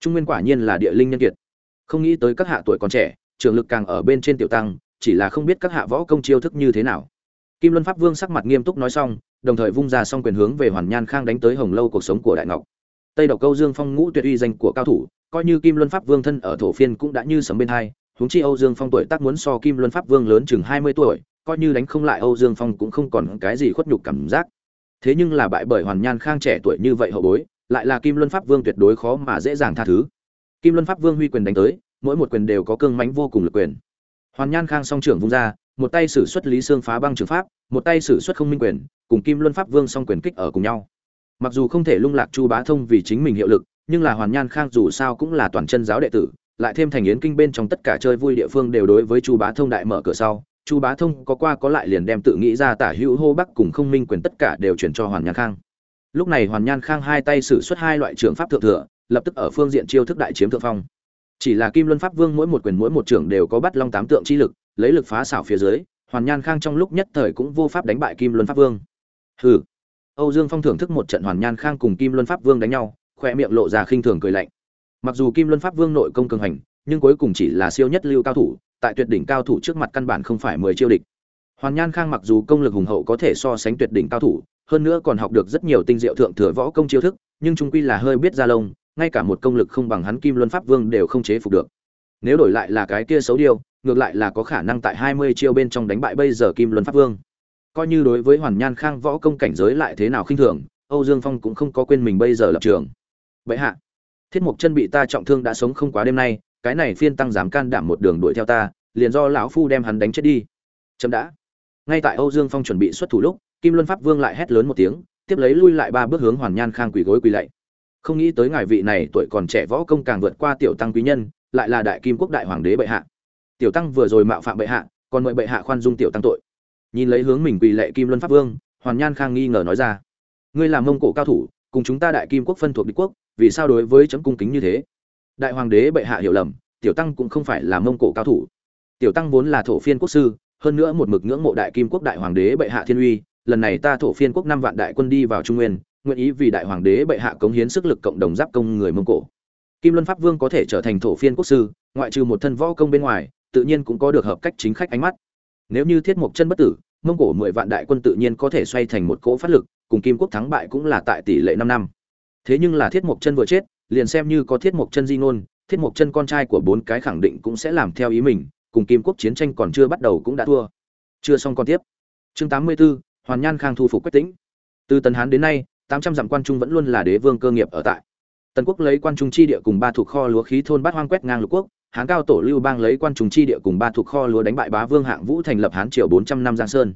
trung nguyên quả nhiên là địa linh nhân kiệt. Không nghĩ tới các hạ tuổi còn trẻ, trường lực càng ở bên trên tiểu tăng, chỉ là không biết các hạ võ công chiêu thức như thế nào. Kim luân pháp vương sắc mặt nghiêm túc nói xong, đồng thời vung ra xong quyền hướng về hoàn nhan khang đánh tới hồng lâu cuộc sống của đại ngọc. Tây độc câu dương phong ngũ tuyệt uy danh của cao thủ, coi như kim luân pháp vương thân ở thổ phiên cũng đã như sấm bên hai, huống chi âu dương phong tuổi tác muốn so kim luân pháp vương lớn chừng hai mươi tuổi, coi như đánh không lại âu dương phong cũng không còn cái gì khuất nhục cảm giác. Thế nhưng là bại bởi hoàn nhan khang trẻ tuổi như vậy hậu bối lại là kim luân pháp vương tuyệt đối khó mà dễ dàng tha thứ. Kim luân pháp vương huy quyền đánh tới, mỗi một quyền đều có cương mãnh vô cùng lực quyền. Hoàn nhan khang song trưởng vung ra, một tay sử xuất lý xương phá băng trường pháp, một tay sử xuất không minh quyền, cùng kim luân pháp vương song quyền kích ở cùng nhau. Mặc dù không thể lung lạc chu bá thông vì chính mình hiệu lực, nhưng là hoàn nhan khang dù sao cũng là toàn chân giáo đệ tử, lại thêm thành yến kinh bên trong tất cả chơi vui địa phương đều đối với chu bá thông đại mở cửa sau, chu bá thông có qua có lại liền đem tự nghĩ ra tả hữu hô bắc cùng không minh quyền tất cả đều chuyển cho hoàn nhan khang lúc này hoàn nhan khang hai tay sử xuất hai loại trường pháp thượng thừa, lập tức ở phương diện chiêu thức đại chiếm thượng phong. Chỉ là kim luân pháp vương mỗi một quyền mỗi một trưởng đều có bắt long tám tượng chi lực, lấy lực phá xảo phía dưới, hoàn nhan khang trong lúc nhất thời cũng vô pháp đánh bại kim luân pháp vương. Hừ. Âu dương phong thưởng thức một trận hoàn nhan khang cùng kim luân pháp vương đánh nhau khoe miệng lộ ra khinh thường cười lạnh. Mặc dù kim luân pháp vương nội công cường hành, nhưng cuối cùng chỉ là siêu nhất lưu cao thủ, tại tuyệt đỉnh cao thủ trước mặt căn bản không phải mười chiêu địch. Hoàn nhan khang mặc dù công lực hùng hậu có thể so sánh tuyệt đỉnh cao thủ hơn nữa còn học được rất nhiều tinh diệu thượng thừa võ công chiêu thức, nhưng trung quy là hơi biết ra lông, ngay cả một công lực không bằng hắn kim luân pháp vương đều không chế phục được. Nếu đổi lại là cái kia xấu điêu, ngược lại là có khả năng tại hai mươi chiêu bên trong đánh bại bây giờ kim luân pháp vương. Coi như đối với hoàn nhan khang võ công cảnh giới lại thế nào khinh thường, âu dương phong cũng không có quên mình bây giờ lập trường. Vậy hạ, thiết mục chân bị ta trọng thương đã sống không quá đêm nay, cái này phiên tăng dám can đảm một đường đuổi theo ta, liền do lão phu đem hắn đánh chết đi. Chậm đã. Ngay tại âu dương phong chuẩn bị xuất thủ lúc kim luân pháp vương lại hét lớn một tiếng, tiếp lấy lui lại ba bước hướng hoàn nhan khang quỳ gối quỳ lạy. Không nghĩ tới ngài vị này tuổi còn trẻ võ công càng vượt qua tiểu tăng quý nhân, lại là đại kim quốc đại hoàng đế bệ hạ. Tiểu tăng vừa rồi mạo phạm bệ hạ, còn mời bệ hạ khoan dung tiểu tăng tội. Nhìn lấy hướng mình quỳ lệ kim luân pháp vương, hoàn nhan khang nghi ngờ nói ra, ngươi làm mông cổ cao thủ, cùng chúng ta đại kim quốc phân thuộc địch quốc, vì sao đối với chấm cung kính như thế? Đại hoàng đế bệ hạ hiểu lầm, tiểu tăng cũng không phải là mông cổ cao thủ. Tiểu tăng vốn là thổ phiên quốc sư, hơn nữa một mực ngưỡng mộ đại kim quốc đại hoàng đế bệ hạ thiên uy lần này ta thổ phiên quốc năm vạn đại quân đi vào trung nguyên nguyện ý vì đại hoàng đế bệ hạ cống hiến sức lực cộng đồng giáp công người mông cổ. Kim luân pháp vương có thể trở thành thổ phiên quốc sư ngoại trừ một thân võ công bên ngoài tự nhiên cũng có được hợp cách chính khách ánh mắt. Nếu như thiết mộc chân bất tử mông cổ mười vạn đại quân tự nhiên có thể xoay thành một cỗ phát lực cùng kim quốc thắng bại cũng là tại tỷ lệ năm năm. Thế nhưng là thiết mộc chân vừa chết liền xem như có thiết mộc chân di ngôn thiết mộc chân con trai của bốn cái khẳng định cũng sẽ làm theo ý mình cùng kim quốc chiến tranh còn chưa bắt đầu cũng đã thua. Chưa xong còn tiếp. Chương tám mươi 84, hoàn nhan khang thu phục quách tĩnh. Từ tần hán đến nay, tám trăm dặm quan trung vẫn luôn là đế vương cơ nghiệp ở tại. Tần quốc lấy quan trung chi địa cùng ba thuộc kho lúa khí thôn bát hoang quét ngang lục quốc, hán cao tổ lưu bang lấy quan trung chi địa cùng ba thuộc kho lúa đánh bại bá vương hạng vũ thành lập hán triều bốn trăm năm giang sơn.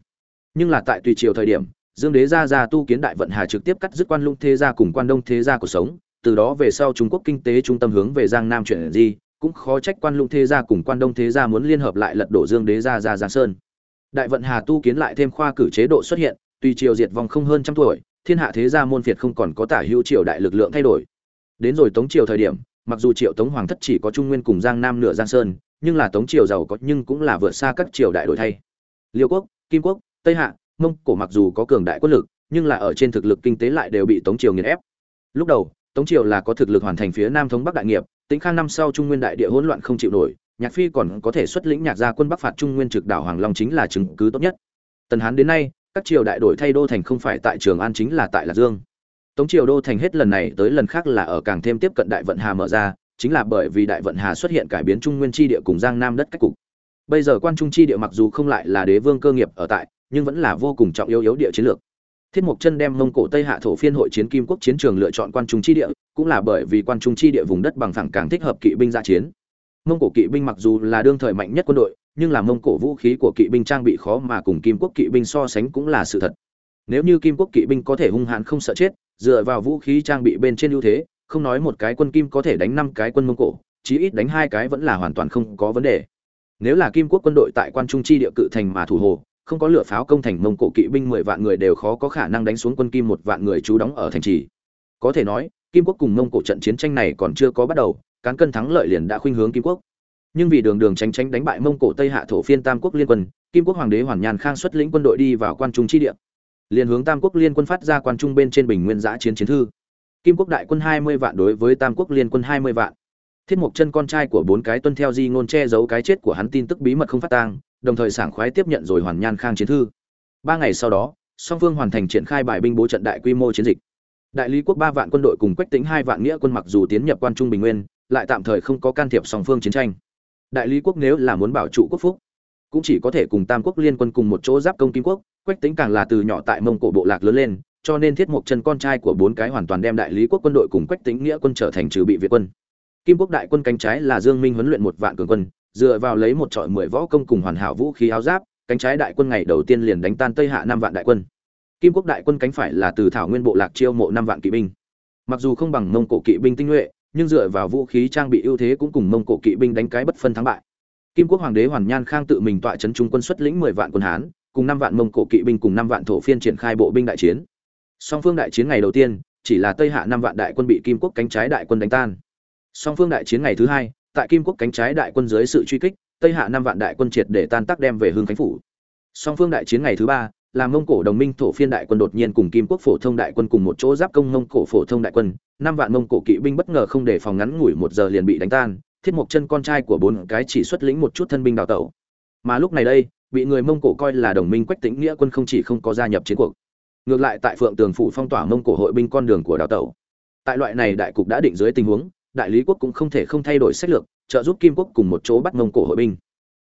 Nhưng là tại tùy triều thời điểm, dương đế gia gia tu kiến đại vận hà trực tiếp cắt dứt quan Lung thế gia cùng quan đông thế gia cuộc sống, từ đó về sau trung quốc kinh tế trung tâm hướng về giang nam chuyển di, cũng khó trách quan Lung thế gia cùng quan đông thế gia muốn liên hợp lại lật đổ dương đế gia gia giang sơn đại vận hà tu kiến lại thêm khoa cử chế độ xuất hiện, tuy triều diệt vong không hơn trăm tuổi, thiên hạ thế gia môn phiệt không còn có tả hữu triều đại lực lượng thay đổi. Đến rồi tống triều thời điểm, mặc dù triệu tống hoàng thất chỉ có trung nguyên cùng giang nam nửa giang sơn, nhưng là tống triều giàu có nhưng cũng là vượt xa các triều đại đổi thay. Liêu quốc, kim quốc, tây hạ, mông cổ mặc dù có cường đại quân lực, nhưng là ở trên thực lực kinh tế lại đều bị tống triều nghiền ép. Lúc đầu, tống triều là có thực lực hoàn thành phía nam thống bắc đại nghiệp, tính khang năm sau trung nguyên đại địa hỗn loạn không chịu nổi nhạc phi còn có thể xuất lĩnh nhạc gia quân bắc phạt trung nguyên trực đảo hoàng long chính là chứng cứ tốt nhất. Tần hán đến nay, các triều đại đổi thay đô thành không phải tại trường an chính là tại lạc dương. Tống triều đô thành hết lần này tới lần khác là ở càng thêm tiếp cận đại vận hà mở ra, chính là bởi vì đại vận hà xuất hiện cải biến trung nguyên tri địa cùng giang nam đất cách cục. Bây giờ quan trung tri địa mặc dù không lại là đế vương cơ nghiệp ở tại, nhưng vẫn là vô cùng trọng yếu yếu địa chiến lược. Thiết mục chân đem mông cổ tây hạ thổ phiên hội chiến kim quốc chiến trường lựa chọn quan trung tri địa, cũng là bởi vì quan trung tri địa vùng đất bằng phẳng càng thích hợp kỵ binh gia chiến mông cổ kỵ binh mặc dù là đương thời mạnh nhất quân đội, nhưng là mông cổ vũ khí của kỵ binh trang bị khó mà cùng kim quốc kỵ binh so sánh cũng là sự thật. Nếu như kim quốc kỵ binh có thể hung hãn không sợ chết, dựa vào vũ khí trang bị bên trên ưu thế, không nói một cái quân kim có thể đánh năm cái quân mông cổ, chí ít đánh hai cái vẫn là hoàn toàn không có vấn đề. Nếu là kim quốc quân đội tại quan trung chi địa cự thành mà thủ hồ không có lửa pháo công thành mông cổ kỵ binh mười vạn người đều khó có khả năng đánh xuống quân kim một vạn người trú đóng ở thành trì. Có thể nói, kim quốc cùng mông cổ trận chiến tranh này còn chưa có bắt đầu cán cân thắng lợi liền đã khuynh hướng kim quốc. Nhưng vì đường đường tránh tránh đánh bại mông cổ tây hạ thổ phiên tam quốc liên quân, kim quốc hoàng đế hoàn nhàn khang xuất lĩnh quân đội đi vào quan trung chi địa. Liền hướng tam quốc liên quân phát ra quan trung bên trên bình nguyên giã chiến chiến thư. Kim quốc đại quân hai mươi vạn đối với tam quốc liên quân hai mươi vạn. Thiết mộc chân con trai của bốn cái tuân theo di ngôn che giấu cái chết của hắn tin tức bí mật không phát tang, đồng thời sảng khoái tiếp nhận rồi hoàn nhan khang chiến thư. Ba ngày sau đó, song phương hoàn thành triển khai bài binh bố trận đại quy mô chiến dịch. Đại lý quốc ba vạn quân đội cùng quách tính hai vạn nghĩa quân mặc dù tiến nhập quan trung bình nguyên lại tạm thời không có can thiệp song phương chiến tranh. Đại lý quốc nếu là muốn bảo trụ quốc phúc, cũng chỉ có thể cùng tam quốc liên quân cùng một chỗ giáp công kim quốc, quách tính càng là từ nhỏ tại mông cổ bộ lạc lớn lên, cho nên thiết mộc chân con trai của bốn cái hoàn toàn đem đại lý quốc quân đội cùng quách tính nghĩa quân trở thành trừ bị việt quân. Kim quốc đại quân cánh trái là dương minh huấn luyện một vạn cường quân, dựa vào lấy một trọi mười võ công cùng hoàn hảo vũ khí áo giáp, cánh trái đại quân ngày đầu tiên liền đánh tan tây hạ năm vạn đại quân. Kim quốc đại quân cánh phải là từ thảo nguyên bộ lạc chiêu mộ năm vạn kỵ binh. Mặc dù không bằng mông cổ kỵ binh tinh nhuệ nhưng dựa vào vũ khí trang bị ưu thế cũng cùng mông cổ kỵ binh đánh cái bất phân thắng bại. Kim quốc hoàng đế hoàn nhan khang tự mình tọa trấn trung quân xuất lĩnh mười vạn quân hán, cùng năm vạn mông cổ kỵ binh cùng năm vạn thổ phiên triển khai bộ binh đại chiến. Song phương đại chiến ngày đầu tiên, chỉ là tây hạ năm vạn đại quân bị kim quốc cánh trái đại quân đánh tan. Song phương đại chiến ngày thứ hai, tại kim quốc cánh trái đại quân dưới sự truy kích, tây hạ năm vạn đại quân triệt để tan tác đem về hương khánh phủ. Song phương đại chiến ngày thứ ba, là mông cổ đồng minh thổ phiên đại quân đột nhiên cùng kim quốc phổ thông đại quân cùng một chỗ giáp công mông cổ phổ thông đại quân năm vạn mông cổ kỵ binh bất ngờ không để phòng ngắn ngủi một giờ liền bị đánh tan, thiết mộc chân con trai của bốn cái chỉ xuất lĩnh một chút thân binh đào tẩu. Mà lúc này đây, bị người mông cổ coi là đồng minh quách tĩnh nghĩa quân không chỉ không có gia nhập chiến cuộc, ngược lại tại phượng tường phủ phong tỏa mông cổ hội binh con đường của đào tẩu. Tại loại này đại cục đã định dưới tình huống, đại lý quốc cũng không thể không thay đổi sách lược, trợ giúp kim quốc cùng một chỗ bắt mông cổ hội binh.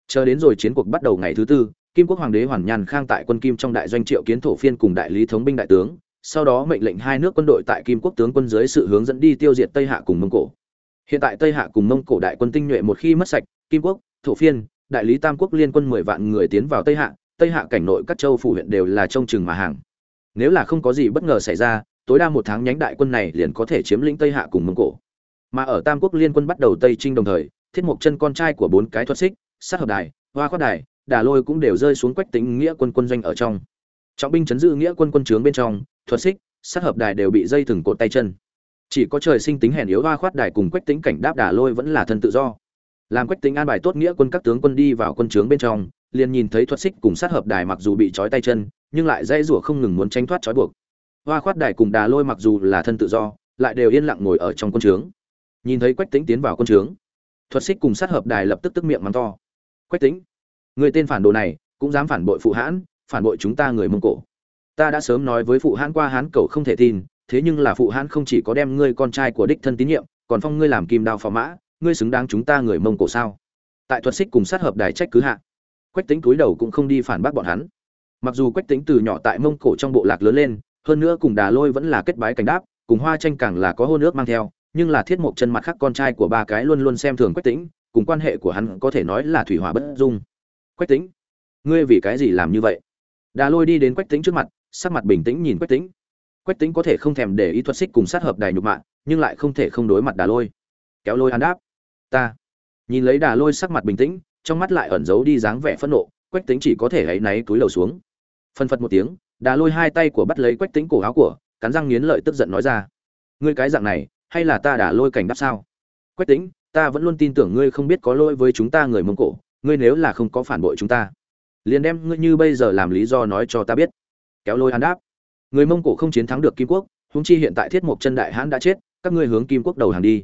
Chờ đến rồi chiến cuộc bắt đầu ngày thứ tư, kim quốc hoàng đế hoàn nhàn khang tại quân kim trong đại doanh triệu kiến thổ phiên cùng đại lý thống binh đại tướng sau đó mệnh lệnh hai nước quân đội tại kim quốc tướng quân dưới sự hướng dẫn đi tiêu diệt tây hạ cùng mông cổ. Hiện tại tây hạ cùng mông cổ đại quân tinh nhuệ một khi mất sạch, kim quốc, thổ phiên, đại lý tam quốc liên quân mười vạn người tiến vào tây hạ tây hạ cảnh nội các châu phủ huyện đều là trông chừng mà hàng. Nếu là không có gì bất ngờ xảy ra, tối đa một tháng nhánh đại quân này liền có thể chiếm lĩnh tây hạ cùng mông cổ. Mà ở tam quốc liên quân bắt đầu tây trinh đồng thời, thiết mộc chân con trai của bốn cái thuật xích, sát hợp đài, hoa khoát đài, đà lôi cũng đều rơi xuống quách tính nghĩa quân quân doanh ở trong. Trọng binh chấn giữ nghĩa quân quân trướng bên trong thuật xích, sát hợp đài đều bị dây thừng cột tay chân. Chỉ có trời sinh tính hèn yếu hoa khoát đài cùng quách tính cảnh đáp đà lôi vẫn là thân tự do. Làm quách tính an bài tốt nghĩa quân các tướng quân đi vào quân trướng bên trong, liền nhìn thấy thuật xích cùng sát hợp đài mặc dù bị trói tay chân, nhưng lại dây rủa không ngừng muốn tránh thoát trói buộc. Hoa khoát đài cùng đà lôi mặc dù là thân tự do, lại đều yên lặng ngồi ở trong quân trướng. Nhìn thấy quách tính tiến vào quân trướng, thuật xích cùng sát hợp đài lập tức tức miệng mắng to. Quách tính, người tên phản đồ này cũng dám phản bội phụ hãn, phản bội chúng ta người mông cổ ta đã sớm nói với phụ hãn qua hán cầu không thể tin, thế nhưng là phụ hãn không chỉ có đem ngươi con trai của đích thân tín nhiệm, còn phong ngươi làm kim đao phò mã, ngươi xứng đáng chúng ta người mông cổ sao? Tại thuật xích cùng sát hợp đài trách cứ hạ, quách tính túi đầu cũng không đi phản bác bọn hắn. Mặc dù quách tính từ nhỏ tại mông cổ trong bộ lạc lớn lên, hơn nữa cùng đà lôi vẫn là kết bái cảnh đáp, cùng hoa tranh càng là có hô nước mang theo, nhưng là thiết mộc chân mặt khác con trai của ba cái luôn luôn xem thường quách tính cùng quan hệ của hắn có thể nói là thủy hỏa bất dung. Quách tính ngươi vì cái gì làm như vậy? Đà lôi đi đến quách tính trước mặt sắc mặt bình tĩnh nhìn quách Tĩnh, quách Tĩnh có thể không thèm để ý thuật xích cùng sát hợp đài nhục mạ nhưng lại không thể không đối mặt đà lôi. Kéo lôi an đáp. Ta. Nhìn lấy đà lôi sắc mặt bình tĩnh trong mắt lại ẩn giấu đi dáng vẻ phẫn nộ quách tính chỉ có thể hãy náy túi lầu xuống. Phân phật một tiếng đà lôi hai tay của bắt lấy quách tính cổ áo của cắn răng nghiến lợi tức giận nói ra. Ngươi cái dạng này hay là ta Đà lôi cảnh đáp sao? Quách tính ta vẫn luôn tin tưởng ngươi không biết có lỗi với chúng ta người mông cổ ngươi nếu là không có phản bội chúng ta liền đem ngươi như bây giờ làm lý do nói cho ta biết kéo lôi hắn đáp. Người mông cổ không chiến thắng được kim quốc húng chi hiện tại thiết mộc chân đại hãn đã chết, các ngươi hướng kim quốc đầu hàng đi.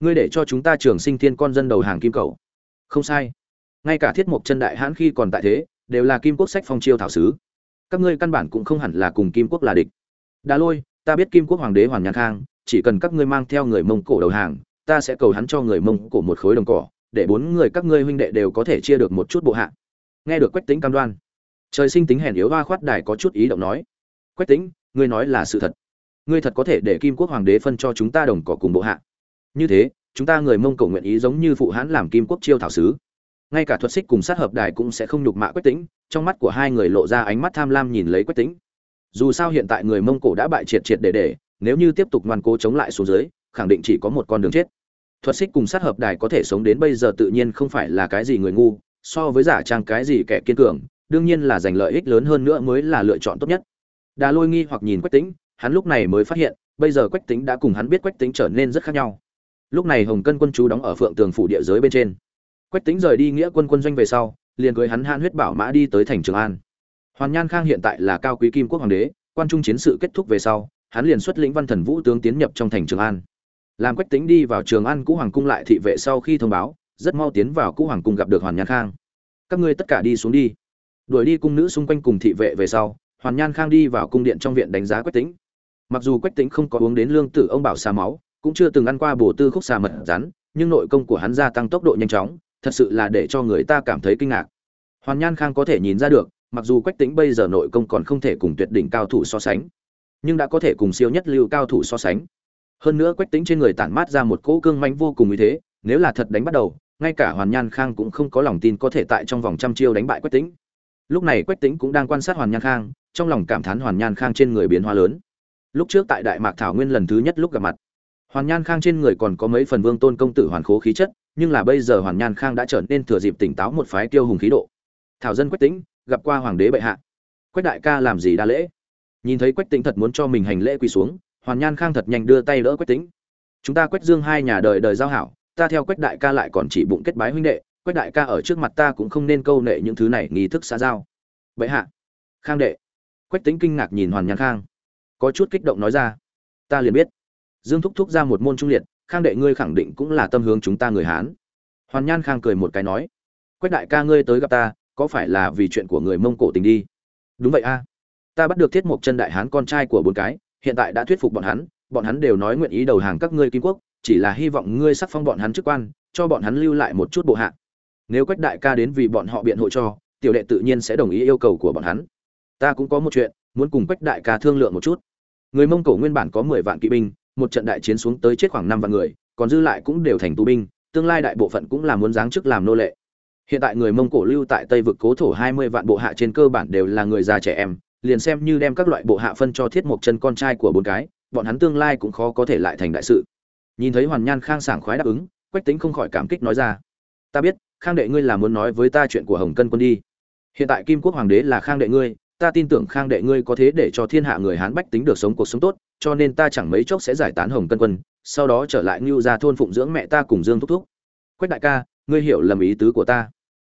Ngươi để cho chúng ta trường sinh thiên con dân đầu hàng kim cầu không sai. Ngay cả thiết mộc chân đại hãn khi còn tại thế, đều là kim quốc sách phong chiêu thảo sứ. Các ngươi căn bản cũng không hẳn là cùng kim quốc là địch. Đà lôi, ta biết kim quốc hoàng đế hoàng nhàn khang, chỉ cần các ngươi mang theo người mông cổ đầu hàng, ta sẽ cầu hắn cho người mông cổ một khối đồng cỏ, để bốn người các ngươi huynh đệ đều có thể chia được một chút bộ hạ. Nghe được quách tính cam đoan trời sinh tính hèn yếu hoa khoát đài có chút ý động nói. Quách tính ngươi nói là sự thật. Ngươi thật có thể để kim quốc hoàng đế phân cho chúng ta đồng cỏ cùng bộ hạ. Như thế, chúng ta người mông cổ nguyện ý giống như phụ hãn làm kim quốc chiêu thảo sứ. Ngay cả thuật xích cùng sát hợp đài cũng sẽ không nhục mạ quách tính trong mắt của hai người lộ ra ánh mắt tham lam nhìn lấy quách tính dù sao hiện tại người mông cổ đã bại triệt triệt để để, nếu như tiếp tục ngoan cố chống lại xuống dưới, khẳng định chỉ có một con đường chết. Thuật xích cùng sát hợp đài có thể sống đến bây giờ tự nhiên không phải là cái gì người ngu, so với giả trang cái gì kẻ kiên cường đương nhiên là giành lợi ích lớn hơn nữa mới là lựa chọn tốt nhất. Đà lôi nghi hoặc nhìn quách tính hắn lúc này mới phát hiện, bây giờ quách tính đã cùng hắn biết quách tính trở nên rất khác nhau. Lúc này hồng cân quân chú đóng ở phượng tường phủ địa giới bên trên. Quách tính rời đi nghĩa quân quân doanh về sau, liền cưới hắn han huyết bảo mã đi tới thành trường an. Hoàn nhan khang hiện tại là cao quý kim quốc hoàng đế, quan trung chiến sự kết thúc về sau, hắn liền xuất lĩnh văn thần vũ tướng tiến nhập trong thành trường an. Làm quách tính đi vào trường an cũ hoàng cung lại thị vệ sau khi thông báo, rất mau tiến vào cũ hoàng cung gặp được hoàn nhan khang. Các ngươi tất cả đi xuống đi đuổi đi cung nữ xung quanh cùng thị vệ về sau, hoàn nhan khang đi vào cung điện trong viện đánh giá quách tính mặc dù quách tính không có uống đến lương tử ông bảo xà máu, cũng chưa từng ăn qua bổ tư khúc xà mật rắn, nhưng nội công của hắn gia tăng tốc độ nhanh chóng, thật sự là để cho người ta cảm thấy kinh ngạc. Hoàn nhan khang có thể nhìn ra được, mặc dù quách tính bây giờ nội công còn không thể cùng tuyệt đỉnh cao thủ so sánh, nhưng đã có thể cùng siêu nhất lưu cao thủ so sánh. Hơn nữa quách tính trên người tản mát ra một cỗ cương manh vô cùng như thế, nếu là thật đánh bắt đầu, ngay cả hoàn nhan khang cũng không có lòng tin có thể tại trong vòng trăm chiêu đánh bại quách tính lúc này quách tính cũng đang quan sát hoàn nhan khang, trong lòng cảm thán hoàn nhan khang trên người biến hóa lớn. Lúc trước tại đại mạc thảo nguyên lần thứ nhất lúc gặp mặt, hoàn nhan khang trên người còn có mấy phần vương tôn công tử hoàn khố khí chất, nhưng là bây giờ hoàn nhan khang đã trở nên thừa dịp tỉnh táo một phái tiêu hùng khí độ. Thảo dân quách tính gặp qua hoàng đế bệ hạ. Quách đại ca làm gì đa lễ? Nhìn thấy quách tính thật muốn cho mình hành lễ quỳ xuống, hoàn nhan khang thật nhanh đưa tay đỡ quách tính chúng ta quách dương hai nhà đời đời giao hảo, ta theo quách đại ca lại còn chỉ bụng kết bái huynh đệ quách đại ca ở trước mặt ta cũng không nên câu nệ những thứ này, nghi thức xã giao. Bệ hạ. Khang đệ. Quách tính kinh ngạc nhìn hoàn nhan khang. Có chút kích động nói ra. Ta liền biết. Dương thúc thúc ra một môn trung liệt, khang đệ ngươi khẳng định cũng là tâm hướng chúng ta người hán. Hoàn nhan khang cười một cái nói. Quách đại ca ngươi tới gặp ta, có phải là vì chuyện của người mông cổ tình đi? Đúng vậy a. Ta bắt được thiết mộc chân đại hán con trai của bốn cái, hiện tại đã thuyết phục bọn hắn bọn hắn đều nói nguyện ý đầu hàng các ngươi kim quốc, chỉ là hy vọng ngươi sắc phong bọn hắn chức quan, cho bọn hắn lưu lại một chút bộ hạ nếu quách đại ca đến vì bọn họ biện hộ cho, tiểu đệ tự nhiên sẽ đồng ý yêu cầu của bọn hắn. Ta cũng có một chuyện, muốn cùng quách đại ca thương lượng một chút. Người mông cổ nguyên bản có mười vạn kỵ binh, một trận đại chiến xuống tới chết khoảng năm vạn người, còn dư lại cũng đều thành tù binh, tương lai đại bộ phận cũng là muốn giáng chức làm nô lệ. Hiện tại người mông cổ lưu tại tây vực cố thổ hai mươi vạn bộ hạ trên cơ bản đều là người già trẻ em, liền xem như đem các loại bộ hạ phân cho thiết mộc chân con trai của bốn cái, bọn hắn tương lai cũng khó có thể lại thành đại sự. Nhìn thấy hoàn nhan khang sảng khoái đáp ứng, quách tính không khỏi cảm kích nói ra. Ta biết khang đệ ngươi là muốn nói với ta chuyện của hồng cân quân đi. Hiện tại kim quốc hoàng đế là khang đệ ngươi, ta tin tưởng khang đệ ngươi có thế để cho thiên hạ người hán bách tính được sống cuộc sống tốt, cho nên ta chẳng mấy chốc sẽ giải tán hồng cân quân, sau đó trở lại ngưu ra thôn phụng dưỡng mẹ ta cùng dương thúc thúc. Quách đại ca, ngươi hiểu lầm ý tứ của ta.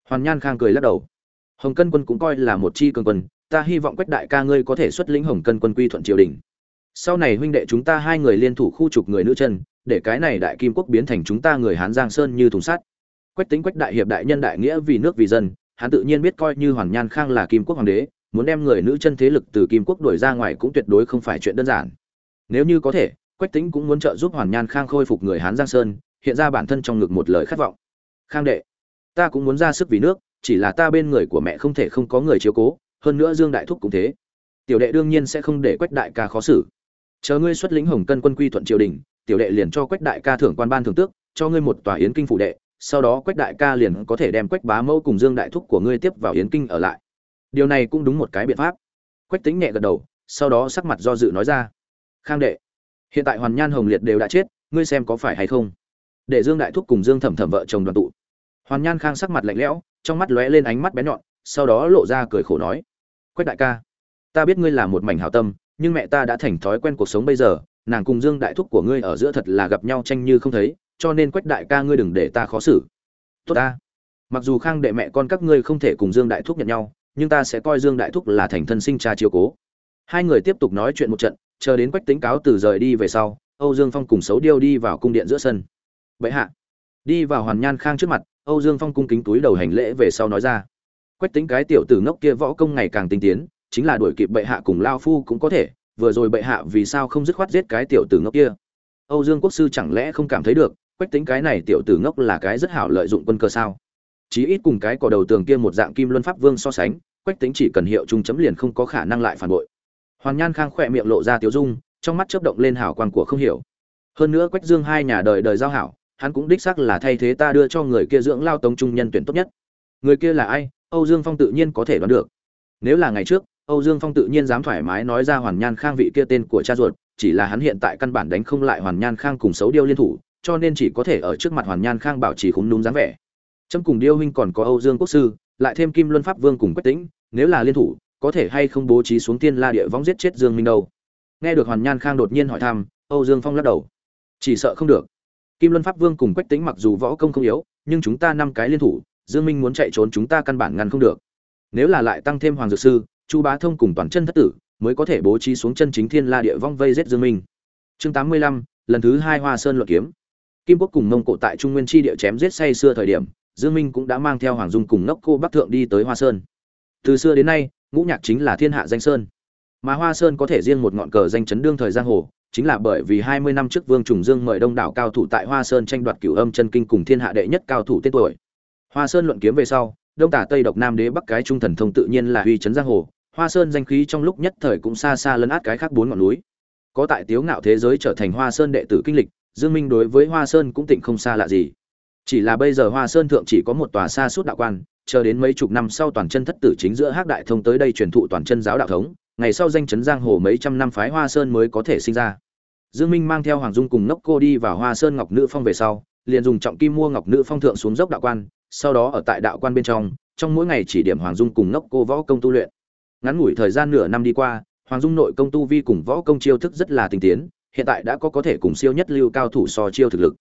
Hoàn nhan khang cười lắc đầu. Hồng cân quân cũng coi là một chi cường quân, ta hy vọng quách đại ca ngươi có thể xuất lĩnh hồng cân quân quy thuận triều đình. Sau này huynh đệ chúng ta hai người liên thủ khu trục người nữ chân, để cái này đại kim quốc biến thành chúng ta người hán giang sơn như thùng sắt quách tính quách đại hiệp đại nhân đại nghĩa vì nước vì dân, hắn tự nhiên biết coi như hoàn nhan khang là kim quốc hoàng đế, muốn đem người nữ chân thế lực từ kim quốc đuổi ra ngoài cũng tuyệt đối không phải chuyện đơn giản. Nếu như có thể, quách tính cũng muốn trợ giúp hoàn nhan khang khôi phục người hán giang sơn, hiện ra bản thân trong ngực một lời khát vọng. Khang đệ, ta cũng muốn ra sức vì nước, chỉ là ta bên người của mẹ không thể không có người chiếu cố, hơn nữa dương đại thúc cũng thế. Tiểu đệ đương nhiên sẽ không để quách đại ca khó xử. Chờ ngươi xuất lĩnh hồng cân quân quy thuận triều đình, tiểu đệ liền cho quách đại ca thưởng quan ban thưởng tước, cho ngươi một tòa yến kinh phủ đệ sau đó quách đại ca liền có thể đem quách bá mẫu cùng dương đại thúc của ngươi tiếp vào yến kinh ở lại. Điều này cũng đúng một cái biện pháp. Quách tính nhẹ gật đầu, sau đó sắc mặt do dự nói ra. Khang đệ, hiện tại hoàn nhan hồng liệt đều đã chết, ngươi xem có phải hay không? Để dương đại thúc cùng dương thẩm thẩm vợ chồng đoàn tụ. Hoàn nhan khang sắc mặt lạnh lẽo, trong mắt lóe lên ánh mắt bén nhọn, sau đó lộ ra cười khổ nói. Quách đại ca, ta biết ngươi là một mảnh hảo tâm, nhưng mẹ ta đã thành thói quen cuộc sống bây giờ nàng cùng dương đại thúc của ngươi ở giữa thật là gặp nhau tranh như không thấy, cho nên quách đại ca ngươi đừng để ta khó xử. Tốt ta. Mặc dù khang đệ mẹ con các ngươi không thể cùng dương đại thúc nhận nhau, nhưng ta sẽ coi dương đại thúc là thành thân sinh cha chiều cố. Hai người tiếp tục nói chuyện một trận, chờ đến quách tính cáo từ rời đi về sau, âu dương phong cùng xấu điêu đi vào cung điện giữa sân. Vậy hạ. Đi vào hoàn nhan khang trước mặt, âu dương phong cung kính túi đầu hành lễ về sau nói ra. Quách tính cái tiểu tử ngốc kia võ công ngày càng tinh tiến, chính là đuổi kịp bệ hạ cùng lao phu cũng có thể vừa rồi bệ hạ vì sao không dứt khoát giết cái tiểu tử ngốc kia? Âu dương quốc sư chẳng lẽ không cảm thấy được, quách tính cái này tiểu tử ngốc là cái rất hảo lợi dụng quân cơ sao? Chí ít cùng cái cỏ đầu tường kia một dạng kim luân pháp vương so sánh, quách tính chỉ cần hiệu trung chấm liền không có khả năng lại phản bội. Hoàn nhan khang khỏe miệng lộ ra tiếu dung, trong mắt chớp động lên hảo quan của không hiểu. Hơn nữa quách dương hai nhà đời đời giao hảo, hắn cũng đích xác là thay thế ta đưa cho người kia dưỡng lao tống trung nhân tuyển tốt nhất. Người kia là ai? Âu dương phong tự nhiên có thể đoán được. Nếu là ngày trước âu dương phong tự nhiên dám thoải mái nói ra hoàn nhan khang vị kia tên của cha ruột, chỉ là hắn hiện tại căn bản đánh không lại hoàn nhan khang cùng xấu điêu liên thủ, cho nên chỉ có thể ở trước mặt hoàn nhan khang bảo trì khúng núm dáng vẻ. Trâm cùng điêu huynh còn có âu dương quốc sư, lại thêm kim luân pháp vương cùng quách tĩnh, nếu là liên thủ, có thể hay không bố trí xuống tiên la địa võng giết chết dương minh đâu? Nghe được hoàn nhan khang đột nhiên hỏi thăm, âu dương phong lắc đầu. Chỉ sợ không được. Kim luân pháp vương cùng quách tĩnh mặc dù võ công không yếu, nhưng chúng ta năm cái liên thủ, dương minh muốn chạy trốn chúng ta căn bản ngăn không được. Nếu là lại tăng thêm hoàng dược sư chu bá thông cùng toàn chân thất tử mới có thể bố trí xuống chân chính thiên la địa vong vây giết dương minh. Chương 85, lần thứ hai hoa sơn luận kiếm. Kim quốc cùng mông cổ tại trung nguyên chi địa chém giết say xưa thời điểm dương minh cũng đã mang theo hoàng dung cùng nốc cô bắc thượng đi tới hoa sơn. Từ xưa đến nay ngũ nhạc chính là thiên hạ danh sơn. Mà hoa sơn có thể riêng một ngọn cờ danh chấn đương thời giang hồ chính là bởi vì 20 năm trước Vương Trùng Dương mời đông đảo cao thủ tại Hoa Sơn tranh đoạt cửu âm chân kinh cùng thiên hạ đệ nhất cao thủ tên tuổi. Hoa Sơn luận kiếm về sau, Đông Tả Tây Độc Nam Đế Bắc cái trung thần thông tự nhiên là uy chấn giang hồ, Hoa Sơn danh khí trong lúc nhất thời cũng xa xa lấn át cái khác bốn ngọn núi. Có tại tiếu ngạo thế giới trở thành Hoa Sơn đệ tử kinh lịch, Dương Minh đối với Hoa Sơn cũng tịnh không xa lạ gì. Chỉ là bây giờ Hoa Sơn thượng chỉ có một tòa xa suốt đạo quan, chờ đến mấy chục năm sau toàn chân thất tử chính giữa Hắc Đại Thông tới đây truyền thụ toàn chân giáo đạo thống, ngày sau danh chấn giang hồ mấy trăm năm phái Hoa Sơn mới có thể sinh ra. Dương Minh mang theo Hoàng Dung cùng Nốc Cô đi vào Hoa Sơn Ngọc Nữ Phong về sau, liền dùng trọng kim mua Ngọc Nữ Phong thượng xuống dốc đạo quan, sau đó ở tại đạo quan bên trong, trong mỗi ngày chỉ điểm Hoàng Dung cùng Nốc Cô võ công tu luyện. Ngắn ngủi thời gian nửa năm đi qua, Hoàng Dung nội công tu vi cùng võ công chiêu thức rất là tinh tiến, hiện tại đã có có thể cùng siêu nhất lưu cao thủ so chiêu thực lực.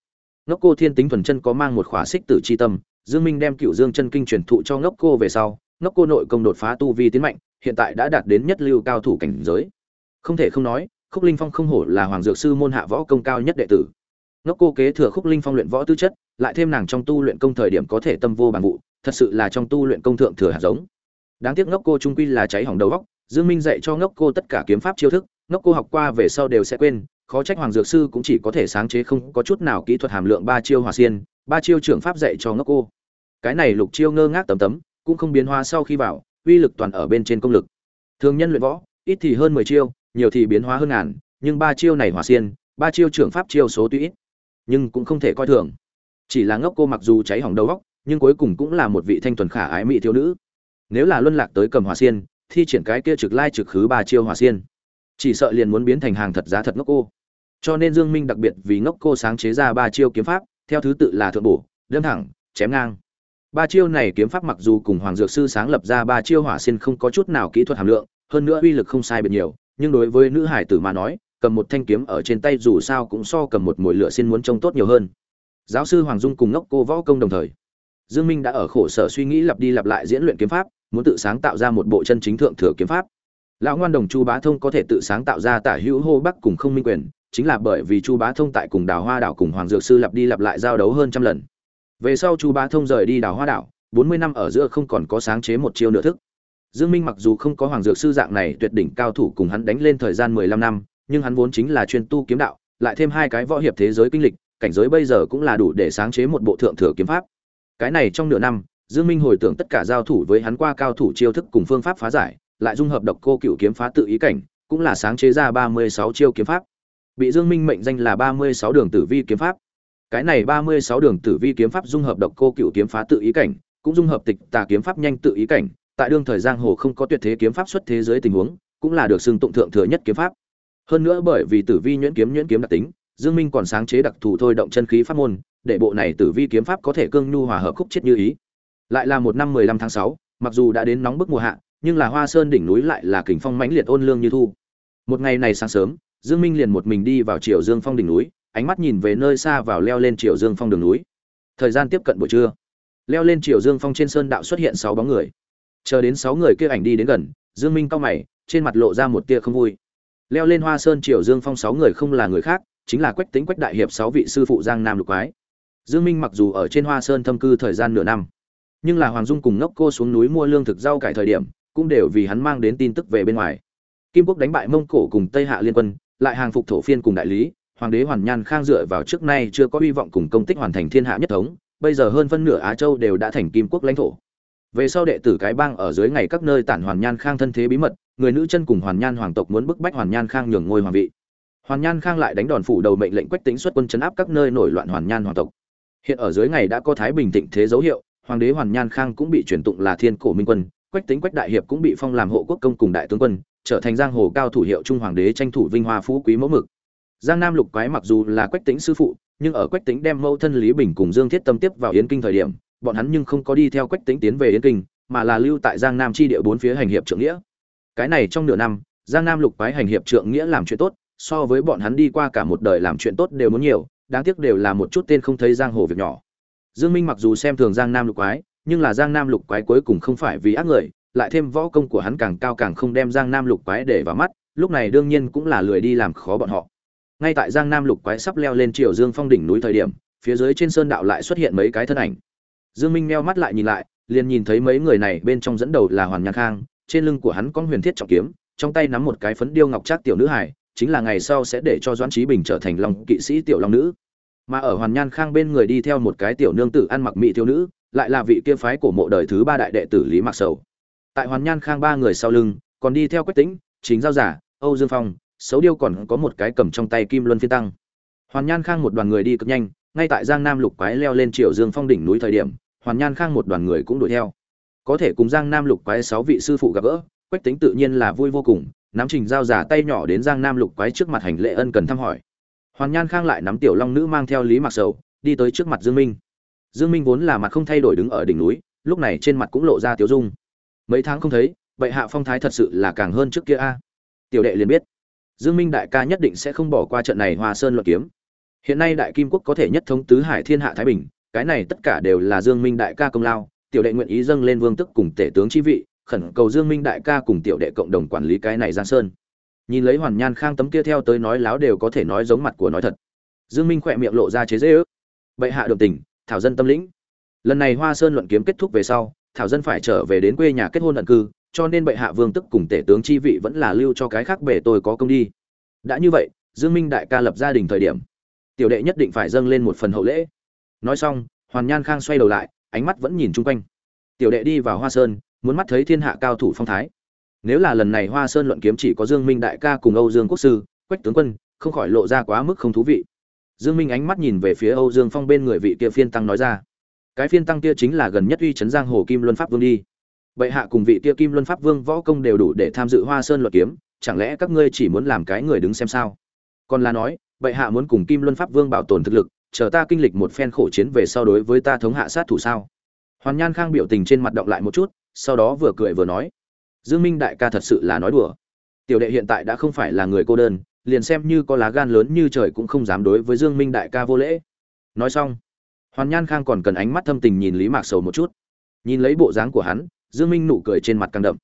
ngốc Cô Thiên tính thuần chân có mang một khỏa xích tử chi tâm, Dương Minh đem cựu Dương chân kinh truyền thụ cho ngốc Cô về sau, ngốc Cô nội công đột phá tu vi tiến mạnh, hiện tại đã đạt đến nhất lưu cao thủ cảnh giới. Không thể không nói, Khúc Linh Phong không hổ là hoàng dược sư môn hạ võ công cao nhất đệ tử. ngốc cô kế thừa Khúc Linh Phong luyện võ tư chất, lại thêm nàng trong tu luyện công thời điểm có thể tâm vô bằng vụ, thật sự là trong tu luyện công thượng thừa hạt giống. Đáng tiếc Ngốc cô trung quy là cháy hỏng đầu óc, Dương Minh dạy cho Ngốc cô tất cả kiếm pháp chiêu thức, Ngốc cô học qua về sau đều sẽ quên, khó trách hoàng dược sư cũng chỉ có thể sáng chế không có chút nào kỹ thuật hàm lượng ba chiêu hòa xiên, ba chiêu trưởng pháp dạy cho Ngốc cô. Cái này lục chiêu ngơ ngác tấm tấm, cũng không biến hóa sau khi vào, uy lực toàn ở bên trên công lực. Thường nhân luyện võ, ít thì hơn 10 chiêu, nhiều thì biến hóa hơn ngàn, nhưng ba chiêu này hòa xiên, ba chiêu trưởng pháp chiêu số tuy ít, nhưng cũng không thể coi thường. Chỉ là ngốc cô mặc dù cháy hỏng đầu óc, nhưng cuối cùng cũng là một vị thanh thuần khả ái mỹ thiếu nữ. Nếu là luân lạc tới cầm hỏa xiên, thi triển cái kia trực lai trực khứ ba chiêu hỏa xiên, chỉ sợ liền muốn biến thành hàng thật giá thật ngốc cô. Cho nên Dương Minh đặc biệt vì ngốc cô sáng chế ra ba chiêu kiếm pháp, theo thứ tự là thượng bổ, đâm thẳng, chém ngang. Ba chiêu này kiếm pháp mặc dù cùng Hoàng Dược sư sáng lập ra ba chiêu hỏa xiên không có chút nào kỹ thuật hàm lượng, hơn nữa uy lực không sai biệt nhiều, nhưng đối với nữ hải tử mà nói, cầm một thanh kiếm ở trên tay dù sao cũng so cầm một mồi lửa xin muốn trông tốt nhiều hơn giáo sư hoàng dung cùng ngốc cô võ công đồng thời dương minh đã ở khổ sở suy nghĩ lặp đi lặp lại diễn luyện kiếm pháp muốn tự sáng tạo ra một bộ chân chính thượng thừa kiếm pháp. Lão ngoan đồng chu bá thông có thể tự sáng tạo ra tả hữu hô bắc cùng không minh quyền chính là bởi vì chu bá thông tại cùng đào hoa đảo cùng hoàng dược sư lặp đi lặp lại giao đấu hơn trăm lần. Về sau chu bá thông rời đi đào hoa đảo 40 năm ở giữa không còn có sáng chế một chiêu nửa thức. Dương minh mặc dù không có hoàng dược sư dạng này tuyệt đỉnh cao thủ cùng hắn đánh lên thời gian 15 năm nhưng hắn vốn chính là chuyên tu kiếm đạo, lại thêm hai cái võ hiệp thế giới kinh lịch, cảnh giới bây giờ cũng là đủ để sáng chế một bộ thượng thừa kiếm pháp. Cái này trong nửa năm, Dương Minh hồi tưởng tất cả giao thủ với hắn qua cao thủ chiêu thức cùng phương pháp phá giải, lại dung hợp độc cô cựu kiếm phá tự ý cảnh, cũng là sáng chế ra 36 chiêu kiếm pháp. Bị Dương Minh mệnh danh là 36 đường tử vi kiếm pháp. Cái này 36 đường tử vi kiếm pháp dung hợp độc cô cựu kiếm phá tự ý cảnh, cũng dung hợp tịch tà kiếm pháp nhanh tự ý cảnh, tại đương thời giang hồ không có tuyệt thế kiếm pháp xuất thế giới tình huống, cũng là được xưng tụng thượng thừa nhất kiếm pháp hơn nữa bởi vì tử vi nhuyễn kiếm nhuyễn kiếm đặc tính dương minh còn sáng chế đặc thù thôi động chân khí pháp môn để bộ này tử vi kiếm pháp có thể cương nhu hòa hợp khúc chết như ý lại là một năm 15 tháng sáu, mặc dù đã đến nóng bức mùa hạ nhưng là hoa sơn đỉnh núi lại là kình phong mãnh liệt ôn lương như thu. Một ngày này sáng sớm dương minh liền một mình đi vào triều dương phong đỉnh núi ánh mắt nhìn về nơi xa vào leo lên triều dương phong đường núi. Thời gian tiếp cận buổi trưa leo lên triều dương phong trên sơn đạo xuất hiện sáu bóng người. Chờ đến sáu người kia ảnh đi đến gần dương minh cao mày trên mặt lộ ra một tia không vui. Leo lên hoa sơn triều dương phong sáu người không là người khác chính là quách tính quách đại hiệp sáu vị sư phụ giang nam lục quái. Dương minh mặc dù ở trên hoa sơn thâm cư thời gian nửa năm nhưng là hoàng dung cùng ngốc cô xuống núi mua lương thực rau cải thời điểm, cũng đều vì hắn mang đến tin tức về bên ngoài. Kim quốc đánh bại mông cổ cùng tây hạ liên quân, lại hàng phục thổ phiên cùng đại lý, hoàng đế hoàn nhan khang dựa vào trước nay chưa có hy vọng cùng công tích hoàn thành thiên hạ nhất thống, bây giờ hơn phân nửa á châu đều đã thành kim quốc lãnh thổ. Về sau đệ tử cái bang ở dưới ngày các nơi tản hoàn nhan khang thân thế bí mật, người nữ chân cùng hoàn nhan hoàng tộc muốn bức bách hoàn nhan khang nhường ngôi hoàng vị. Hoàn nhan khang lại đánh đòn phủ đầu mệnh lệnh quách tính xuất quân chấn áp các nơi nổi loạn hoàn nhan hoàng tộc. Hiện ở dưới ngày đã có thái bình thịnh thế dấu hiệu hoàng đế hoàn nhan khang cũng bị truyền tụng là thiên cổ minh quân, quách tính quách đại hiệp cũng bị phong làm hộ quốc công cùng đại tướng quân, trở thành giang hồ cao thủ hiệu trung hoàng đế tranh thủ vinh hoa phú quý mẫu mực. Giang nam lục quái mặc dù là quách tính sư phụ, nhưng ở quách tính đem mẫu thân lý bình cùng dương thiết tâm tiếp vào yến kinh thời điểm, bọn hắn nhưng không có đi theo quách tính tiến về yến kinh, mà là lưu tại giang nam chi địa bốn phía hành hiệp trưởng nghĩa. Cái này trong nửa năm, giang nam lục quái hành hiệp trượng nghĩa làm chuyện tốt, so với bọn hắn đi qua cả một đời làm chuyện tốt đều muốn nhiều, đáng tiếc đều là một chút tên không thấy giang hồ việc nhỏ dương minh mặc dù xem thường giang nam lục quái, nhưng là giang nam lục quái cuối cùng không phải vì ác người, lại thêm võ công của hắn càng cao càng không đem giang nam lục quái để vào mắt, lúc này đương nhiên cũng là lười đi làm khó bọn họ. Ngay tại giang nam lục quái sắp leo lên triều dương phong đỉnh núi thời điểm, phía dưới trên sơn đạo lại xuất hiện mấy cái thân ảnh. Dương minh meo mắt lại nhìn lại, liền nhìn thấy mấy người này bên trong dẫn đầu là hoàn nhan khang, trên lưng của hắn có huyền thiết trọng kiếm, trong tay nắm một cái phấn điêu ngọc trác tiểu nữ hải chính là ngày sau sẽ để cho doãn Chí bình trở thành long kỵ sĩ tiểu long nữ mà ở hoàn nhan khang bên người đi theo một cái tiểu nương tử ăn mặc mỹ thiếu nữ, lại là vị kia phái của mộ đời thứ ba đại đệ tử lý mạc sầu. Tại hoàn nhan khang ba người sau lưng, còn đi theo quách tĩnh, chính giao giả, âu dương phong, xấu điêu còn có một cái cầm trong tay kim luân phi tăng. Hoàn nhan khang một đoàn người đi cực nhanh, ngay tại giang nam lục quái leo lên triều dương phong đỉnh núi thời điểm, hoàn nhan khang một đoàn người cũng đuổi theo. Có thể cùng giang nam lục quái sáu vị sư phụ gặp gỡ, quách tính tự nhiên là vui vô cùng, nắm trình giao giả tay nhỏ đến giang nam lục quái trước mặt hành lễ ân cần thăm hỏi hoàn nhan khang lại nắm tiểu long nữ mang theo lý mặc sầu, đi tới trước mặt dương minh. Dương minh vốn là mặt không thay đổi đứng ở đỉnh núi, lúc này trên mặt cũng lộ ra tiểu dung. Mấy tháng không thấy, vậy hạ phong thái thật sự là càng hơn trước kia a. Tiểu đệ liền biết, dương minh đại ca nhất định sẽ không bỏ qua trận này hoa sơn luận kiếm. Hiện nay đại kim quốc có thể nhất thống tứ hải thiên hạ thái bình, cái này tất cả đều là dương minh đại ca công lao. Tiểu đệ nguyện ý dâng lên vương tức cùng tể tướng chi vị, khẩn cầu dương minh đại ca cùng tiểu đệ cộng đồng quản lý cái này giang sơn nhìn lấy hoàn nhan khang tấm kia theo tới nói láo đều có thể nói giống mặt của nói thật. Dương minh khỏe miệng lộ ra chế dễ ước. Bệ hạ đồng tình, thảo dân tâm lĩnh. Lần này hoa sơn luận kiếm kết thúc về sau, thảo dân phải trở về đến quê nhà kết hôn ẩn cư, cho nên bệ hạ vương tức cùng tể tướng chi vị vẫn là lưu cho cái khác bể tôi có công đi. Đã như vậy, dương minh đại ca lập gia đình thời điểm, tiểu đệ nhất định phải dâng lên một phần hậu lễ. Nói xong, hoàn nhan khang xoay đầu lại, ánh mắt vẫn nhìn chung quanh. Tiểu đệ đi vào hoa sơn, muốn mắt thấy thiên hạ cao thủ phong thái nếu là lần này hoa sơn luận kiếm chỉ có dương minh đại ca cùng âu dương quốc sư, quách tướng quân, không khỏi lộ ra quá mức không thú vị. Dương minh ánh mắt nhìn về phía âu dương phong bên người vị kia phiên tăng nói ra. Cái phiên tăng kia chính là gần nhất uy chấn giang hồ kim luân pháp vương đi. Bệ hạ cùng vị kia kim luân pháp vương võ công đều đủ để tham dự hoa sơn luận kiếm, chẳng lẽ các ngươi chỉ muốn làm cái người đứng xem sao? Còn là nói, bệ hạ muốn cùng kim luân pháp vương bảo tồn thực lực, chờ ta kinh lịch một phen khổ chiến về sau đối với ta thống hạ sát thủ sao? Hoàn nhan khang biểu tình trên mặt động lại một chút, sau đó vừa cười vừa nói dương minh đại ca thật sự là nói đùa. Tiểu đệ hiện tại đã không phải là người cô đơn, liền xem như có lá gan lớn như trời cũng không dám đối với dương minh đại ca vô lễ. Nói xong, hoàn nhan khang còn cần ánh mắt thâm tình nhìn lý mạc sầu một chút. Nhìn lấy bộ dáng của hắn, dương minh nụ cười trên mặt càng đậm.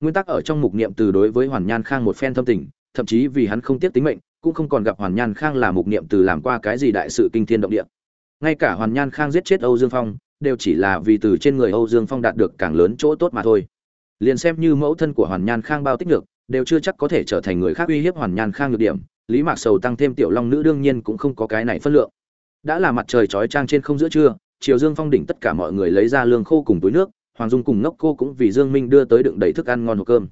Nguyên tắc ở trong mục niệm từ đối với hoàn nhan khang một phen thâm tình, thậm chí vì hắn không tiếc tính mệnh, cũng không còn gặp hoàn nhan khang là mục niệm từ làm qua cái gì đại sự kinh thiên động địa. Ngay cả hoàn nhan khang giết chết âu dương phong, đều chỉ là vì từ trên người âu dương phong đạt được càng lớn chỗ tốt mà thôi liền xem như mẫu thân của hoàn nhan khang bao tích được đều chưa chắc có thể trở thành người khác uy hiếp hoàn nhan khang được điểm, lý mạc sầu tăng thêm tiểu long nữ đương nhiên cũng không có cái này phân lượng. Đã là mặt trời trói trang trên không giữa trưa chiều dương phong đỉnh tất cả mọi người lấy ra lương khô cùng túi nước, hoàng dung cùng ngốc cô cũng vì dương minh đưa tới đựng đầy thức ăn ngon hộp cơm.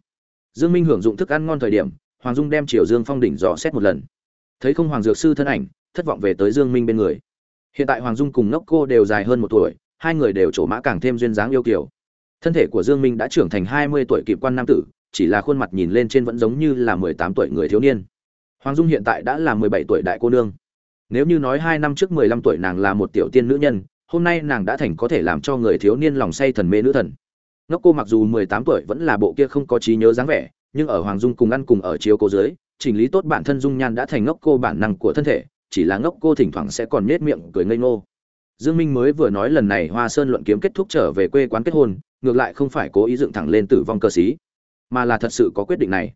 Dương minh hưởng dụng thức ăn ngon thời điểm, hoàng dung đem chiều dương phong đỉnh dò xét một lần. Thấy không hoàng dược sư thân ảnh, thất vọng về tới dương minh bên người. Hiện tại hoàng dung cùng ngốc cô đều dài hơn một tuổi, hai người đều trổ mã càng thêm duyên dáng yêu kiều thân thể của dương minh đã trưởng thành hai mươi tuổi kịp quan nam tử, chỉ là khuôn mặt nhìn lên trên vẫn giống như là mười tám tuổi người thiếu niên. Hoàng dung hiện tại đã là mười bảy tuổi đại cô nương. Nếu như nói hai năm trước mười lăm tuổi nàng là một tiểu tiên nữ nhân, hôm nay nàng đã thành có thể làm cho người thiếu niên lòng say thần mê nữ thần. Ngốc cô mặc dù mười tám tuổi vẫn là bộ kia không có trí nhớ dáng vẻ, nhưng ở hoàng dung cùng ăn cùng ở chiếu cô dưới, chỉnh lý tốt bản thân dung nhan đã thành ngốc cô bản năng của thân thể, chỉ là ngốc cô thỉnh thoảng sẽ còn nết miệng cười ngây ngô. Dương minh mới vừa nói lần này hoa sơn luận kiếm kết thúc trở về quê quán kết hôn ngược lại không phải cố ý dựng thẳng lên tử vong cơ sĩ, mà là thật sự có quyết định này.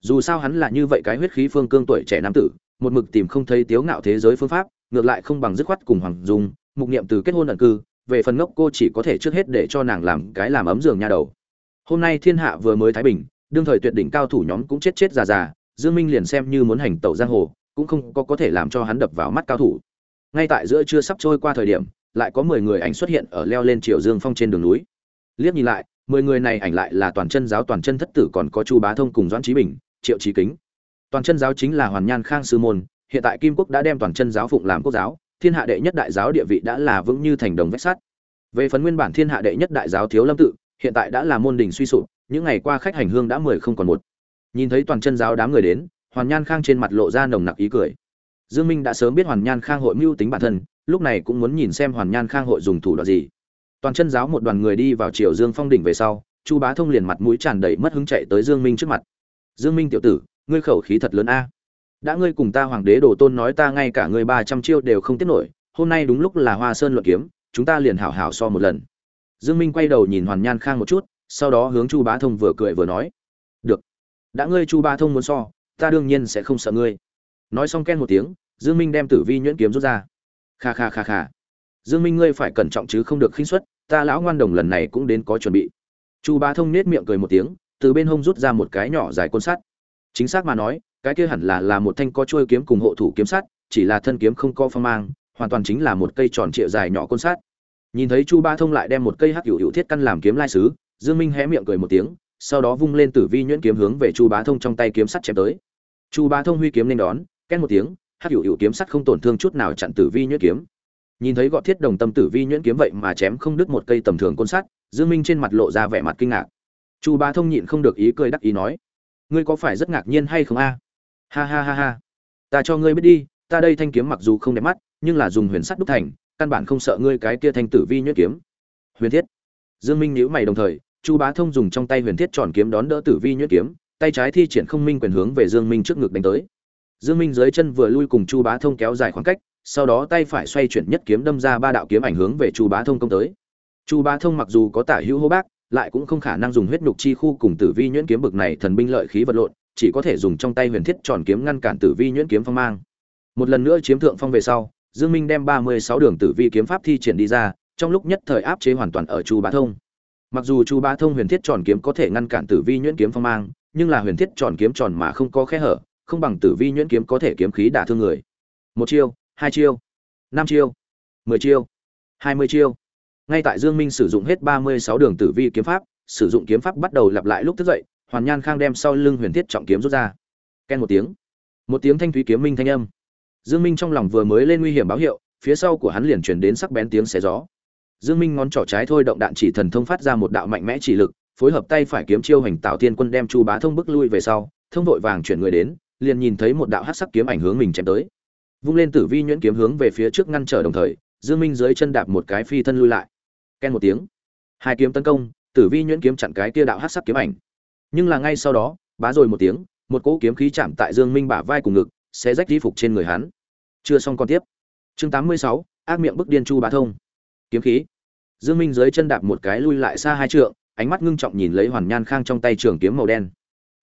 Dù sao hắn là như vậy cái huyết khí phương cương tuổi trẻ nam tử, một mực tìm không thấy tiếu ngạo thế giới phương pháp, ngược lại không bằng dứt khoát cùng hoàng dung, mục niệm từ kết hôn ẩn cư, về phần ngốc cô chỉ có thể trước hết để cho nàng làm cái làm ấm giường nha đầu. Hôm nay thiên hạ vừa mới thái bình, đương thời tuyệt đỉnh cao thủ nhóm cũng chết chết già già, dương minh liền xem như muốn hành tẩu giang hồ, cũng không có có thể làm cho hắn đập vào mắt cao thủ. Ngay tại giữa trưa sắp trôi qua thời điểm, lại có mười người ảnh xuất hiện ở leo lên triều dương phong trên đường núi liếc nhìn lại, mười người này ảnh lại là toàn chân giáo toàn chân thất tử còn có chu bá thông cùng doãn trí bình, triệu trí kính. Toàn chân giáo chính là hoàn nhan khang sư môn, hiện tại kim quốc đã đem toàn chân giáo phụng làm quốc giáo, thiên hạ đệ nhất đại giáo địa vị đã là vững như thành đồng vách sắt. Về phần nguyên bản thiên hạ đệ nhất đại giáo thiếu lâm tự, hiện tại đã là môn đình suy sụp, những ngày qua khách hành hương đã mười không còn một. Nhìn thấy toàn chân giáo đám người đến, hoàn nhan khang trên mặt lộ ra nồng nặc ý cười. Dương minh đã sớm biết hoàn nhan khang hội mưu tính bản thân, lúc này cũng muốn nhìn xem hoàn nhan khang hội dùng thủ đoạn gì toàn chân giáo một đoàn người đi vào triều dương phong đỉnh về sau, chu bá thông liền mặt mũi tràn đầy mất hứng chạy tới dương minh trước mặt. Dương minh tiểu tử, ngươi khẩu khí thật lớn a. Đã ngươi cùng ta hoàng đế đồ tôn nói ta ngay cả ngươi ba trăm chiêu đều không tiếp nổi, hôm nay đúng lúc là hoa sơn luận kiếm, chúng ta liền hảo hảo so một lần. Dương minh quay đầu nhìn hoàn nhan khang một chút, sau đó hướng chu bá thông vừa cười vừa nói. Được. Đã ngươi chu bá thông muốn so, ta đương nhiên sẽ không sợ ngươi. Nói xong ken một tiếng, dương minh đem tử vi nhuyễn kiếm rút ra. Kha kha kha kha. Dương minh ngươi phải cẩn trọng chứ không được khinh suất ta lão ngoan đồng lần này cũng đến có chuẩn bị. Chu bá thông nết miệng cười một tiếng, từ bên hông rút ra một cái nhỏ dài côn sắt. Chính xác mà nói, cái kia hẳn là là một thanh có chuôi kiếm cùng hộ thủ kiếm sắt, chỉ là thân kiếm không có phong mang, hoàn toàn chính là một cây tròn trịa dài nhỏ côn sắt. Nhìn thấy chu bá thông lại đem một cây hắc hữu hữu thiết căn làm kiếm lai sứ, dương minh hé miệng cười một tiếng, sau đó vung lên tử vi nhuyễn kiếm hướng về chu bá thông trong tay kiếm sắt chém tới. Chu bá thông huy kiếm lên đón, két một tiếng, hắc hữu hữu kiếm sắt không tổn thương chút nào chặn tử vi nhuyễn kiếm nhìn thấy gọt thiết đồng tâm tử vi nhuyễn kiếm vậy mà chém không đứt một cây tầm thường côn sắt, dương minh trên mặt lộ ra vẻ mặt kinh ngạc. Chu bá thông nhịn không được ý cười đắc ý nói, ngươi có phải rất ngạc nhiên hay không a? Ha ha ha ha. Ta cho ngươi biết đi, ta đây thanh kiếm mặc dù không đẹp mắt, nhưng là dùng huyền sắt đúc thành, căn bản không sợ ngươi cái kia thanh tử vi nhuyễn kiếm. Huyền thiết. Dương minh nhíu mày đồng thời, chu bá thông dùng trong tay huyền thiết tròn kiếm đón đỡ tử vi nhuyễn kiếm, tay trái thi triển không minh quyền hướng về dương minh trước ngực đánh tới. Dương minh dưới chân vừa lui cùng chu bá thông kéo dài khoảng cách sau đó tay phải xoay chuyển nhất kiếm đâm ra ba đạo kiếm ảnh hướng về chu bá thông công tới. Chu bá thông mặc dù có tả hữu hô bác, lại cũng không khả năng dùng huyết nhục chi khu cùng tử vi nhuyễn kiếm bực này thần binh lợi khí vật lộn, chỉ có thể dùng trong tay huyền thiết tròn kiếm ngăn cản tử vi nhuyễn kiếm phong mang. Một lần nữa chiếm thượng phong về sau, dương minh đem ba mươi sáu đường tử vi kiếm pháp thi triển đi ra, trong lúc nhất thời áp chế hoàn toàn ở chu bá thông. Mặc dù chu bá thông huyền thiết tròn kiếm có thể ngăn cản tử vi nhuyễn kiếm phong mang, nhưng là huyền thiết tròn kiếm tròn mà không có khe hở, không bằng tử vi nhuyễn kiếm có thể kiếm khí đả thương người. Một chiêu hai chiêu, năm chiêu, mười chiêu, hai mươi chiêu. Ngay tại dương minh sử dụng hết ba mươi sáu đường tử vi kiếm pháp, sử dụng kiếm pháp bắt đầu lặp lại lúc thức dậy, hoàn nhan khang đem sau lưng huyền thiết trọng kiếm rút ra. Ken một tiếng một tiếng thanh thúy kiếm minh thanh âm. Dương minh trong lòng vừa mới lên nguy hiểm báo hiệu, phía sau của hắn liền truyền đến sắc bén tiếng xé gió. Dương minh ngón trỏ trái thôi động đạn chỉ thần thông phát ra một đạo mạnh mẽ chỉ lực, phối hợp tay phải kiếm chiêu hành tạo tiên quân đem chu bá thông bức lui về sau, thông vội vàng chuyển người đến, liền nhìn thấy một đạo hắc sắc kiếm ảnh hướng mình chém tới vung lên tử vi nhuyễn kiếm hướng về phía trước ngăn trở đồng thời dương minh dưới chân đạp một cái phi thân lui lại. Ken một tiếng. Hai kiếm tấn công tử vi nhuyễn kiếm chặn cái kia đạo hắc sắc kiếm ảnh. Nhưng là ngay sau đó bá rồi một tiếng một cỗ kiếm khí chạm tại dương minh bả vai cùng ngực sẽ rách y phục trên người hắn. Chưa xong còn tiếp. Chương 86, ác miệng bức điên chu bá thông. Kiếm khí. Dương minh dưới chân đạp một cái lui lại xa hai trượng ánh mắt ngưng trọng nhìn lấy hoàn nhan khang trong tay trường kiếm màu đen.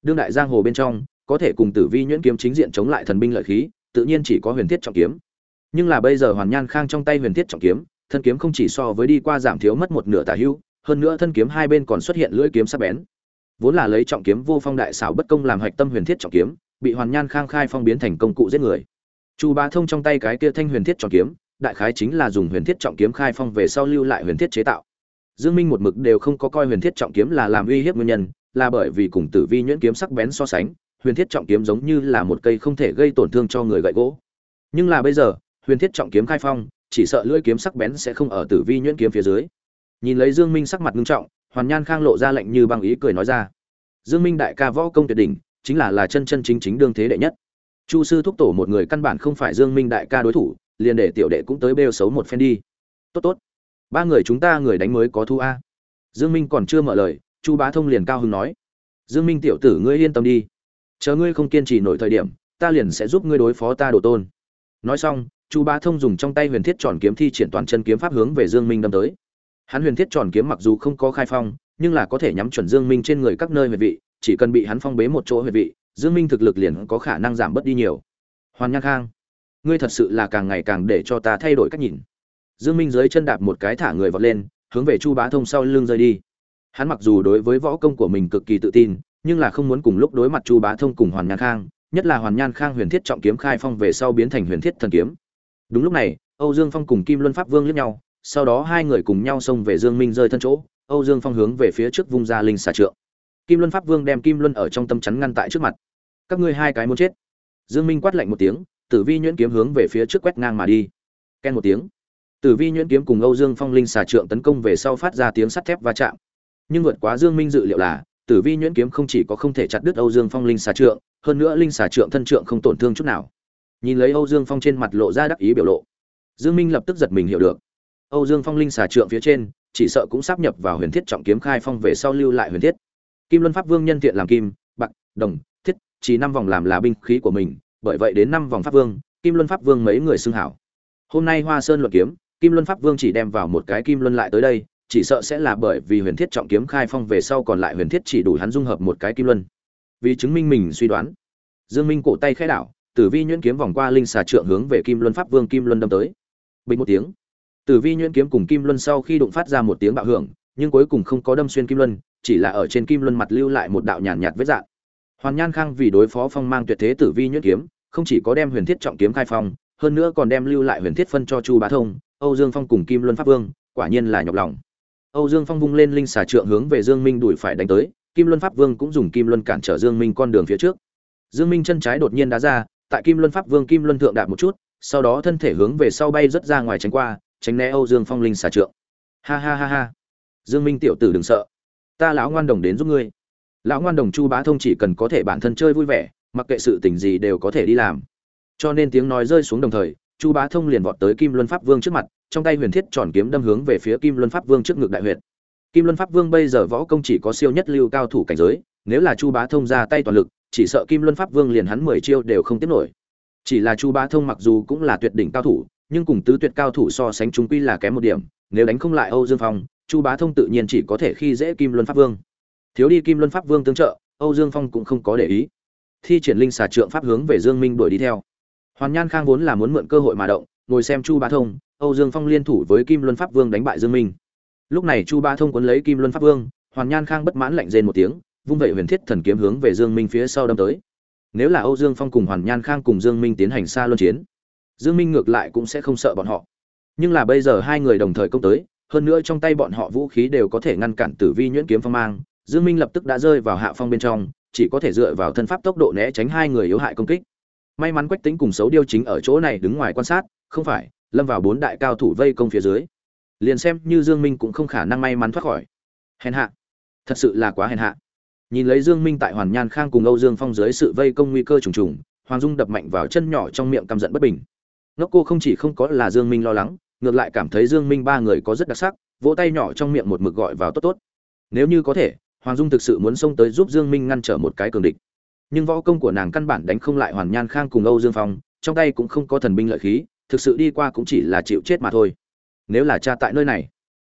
Đương đại giang hồ bên trong có thể cùng tử vi nhuyễn kiếm chính diện chống lại thần binh lợi khí tự nhiên chỉ có huyền thiết trọng kiếm. Nhưng là bây giờ hoàn nhan khang trong tay huyền thiết trọng kiếm thân kiếm không chỉ so với đi qua giảm thiếu mất một nửa tả hưu, hơn nữa thân kiếm hai bên còn xuất hiện lưỡi kiếm sắc bén. Vốn là lấy trọng kiếm vô phong đại xảo bất công làm hạch tâm huyền thiết trọng kiếm bị hoàn nhan khang khai phong biến thành công cụ giết người. Chu bá thông trong tay cái kia thanh huyền thiết trọng kiếm đại khái chính là dùng huyền thiết trọng kiếm khai phong về sau lưu lại huyền thiết chế tạo. Dương minh một mực đều không có coi huyền thiết trọng kiếm là làm uy hiếp nguyên nhân là bởi vì cùng tử vi nhuyễn kiếm sắc bén so sánh huyền thiết trọng kiếm giống như là một cây không thể gây tổn thương cho người gậy gỗ. Nhưng là bây giờ, huyền thiết trọng kiếm khai phong, chỉ sợ lưỡi kiếm sắc bén sẽ không ở tử vi nhuyễn kiếm phía dưới. Nhìn lấy dương minh sắc mặt ngưng trọng, hoàn nhan khang lộ ra lệnh như băng ý cười nói ra. Dương minh đại ca võ công tuyệt đỉnh, chính là là chân chân chính chính đương thế đệ nhất. Chu sư thúc tổ một người căn bản không phải dương minh đại ca đối thủ, liền để tiểu đệ cũng tới bêu xấu một phen đi. Tốt tốt, ba người chúng ta người đánh mới có thu a. Dương minh còn chưa mở lời, chu bá thông liền cao hứng nói. Dương minh tiểu tử ngươi yên tâm đi chờ ngươi không kiên trì nổi thời điểm, ta liền sẽ giúp ngươi đối phó ta đồ tôn. Nói xong, chu bá thông dùng trong tay huyền thiết tròn kiếm thi triển toàn chân kiếm pháp hướng về dương minh đâm tới. Hắn huyền thiết tròn kiếm mặc dù không có khai phong, nhưng là có thể nhắm chuẩn dương minh trên người các nơi huyệt vị, chỉ cần bị hắn phong bế một chỗ huyệt vị, dương minh thực lực liền có khả năng giảm bớt đi nhiều. Hoàn nhan khang, ngươi thật sự là càng ngày càng để cho ta thay đổi cách nhìn. Dương minh dưới chân đạp một cái thả người vọt lên, hướng về chu bá thông sau lưng rơi đi. Hắn mặc dù đối với võ công của mình cực kỳ tự tin nhưng là không muốn cùng lúc đối mặt chu bá thông cùng hoàn nhan khang, nhất là hoàn nhan khang huyền thiết trọng kiếm khai phong về sau biến thành huyền thiết thần kiếm. Đúng lúc này, âu dương phong cùng kim luân pháp vương liếc nhau, sau đó hai người cùng nhau xông về dương minh rơi thân chỗ, âu dương phong hướng về phía trước vung ra linh xà trượng. Kim luân pháp vương đem kim luân ở trong tâm chắn ngăn tại trước mặt. Các ngươi hai cái muốn chết. Dương minh quát lạnh một tiếng, tử vi nhuyễn kiếm hướng về phía trước quét ngang mà đi. Ken một tiếng, tử vi nhuyễn kiếm cùng âu dương phong linh xà trượng tấn công về sau phát ra tiếng sắt thép va chạm. Nhưng vượt quá dương minh dự liệu là tử vi nhuyễn kiếm không chỉ có không thể chặt đứt âu dương phong linh xà trượng, hơn nữa linh xà trượng thân trượng không tổn thương chút nào. Nhìn lấy âu dương phong trên mặt lộ ra đắc ý biểu lộ, dương minh lập tức giật mình hiểu được. Âu dương phong linh xà trượng phía trên, chỉ sợ cũng sắp nhập vào huyền thiết trọng kiếm khai phong về sau lưu lại huyền thiết. Kim luân pháp vương nhân tiện làm kim, bạc, đồng, thiết, chỉ năm vòng làm là binh khí của mình, bởi vậy đến năm vòng pháp vương, kim luân pháp vương mấy người xưng hảo. Hôm nay hoa sơn luận kiếm, kim luân pháp vương chỉ đem vào một cái kim luân lại tới đây chỉ sợ sẽ là bởi vì huyền thiết trọng kiếm khai phong về sau còn lại huyền thiết chỉ đủ hắn dung hợp một cái kim luân. Vì chứng minh mình suy đoán dương minh cổ tay khẽ đảo tử vi nhuyễn kiếm vòng qua linh xà trượng hướng về kim luân pháp vương kim luân đâm tới. Bình một tiếng tử vi nhuyễn kiếm cùng kim luân sau khi đụng phát ra một tiếng bạo hưởng nhưng cuối cùng không có đâm xuyên kim luân chỉ là ở trên kim luân mặt lưu lại một đạo nhàn nhạt, nhạt vết dạng. Hoàn nhan khang vì đối phó phong mang tuyệt thế tử vi nhuyễn kiếm không chỉ có đem huyền thiết trọng kiếm khai phong hơn nữa còn đem lưu lại huyền thiết phân cho chu bá thông âu dương phong cùng kim luân pháp vương quả nhiên là nhọc lòng âu dương phong vung lên linh xà trượng hướng về dương minh đuổi phải đánh tới, kim luân pháp vương cũng dùng kim luân cản trở dương minh con đường phía trước. Dương minh chân trái đột nhiên đá ra, tại kim luân pháp vương kim luân thượng đạp một chút, sau đó thân thể hướng về sau bay rất ra ngoài tránh qua, tránh né âu dương phong linh xà trượng. Ha ha ha ha. Dương minh tiểu tử đừng sợ. Ta lão ngoan đồng đến giúp ngươi. Lão ngoan đồng chu bá thông chỉ cần có thể bản thân chơi vui vẻ, mặc kệ sự tình gì đều có thể đi làm. Cho nên tiếng nói rơi xuống đồng thời, chu bá thông liền vọt tới kim luân pháp vương trước mặt trong tay huyền thiết tròn kiếm đâm hướng về phía kim luân pháp vương trước ngực đại huyệt. Kim luân pháp vương bây giờ võ công chỉ có siêu nhất lưu cao thủ cảnh giới, nếu là chu bá thông ra tay toàn lực, chỉ sợ kim luân pháp vương liền hắn mười chiêu đều không tiếp nổi. Chỉ là chu bá thông mặc dù cũng là tuyệt đỉnh cao thủ, nhưng cùng tứ tuyệt cao thủ so sánh chúng quy là kém một điểm, nếu đánh không lại âu dương phong, chu bá thông tự nhiên chỉ có thể khi dễ kim luân pháp vương. Thiếu đi kim luân pháp vương tương trợ, âu dương phong cũng không có để ý. Thi triển linh xà trượng pháp hướng về dương minh đuổi đi theo. Hoàn nhan khang vốn là muốn mượn cơ hội mà động, ngồi xem chu bá thông âu dương phong liên thủ với kim luân pháp vương đánh bại dương minh. Lúc này chu Ba thông cuốn lấy kim luân pháp vương, hoàn nhan khang bất mãn lạnh rên một tiếng, vung vậy huyền thiết thần kiếm hướng về dương minh phía sau đâm tới. Nếu là âu dương phong cùng hoàn nhan khang cùng dương minh tiến hành xa luân chiến, dương minh ngược lại cũng sẽ không sợ bọn họ. Nhưng là bây giờ hai người đồng thời công tới, hơn nữa trong tay bọn họ vũ khí đều có thể ngăn cản tử vi nhuyễn kiếm phong mang, dương minh lập tức đã rơi vào hạ phong bên trong, chỉ có thể dựa vào thân pháp tốc độ né tránh hai người yếu hại công kích. May mắn quách Tĩnh cùng xấu điêu chính ở chỗ này đứng ngoài quan sát, không phải lâm vào bốn đại cao thủ vây công phía dưới. Liền xem như dương minh cũng không khả năng may mắn thoát khỏi. Hèn hạ. Thật sự là quá hèn hạ. Nhìn lấy dương minh tại hoàn nhan khang cùng âu dương phong dưới sự vây công nguy cơ trùng trùng, hoàng dung đập mạnh vào chân nhỏ trong miệng căm giận bất bình. Ngốc cô không chỉ không có là dương minh lo lắng, ngược lại cảm thấy dương minh ba người có rất đặc sắc, vỗ tay nhỏ trong miệng một mực gọi vào tốt tốt. Nếu như có thể, hoàng dung thực sự muốn xông tới giúp dương minh ngăn trở một cái cường địch. Nhưng võ công của nàng căn bản đánh không lại hoàn nhan khang cùng âu dương phong, trong tay cũng không có thần binh lợi khí thực sự đi qua cũng chỉ là chịu chết mà thôi. Nếu là cha tại nơi này,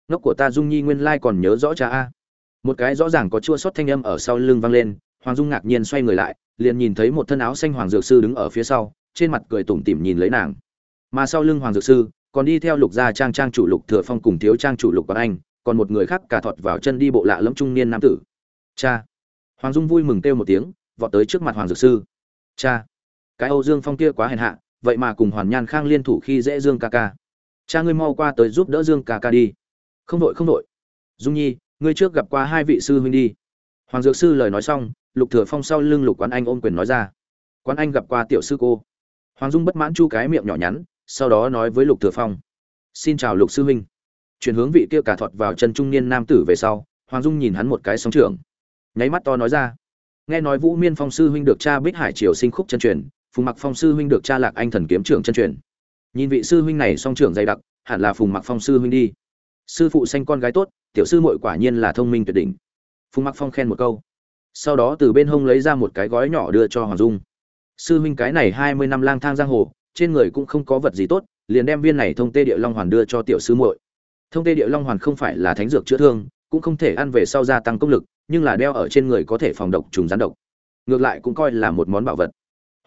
ngốc của ta dung nhi nguyên lai còn nhớ rõ cha a. Một cái rõ ràng có chua sót thanh âm ở sau lưng vang lên, hoàng dung ngạc nhiên xoay người lại, liền nhìn thấy một thân áo xanh hoàng dược sư đứng ở phía sau, trên mặt cười tủm tỉm nhìn lấy nàng. Mà sau lưng hoàng dược sư, còn đi theo lục gia trang trang chủ lục thừa phong cùng thiếu trang chủ lục quang anh, còn một người khác cả thọt vào chân đi bộ lạ lẫm trung niên nam tử. Cha. Hoàng dung vui mừng kêu một tiếng, vọt tới trước mặt hoàng dược sư. Cha. Cái âu dương phong kia quá hèn hạ vậy mà cùng hoàn nhan khang liên thủ khi dễ dương ca ca. Cha ngươi mau qua tới giúp đỡ dương ca ca đi. Không đội không đội. Dung nhi, ngươi trước gặp qua hai vị sư huynh đi. Hoàng dược sư lời nói xong, lục thừa phong sau lưng lục quán anh ôm quyền nói ra. Quán anh gặp qua tiểu sư cô. Hoàng dung bất mãn chu cái miệng nhỏ nhắn, sau đó nói với lục thừa phong. Xin chào lục sư huynh. Chuyển hướng vị kia cả thọt vào chân trung niên nam tử về sau, hoàng dung nhìn hắn một cái sóng trưởng. Nháy mắt to nói ra. Nghe nói vũ miên phong sư huynh được cha bích hải triều sinh khúc chân truyền phùng mặc phong sư huynh được cha lạc anh thần kiếm trưởng chân truyền. Nhìn vị sư huynh này song trưởng dày đặc, hẳn là phùng mặc phong sư huynh đi. Sư phụ sanh con gái tốt, tiểu sư muội quả nhiên là thông minh tuyệt đỉnh. Phùng mặc phong khen một câu. Sau đó từ bên hông lấy ra một cái gói nhỏ đưa cho hoàng dung. Sư huynh cái này hai mươi năm lang thang giang hồ, trên người cũng không có vật gì tốt, liền đem viên này thông tê địa long hoàn đưa cho tiểu sư muội. Thông tê địa long hoàn không phải là thánh dược chữa thương, cũng không thể ăn về sau gia tăng công lực, nhưng là đeo ở trên người có thể phòng độc trùng gián độc. Ngược lại cũng coi là một món bảo vật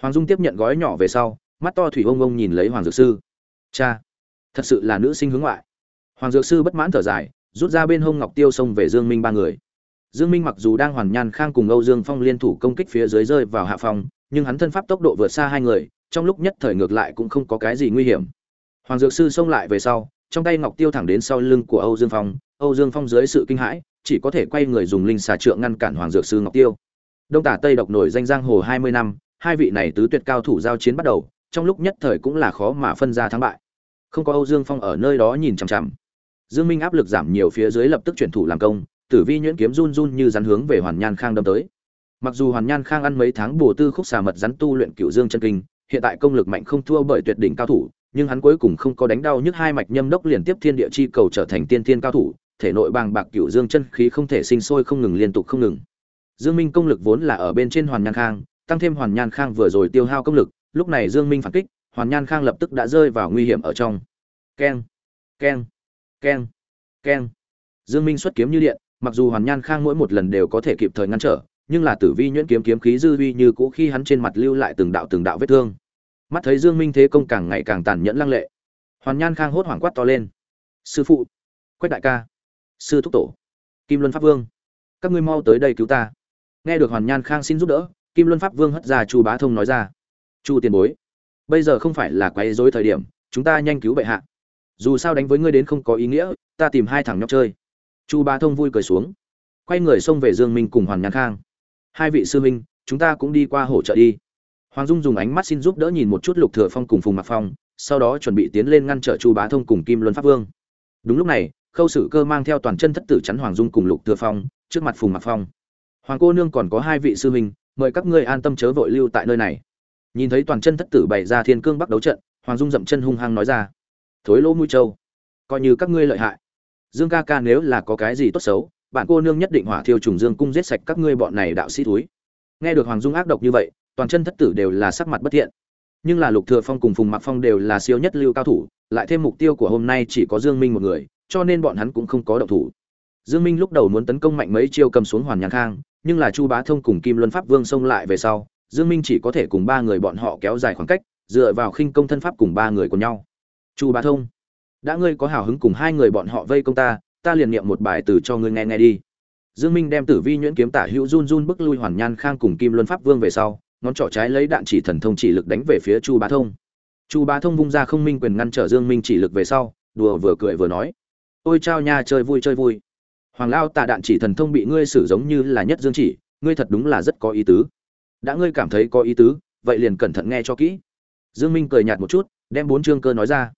hoàng dung tiếp nhận gói nhỏ về sau, mắt to thủy ông ông nhìn lấy hoàng dược sư. Cha, thật sự là nữ sinh hướng ngoại. Hoàng dược sư bất mãn thở dài, rút ra bên hông ngọc tiêu xông về dương minh ba người. Dương minh mặc dù đang hoàn nhan khang cùng âu dương phong liên thủ công kích phía dưới rơi vào hạ phòng nhưng hắn thân pháp tốc độ vượt xa hai người, trong lúc nhất thời ngược lại cũng không có cái gì nguy hiểm. Hoàng dược sư xông lại về sau, trong tay ngọc tiêu thẳng đến sau lưng của âu dương phong, âu dương phong dưới sự kinh hãi, chỉ có thể quay người dùng linh xà trượng ngăn cản hoàng dược sư ngọc tiêu. Đông tả tây độc nổi danh giang hồ hai mươi năm hai vị này tứ tuyệt cao thủ giao chiến bắt đầu, trong lúc nhất thời cũng là khó mà phân ra thắng bại. Không có âu dương phong ở nơi đó nhìn chằm chằm. Dương minh áp lực giảm nhiều phía dưới lập tức chuyển thủ làm công, tử vi nhuyễn kiếm run run như rắn hướng về hoàn nhan khang đâm tới. Mặc dù hoàn nhan khang ăn mấy tháng bổ tư khúc xà mật rắn tu luyện cựu dương chân kinh, hiện tại công lực mạnh không thua bởi tuyệt đỉnh cao thủ, nhưng hắn cuối cùng không có đánh đau nhức hai mạch nhâm đốc liên tiếp thiên địa chi cầu trở thành tiên thiên cao thủ, thể nội bàng bạc cựu dương chân khí không thể sinh sôi không ngừng liên tục không ngừng. Dương minh công lực vốn là ở bên trên hoàn nhan khang tăng thêm hoàn nhan khang vừa rồi tiêu hao công lực, lúc này dương minh phản kích, hoàn nhan khang lập tức đã rơi vào nguy hiểm ở trong. Keng keng keng keng. Dương minh xuất kiếm như điện, mặc dù hoàn nhan khang mỗi một lần đều có thể kịp thời ngăn trở, nhưng là tử vi nhuyễn kiếm kiếm khí dư vi như cũ khi hắn trên mặt lưu lại từng đạo từng đạo vết thương. Mắt thấy dương minh thế công càng ngày càng tàn nhẫn lăng lệ, hoàn nhan khang hốt hoảng quát to lên. Sư phụ, quách đại ca, sư thúc tổ, kim luân pháp vương, các ngươi mau tới đây cứu ta. Nghe được hoàn nhan khang xin giúp đỡ kim luân pháp vương hất ra chu bá thông nói ra. Chu tiền bối, bây giờ không phải là quấy rối thời điểm, chúng ta nhanh cứu bệ hạ. Dù sao đánh với ngươi đến không có ý nghĩa, ta tìm hai thằng nhóc chơi. Chu bá thông vui cười xuống. Quay người xông về dương minh cùng hoàn Nhàn khang. Hai vị sư minh chúng ta cũng đi qua hỗ trợ đi. Hoàng dung dùng ánh mắt xin giúp đỡ nhìn một chút lục thừa phong cùng phùng mặc phong, sau đó chuẩn bị tiến lên ngăn trở chu bá thông cùng kim luân pháp vương. Đúng lúc này, khâu sử cơ mang theo toàn chân thất tử chắn hoàng dung cùng lục thừa phong, trước mặt phùng mặc phong. Hoàng cô nương còn có hai vị sư Minh mời các ngươi an tâm chớ vội lưu tại nơi này. Nhìn thấy toàn chân thất tử bày ra thiên cương bắc đấu trận, hoàng dung dậm chân hung hăng nói ra, thối lỗ mũi châu coi như các ngươi lợi hại. Dương ca ca nếu là có cái gì tốt xấu, bạn cô nương nhất định hỏa thiêu trùng dương cung giết sạch các ngươi bọn này đạo sĩ túi nghe được hoàng dung ác độc như vậy, toàn chân thất tử đều là sắc mặt bất thiện. Nhưng là lục thừa phong cùng phùng mặc phong đều là siêu nhất lưu cao thủ, lại thêm mục tiêu của hôm nay chỉ có dương minh một người, cho nên bọn hắn cũng không có động thủ. Dương minh lúc đầu muốn tấn công mạnh mấy chiêu cầm xuống hoàn nhàn khang nhưng là chu bá thông cùng kim luân pháp vương xông lại về sau, dương minh chỉ có thể cùng ba người bọn họ kéo dài khoảng cách, dựa vào khinh công thân pháp cùng ba người của nhau. Chu bá thông, đã ngươi có hào hứng cùng hai người bọn họ vây công ta ta liền niệm một bài từ cho ngươi nghe nghe đi. Dương minh đem tử vi nhuyễn kiếm tả hữu run run bức lui hoàn nhan khang cùng kim luân pháp vương về sau, ngón trỏ trái lấy đạn chỉ thần thông chỉ lực đánh về phía chu bá thông. Chu bá thông vung ra không minh quyền ngăn trở dương minh chỉ lực về sau, đùa vừa cười vừa nói, ôi chao nha, chơi vui chơi vui hoàng lao tạ đạn chỉ thần thông bị ngươi xử giống như là nhất dương chỉ, ngươi thật đúng là rất có ý tứ. Đã ngươi cảm thấy có ý tứ, vậy liền cẩn thận nghe cho kỹ. Dương minh cười nhạt một chút, đem bốn chương cơ nói ra.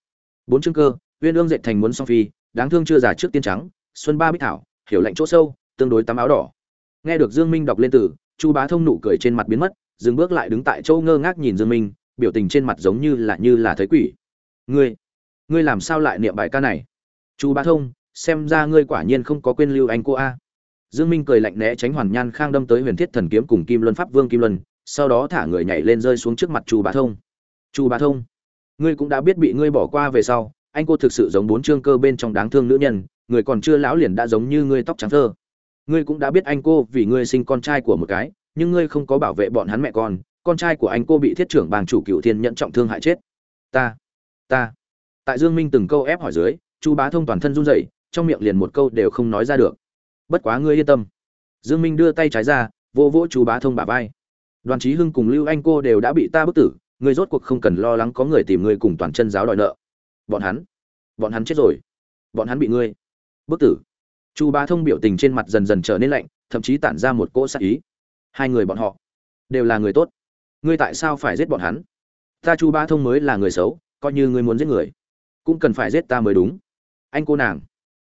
Bốn chương cơ, uyên ương dệt thành muốn song phi, đáng thương chưa già trước tiên trắng, xuân ba bích thảo, hiểu lạnh chỗ sâu, tương đối tắm áo đỏ. Nghe được dương minh đọc lên từ, chu bá thông nụ cười trên mặt biến mất, dừng bước lại đứng tại chỗ ngơ ngác nhìn dương minh, biểu tình trên mặt giống như là như là thấy quỷ. Ngươi ngươi làm sao lại niệm bài ca này? Chu bá thông xem ra ngươi quả nhiên không có quên lưu anh cô a. Dương minh cười lạnh né tránh hoàn nhan khang đâm tới huyền thiết thần kiếm cùng kim luân pháp vương kim luân, sau đó thả người nhảy lên rơi xuống trước mặt chu bá thông. Chu bá thông, ngươi cũng đã biết bị ngươi bỏ qua về sau, anh cô thực sự giống bốn chương cơ bên trong đáng thương nữ nhân, người còn chưa lão liền đã giống như ngươi tóc trắng thơ. Ngươi cũng đã biết anh cô vì ngươi sinh con trai của một cái, nhưng ngươi không có bảo vệ bọn hắn mẹ con con trai của anh cô bị thiết trưởng bàng chủ cựu thiên nhận trọng thương hại chết. Ta ta. Tại dương minh từng câu ép hỏi dưới, chu bá thông toàn thân run rẩy trong miệng liền một câu đều không nói ra được. Bất quá ngươi yên tâm. Dương minh đưa tay trái ra, vỗ vỗ chú bá thông bả vai. Đoàn trí hưng cùng lưu anh cô đều đã bị ta bức tử, ngươi rốt cuộc không cần lo lắng có người tìm ngươi cùng toàn chân giáo đòi nợ. Bọn hắn bọn hắn chết rồi. Bọn hắn bị ngươi bức tử. Chu bá thông biểu tình trên mặt dần dần trở nên lạnh, thậm chí tản ra một cỗ sát ý. Hai người bọn họ đều là người tốt. Ngươi tại sao phải giết bọn hắn? Ta chu bá thông mới là người xấu, coi như ngươi muốn giết người, cũng cần phải giết ta mới đúng. Anh cô nàng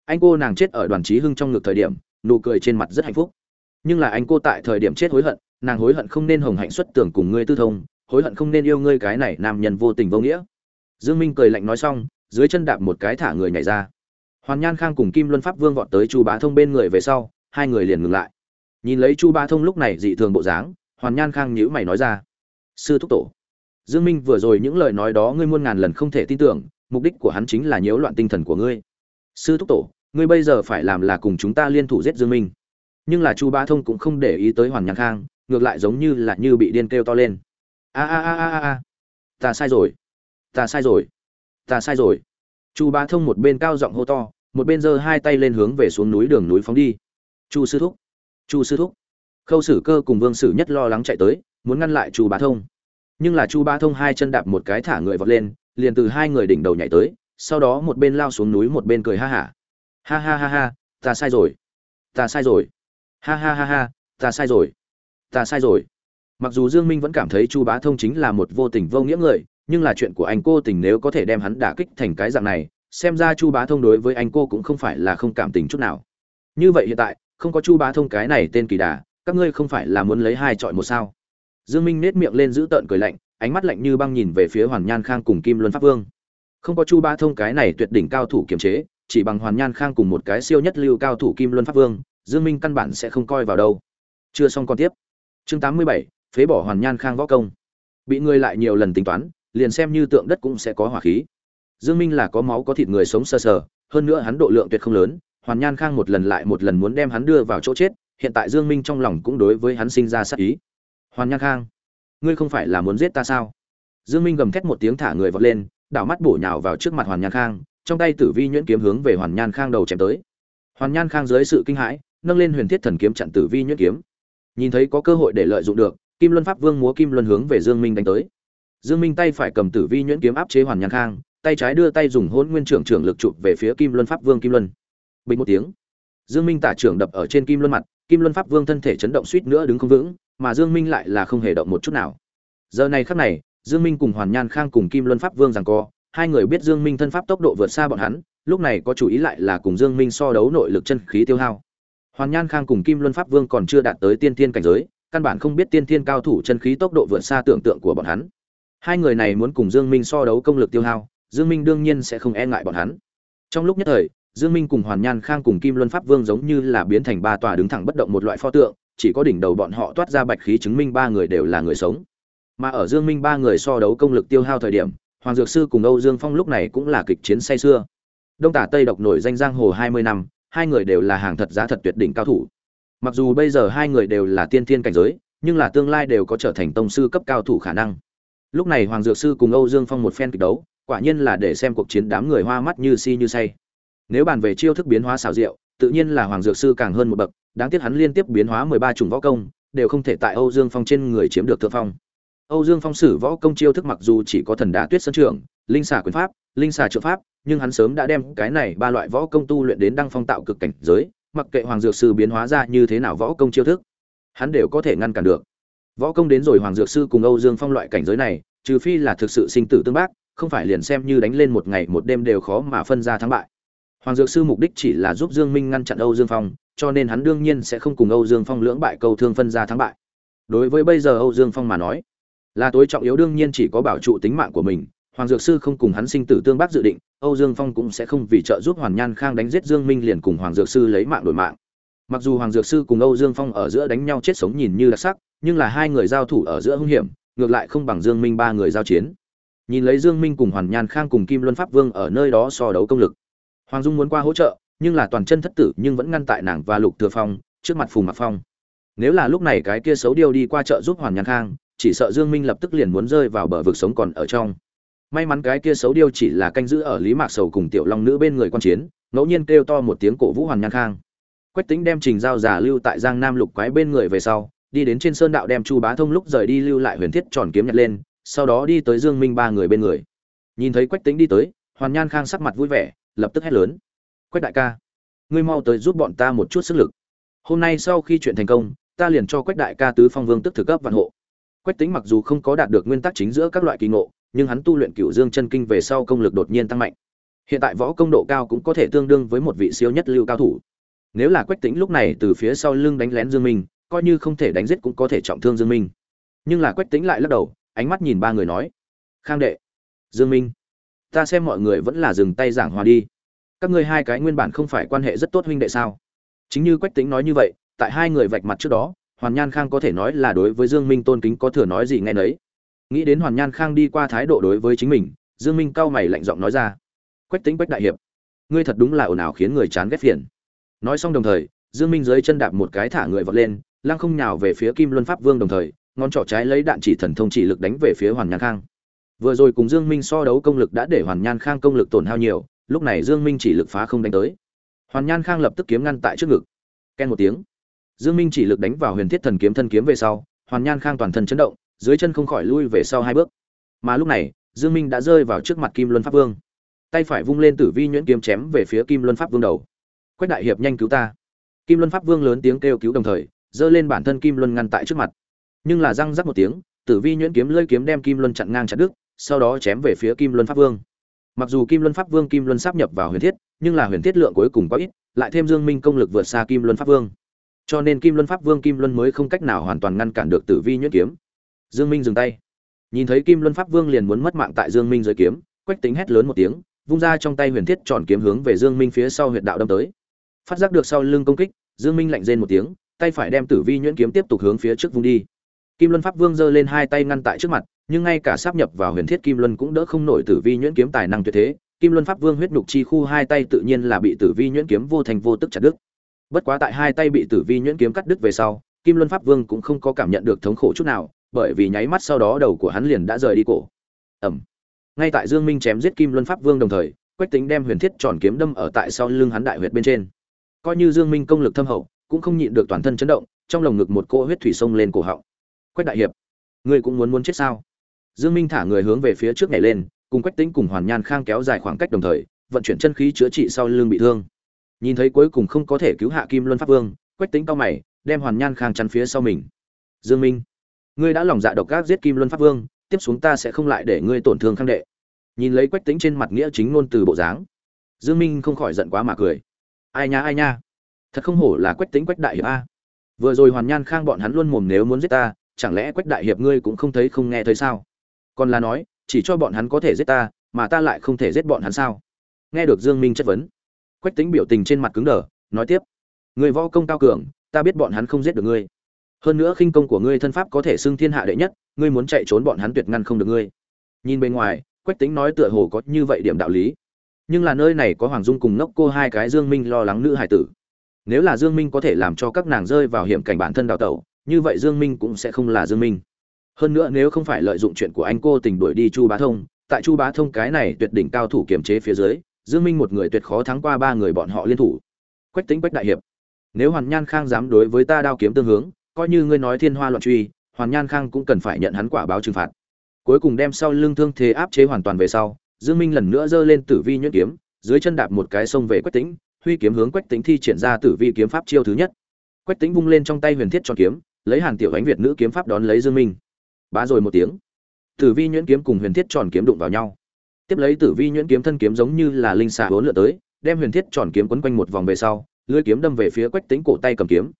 anh cô nàng chết ở đoàn trí hưng trong ngực thời điểm, nụ cười trên mặt rất hạnh phúc. Nhưng là anh cô tại thời điểm chết hối hận, nàng hối hận không nên hồng hạnh xuất tưởng cùng ngươi tư thông, hối hận không nên yêu ngươi cái này nam nhân vô tình vô nghĩa. Dương minh cười lạnh nói xong, dưới chân đạp một cái thả người nhảy ra. Hoàn nhan khang cùng kim luân pháp vương vọt tới chu bá thông bên người về sau, hai người liền ngừng lại. Nhìn lấy chu bá thông lúc này dị thường bộ dáng, hoàn nhan khang nhíu mày nói ra, sư thúc tổ, dương minh vừa rồi những lời nói đó ngươi muôn ngàn lần không thể tin tưởng, mục đích của hắn chính là nhiễu loạn tinh thần của ngươi sư thúc tổ, ngươi bây giờ phải làm là cùng chúng ta liên thủ giết dương minh. Nhưng là chu bá thông cũng không để ý tới hoàn Nhạc khang, ngược lại giống như là như bị điên kêu to lên. A a a a a ta sai rồi. Ta sai rồi. Ta sai rồi. Chu bá thông một bên cao giọng hô to, một bên giơ hai tay lên hướng về xuống núi đường núi phóng đi. Chu sư thúc. Chu sư thúc. Khâu sử cơ cùng vương sử nhất lo lắng chạy tới, muốn ngăn lại chu bá thông. Nhưng là chu bá thông hai chân đạp một cái thả người vọt lên, liền từ hai người đỉnh đầu nhảy tới sau đó một bên lao xuống núi một bên cười ha hả. Ha. ha ha ha ha ta sai rồi. Ta sai rồi. Ha ha ha ha, ta sai rồi. Ta sai rồi. Mặc dù dương minh vẫn cảm thấy chu bá thông chính là một vô tình vô nghĩa người, nhưng là chuyện của anh cô tình nếu có thể đem hắn đả kích thành cái dạng này, xem ra chu bá thông đối với anh cô cũng không phải là không cảm tình chút nào. Như vậy hiện tại, không có chu bá thông cái này tên kỳ đà, các ngươi không phải là muốn lấy hai trọi một sao? Dương minh nết miệng lên giữ tợn cười lạnh, ánh mắt lạnh như băng nhìn về phía hoàn nhan khang cùng kim luân pháp vương không có chu ba thông cái này tuyệt đỉnh cao thủ kiềm chế chỉ bằng hoàn nhan khang cùng một cái siêu nhất lưu cao thủ kim luân pháp vương dương minh căn bản sẽ không coi vào đâu. Chưa xong còn tiếp. Chương 87, phế bỏ hoàn nhan khang võ công. Bị người lại nhiều lần tính toán liền xem như tượng đất cũng sẽ có hỏa khí. Dương minh là có máu có thịt người sống sơ sờ, sờ hơn nữa hắn độ lượng tuyệt không lớn hoàn nhan khang một lần lại một lần muốn đem hắn đưa vào chỗ chết hiện tại dương minh trong lòng cũng đối với hắn sinh ra sát ý. Hoàn nhan khang ngươi không phải là muốn giết ta sao? Dương minh gầm thét một tiếng thả người vọt lên đảo mắt bổ nhào vào trước mặt hoàn nhan khang, trong tay tử vi nhuyễn kiếm hướng về hoàn nhan khang đầu chém tới. Hoàn nhan khang dưới sự kinh hãi, nâng lên huyền thiết thần kiếm chặn tử vi nhuyễn kiếm. Nhìn thấy có cơ hội để lợi dụng được, kim luân pháp vương múa kim luân hướng về dương minh đánh tới. Dương minh tay phải cầm tử vi nhuyễn kiếm áp chế hoàn nhan khang, tay trái đưa tay dùng hôn nguyên trưởng trưởng lực chụp về phía kim luân pháp vương kim luân. Bình một tiếng, dương minh tả trưởng đập ở trên kim luân mặt, kim luân pháp vương thân thể chấn động suýt nữa đứng không vững, mà dương minh lại là không hề động một chút nào. Giờ này khắc này dương minh cùng hoàn nhan khang cùng kim luân pháp vương rằng co, hai người biết dương minh thân pháp tốc độ vượt xa bọn hắn, lúc này có chủ ý lại là cùng dương minh so đấu nội lực chân khí tiêu hao. Hoàn nhan khang cùng kim luân pháp vương còn chưa đạt tới tiên thiên cảnh giới, căn bản không biết tiên thiên cao thủ chân khí tốc độ vượt xa tưởng tượng của bọn hắn. Hai người này muốn cùng dương minh so đấu công lực tiêu hao, dương minh đương nhiên sẽ không e ngại bọn hắn. Trong lúc nhất thời, dương minh cùng hoàn nhan khang cùng kim luân pháp vương giống như là biến thành ba tòa đứng thẳng bất động một loại pho tượng, chỉ có đỉnh đầu bọn họ toát ra bạch khí chứng minh ba người đều là người sống mà ở dương minh ba người so đấu công lực tiêu hao thời điểm, hoàng dược sư cùng âu dương phong lúc này cũng là kịch chiến say xưa đông tả tây độc nổi danh giang hồ 20 năm, hai người đều là hàng thật giá thật tuyệt đỉnh cao thủ. Mặc dù bây giờ hai người đều là tiên thiên cảnh giới, nhưng là tương lai đều có trở thành tông sư cấp cao thủ khả năng. Lúc này hoàng dược sư cùng âu dương phong một phen kịch đấu, quả nhiên là để xem cuộc chiến đám người hoa mắt như si như say. Nếu bàn về chiêu thức biến hóa xảo diệu, tự nhiên là hoàng dược sư càng hơn một bậc, đáng tiếc hắn liên tiếp biến hóa mười ba chủng võ công, đều không thể tại âu dương phong trên người chiếm được thượng phong âu dương phong sử võ công chiêu thức mặc dù chỉ có thần đá tuyết sơn trưởng, linh xà quyền pháp, linh xà trợ pháp, nhưng hắn sớm đã đem cái này ba loại võ công tu luyện đến đăng phong tạo cực cảnh giới, mặc kệ hoàng dược sư biến hóa ra như thế nào võ công chiêu thức, hắn đều có thể ngăn cản được. Võ công đến rồi hoàng dược sư cùng âu dương phong loại cảnh giới này, trừ phi là thực sự sinh tử tương bác, không phải liền xem như đánh lên một ngày một đêm đều khó mà phân ra thắng bại. Hoàng dược sư mục đích chỉ là giúp dương minh ngăn chặn âu dương phong, cho nên hắn đương nhiên sẽ không cùng âu dương phong lưỡng bại câu thương phân ra thắng bại. Đối với bây giờ âu dương phong mà nói là tối trọng yếu đương nhiên chỉ có bảo trụ tính mạng của mình, hoàng dược sư không cùng hắn sinh tử tương bác dự định, âu dương phong cũng sẽ không vì trợ giúp hoàn nhan khang đánh giết dương minh liền cùng hoàng dược sư lấy mạng đổi mạng. Mặc dù hoàng dược sư cùng âu dương phong ở giữa đánh nhau chết sống nhìn như đặc sắc, nhưng là hai người giao thủ ở giữa hung hiểm, ngược lại không bằng dương minh ba người giao chiến. Nhìn lấy dương minh cùng hoàn nhan khang cùng kim luân pháp vương ở nơi đó so đấu công lực. Hoàng dung muốn qua hỗ trợ, nhưng là toàn chân thất tử nhưng vẫn ngăn tại nàng và lục thừa phong, trước mặt phùng mặc phong. Nếu là lúc này cái kia xấu điêu đi qua chợ giúp hoàn nhan khang chỉ sợ dương minh lập tức liền muốn rơi vào bờ vực sống còn ở trong. May mắn cái kia xấu điêu chỉ là canh giữ ở lý mạc sầu cùng tiểu long nữ bên người quan chiến, ngẫu nhiên kêu to một tiếng cổ vũ hoàn nhan khang. Quách Tĩnh đem trình giao giả lưu tại giang nam lục quái bên người về sau, đi đến trên sơn đạo đem chu bá thông lúc rời đi lưu lại huyền thiết tròn kiếm nhặt lên, sau đó đi tới dương minh ba người bên người. Nhìn thấy quách Tĩnh đi tới, hoàn nhan khang sắc mặt vui vẻ, lập tức hét lớn. Quách đại ca, ngươi mau tới giúp bọn ta một chút sức lực. Hôm nay sau khi chuyện thành công, ta liền cho quách đại ca tứ phong vương tức thực cấp vạn hộ quách Tĩnh mặc dù không có đạt được nguyên tắc chính giữa các loại kỳ ngộ, nhưng hắn tu luyện cửu dương chân kinh về sau công lực đột nhiên tăng mạnh. Hiện tại võ công độ cao cũng có thể tương đương với một vị siêu nhất lưu cao thủ. Nếu là quách Tĩnh lúc này từ phía sau lưng đánh lén dương minh, coi như không thể đánh giết cũng có thể trọng thương dương minh. Nhưng là quách Tĩnh lại lắc đầu, ánh mắt nhìn ba người nói, khang đệ, dương minh, ta xem mọi người vẫn là dừng tay giảng hòa đi. Các ngươi hai cái nguyên bản không phải quan hệ rất tốt huynh đệ sao? Chính như quách Tĩnh nói như vậy, tại hai người vạch mặt trước đó hoàn nhan khang có thể nói là đối với dương minh tôn kính có thừa nói gì nghe nấy. Nghĩ đến hoàn nhan khang đi qua thái độ đối với chính mình, dương minh cao mày lạnh giọng nói ra. Quách tính quách đại hiệp, ngươi thật đúng là ồn ào khiến người chán ghét phiền. Nói xong đồng thời, dương minh dưới chân đạp một cái thả người vọt lên, lăng không nhào về phía kim luân pháp vương đồng thời, ngón trỏ trái lấy đạn chỉ thần thông chỉ lực đánh về phía hoàn nhan khang. Vừa rồi cùng dương minh so đấu công lực đã để hoàn nhan khang công lực tổn hao nhiều, lúc này dương minh chỉ lực phá không đánh tới. Hoàn nhan khang lập tức kiếm ngăn tại trước ngực. Ken một tiếng dương minh chỉ lực đánh vào huyền thiết thần kiếm thân kiếm về sau, hoàn nhan khang toàn thân chấn động, dưới chân không khỏi lui về sau hai bước. Mà lúc này, dương minh đã rơi vào trước mặt kim luân pháp vương. Tay phải vung lên tử vi nhuyễn kiếm chém về phía kim luân pháp vương đầu. Quách đại hiệp nhanh cứu ta. Kim luân pháp vương lớn tiếng kêu cứu đồng thời, giơ lên bản thân kim luân ngăn tại trước mặt. Nhưng là răng rắc một tiếng, tử vi nhuyễn kiếm lôi kiếm đem kim luân chặn ngang chặt đứt, sau đó chém về phía kim luân pháp vương. Mặc dù kim luân pháp vương, kim luân sắp nhập vào huyền thiết, nhưng là huyền thiết lượng cuối cùng có ít, lại thêm dương minh công lực vượt xa kim luân pháp vương cho nên kim luân pháp vương kim luân mới không cách nào hoàn toàn ngăn cản được tử vi nhuyễn kiếm. Dương minh dừng tay. Nhìn thấy kim luân pháp vương liền muốn mất mạng tại dương minh dưới kiếm, quách tính hét lớn một tiếng, vung ra trong tay huyền thiết tròn kiếm hướng về dương minh phía sau huyệt đạo đâm tới. Phát giác được sau lưng công kích, dương minh lạnh rên một tiếng, tay phải đem tử vi nhuyễn kiếm tiếp tục hướng phía trước vung đi. Kim luân pháp vương giơ lên hai tay ngăn tại trước mặt, nhưng ngay cả sắp nhập vào huyền thiết kim luân cũng đỡ không nổi tử vi nhuyễn kiếm tài năng tuyệt thế. Kim luân pháp vương huyết nhục chi khu hai tay tự nhiên là bị tử vi nhuyễn kiếm vô thành vô tức chặt đứt bất quá tại hai tay bị tử vi nhuyễn kiếm cắt đứt về sau, kim luân pháp vương cũng không có cảm nhận được thống khổ chút nào, bởi vì nháy mắt sau đó đầu của hắn liền đã rời đi cổ. Ẩm ngay tại dương minh chém giết kim luân pháp vương đồng thời, quách tính đem huyền thiết tròn kiếm đâm ở tại sau lưng hắn đại huyệt bên trên. Coi như dương minh công lực thâm hậu, cũng không nhịn được toàn thân chấn động, trong lồng ngực một cỗ huyết thủy sông lên cổ họng. Quách đại hiệp, ngươi cũng muốn muốn chết sao? Dương minh thả người hướng về phía trước nhảy lên, cùng quách tính cùng hoàn nhan khang kéo dài khoảng cách đồng thời, vận chuyển chân khí chữa trị sau lưng bị thương nhìn thấy cuối cùng không có thể cứu hạ kim luân pháp vương, quách tính cao mày, đem hoàn nhan khang chắn phía sau mình. Dương minh, ngươi đã lòng dạ độc ác giết kim luân pháp vương, tiếp xuống ta sẽ không lại để ngươi tổn thương khang đệ. Nhìn lấy quách tính trên mặt nghĩa chính ngôn từ bộ dáng, dương minh không khỏi giận quá mà cười. Ai nha ai nha. Thật không hổ là quách tính quách đại hiệp a. Vừa rồi hoàn nhan khang bọn hắn luôn mồm nếu muốn giết ta, chẳng lẽ quách đại hiệp ngươi cũng không thấy không nghe thấy sao? Còn là nói, chỉ cho bọn hắn có thể giết ta, mà ta lại không thể giết bọn hắn sao? Nghe được dương minh chất vấn quách tính biểu tình trên mặt cứng đờ, nói tiếp. Người võ công cao cường, ta biết bọn hắn không giết được ngươi. Hơn nữa khinh công của ngươi thân pháp có thể xưng thiên hạ đệ nhất, ngươi muốn chạy trốn bọn hắn tuyệt ngăn không được ngươi. Nhìn bên ngoài, quách tính nói tựa hồ có như vậy điểm đạo lý. Nhưng là nơi này có hoàng dung cùng ngốc cô hai cái dương minh lo lắng nữ hải tử. Nếu là dương minh có thể làm cho các nàng rơi vào hiểm cảnh bản thân đào tẩu, như vậy dương minh cũng sẽ không là dương minh. Hơn nữa nếu không phải lợi dụng chuyện của anh cô tình đuổi đi chu bá thông, tại chu bá thông cái này tuyệt đỉnh cao thủ kiềm chế phía dưới dương minh một người tuyệt khó thắng qua ba người bọn họ liên thủ. Quách Tĩnh quách đại hiệp nếu hoàn nhan khang dám đối với ta đao kiếm tương hướng coi như ngươi nói thiên hoa loạn truy hoàn nhan khang cũng cần phải nhận hắn quả báo trừng phạt. Cuối cùng đem sau lưng thương thế áp chế hoàn toàn về sau dương minh lần nữa giơ lên tử vi nhuyễn kiếm dưới chân đạp một cái sông về quách Tĩnh, huy kiếm hướng quách Tĩnh thi triển ra tử vi kiếm pháp chiêu thứ nhất. Quách Tĩnh vung lên trong tay huyền thiết tròn kiếm lấy hàn tiểu ánh việt nữ kiếm pháp đón lấy dương minh. Bá rồi một tiếng tử vi nhuyễn kiếm cùng huyền thiết tròn kiếm đụng vào nhau tiếp lấy tử vi nhuyễn kiếm thân kiếm giống như là linh xà bốn lượt tới, đem huyền thiết tròn kiếm quấn quanh một vòng về sau lưỡi kiếm đâm về phía quách tính cổ tay cầm kiếm.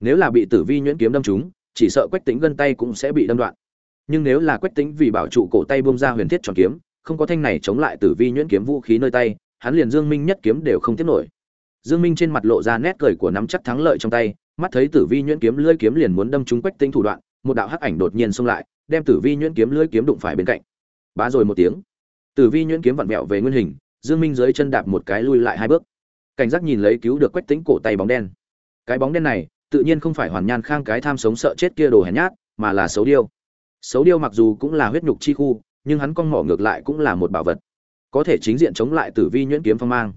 Nếu là bị tử vi nhuyễn kiếm đâm trúng, chỉ sợ quách tính gân tay cũng sẽ bị đâm đoạn. Nhưng nếu là quách tính vì bảo trụ cổ tay bông ra huyền thiết tròn kiếm, không có thanh này chống lại tử vi nhuyễn kiếm vũ khí nơi tay, hắn liền dương minh nhất kiếm đều không tiếp nổi. Dương minh trên mặt lộ ra nét cười của nắm chắc thắng lợi trong tay, mắt thấy tử vi nhuyễn kiếm lưỡi kiếm liền muốn đâm trúng quách tính thủ đoạn, một đạo hắc ảnh đột nhiên xông lại, đem tử vi nhuyễn kiếm lưỡi kiếm đụng phải bên cạnh. Bá rồi một tiếng tử vi nhuyễn kiếm vặn vẹo về nguyên hình, dương minh dưới chân đạp một cái lui lại hai bước. Cảnh giác nhìn lấy cứu được quách tĩnh cổ tay bóng đen. Cái bóng đen này, tự nhiên không phải hoàn nhan khang cái tham sống sợ chết kia đồ hèn nhát, mà là xấu điêu. Xấu điêu mặc dù cũng là huyết nhục chi khu, nhưng hắn con mỏ ngược lại cũng là một bảo vật. Có thể chính diện chống lại tử vi nhuyễn kiếm phong mang.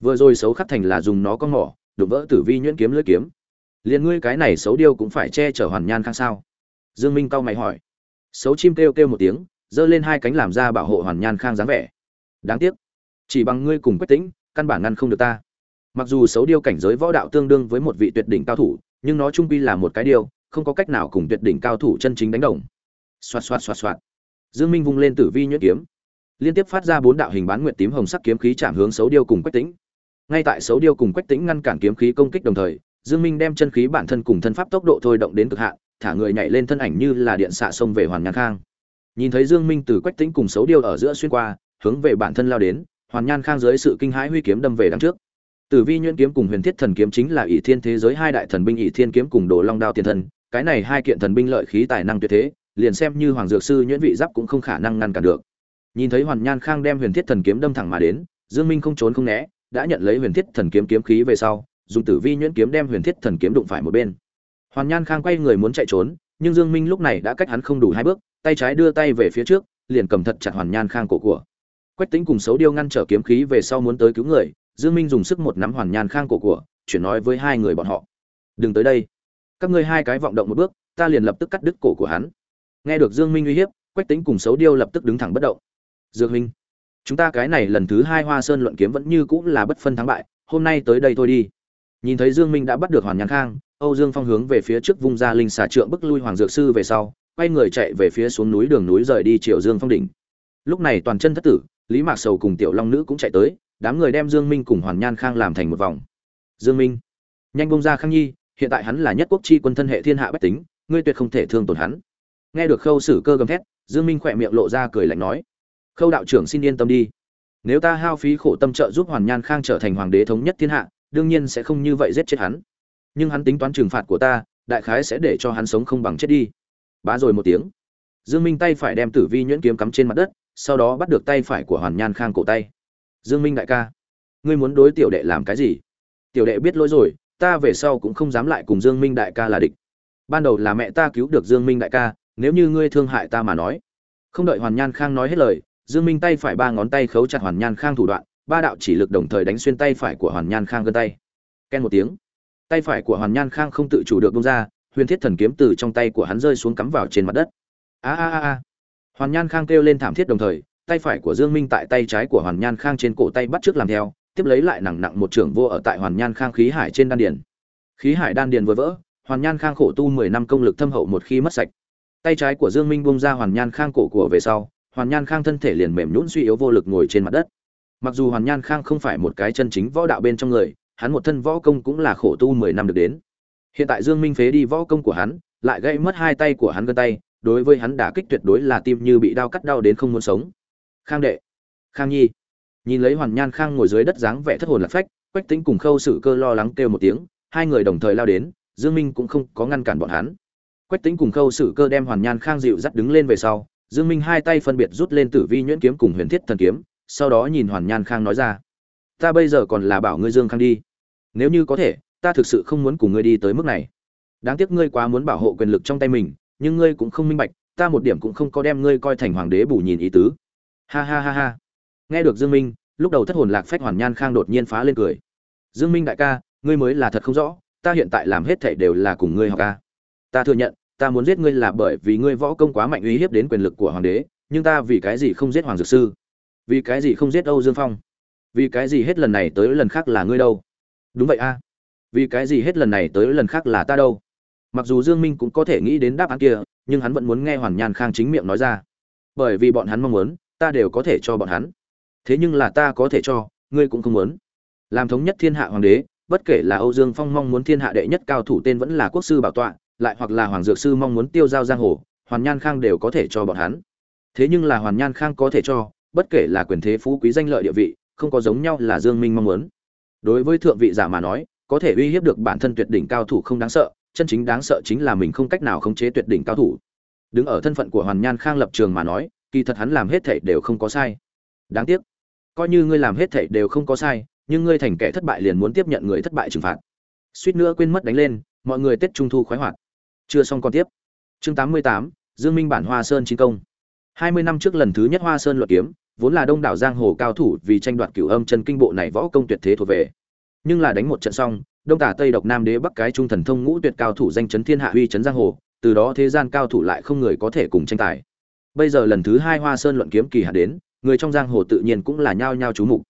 Vừa rồi xấu khắc thành là dùng nó con mỏ, đụng vỡ tử vi nhuyễn kiếm lưỡi kiếm. Liên ngươi cái này xấu điêu cũng phải che chở hoàn nhan khang sao? Dương minh cau mày hỏi. Xấu chim kêu kêu một tiếng giơ lên hai cánh làm ra bảo hộ hoàn nhan khang dáng vẻ. Đáng tiếc, chỉ bằng ngươi cùng quách tĩnh, căn bản ngăn không được ta. Mặc dù xấu điêu cảnh giới võ đạo tương đương với một vị tuyệt đỉnh cao thủ, nhưng nó trung quy là một cái điêu, không có cách nào cùng tuyệt đỉnh cao thủ chân chính đánh đồng. Xoạt xoạt xoạt xoạt. Dương minh vung lên tử vi nhuyễn kiếm. Liên tiếp phát ra bốn đạo hình bán nguyện tím hồng sắc kiếm khí chạm hướng xấu điêu cùng quách tĩnh. Ngay tại xấu điêu cùng quách tĩnh ngăn cản kiếm khí công kích đồng thời, dương minh đem chân khí bản thân cùng thân pháp tốc độ thôi động đến cực hạn, thả người nhảy lên thân ảnh như là điện xạ xông về hoàn nhan khang nhìn thấy dương minh từ quách tĩnh cùng xấu điêu ở giữa xuyên qua, hướng về bản thân lao đến, hoàn nhan khang dưới sự kinh hãi huy kiếm đâm về đằng trước. Tử vi nhuyễn kiếm cùng huyền thiết thần kiếm chính là ỷ thiên thế giới hai đại thần binh ỷ thiên kiếm cùng đồ long đao tiền Thần cái này hai kiện thần binh lợi khí tài năng tuyệt thế, liền xem như hoàng dược sư nhuyễn vị giáp cũng không khả năng ngăn cản được. Nhìn thấy hoàn nhan khang đem huyền thiết thần kiếm đâm thẳng mà đến, dương minh không trốn không né, đã nhận lấy huyền thiết thần kiếm kiếm khí về sau, dùng tử vi nhuyễn kiếm đem huyền thiết thần kiếm đụng phải một bên. Hoàn nhan khang quay người muốn chạy trốn, nhưng dương minh lúc này đã cách hắn không đủ hai bước tay trái đưa tay về phía trước, liền cầm thật chặt hoàn nhan khang cổ của. Quách tính cùng xấu điêu ngăn trở kiếm khí về sau muốn tới cứu người, dương minh dùng sức một nắm hoàn nhan khang cổ của, chuyển nói với hai người bọn họ. Đừng tới đây. Các ngươi hai cái vọng động một bước, ta liền lập tức cắt đứt cổ của hắn. Nghe được dương minh uy hiếp, quách tính cùng xấu điêu lập tức đứng thẳng bất động. Dương minh chúng ta cái này lần thứ hai hoa sơn luận kiếm vẫn như cũng là bất phân thắng bại, hôm nay tới đây thôi đi. Nhìn thấy dương minh đã bắt được hoàn nhan khang, âu dương phong hướng về phía trước vung ra linh xà trượng bức lui hoàng dược sư về sau quay người chạy về phía xuống núi đường núi rời đi triệu dương phong đỉnh. Lúc này toàn chân thất tử, lý mạc sầu cùng tiểu long nữ cũng chạy tới, đám người đem dương minh cùng hoàn nhan khang làm thành một vòng. Dương minh, nhanh bông ra khang nhi, hiện tại hắn là nhất quốc chi quân thân hệ thiên hạ bách tính, ngươi tuyệt không thể thương tổn hắn. Nghe được khâu sử cơ gầm thét, dương minh khỏe miệng lộ ra cười lạnh nói, khâu đạo trưởng xin yên tâm đi. Nếu ta hao phí khổ tâm trợ giúp hoàn nhan khang trở thành hoàng đế thống nhất thiên hạ, đương nhiên sẽ không như vậy giết chết hắn. Nhưng hắn tính toán trừng phạt của ta, đại khái sẽ để cho hắn sống không bằng chết đi bá rồi một tiếng. Dương minh tay phải đem tử vi nhuyễn kiếm cắm trên mặt đất, sau đó bắt được tay phải của hoàn nhan khang cổ tay. Dương minh đại ca, ngươi muốn đối tiểu đệ làm cái gì? Tiểu đệ biết lỗi rồi, ta về sau cũng không dám lại cùng dương minh đại ca là địch. Ban đầu là mẹ ta cứu được dương minh đại ca, nếu như ngươi thương hại ta mà nói. Không đợi hoàn nhan khang nói hết lời, dương minh tay phải ba ngón tay khấu chặt hoàn nhan khang thủ đoạn, ba đạo chỉ lực đồng thời đánh xuyên tay phải của hoàn nhan khang gân tay. Ken một tiếng. Tay phải của hoàn nhan khang không tự chủ được bông ra huyền thiết thần kiếm từ trong tay của hắn rơi xuống cắm vào trên mặt đất. A a a a. Hoàn nhan khang kêu lên thảm thiết đồng thời, tay phải của dương minh tại tay trái của hoàn nhan khang trên cổ tay bắt trước làm theo, tiếp lấy lại nặng nặng một trưởng vô ở tại hoàn nhan khang khí hải trên đan điền. Khí hải đan điền vừa vỡ, hoàn nhan khang khổ tu mười năm công lực thâm hậu một khi mất sạch. Tay trái của dương minh bung ra hoàn nhan khang cổ của về sau, hoàn nhan khang thân thể liền mềm nhũn suy yếu vô lực ngồi trên mặt đất. Mặc dù hoàn nhan khang không phải một cái chân chính võ đạo bên trong người, hắn một thân võ công cũng là khổ tu mười năm được đến hiện tại dương minh phế đi võ công của hắn, lại gây mất hai tay của hắn gân tay, đối với hắn đả kích tuyệt đối là tim như bị đau cắt đau đến không muốn sống. Khang đệ, khang nhi. Nhìn lấy hoàn nhan khang ngồi dưới đất dáng vẻ thất hồn lạc phách, quách tính cùng khâu Sử cơ lo lắng kêu một tiếng, hai người đồng thời lao đến, dương minh cũng không có ngăn cản bọn hắn. Quách tính cùng khâu Sử cơ đem hoàn nhan khang dịu dắt đứng lên về sau, dương minh hai tay phân biệt rút lên tử vi nhuyễn kiếm cùng huyền thiết thần kiếm, sau đó nhìn hoàn nhan khang nói ra, ta bây giờ còn là bảo ngươi dương khang đi. Nếu như có thể ta thực sự không muốn cùng ngươi đi tới mức này. Đáng tiếc ngươi quá muốn bảo hộ quyền lực trong tay mình, nhưng ngươi cũng không minh bạch, ta một điểm cũng không có đem ngươi coi thành hoàng đế bù nhìn ý tứ. Ha ha ha ha. Nghe được dương minh, lúc đầu thất hồn lạc phách hoàn nhan khang đột nhiên phá lên cười. Dương minh đại ca, ngươi mới là thật không rõ, ta hiện tại làm hết thảy đều là cùng ngươi học ca ta thừa nhận, ta muốn giết ngươi là bởi vì ngươi võ công quá mạnh uy hiếp đến quyền lực của hoàng đế, nhưng ta vì cái gì không giết hoàng dược sư? Vì cái gì không giết âu dương phong? Vì cái gì hết lần này tới lần khác là ngươi đâu? Đúng vậy a vì cái gì hết lần này tới lần khác là ta đâu? Mặc dù dương minh cũng có thể nghĩ đến đáp án kia, nhưng hắn vẫn muốn nghe hoàn nhan khang chính miệng nói ra. Bởi vì bọn hắn mong muốn, ta đều có thể cho bọn hắn. Thế nhưng là ta có thể cho, ngươi cũng không muốn. Làm thống nhất thiên hạ hoàng đế, bất kể là âu dương phong mong muốn thiên hạ đệ nhất cao thủ tên vẫn là quốc sư bảo tọa, lại hoặc là hoàng dược sư mong muốn tiêu giao giang hồ, hoàn nhan khang đều có thể cho bọn hắn. Thế nhưng là hoàn nhan khang có thể cho, bất kể là quyền thế phú quý danh lợi địa vị, không có giống nhau là dương minh mong muốn. Đối với thượng vị giả mà nói có thể uy hiếp được bản thân tuyệt đỉnh cao thủ không đáng sợ chân chính đáng sợ chính là mình không cách nào khống chế tuyệt đỉnh cao thủ. Đứng ở thân phận của hoàn nhan khang lập trường mà nói kỳ thật hắn làm hết thảy đều không có sai. Đáng tiếc coi như ngươi làm hết thảy đều không có sai nhưng ngươi thành kẻ thất bại liền muốn tiếp nhận người thất bại trừng phạt. Suýt nữa quên mất đánh lên mọi người tết trung thu khoái hoạt. Chưa xong còn tiếp. Chương 88, dương minh bản hoa sơn chiến công. 20 năm trước lần thứ nhất hoa sơn luận kiếm vốn là đông đảo giang hồ cao thủ vì tranh đoạt cửu âm chân kinh bộ này võ công tuyệt thế thuộc về nhưng là đánh một trận xong, đông tả tây độc nam đế bắc cái trung thần thông ngũ tuyệt cao thủ danh chấn thiên hạ uy chấn giang hồ, từ đó thế gian cao thủ lại không người có thể cùng tranh tài. Bây giờ lần thứ hai hoa sơn luận kiếm kỳ hạn đến, người trong giang hồ tự nhiên cũng là nhao nhao chú mục.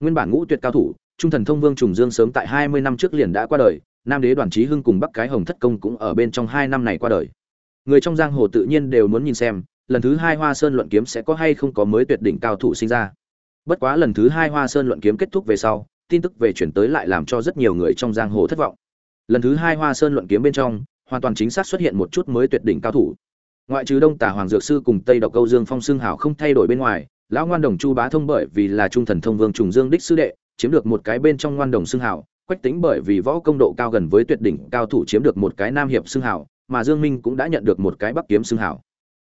Nguyên bản ngũ tuyệt cao thủ, trung thần thông vương trùng dương sớm tại hai mươi năm trước liền đã qua đời, nam đế đoàn trí hưng cùng bắc cái hồng thất công cũng ở bên trong hai năm này qua đời. Người trong giang hồ tự nhiên đều muốn nhìn xem, lần thứ hai hoa sơn luận kiếm sẽ có hay không có mới tuyệt đỉnh cao thủ sinh ra. Bất quá lần thứ hai hoa sơn luận kiếm kết thúc về sau tin tức về chuyển tới lại làm cho rất nhiều người trong giang hồ thất vọng lần thứ hai hoa sơn luận kiếm bên trong hoàn toàn chính xác xuất hiện một chút mới tuyệt đỉnh cao thủ ngoại trừ đông tả hoàng dược sư cùng tây độc câu dương phong xương Hảo không thay đổi bên ngoài lão ngoan đồng chu bá thông bởi vì là trung thần thông vương trùng dương đích sư đệ chiếm được một cái bên trong ngoan đồng xương Hảo, quách tính bởi vì võ công độ cao gần với tuyệt đỉnh cao thủ chiếm được một cái nam hiệp xương Hảo, mà dương minh cũng đã nhận được một cái bắc kiếm xương Hảo.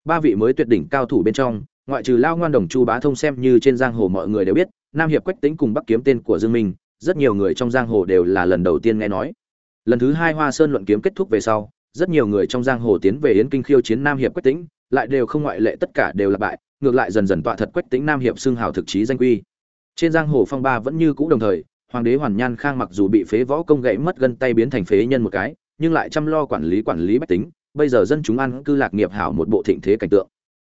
ba vị mới tuyệt đỉnh cao thủ bên trong ngoại trừ lao ngoan đồng chu bá thông xem như trên giang hồ mọi người đều biết nam hiệp quách tính cùng bắc kiếm tên của dương minh, rất nhiều người trong giang hồ đều là lần đầu tiên nghe nói. Lần thứ hai hoa sơn luận kiếm kết thúc về sau, rất nhiều người trong giang hồ tiến về yến kinh khiêu chiến nam hiệp quách tính lại đều không ngoại lệ tất cả đều là bại, ngược lại dần dần tọa thật quách tính nam hiệp xưng hào thực chí danh quy. Trên giang hồ phong ba vẫn như cũ đồng thời, hoàng đế hoàn nhan khang mặc dù bị phế võ công gãy mất gân tay biến thành phế nhân một cái, nhưng lại chăm lo quản lý quản lý bách tính, bây giờ dân chúng ăn cư lạc nghiệp hảo một bộ thịnh thế cảnh tượng.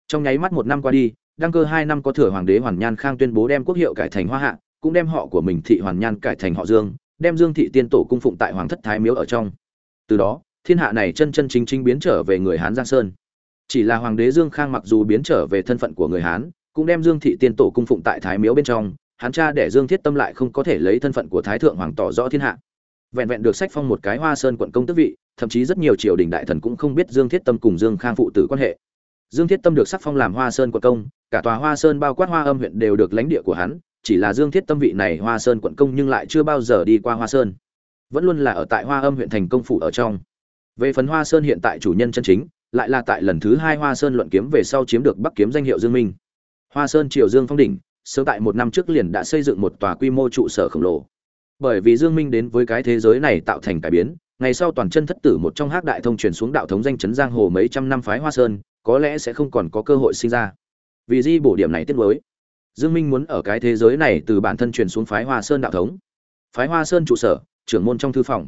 Trong nháy mắt một năm qua đi đăng cơ hai năm có thừa hoàng đế hoàn nhan khang tuyên bố đem quốc hiệu cải thành hoa hạ, cũng đem họ của mình thị hoàn nhan cải thành họ dương, đem dương thị tiên tổ cung phụng tại hoàng thất thái miếu ở trong. Từ đó, thiên hạ này chân chân chính chính biến trở về người hán giang sơn. Chỉ là hoàng đế dương khang mặc dù biến trở về thân phận của người hán, cũng đem dương thị tiên tổ cung phụng tại thái miếu bên trong, hắn cha để dương thiết tâm lại không có thể lấy thân phận của thái thượng hoàng tỏ rõ thiên hạ. Vẹn vẹn được sách phong một cái hoa sơn quận công tước vị, thậm chí rất nhiều triều đình đại thần cũng không biết dương thiết tâm cùng dương khang phụ tử quan hệ dương thiết tâm được sắc phong làm hoa sơn quận công, cả tòa hoa sơn bao quát hoa âm huyện đều được lãnh địa của hắn, chỉ là dương thiết tâm vị này hoa sơn quận công nhưng lại chưa bao giờ đi qua hoa sơn. Vẫn luôn là ở tại hoa âm huyện thành công phủ ở trong. Về phần hoa sơn hiện tại chủ nhân chân chính, lại là tại lần thứ hai hoa sơn luận kiếm về sau chiếm được bắc kiếm danh hiệu dương minh. Hoa sơn triều dương phong đỉnh, sớm tại một năm trước liền đã xây dựng một tòa quy mô trụ sở khổng lồ. Bởi vì dương minh đến với cái thế giới này tạo thành cải biến, ngày sau toàn chân thất tử một trong hắc đại thông truyền xuống đạo thống danh chấn giang hồ mấy trăm năm phái hoa sơn có lẽ sẽ không còn có cơ hội sinh ra. Vì di bổ điểm này tiết mới dương minh muốn ở cái thế giới này từ bản thân truyền xuống phái hoa sơn đạo thống. Phái hoa sơn trụ sở, trưởng môn trong thư phòng.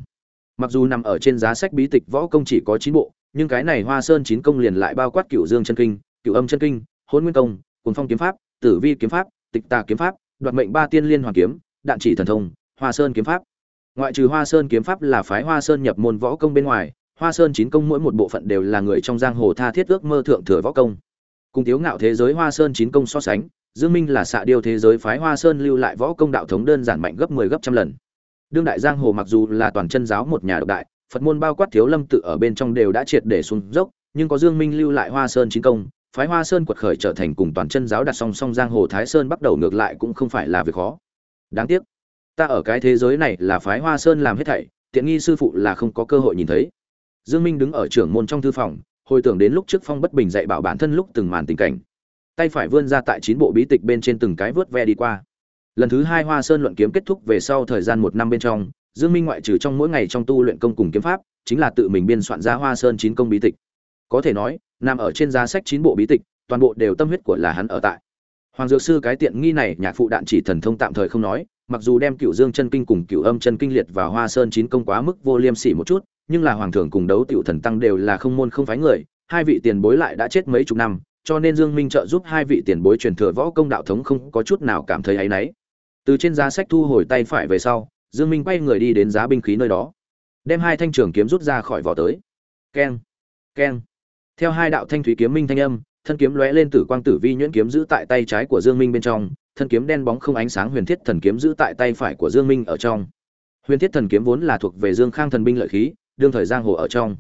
Mặc dù nằm ở trên giá sách bí tịch võ công chỉ có chín bộ, nhưng cái này hoa sơn chín công liền lại bao quát cửu dương chân kinh, cửu âm chân kinh hôn nguyên công, cuồng phong kiếm pháp, tử vi kiếm pháp, tịch tà kiếm pháp, đoạt mệnh ba tiên liên hoàn kiếm, đạn chỉ thần thông, hoa sơn kiếm pháp. Ngoại trừ hoa sơn kiếm pháp là phái hoa sơn nhập môn võ công bên ngoài hoa sơn chín công mỗi một bộ phận đều là người trong giang hồ tha thiết ước mơ thượng thừa võ công. Cùng tiếu ngạo thế giới hoa sơn chín công so sánh, dương minh là xạ điêu thế giới phái hoa sơn lưu lại võ công đạo thống đơn giản mạnh gấp 10 gấp trăm lần. Đương đại giang hồ mặc dù là toàn chân giáo một nhà độc đại, phật môn bao quát thiếu lâm tự ở bên trong đều đã triệt để xuống dốc, nhưng có dương minh lưu lại hoa sơn chín công, phái hoa sơn quật khởi trở thành cùng toàn chân giáo đặt song song giang hồ thái sơn bắt đầu ngược lại cũng không phải là việc khó. Đáng tiếc, ta ở cái thế giới này là phái hoa sơn làm hết thảy, tiện nghi sư phụ là không có cơ hội nhìn thấy dương minh đứng ở trưởng môn trong thư phòng, hồi tưởng đến lúc trước phong bất bình dạy bảo bản thân lúc từng màn tình cảnh. Tay phải vươn ra tại chín bộ bí tịch bên trên từng cái vớt ve đi qua. Lần thứ hai hoa sơn luận kiếm kết thúc về sau thời gian một năm bên trong, dương minh ngoại trừ trong mỗi ngày trong tu luyện công cùng kiếm pháp, chính là tự mình biên soạn ra hoa sơn chín công bí tịch. Có thể nói, nằm ở trên giá sách chín bộ bí tịch, toàn bộ đều tâm huyết của là hắn ở tại. Hoàng dược sư cái tiện nghi này, nhạc phụ đạn chỉ thần thông tạm thời không nói, mặc dù đem cửu dương chân kinh cùng cửu âm chân kinh liệt vào hoa sơn chín công quá mức vô liêm sỉ một chút nhưng là hoàng thượng cùng đấu tiểu thần tăng đều là không môn không phái người, hai vị tiền bối lại đã chết mấy chục năm, cho nên dương minh trợ giúp hai vị tiền bối truyền thừa võ công đạo thống không có chút nào cảm thấy áy náy. Từ trên giá sách thu hồi tay phải về sau, dương minh quay người đi đến giá binh khí nơi đó, đem hai thanh trường kiếm rút ra khỏi vỏ tới. Keng keng. Theo hai đạo thanh thủy kiếm minh thanh âm, thân kiếm lóe lên tử quang tử vi nhuyễn kiếm giữ tại tay trái của dương minh bên trong, thân kiếm đen bóng không ánh sáng huyền thiết thần kiếm giữ tại tay phải của dương minh ở trong. Huyền thiết thần kiếm vốn là thuộc về dương khang thần binh lợi khí đương thời giang hồ ở trong.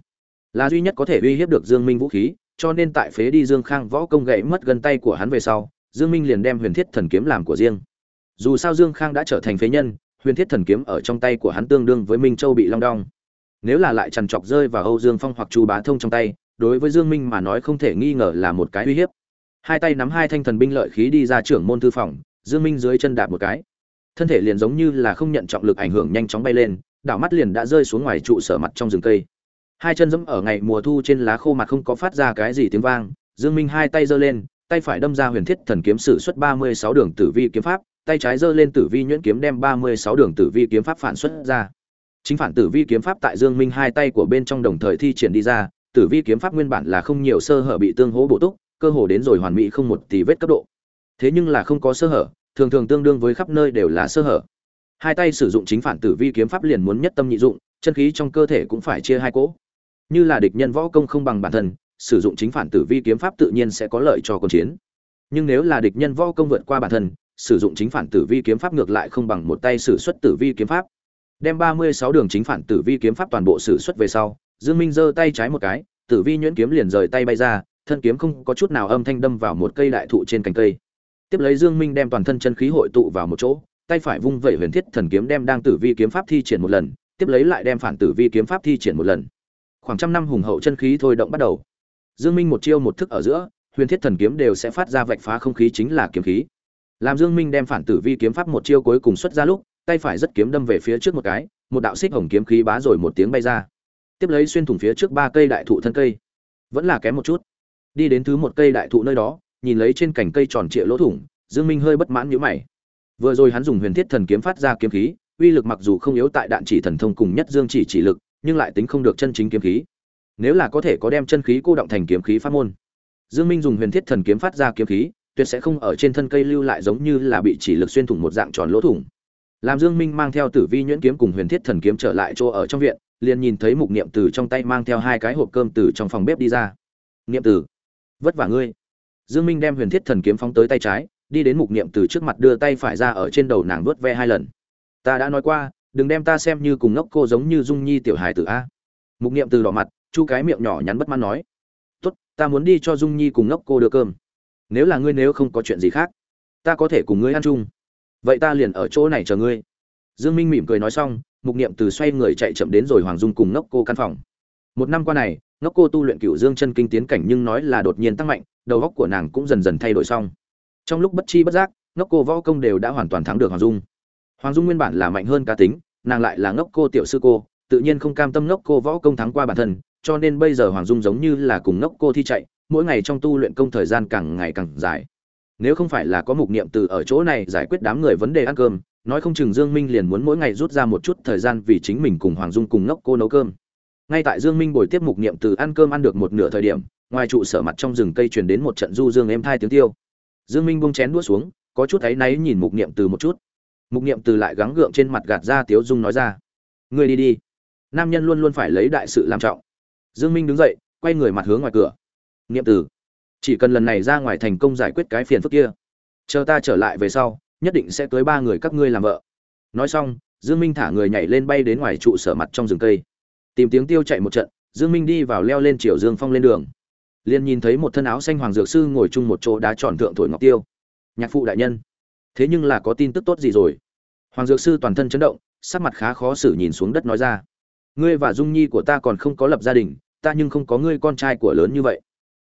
Là duy nhất có thể uy hiếp được dương minh vũ khí, cho nên tại phế đi dương khang võ công gãy mất gần tay của hắn về sau, dương minh liền đem huyền thiết thần kiếm làm của riêng. Dù sao dương khang đã trở thành phế nhân, huyền thiết thần kiếm ở trong tay của hắn tương đương với minh châu bị long đong. Nếu là lại trằn trọc rơi vào âu dương phong hoặc chu bá thông trong tay, đối với dương minh mà nói không thể nghi ngờ là một cái uy hiếp. Hai tay nắm hai thanh thần binh lợi khí đi ra trưởng môn thư phòng, dương minh dưới chân đạp một cái. Thân thể liền giống như là không nhận trọng lực ảnh hưởng nhanh chóng bay lên đảo mắt liền đã rơi xuống ngoài trụ sở mặt trong rừng cây. Hai chân dẫm ở ngày mùa thu trên lá khô mặt không có phát ra cái gì tiếng vang, dương minh hai tay giơ lên, tay phải đâm ra huyền thiết thần kiếm sử xuất 36 đường tử vi kiếm pháp, tay trái giơ lên tử vi nhuyễn kiếm đem 36 đường tử vi kiếm pháp phản xuất ra. Chính phản tử vi kiếm pháp tại dương minh hai tay của bên trong đồng thời thi triển đi ra, tử vi kiếm pháp nguyên bản là không nhiều sơ hở bị tương hỗ bổ túc, cơ hồ đến rồi hoàn mỹ không một tì vết cấp độ. Thế nhưng là không có sơ hở, thường thường tương đương với khắp nơi đều là sơ hở hai tay sử dụng chính phản tử vi kiếm pháp liền muốn nhất tâm nhị dụng, chân khí trong cơ thể cũng phải chia hai cỗ. Như là địch nhân võ công không bằng bản thân, sử dụng chính phản tử vi kiếm pháp tự nhiên sẽ có lợi cho quân chiến. Nhưng nếu là địch nhân võ công vượt qua bản thân, sử dụng chính phản tử vi kiếm pháp ngược lại không bằng một tay sử xuất tử vi kiếm pháp. Đem ba mươi sáu đường chính phản tử vi kiếm pháp toàn bộ sử xuất về sau, dương minh giơ tay trái một cái, tử vi nhuyễn kiếm liền rời tay bay ra, thân kiếm không có chút nào âm thanh đâm vào một cây đại thụ trên cành cây. Tiếp lấy dương minh đem toàn thân chân khí hội tụ vào một chỗ tay phải vung vẩy huyền thiết thần kiếm đem đang tử vi kiếm pháp thi triển một lần, tiếp lấy lại đem phản tử vi kiếm pháp thi triển một lần. Khoảng trăm năm hùng hậu chân khí thôi động bắt đầu. Dương minh một chiêu một thức ở giữa, huyền thiết thần kiếm đều sẽ phát ra vạch phá không khí chính là kiếm khí. Làm dương minh đem phản tử vi kiếm pháp một chiêu cuối cùng xuất ra lúc, tay phải rất kiếm đâm về phía trước một cái, một đạo xích hồng kiếm khí bá rồi một tiếng bay ra. Tiếp lấy xuyên thủng phía trước ba cây đại thụ thân cây. Vẫn là kém một chút. Đi đến thứ một cây đại thụ nơi đó, nhìn lấy trên cành cây tròn trịa lỗ thủng, dương minh hơi bất mãn nhíu mày vừa rồi hắn dùng huyền thiết thần kiếm phát ra kiếm khí uy lực mặc dù không yếu tại đạn chỉ thần thông cùng nhất dương chỉ chỉ lực nhưng lại tính không được chân chính kiếm khí. Nếu là có thể có đem chân khí cô động thành kiếm khí pháp môn. Dương minh dùng huyền thiết thần kiếm phát ra kiếm khí tuyệt sẽ không ở trên thân cây lưu lại giống như là bị chỉ lực xuyên thủng một dạng tròn lỗ thủng. Làm dương minh mang theo tử vi nhuyễn kiếm cùng huyền thiết thần kiếm trở lại chỗ ở trong viện liền nhìn thấy mục niệm từ trong tay mang theo hai cái hộp cơm từ trong phòng bếp đi ra. Niệm tử, vất vả ngươi. Dương minh đem huyền thiết thần kiếm phóng tới tay trái đi đến mục niệm từ trước mặt đưa tay phải ra ở trên đầu nàng vuốt ve hai lần. Ta đã nói qua, đừng đem ta xem như cùng ngốc cô giống như dung nhi tiểu hài tử a. Mục niệm từ đỏ mặt, chu cái miệng nhỏ nhắn bất mãn nói. Tốt, ta muốn đi cho dung nhi cùng ngốc cô đưa cơm. Nếu là ngươi nếu không có chuyện gì khác, ta có thể cùng ngươi ăn chung. Vậy ta liền ở chỗ này chờ ngươi. Dương minh mỉm cười nói xong, mục niệm từ xoay người chạy chậm đến rồi hoàng dung cùng ngốc cô căn phòng. Một năm qua này, ngốc cô tu luyện cửu dương chân kinh tiến cảnh nhưng nói là đột nhiên tăng mạnh, đầu óc của nàng cũng dần dần thay đổi xong trong lúc bất chi bất giác, ngốc cô võ công đều đã hoàn toàn thắng được hoàng dung. Hoàng dung nguyên bản là mạnh hơn cá tính, nàng lại là ngốc cô tiểu sư cô, tự nhiên không cam tâm ngốc cô võ công thắng qua bản thân, cho nên bây giờ hoàng dung giống như là cùng ngốc cô thi chạy, mỗi ngày trong tu luyện công thời gian càng ngày càng dài. Nếu không phải là có mục niệm từ ở chỗ này giải quyết đám người vấn đề ăn cơm, nói không chừng dương minh liền muốn mỗi ngày rút ra một chút thời gian vì chính mình cùng hoàng dung cùng ngốc cô nấu cơm. Ngay tại dương minh buổi tiếp mục niệm từ ăn cơm ăn được một nửa thời điểm, ngoài trụ sở mặt trong rừng cây truyền đến một trận du dương êm thai tiếng tiêu dương minh buông chén đũa xuống, có chút thấy náy nhìn mục niệm từ một chút. Mục niệm từ lại gắng gượng trên mặt gạt ra tiếu dung nói ra người đi đi. Nam nhân luôn luôn phải lấy đại sự làm trọng. Dương minh đứng dậy, quay người mặt hướng ngoài cửa. Niệm từ, chỉ cần lần này ra ngoài thành công giải quyết cái phiền phức kia, chờ ta trở lại về sau, nhất định sẽ tới ba người các ngươi làm vợ. Nói xong, dương minh thả người nhảy lên bay đến ngoài trụ sở mặt trong rừng cây. Tìm tiếng tiêu chạy một trận, dương minh đi vào leo lên chiều dương phong lên đường liền nhìn thấy một thân áo xanh hoàng dược sư ngồi chung một chỗ đá tròn thượng thổi ngọc tiêu. Nhạc phụ đại nhân, thế nhưng là có tin tức tốt gì rồi? Hoàng dược sư toàn thân chấn động, sắc mặt khá khó xử nhìn xuống đất nói ra. Ngươi và dung nhi của ta còn không có lập gia đình, ta nhưng không có ngươi con trai của lớn như vậy.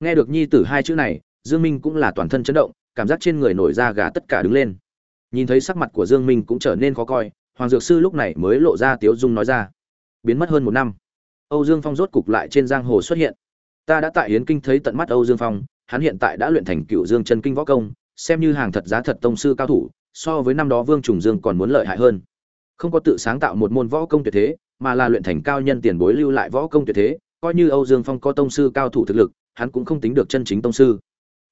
Nghe được nhi tử hai chữ này, dương minh cũng là toàn thân chấn động, cảm giác trên người nổi da gà tất cả đứng lên. Nhìn thấy sắc mặt của dương minh cũng trở nên khó coi, hoàng dược sư lúc này mới lộ ra tiếu dung nói ra. Biến mất hơn một năm. Âu dương phong rốt cục lại trên giang hồ xuất hiện ta đã tại yến kinh thấy tận mắt âu dương phong, hắn hiện tại đã luyện thành cựu dương chân kinh võ công, xem như hàng thật giá thật tông sư cao thủ, so với năm đó vương trùng dương còn muốn lợi hại hơn. Không có tự sáng tạo một môn võ công tuyệt thế, mà là luyện thành cao nhân tiền bối lưu lại võ công tuyệt thế, coi như âu dương phong có tông sư cao thủ thực lực, hắn cũng không tính được chân chính tông sư.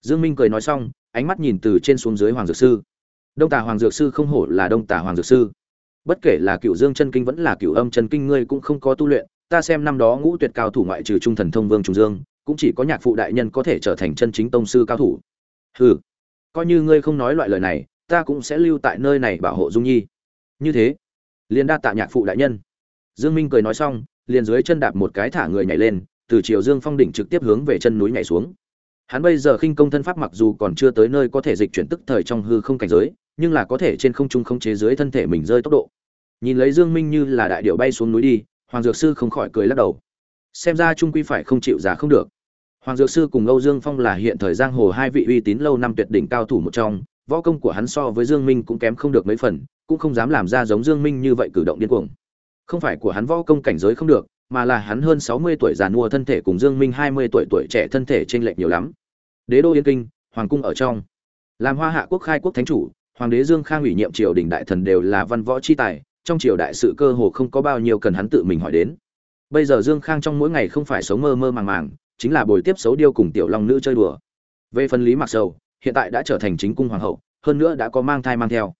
Dương minh cười nói xong, ánh mắt nhìn từ trên xuống dưới hoàng dược sư. Đông tà hoàng dược sư không hổ là đông tà hoàng dược sư. Bất kể là cựu dương chân kinh vẫn là cựu âm chân kinh, ngươi cũng không có tu luyện ta xem năm đó ngũ tuyệt cao thủ ngoại trừ trung thần thông vương trung dương, cũng chỉ có nhạc phụ đại nhân có thể trở thành chân chính tông sư cao thủ. Hừ, coi như ngươi không nói loại lời này, ta cũng sẽ lưu tại nơi này bảo hộ dung nhi. Như thế, liền đa tạ nhạc phụ đại nhân. Dương minh cười nói xong, liền dưới chân đạp một cái thả người nhảy lên, từ chiều dương phong đỉnh trực tiếp hướng về chân núi nhảy xuống. Hắn bây giờ khinh công thân pháp mặc dù còn chưa tới nơi có thể dịch chuyển tức thời trong hư không cảnh giới, nhưng là có thể trên không trung không chế dưới thân thể mình rơi tốc độ. Nhìn lấy dương minh như là đại điệu bay xuống núi đi hoàng dược sư không khỏi cười lắc đầu xem ra trung quy phải không chịu giá không được hoàng dược sư cùng âu dương phong là hiện thời giang hồ hai vị uy tín lâu năm tuyệt đỉnh cao thủ một trong võ công của hắn so với dương minh cũng kém không được mấy phần cũng không dám làm ra giống dương minh như vậy cử động điên cuồng không phải của hắn võ công cảnh giới không được mà là hắn hơn 60 tuổi già nua thân thể cùng Dương Minh 20 tuổi tuổi trẻ thân thể chênh lệch nhiều lắm. Đế đô Yên Kinh, hoàng cung ở trong. Làm Hoa Hạ quốc khai quốc thánh chủ, hoàng đế Dương Khang ủy nhiệm triều đình đại thần đều là văn võ chi tài, trong triều đại sự cơ hồ không có bao nhiêu cần hắn tự mình hỏi đến. Bây giờ Dương Khang trong mỗi ngày không phải sống mơ mơ màng màng, chính là buổi tiếp xấu điêu cùng tiểu long nữ chơi đùa. Về phần Lý Mặc Sầu, hiện tại đã trở thành chính cung hoàng hậu, hơn nữa đã có mang thai mang theo.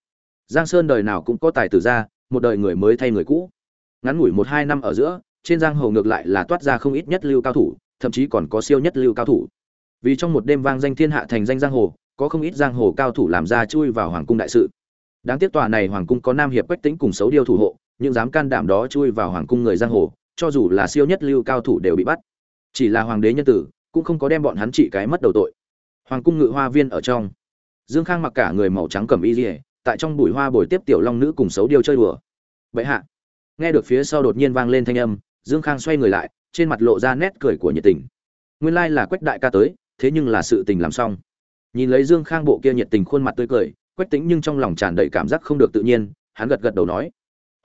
Giang Sơn đời nào cũng có tài tử ra, một đời người mới thay người cũ. Ngắn ngủi một hai năm ở giữa, trên giang hồ ngược lại là toát ra không ít nhất lưu cao thủ, thậm chí còn có siêu nhất lưu cao thủ. Vì trong một đêm vang danh thiên hạ thành danh giang hồ, có không ít giang hồ cao thủ làm ra chui vào hoàng cung đại sự. Đáng tiếc tòa này hoàng cung có nam hiệp quách tính cùng xấu điêu thủ hộ, nhưng dám can đảm đó chui vào hoàng cung người giang hồ, cho dù là siêu nhất lưu cao thủ đều bị bắt. Chỉ là hoàng đế nhân tử, cũng không có đem bọn hắn trị cái mất đầu tội. Hoàng cung ngự hoa viên ở trong, Dương Khang mặc cả người màu trắng cầm y dỉa tại trong bụi hoa bồi tiếp tiểu long nữ cùng xấu điêu chơi đùa. Bệ hạ. Nghe được phía sau đột nhiên vang lên thanh âm, Dương Khang xoay người lại, trên mặt lộ ra nét cười của nhiệt tình. Nguyên lai là Quách đại ca tới, thế nhưng là sự tình làm xong. Nhìn lấy Dương Khang bộ kia nhiệt tình khuôn mặt tươi cười, Quách Tĩnh nhưng trong lòng tràn đầy cảm giác không được tự nhiên, hắn gật gật đầu nói: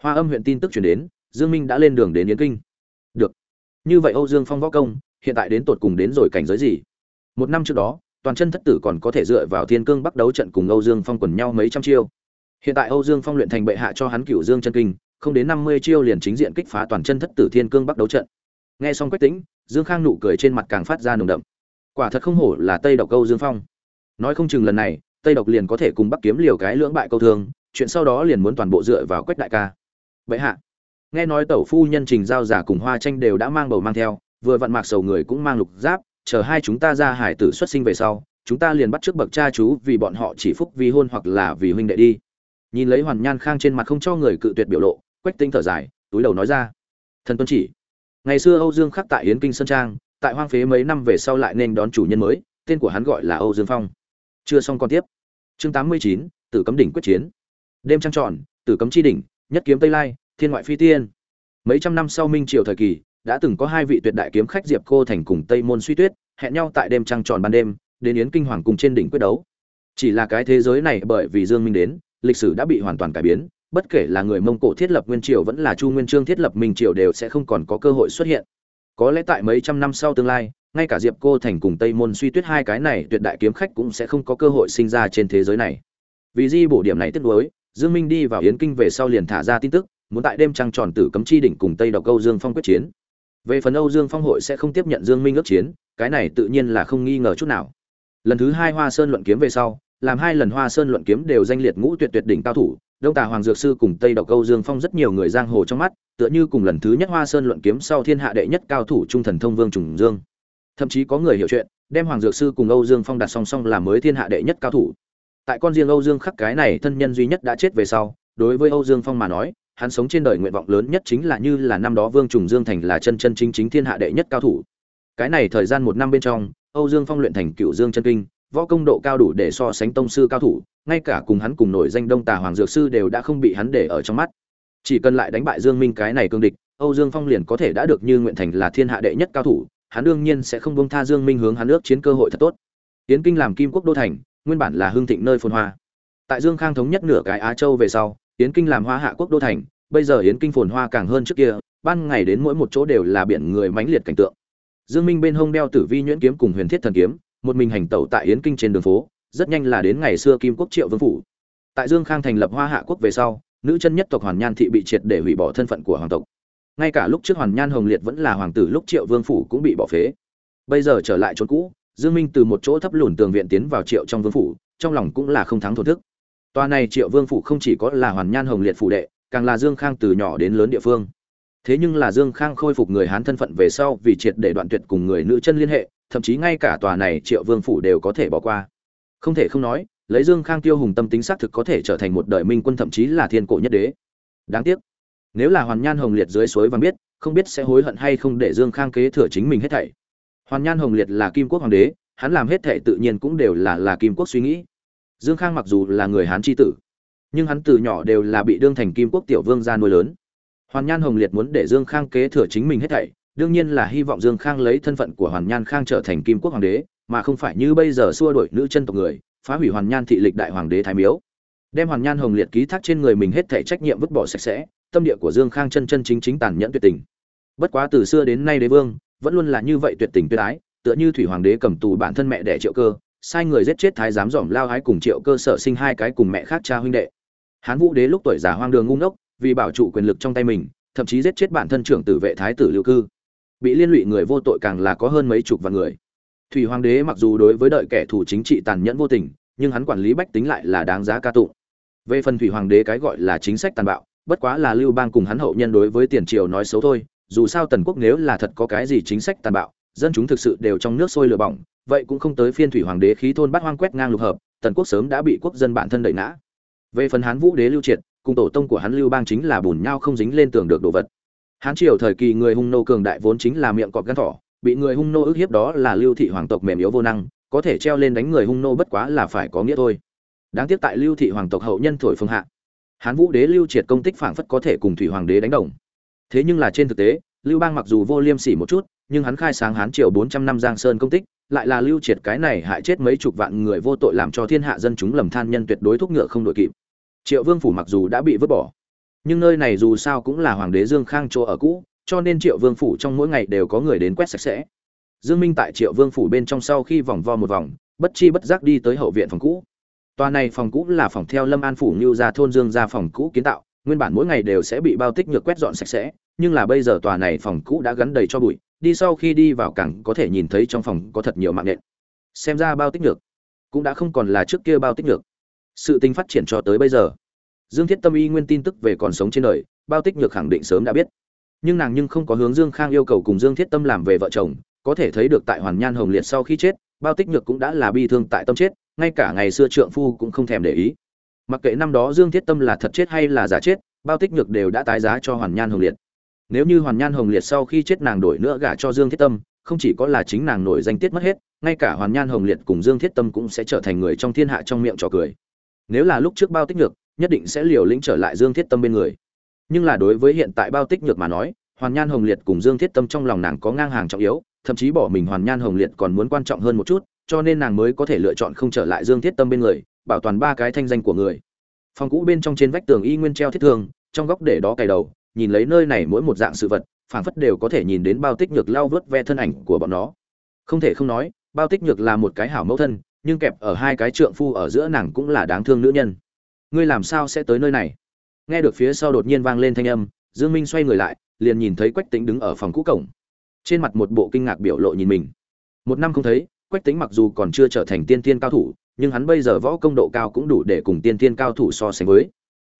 "Hoa Âm huyện tin tức truyền đến, Dương Minh đã lên đường đến Yến Kinh." "Được. Như vậy Âu Dương Phong võ công, hiện tại đến tột cùng đến rồi cảnh giới gì?" Một năm trước đó, toàn chân thất tử còn có thể dựa vào Thiên Cương bắt đấu trận cùng Âu Dương Phong quần nhau mấy trăm chiêu. Hiện tại Âu Dương Phong luyện thành bệ hạ cho hắn Cửu Dương chân kinh, không đến năm mươi chiêu liền chính diện kích phá toàn chân thất tử thiên cương bắt đấu trận nghe xong quách tính dương khang nụ cười trên mặt càng phát ra nồng đậm quả thật không hổ là tây độc câu dương phong nói không chừng lần này tây độc liền có thể cùng bắc kiếm liều cái lưỡng bại câu thương, chuyện sau đó liền muốn toàn bộ dựa vào quách đại ca. Vậy hạ, nghe nói tẩu phu nhân trình giao giả cùng hoa tranh đều đã mang bầu mang theo, vừa vặn mạc sầu người cũng mang lục giáp, chờ hai chúng ta ra hải tử xuất sinh về sau, chúng ta liền bắt trước bậc cha chú vì bọn họ chỉ phúc vì hôn hoặc là vì huynh đệ đi. Nhìn lấy hoàn nhan khang trên mặt không cho người cự tuyệt biểu lộ, quách tinh thở dài, túi đầu nói ra. Thần tuân chỉ, ngày xưa âu dương khắc tại yến kinh sơn trang, tại hoang phế mấy năm về sau lại nên đón chủ nhân mới, tên của hắn gọi là âu dương phong chưa xong còn tiếp. Chương tám mươi chín, tử cấm đỉnh quyết chiến. Đêm trăng tròn, tử cấm chi đỉnh, nhất kiếm tây lai, thiên ngoại phi tiên. Mấy trăm năm sau minh triều thời kỳ, đã từng có hai vị tuyệt đại kiếm khách diệp cô thành cùng tây môn suy tuyết, hẹn nhau tại đêm trăng tròn ban đêm, đến yến kinh hoàng cùng trên đỉnh quyết đấu. Chỉ là cái thế giới này bởi vì dương minh đến, lịch sử đã bị hoàn toàn cải biến, bất kể là người mông cổ thiết lập nguyên triều vẫn là chu nguyên trương thiết lập minh triều đều sẽ không còn có cơ hội xuất hiện. Có lẽ tại mấy trăm năm sau tương lai ngay cả diệp cô thành cùng tây môn suy tuyết hai cái này tuyệt đại kiếm khách cũng sẽ không có cơ hội sinh ra trên thế giới này. Vì di bổ điểm này tiếc nuối, dương minh đi vào yến kinh về sau liền thả ra tin tức, muốn tại đêm trăng tròn tử cấm chi đỉnh cùng tây độc âu dương phong quyết chiến. Về phần âu dương phong hội sẽ không tiếp nhận dương minh ước chiến, cái này tự nhiên là không nghi ngờ chút nào. Lần thứ hai hoa sơn luận kiếm về sau, làm hai lần hoa sơn luận kiếm đều danh liệt ngũ tuyệt tuyệt đỉnh cao thủ, đông tà hoàng dược sư cùng tây độc Câu dương phong rất nhiều người giang hồ trong mắt, tựa như cùng lần thứ nhất hoa sơn luận kiếm sau thiên hạ đệ nhất cao thủ trung thần thông vương trùng dương thậm chí có người hiểu chuyện, đem hoàng dược sư cùng âu dương phong đặt song song làm mới thiên hạ đệ nhất cao thủ. Tại con riêng âu dương khắc cái này thân nhân duy nhất đã chết về sau, đối với âu dương phong mà nói, hắn sống trên đời nguyện vọng lớn nhất chính là như là năm đó vương trùng dương thành là chân chân chính chính thiên hạ đệ nhất cao thủ. Cái này thời gian một năm bên trong, âu dương phong luyện thành cựu dương chân kinh, võ công độ cao đủ để so sánh tông sư cao thủ, ngay cả cùng hắn cùng nổi danh đông tà hoàng dược sư đều đã không bị hắn để ở trong mắt. Chỉ cần lại đánh bại dương minh cái này cương địch, âu dương phong liền có thể đã được như nguyện thành là thiên hạ đệ nhất cao thủ hắn đương nhiên sẽ không buông tha dương minh hướng hắn ước chiến cơ hội thật tốt. Tiến kinh làm kim quốc đô thành, nguyên bản là hương thịnh nơi phồn hoa. Tại dương khang thống nhất nửa cái á châu về sau yến kinh làm hoa hạ quốc đô thành, bây giờ yến kinh phồn hoa càng hơn trước kia, ban ngày đến mỗi một chỗ đều là biển người mãnh liệt cảnh tượng. Dương minh bên hông đeo tử vi nhuyễn kiếm cùng huyền thiết thần kiếm, một mình hành tẩu tại yến kinh trên đường phố, rất nhanh là đến ngày xưa kim quốc triệu vương phủ. Tại dương khang thành lập hoa hạ quốc về sau, nữ chân nhất tộc hoàn nhan thị bị triệt để hủy bỏ thân phận của hoàng tộc ngay cả lúc trước hoàn nhan hồng liệt vẫn là hoàng tử lúc triệu vương phủ cũng bị bỏ phế bây giờ trở lại chốn cũ dương minh từ một chỗ thấp lùn tường viện tiến vào triệu trong vương phủ trong lòng cũng là không thắng thổn thức tòa này Triệu Vương phủ không chỉ có là Hoàn Nhan Hồng Liệt phủ đệ, càng là Dương Khang từ nhỏ đến lớn địa phương. Thế nhưng là Dương Khang khôi phục người Hán thân phận về sau, vì triệt để đoạn tuyệt cùng người nữ chân liên hệ, thậm chí ngay cả tòa này Triệu Vương phủ đều có thể bỏ qua. Không thể không nói, lấy Dương Khang tiêu hùng tâm tính xác thực có thể trở thành một đời minh quân thậm chí là thiên cổ nhất đế. Đáng tiếc, nếu là Hoàn Nhan Hồng Liệt dưới suối vàng biết, không biết sẽ hối hận hay không để Dương Khang kế thừa chính mình hết thảy. Hoàn Nhan Hồng Liệt là Kim Quốc hoàng đế, hắn làm hết thảy tự nhiên cũng đều là là Kim Quốc suy nghĩ. Dương Khang mặc dù là người Hán chi tử, nhưng hắn từ nhỏ đều là bị đương thành Kim Quốc tiểu vương gia nuôi lớn. Hoàn Nhan Hồng Liệt muốn để Dương Khang kế thừa chính mình hết thảy, đương nhiên là hy vọng Dương Khang lấy thân phận của Hoàn Nhan Khang trở thành Kim Quốc hoàng đế, mà không phải như bây giờ xua đuổi nữ chân tộc người, phá hủy Hoàn Nhan thị lịch đại hoàng đế thái miếu. Đem Hoàn Nhan Hồng Liệt ký thác trên người mình hết thảy trách nhiệm vứt bỏ sạch sẽ, tâm địa của Dương Khang chân chân chính chính tàn nhẫn tuyệt tình. Bất quá từ xưa đến nay đế vương vẫn luôn là như vậy tuyệt tình tuyệt ái, tựa như thủy hoàng đế cầm tù bản thân mẹ đẻ Triệu Cơ, sai người giết chết thái giám dòm lao hái cùng triệu cơ sở sinh hai cái cùng mẹ khác cha huynh đệ. Hán vũ đế lúc tuổi già hoang đường ngu ngốc vì bảo trụ quyền lực trong tay mình thậm chí giết chết bản thân trưởng tử vệ thái tử lưu cư. Bị liên lụy người vô tội càng là có hơn mấy chục vạn người. Thủy hoàng đế mặc dù đối với đợi kẻ thù chính trị tàn nhẫn vô tình nhưng hắn quản lý bách tính lại là đáng giá ca tụng. Về phần thủy hoàng đế cái gọi là chính sách tàn bạo bất quá là lưu bang cùng hắn hậu nhân đối với tiền triều nói xấu thôi, dù sao tần quốc nếu là thật có cái gì chính sách tàn bạo, dân chúng thực sự đều trong nước sôi lửa bỏng, vậy cũng không tới phiên thủy hoàng đế khí thôn bắt hoang quét ngang lục hợp, tần quốc sớm đã bị quốc dân bản thân đẩy ngã. Về phần hán vũ đế lưu triệt, cùng tổ tông của hắn lưu bang chính là bùn nhau không dính lên tường được đồ vật. Hán triều thời kỳ người hung nô cường đại vốn chính là miệng cọp gắn thỏ, bị người hung nô ức hiếp đó là lưu thị hoàng tộc mềm yếu vô năng, có thể treo lên đánh người hung nô bất quá là phải có nghĩa thôi. Đáng tiếc tại lưu thị hoàng tộc hậu nhân thổi phương hạ hán vũ đế lưu triệt công tích phảng phất có thể cùng thủy hoàng đế đánh đồng. Thế nhưng là trên thực tế, lưu bang mặc dù vô liêm sỉ một chút, nhưng hắn khai sáng hán triều bốn trăm năm giang sơn công tích, lại là lưu triệt cái này hại chết mấy chục vạn người vô tội làm cho thiên hạ dân chúng lầm than nhân tuyệt đối thúc ngựa không đội kịp. Triệu vương phủ mặc dù đã bị vứt bỏ, nhưng nơi này dù sao cũng là hoàng đế dương khang chỗ ở cũ, cho nên triệu vương phủ trong mỗi ngày đều có người đến quét sạch sẽ. Dương minh tại triệu vương phủ bên trong sau khi vòng vo một vòng, bất chi bất giác đi tới hậu viện phòng cũ tòa này phòng cũ là phòng theo lâm an phủ như ra thôn dương gia phòng cũ kiến tạo, nguyên bản mỗi ngày đều sẽ bị bao tích nhược quét dọn sạch sẽ, nhưng là bây giờ tòa này phòng cũ đã gắn đầy cho bụi, đi sau khi đi vào cảng có thể nhìn thấy trong phòng có thật nhiều mạng nện. xem ra bao tích nhược cũng đã không còn là trước kia bao tích nhược. Sự tình phát triển cho tới bây giờ. Dương thiết tâm y nguyên tin tức về còn sống trên đời, bao tích nhược khẳng định sớm đã biết. Nhưng nàng nhưng không có hướng dương khang yêu cầu cùng dương thiết tâm làm về vợ chồng, có thể thấy được tại hoàn nhan hồng liệt sau khi chết, bao tích nhược cũng đã là bi thương tại tâm chết ngay cả ngày xưa trượng phu cũng không thèm để ý. Mặc kệ năm đó dương thiết tâm là thật chết hay là giả chết, bao tích nhược đều đã tái giá cho hoàn nhan hồng liệt. Nếu như hoàn nhan hồng liệt sau khi chết nàng đổi nữa gả cho dương thiết tâm, không chỉ có là chính nàng nổi danh tiết mất hết, ngay cả hoàn nhan hồng liệt cùng dương thiết tâm cũng sẽ trở thành người trong thiên hạ trong miệng trò cười. Nếu là lúc trước bao tích nhược, nhất định sẽ liều lĩnh trở lại dương thiết tâm bên người. Nhưng là đối với hiện tại bao tích nhược mà nói, hoàn nhan hồng liệt cùng dương thiết tâm trong lòng nàng có ngang hàng trọng yếu, thậm chí bỏ mình hoàn nhan hồng liệt còn muốn quan trọng hơn một chút cho nên nàng mới có thể lựa chọn không trở lại dương thiết tâm bên người, bảo toàn ba cái thanh danh của người. Phòng cũ bên trong trên vách tường y nguyên treo thiết thương, trong góc để đó cài đầu, nhìn lấy nơi này mỗi một dạng sự vật, phảng phất đều có thể nhìn đến bao tích nhược lao vớt ve thân ảnh của bọn nó. Không thể không nói, bao tích nhược là một cái hảo mẫu thân, nhưng kẹp ở hai cái trượng phu ở giữa nàng cũng là đáng thương nữ nhân. Ngươi làm sao sẽ tới nơi này? Nghe được phía sau đột nhiên vang lên thanh âm, dương minh xoay người lại, liền nhìn thấy quách tính đứng ở phòng cũ cổng. Trên mặt một bộ kinh ngạc biểu lộ nhìn mình. Một năm không thấy quách Tĩnh mặc dù còn chưa trở thành tiên tiên cao thủ, nhưng hắn bây giờ võ công độ cao cũng đủ để cùng tiên tiên cao thủ so sánh với.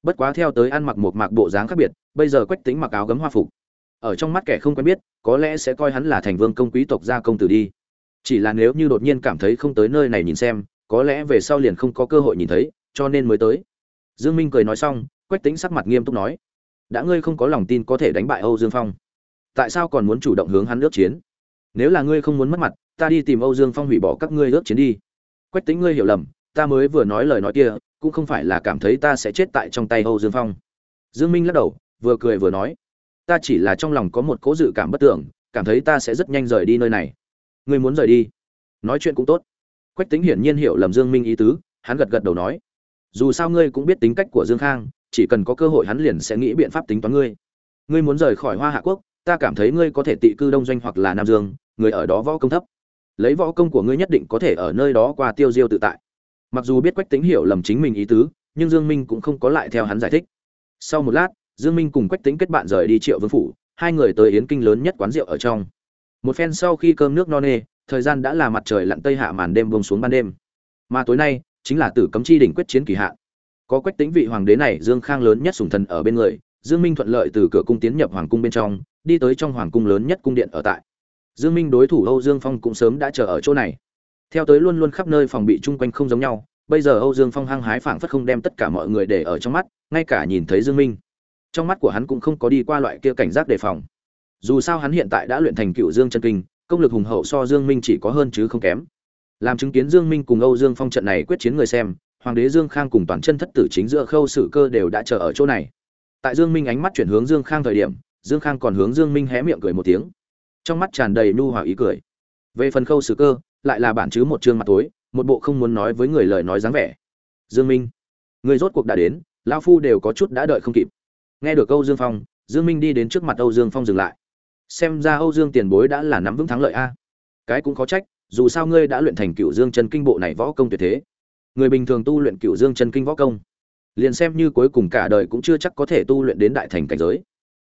Bất quá theo tới ăn mặc một mạc bộ dáng khác biệt, bây giờ quách Tĩnh mặc áo gấm hoa phục. Ở trong mắt kẻ không quen biết, có lẽ sẽ coi hắn là thành vương công quý tộc gia công tử đi. Chỉ là nếu như đột nhiên cảm thấy không tới nơi này nhìn xem, có lẽ về sau liền không có cơ hội nhìn thấy, cho nên mới tới. Dương minh cười nói xong, quách Tĩnh sắc mặt nghiêm túc nói, đã ngươi không có lòng tin có thể đánh bại âu dương phong, tại sao còn muốn chủ động hướng hắn ước chiến? Nếu là ngươi không muốn mất mặt ta đi tìm âu dương phong hủy bỏ các ngươi ước chiến đi. Quách Tĩnh ngươi hiểu lầm, ta mới vừa nói lời nói kia, cũng không phải là cảm thấy ta sẽ chết tại trong tay âu dương phong. Dương minh lắc đầu, vừa cười vừa nói, ta chỉ là trong lòng có một cố dự cảm bất tưởng, cảm thấy ta sẽ rất nhanh rời đi nơi này. Ngươi muốn rời đi? Nói chuyện cũng tốt. Quách Tĩnh hiển nhiên hiểu lầm dương minh ý tứ, hắn gật gật đầu nói, dù sao ngươi cũng biết tính cách của dương khang, chỉ cần có cơ hội hắn liền sẽ nghĩ biện pháp tính toán ngươi. Ngươi muốn rời khỏi hoa hạ quốc, ta cảm thấy ngươi có thể tị cư đông doanh hoặc là nam dương, người ở đó võ công thấp lấy võ công của ngươi nhất định có thể ở nơi đó qua tiêu diêu tự tại. Mặc dù biết quách tính hiểu lầm chính mình ý tứ, nhưng dương minh cũng không có lại theo hắn giải thích. Sau một lát, dương minh cùng quách tính kết bạn rời đi triệu vương phủ, hai người tới yến kinh lớn nhất quán rượu ở trong. Một phen sau khi cơm nước no nê, thời gian đã là mặt trời lặn tây hạ màn đêm buông xuống ban đêm. Mà tối nay, chính là tử cấm chi đỉnh quyết chiến kỳ hạ. có quách tính vị hoàng đế này dương khang lớn nhất sùng thần ở bên người, dương minh thuận lợi từ cửa cung tiến nhập hoàng cung bên trong, đi tới trong hoàng cung lớn nhất cung điện ở tại dương minh đối thủ âu dương phong cũng sớm đã chờ ở chỗ này. Theo tới luôn luôn khắp nơi phòng bị chung quanh không giống nhau, bây giờ âu dương phong hăng hái phảng phất không đem tất cả mọi người để ở trong mắt, ngay cả nhìn thấy dương minh, trong mắt của hắn cũng không có đi qua loại kia cảnh giác đề phòng. Dù sao hắn hiện tại đã luyện thành cựu dương chân kinh, công lực hùng hậu so dương minh chỉ có hơn chứ không kém. Làm chứng kiến dương minh cùng âu dương phong trận này quyết chiến người xem, hoàng đế dương khang cùng toàn chân thất tử chính giữa khâu sử cơ đều đã chờ ở chỗ này. Tại dương minh ánh mắt chuyển hướng dương khang thời điểm, dương khang còn hướng dương minh hé miệng cười một tiếng trong mắt tràn đầy nu hòa ý cười. Về phần khâu sử cơ, lại là bản chứ một trương mặt tối, một bộ không muốn nói với người lời nói dáng vẻ. Dương minh, người rốt cuộc đã đến, lão phu đều có chút đã đợi không kịp. Nghe được câu dương phong, dương minh đi đến trước mặt âu dương phong dừng lại. Xem ra âu dương tiền bối đã là nắm vững thắng lợi a. Cái cũng có trách, dù sao ngươi đã luyện thành cựu dương chân kinh bộ này võ công tuyệt thế. Người bình thường tu luyện cựu dương chân kinh võ công, liền xem như cuối cùng cả đời cũng chưa chắc có thể tu luyện đến đại thành cảnh giới.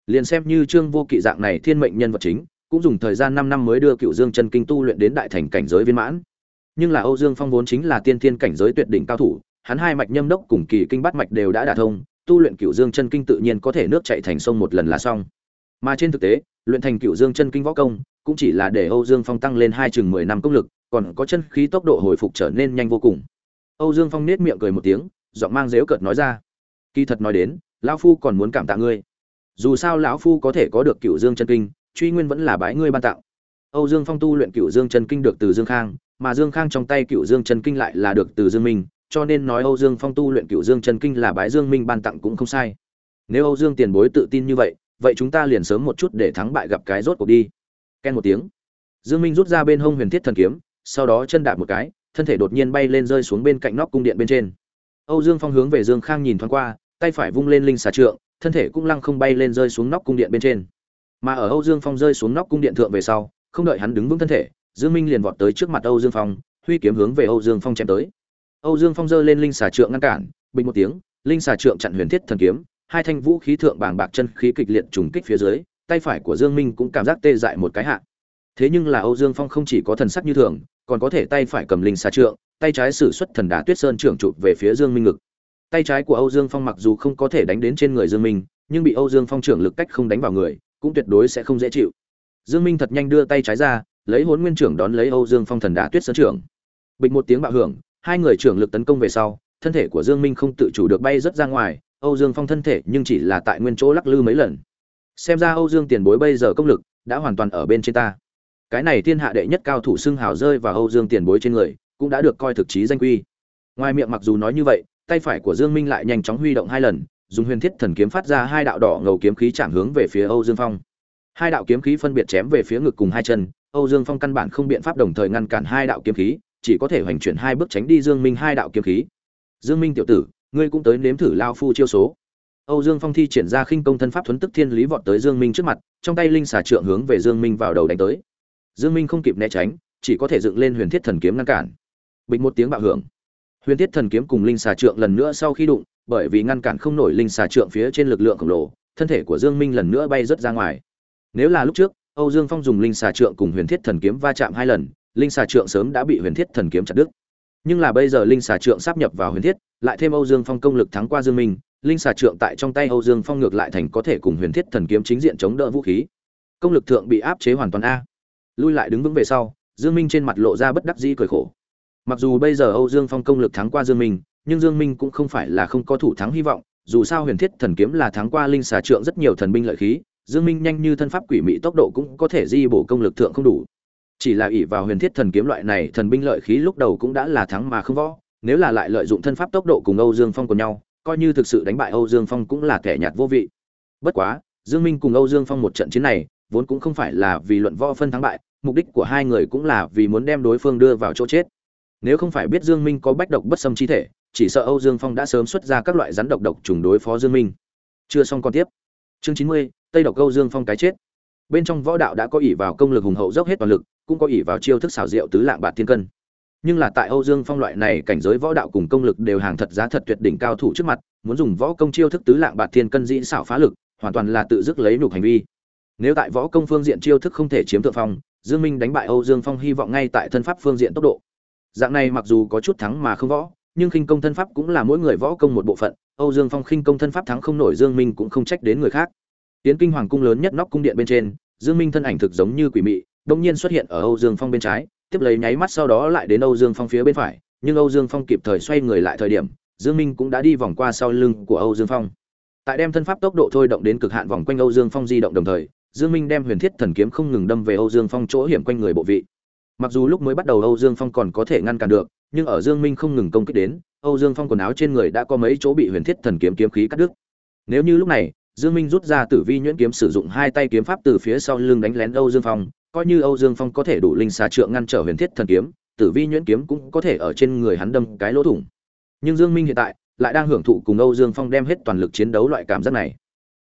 Liền xem như trương vô kỵ dạng này thiên mệnh nhân vật chính cũng dùng thời gian 5 năm mới đưa cựu dương chân kinh tu luyện đến đại thành cảnh giới viên mãn. Nhưng là âu dương phong vốn chính là tiên thiên cảnh giới tuyệt đỉnh cao thủ, hắn hai mạch nhâm đốc cùng kỳ kinh bát mạch đều đã đả thông, tu luyện cựu dương chân kinh tự nhiên có thể nước chảy thành sông một lần là xong. Mà trên thực tế, luyện thành cựu dương chân kinh võ công, cũng chỉ là để âu dương phong tăng lên hai chừng mười năm công lực, còn có chân khí tốc độ hồi phục trở nên nhanh vô cùng. Âu dương phong nết miệng cười một tiếng, giọng mang dếu cợt nói ra, kỳ thật nói đến, lão phu còn muốn cảm tạ ngươi. Dù sao lão phu có thể có được cựu dương chân kinh truy nguyên vẫn là bái ngươi ban tặng âu dương phong tu luyện cựu dương chân kinh được từ dương khang, mà dương khang trong tay cựu dương chân kinh lại là được từ dương minh, cho nên nói âu dương phong tu luyện cựu dương chân kinh là bái dương minh ban tặng cũng không sai. Nếu âu dương tiền bối tự tin như vậy vậy chúng ta liền sớm một chút để thắng bại gặp cái rốt cuộc đi. Ken một tiếng. Dương minh rút ra bên hông huyền thiết thần kiếm, sau đó chân đạp một cái, thân thể đột nhiên bay lên rơi xuống bên cạnh nóc cung điện bên trên. Âu dương phong hướng về dương khang nhìn thoáng qua, tay phải vung lên linh xà trượng, thân thể cũng lăng không bay lên rơi xuống nóc cung điện bên trên mà ở âu dương phong rơi xuống nóc cung điện thượng về sau, không đợi hắn đứng vững thân thể, dương minh liền vọt tới trước mặt âu dương phong, huy kiếm hướng về âu dương phong chém tới. Âu dương phong giơ lên linh xà trượng ngăn cản, bình một tiếng, linh xà trượng chặn huyền thiết thần kiếm, hai thanh vũ khí thượng bàng bạc chân khí kịch liệt trùng kích phía dưới, tay phải của dương minh cũng cảm giác tê dại một cái hạ. Thế nhưng là âu dương phong không chỉ có thần sắc như thường, còn có thể tay phải cầm linh xà trượng, tay trái sử xuất thần đá tuyết sơn trưởng chụp về phía dương minh ngực. Tay trái của âu dương phong mặc dù không có thể đánh đến trên người dương minh, nhưng bị âu dương phong trưởng lực cách không đánh vào người cũng tuyệt đối sẽ không dễ chịu. Dương minh thật nhanh đưa tay trái ra, lấy hồn nguyên trưởng đón lấy âu dương phong thần đá tuyết sơn trưởng. Bịch một tiếng bạo hưởng, hai người trưởng lực tấn công về sau, thân thể của dương minh không tự chủ được bay rất ra ngoài, âu dương phong thân thể nhưng chỉ là tại nguyên chỗ lắc lư mấy lần. Xem ra âu dương tiền bối bây giờ công lực đã hoàn toàn ở bên trên ta. Cái này thiên hạ đệ nhất cao thủ xưng hào rơi vào âu dương tiền bối trên người, cũng đã được coi thực chí danh quy. Ngoài miệng mặc dù nói như vậy, tay phải của dương minh lại nhanh chóng huy động hai lần dùng huyền thiết thần kiếm phát ra hai đạo đỏ ngầu kiếm khí chạm hướng về phía âu dương phong hai đạo kiếm khí phân biệt chém về phía ngực cùng hai chân âu dương phong căn bản không biện pháp đồng thời ngăn cản hai đạo kiếm khí chỉ có thể hoành chuyển hai bước tránh đi Dương Minh hai đạo kiếm khí. Dương Minh tiểu tử, ngươi cũng tới nếm thử lao phu chiêu số. Âu Dương Phong thi triển ra khinh công thân pháp thuấn tức thiên lý vọt tới Dương Minh trước mặt, trong tay linh xà trượng hướng về Dương Minh vào đầu đánh tới. Dương Minh không kịp né tránh, chỉ có thể dựng lên huyền thiết thần kiếm ngăn cản. Bịch một tiếng bạo hưởng. Huyền thiết thần kiếm cùng linh xà trượng lần nữa sau khi đụng, bởi vì ngăn cản không nổi linh xà trượng phía trên lực lượng khổng lồ, thân thể của Dương Minh lần nữa bay rất ra ngoài. Nếu là lúc trước, Âu Dương Phong dùng linh xà trượng cùng huyền thiết thần kiếm va chạm hai lần, linh xà trượng sớm đã bị huyền thiết thần kiếm chặt đứt. Nhưng là bây giờ linh xà trượng sắp nhập vào huyền thiết, lại thêm Âu Dương Phong công lực thắng qua Dương Minh, linh xà trượng tại trong tay Âu Dương Phong ngược lại thành có thể cùng huyền thiết thần kiếm chính diện chống đỡ vũ khí. Công lực thượng bị áp chế hoàn toàn a. Lui lại đứng vững về sau, Dương Minh trên mặt lộ ra bất đắc dĩ cười khổ. Mặc dù bây giờ Âu Dương Phong công lực thắng qua Dương Minh, nhưng Dương Minh cũng không phải là không có thủ thắng hy vọng, dù sao huyền thiết thần kiếm là thắng qua linh xà trượng rất nhiều thần binh lợi khí, Dương Minh nhanh như thân pháp quỷ mị tốc độ cũng có thể di bổ công lực thượng không đủ. Chỉ là ỷ vào huyền thiết thần kiếm loại này thần binh lợi khí lúc đầu cũng đã là thắng mà không võ, nếu là lại lợi dụng thân pháp tốc độ cùng Âu Dương Phong của nhau, coi như thực sự đánh bại Âu Dương Phong cũng là kẻ nhạt vô vị. Bất quá, Dương Minh cùng Âu Dương Phong một trận chiến này, vốn cũng không phải là vì luận võ phân thắng bại, mục đích của hai người cũng là vì muốn đem đối phương đưa vào chỗ chết. Nếu không phải biết Dương Minh có bách độc bất xâm chi thể, chỉ sợ Âu Dương Phong đã sớm xuất ra các loại rắn độc độc trùng đối phó Dương Minh. Chưa xong con tiếp. Chương 90, Tây độc Âu Dương Phong cái chết. Bên trong võ đạo đã có ỷ vào công lực hùng hậu dốc hết toàn lực, cũng có ỷ vào chiêu thức xảo diệu tứ lạng bạc thiên cân. Nhưng là tại Âu Dương Phong loại này cảnh giới võ đạo cùng công lực đều hàng thật giá thật tuyệt đỉnh cao thủ trước mặt, muốn dùng võ công chiêu thức tứ lạng bạc thiên cân dĩ xảo phá lực, hoàn toàn là tự dứt lấy nhục hành vi. Nếu tại võ công phương diện chiêu thức không thể chiếm thượng phong, Dương Minh đánh bại Âu Dương Phong hy vọng ngay tại thân pháp phương diện tốc độ. Dạng này mặc dù có chút thắng mà không võ, nhưng khinh công thân pháp cũng là mỗi người võ công một bộ phận, Âu Dương Phong khinh công thân pháp thắng không nổi Dương Minh cũng không trách đến người khác. Tiến kinh hoàng cung lớn nhất nóc cung điện bên trên, Dương Minh thân ảnh thực giống như quỷ mị, đột nhiên xuất hiện ở Âu Dương Phong bên trái, tiếp lấy nháy mắt sau đó lại đến Âu Dương Phong phía bên phải, nhưng Âu Dương Phong kịp thời xoay người lại thời điểm, Dương Minh cũng đã đi vòng qua sau lưng của Âu Dương Phong. Tại đem thân pháp tốc độ thôi động đến cực hạn vòng quanh Âu Dương Phong di động đồng thời, Dương Minh đem Huyền Thiết Thần kiếm không ngừng đâm về Âu Dương Phong chỗ hiểm quanh người bộ vị. Mặc dù lúc mới bắt đầu Âu Dương Phong còn có thể ngăn cản được, nhưng ở Dương Minh không ngừng công kích đến, Âu Dương Phong quần áo trên người đã có mấy chỗ bị Huyền Thiết Thần kiếm kiếm khí cắt đứt. Nếu như lúc này, Dương Minh rút ra Tử Vi nhuyễn kiếm sử dụng hai tay kiếm pháp từ phía sau lưng đánh lén Âu Dương Phong, coi như Âu Dương Phong có thể đủ linh xà trượng ngăn trở Huyền Thiết Thần kiếm, Tử Vi nhuyễn kiếm cũng có thể ở trên người hắn đâm cái lỗ thủng. Nhưng Dương Minh hiện tại lại đang hưởng thụ cùng Âu Dương Phong đem hết toàn lực chiến đấu loại cảm giác này.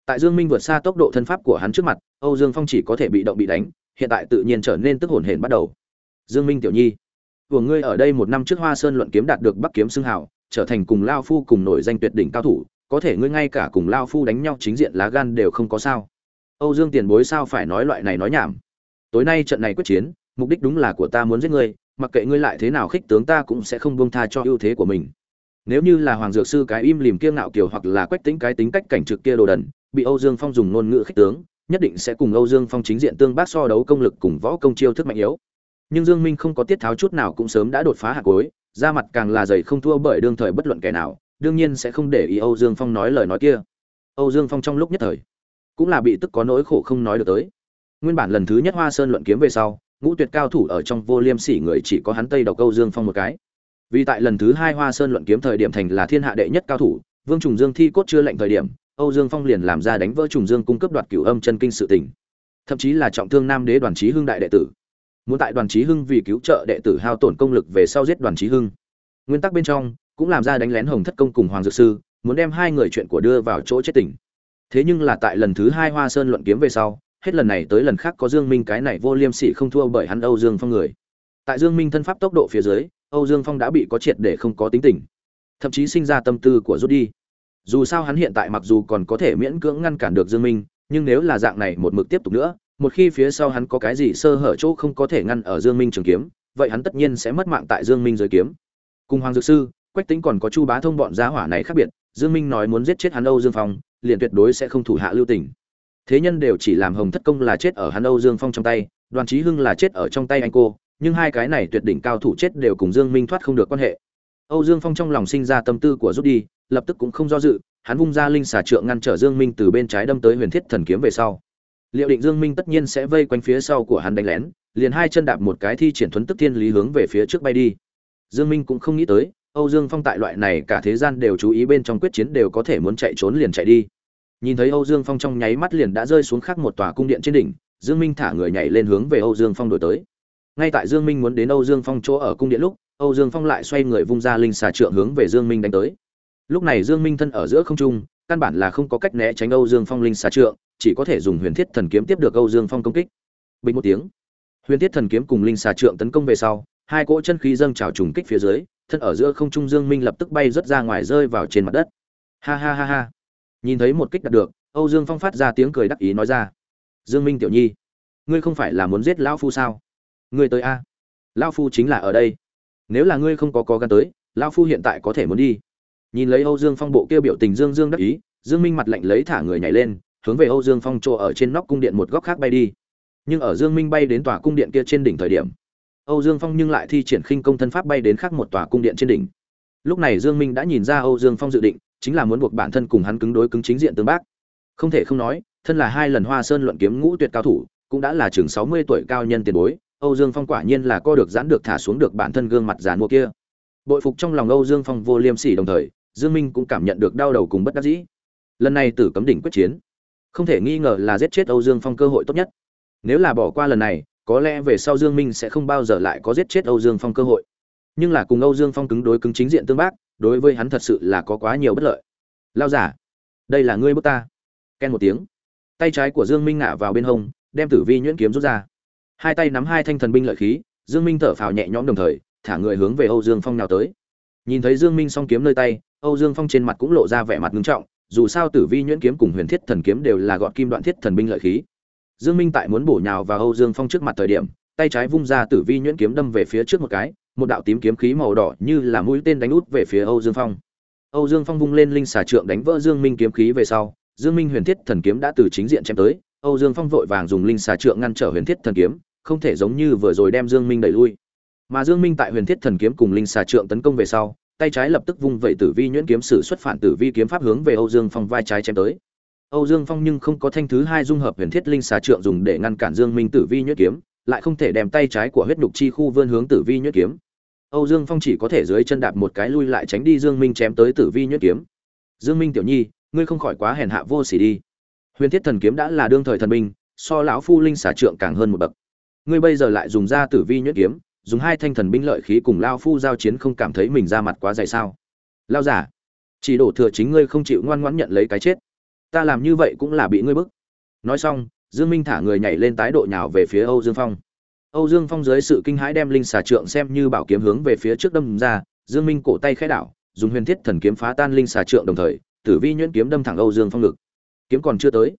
Tại Dương Minh vượt xa tốc độ thân pháp của hắn trước mặt, Âu Dương Phong chỉ có thể bị động bị đánh, hiện tại tự nhiên trở nên tức hồn hển bắt đầu. Dương Minh tiểu nhi, của ngươi ở đây một năm trước Hoa Sơn luận kiếm đạt được Bắc kiếm xưng hào, trở thành cùng Lao Phu cùng nổi danh tuyệt đỉnh cao thủ, có thể ngươi ngay cả cùng Lao Phu đánh nhau chính diện lá gan đều không có sao. Âu Dương Tiền Bối sao phải nói loại này nói nhảm. Tối nay trận này quyết chiến, mục đích đúng là của ta muốn giết ngươi, mặc kệ ngươi lại thế nào khích tướng ta cũng sẽ không buông tha cho ưu thế của mình. Nếu như là Hoàng Dược sư cái im lìm kiêu ngạo kiều hoặc là Quách Tĩnh cái tính cách cảnh trực kia đồ đần, bị Âu Dương Phong dùng ngôn ngữ khích tướng, nhất định sẽ cùng Âu Dương Phong chính diện tương bác so đấu công lực cùng võ công chiêu thức mạnh yếu. Nhưng Dương Minh không có tiết tháo chút nào cũng sớm đã đột phá hạ cuối, da mặt càng là dày không thua bởi đương thời bất luận kẻ nào, đương nhiên sẽ không để ý Âu Dương Phong nói lời nói kia. Âu Dương Phong trong lúc nhất thời, cũng là bị tức có nỗi khổ không nói được tới. Nguyên bản lần thứ nhất Hoa Sơn luận kiếm về sau, ngũ tuyệt cao thủ ở trong vô liêm sỉ người chỉ có hắn Tây Độc Âu Dương Phong một cái. Vì tại lần thứ hai Hoa Sơn luận kiếm thời điểm thành là thiên hạ đệ nhất cao thủ, Vương Trùng Dương thi cốt chưa lệnh thời điểm, Âu Dương Phong liền làm ra đánh vỡ Trùng Dương cung cấp đoạt cửu âm chân kinh sự tình. Thậm chí là trọng thương Nam Đế Đoàn Chí Hưng đại đệ tử. Muốn tại Đoàn Chí Hưng vì cứu trợ đệ tử hao tổn công lực về sau giết Đoàn Chí Hưng. Nguyên tắc bên trong cũng làm ra đánh lén Hồng Thất công cùng Hoàng Dược sư, muốn đem hai người chuyện của đưa vào chỗ chết tỉnh. Thế nhưng là tại lần thứ hai Hoa Sơn luận kiếm về sau, hết lần này tới lần khác có Dương Minh cái này vô liêm sỉ không thua bởi hắn Âu Dương Phong người. Tại Dương Minh thân pháp tốc độ phía dưới, Âu Dương Phong đã bị có triệt để không có tính tình, thậm chí sinh ra tâm tư của rút đi. Dù sao hắn hiện tại mặc dù còn có thể miễn cưỡng ngăn cản được Dương Minh, nhưng nếu là dạng này một mực tiếp tục nữa, một khi phía sau hắn có cái gì sơ hở chỗ không có thể ngăn ở Dương Minh trường kiếm, vậy hắn tất nhiên sẽ mất mạng tại Dương Minh dưới kiếm. Cùng Hoàng Dược sư, Quách Tĩnh còn có Chu Bá Thông bọn giá hỏa này khác biệt, Dương Minh nói muốn giết chết hắn Âu Dương Phong, liền tuyệt đối sẽ không thủ hạ lưu tình. Thế nhân đều chỉ làm Hồng Thất công là chết ở hắn Âu Dương Phong trong tay, Đoàn Chí Hưng là chết ở trong tay anh cô, nhưng hai cái này tuyệt đỉnh cao thủ chết đều cùng Dương Minh thoát không được quan hệ. Âu Dương Phong trong lòng sinh ra tâm tư của rút đi, lập tức cũng không do dự, hắn vung ra linh xà trượng ngăn trở Dương Minh từ bên trái đâm tới Huyền Thiết Thần kiếm về sau. Liệu định Dương Minh tất nhiên sẽ vây quanh phía sau của hắn đánh lén, liền hai chân đạp một cái thi triển thuấn tức thiên lý hướng về phía trước bay đi. Dương Minh cũng không nghĩ tới, Âu Dương Phong tại loại này cả thế gian đều chú ý bên trong quyết chiến đều có thể muốn chạy trốn liền chạy đi. Nhìn thấy Âu Dương Phong trong nháy mắt liền đã rơi xuống khác một tòa cung điện trên đỉnh, Dương Minh thả người nhảy lên hướng về Âu Dương Phong đuổi tới ngay tại dương minh muốn đến âu dương phong chỗ ở cung điện lúc âu dương phong lại xoay người vung ra linh xà trượng hướng về dương minh đánh tới lúc này dương minh thân ở giữa không trung căn bản là không có cách né tránh âu dương phong linh xà trượng chỉ có thể dùng huyền thiết thần kiếm tiếp được âu dương phong công kích. Bình một tiếng, huyền thiết thần kiếm cùng linh xà trượng tấn công về sau, hai cỗ chân khí dâng trào trùng kích phía dưới, thân ở giữa không trung dương minh lập tức bay rất ra ngoài rơi vào trên mặt đất. Ha ha ha ha. Nhìn thấy một kích đạt được, âu dương phong phát ra tiếng cười đắc ý nói ra. Dương minh tiểu nhi, ngươi không phải là muốn giết lão phu sao? Ngươi tới a. Lão phu chính là ở đây. Nếu là ngươi không có có gan tới, lão phu hiện tại có thể muốn đi. Nhìn lấy âu dương phong bộ kia biểu tình dương dương đắc ý, dương minh mặt lạnh lấy thả người nhảy lên hướng về âu dương phong chỗ ở trên nóc cung điện một góc khác bay đi. Nhưng ở dương minh bay đến tòa cung điện kia trên đỉnh thời điểm, âu dương phong nhưng lại thi triển khinh công thân pháp bay đến khác một tòa cung điện trên đỉnh. Lúc này dương minh đã nhìn ra âu dương phong dự định, chính là muốn buộc bản thân cùng hắn cứng đối cứng chính diện tương bác. Không thể không nói, thân là hai lần hoa sơn luận kiếm ngũ tuyệt cao thủ, cũng đã là chừng 60 tuổi cao nhân tiền bối, âu dương phong quả nhiên là co được giãn được thả xuống được bản thân gương mặt giàn mua kia. Bội phục trong lòng âu dương phong vô liêm sỉ đồng thời, dương minh cũng cảm nhận được đau đầu cùng bất đắc dĩ. Lần này tử cấm đỉnh quyết chiến không thể nghi ngờ là giết chết âu dương phong cơ hội tốt nhất. Nếu là bỏ qua lần này, có lẽ về sau dương minh sẽ không bao giờ lại có giết chết âu dương phong cơ hội. Nhưng là cùng âu dương phong cứng đối cứng chính diện tương bác, đối với hắn thật sự là có quá nhiều bất lợi. Lao giả, đây là ngươi bước ta. Ken một tiếng. Tay trái của dương minh ngả vào bên hông, đem tử vi nhuyễn kiếm rút ra. Hai tay nắm hai thanh thần binh lợi khí, dương minh thở phào nhẹ nhõm đồng thời, thả người hướng về âu dương phong nào tới. Nhìn thấy dương minh song kiếm nơi tay, âu dương phong trên mặt cũng lộ ra vẻ mặt ngưng trọng dù sao tử vi nhuyễn kiếm cùng huyền thiết thần kiếm đều là gọn kim đoạn thiết thần binh lợi khí. Dương minh tại muốn bổ nhào vào âu dương phong trước mặt thời điểm, tay trái vung ra tử vi nhuyễn kiếm đâm về phía trước một cái, một đạo tím kiếm khí màu đỏ như là mũi tên đánh út về phía âu dương phong. Âu dương phong vung lên linh xà trượng đánh vỡ dương minh kiếm khí về sau, dương minh huyền thiết thần kiếm đã từ chính diện chém tới, âu dương phong vội vàng dùng linh xà trượng ngăn trở huyền thiết thần kiếm, không thể giống như vừa rồi đem dương minh đẩy lui. Mà dương minh tại huyền thiết thần kiếm cùng linh xà trượng tấn công về sau tay trái lập tức vung vẩy tử vi nhuyễn kiếm sử xuất phản tử vi kiếm pháp hướng về âu dương phong vai trái chém tới. Âu dương phong nhưng không có thanh thứ hai dung hợp huyền thiết linh xà trượng dùng để ngăn cản dương minh tử vi nhuyễn kiếm, lại không thể đem tay trái của huyết nhục chi khu vươn hướng tử vi nhuyễn kiếm. Âu dương phong chỉ có thể dưới chân đạp một cái lui lại tránh đi dương minh chém tới tử vi nhuyễn kiếm. Dương minh tiểu nhi, ngươi không khỏi quá hèn hạ vô sỉ đi. Huyền thiết thần kiếm đã là đương thời thần binh, so lão phu linh xà trượng càng hơn một bậc. Ngươi bây giờ lại dùng ra tử vi nhuyễn kiếm dùng hai thanh thần binh lợi khí cùng lao phu giao chiến không cảm thấy mình ra mặt quá dày sao? Lao giả, chỉ đổ thừa chính ngươi không chịu ngoan ngoãn nhận lấy cái chết. Ta làm như vậy cũng là bị ngươi bức. Nói xong, dương minh thả người nhảy lên tái độ nhào về phía âu dương phong. Âu dương phong dưới sự kinh hãi đem linh xà trượng xem như bảo kiếm hướng về phía trước đâm ra, dương minh cổ tay khẽ đảo, dùng huyền thiết thần kiếm phá tan linh xà trượng đồng thời, tử vi nhuyễn kiếm đâm thẳng âu dương phong ngực. Kiếm còn chưa tới,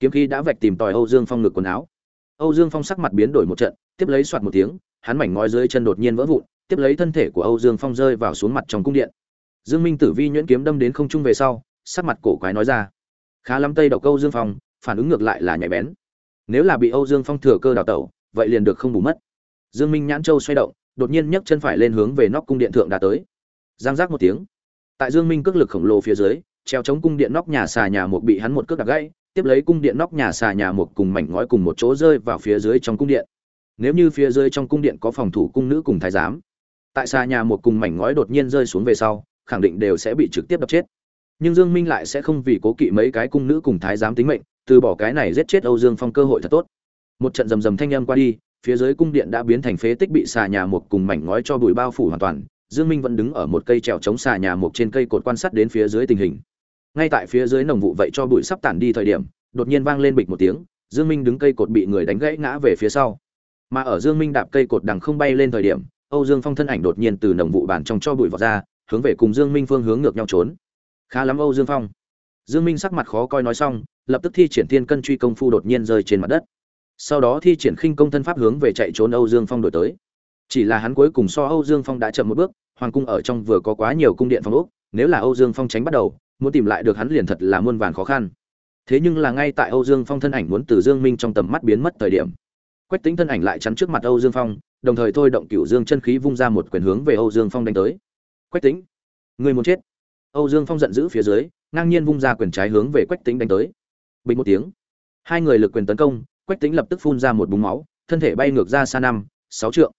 kiếm khí đã vạch tìm tòi âu dương phong ngực quần áo. Âu dương phong sắc mặt biến đổi một trận, tiếp lấy soạt một tiếng hắn mảnh ngói dưới chân đột nhiên vỡ vụn, tiếp lấy thân thể của âu dương phong rơi vào xuống mặt trong cung điện. Dương minh tử vi nhuyễn kiếm đâm đến không trung về sau, sắc mặt cổ quái nói ra, khá lắm tây độc âu dương phong, phản ứng ngược lại là nhạy bén. Nếu là bị âu dương phong thừa cơ đào tẩu, vậy liền được không bù mất. Dương minh nhãn châu xoay động, đột nhiên nhấc chân phải lên hướng về nóc cung điện thượng đã tới. Giang giác một tiếng. Tại dương minh cước lực khổng lồ phía dưới, treo chống cung điện nóc nhà xà nhà một bị hắn một cước đạp gãy, tiếp lấy cung điện nóc nhà xà nhà một cùng mảnh ngói cùng một chỗ rơi vào phía dưới trong cung điện nếu như phía dưới trong cung điện có phòng thủ cung nữ cùng thái giám, tại xa nhà một cùng mảnh ngói đột nhiên rơi xuống về sau, khẳng định đều sẽ bị trực tiếp đập chết. Nhưng dương minh lại sẽ không vì cố kỵ mấy cái cung nữ cùng thái giám tính mệnh, từ bỏ cái này giết chết âu dương phong cơ hội thật tốt. Một trận rầm rầm thanh âm qua đi, phía dưới cung điện đã biến thành phế tích bị xà nhà một cùng mảnh ngói cho bụi bao phủ hoàn toàn, dương minh vẫn đứng ở một cây trèo chống xà nhà một trên cây cột quan sát đến phía dưới tình hình. Ngay tại phía dưới nồng vụ vậy cho bụi sắp tản đi thời điểm, đột nhiên vang lên bịch một tiếng, dương minh đứng cây cột bị người đánh gãy ngã về phía sau mà ở dương minh đạp cây cột đằng không bay lên thời điểm, âu dương phong thân ảnh đột nhiên từ nồng vụ bản trong cho bụi vọt ra, hướng về cùng dương minh phương hướng ngược nhau trốn. Khá lắm âu dương phong. Dương minh sắc mặt khó coi nói xong, lập tức thi triển thiên cân truy công phu đột nhiên rơi trên mặt đất. Sau đó thi triển khinh công thân pháp hướng về chạy trốn âu dương phong đổi tới. Chỉ là hắn cuối cùng so âu dương phong đã chậm một bước, hoàng cung ở trong vừa có quá nhiều cung điện phong ốc, nếu là âu dương phong tránh bắt đầu, muốn tìm lại được hắn liền thật là muôn vàn khó khăn. Thế nhưng là ngay tại âu dương phong thân ảnh muốn từ dương minh trong tầm mắt biến mất thời điểm quách Tĩnh thân ảnh lại chắn trước mặt âu dương phong đồng thời thôi động cửu dương chân khí vung ra một quyền hướng về âu dương phong đánh tới. Quách Tĩnh, ngươi muốn chết. Âu dương phong giận dữ phía dưới ngang nhiên vung ra quyền trái hướng về quách Tĩnh đánh tới. Bình một tiếng hai người lực quyền tấn công quách Tĩnh lập tức phun ra một búng máu thân thể bay ngược ra xa năm sáu trượng.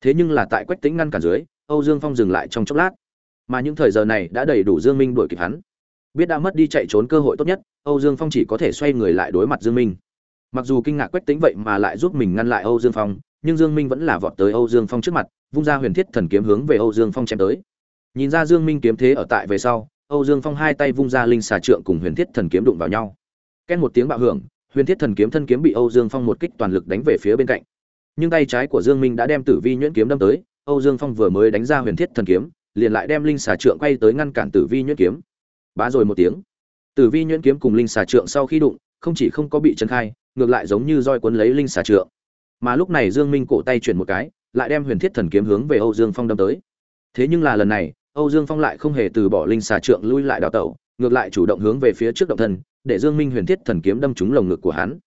Thế nhưng là tại quách Tĩnh ngăn cản dưới âu dương phong dừng lại trong chốc lát. Mà những thời giờ này đã đầy đủ dương minh đuổi kịp hắn. Biết đã mất đi chạy trốn cơ hội tốt nhất âu dương phong chỉ có thể xoay người lại đối mặt dương minh mặc dù kinh ngạc quách tính vậy mà lại giúp mình ngăn lại âu dương phong nhưng Dương Minh vẫn là vọt tới Âu Dương Phong trước mặt, vung ra huyền thiết thần kiếm hướng về Âu Dương Phong chém tới. Nhìn ra Dương Minh kiếm thế ở tại về sau, Âu Dương Phong hai tay vung ra linh xà trượng cùng huyền thiết thần kiếm đụng vào nhau. ken một tiếng bạo hưởng, huyền thiết thần kiếm thân kiếm bị Âu Dương Phong một kích toàn lực đánh về phía bên cạnh. Nhưng tay trái của Dương Minh đã đem Tử Vi nhuyễn kiếm đâm tới, Âu Dương Phong vừa mới đánh ra huyền thiết thần kiếm, liền lại đem linh xà trượng quay tới ngăn cản Tử Vi nhuyễn kiếm. Bá rồi một tiếng. Tử Vi nhuyễn kiếm cùng linh xà trượng sau khi đụng, không chỉ không có bị chấn khai, ngược lại giống như roi cuốn lấy linh xà trượng. Mà lúc này Dương Minh cổ tay chuyển một cái, lại đem huyền thiết thần kiếm hướng về Âu Dương Phong đâm tới. Thế nhưng là lần này, Âu Dương Phong lại không hề từ bỏ linh xà trượng lui lại đảo tẩu, ngược lại chủ động hướng về phía trước động thân, để Dương Minh huyền thiết thần kiếm đâm trúng lồng ngực của hắn.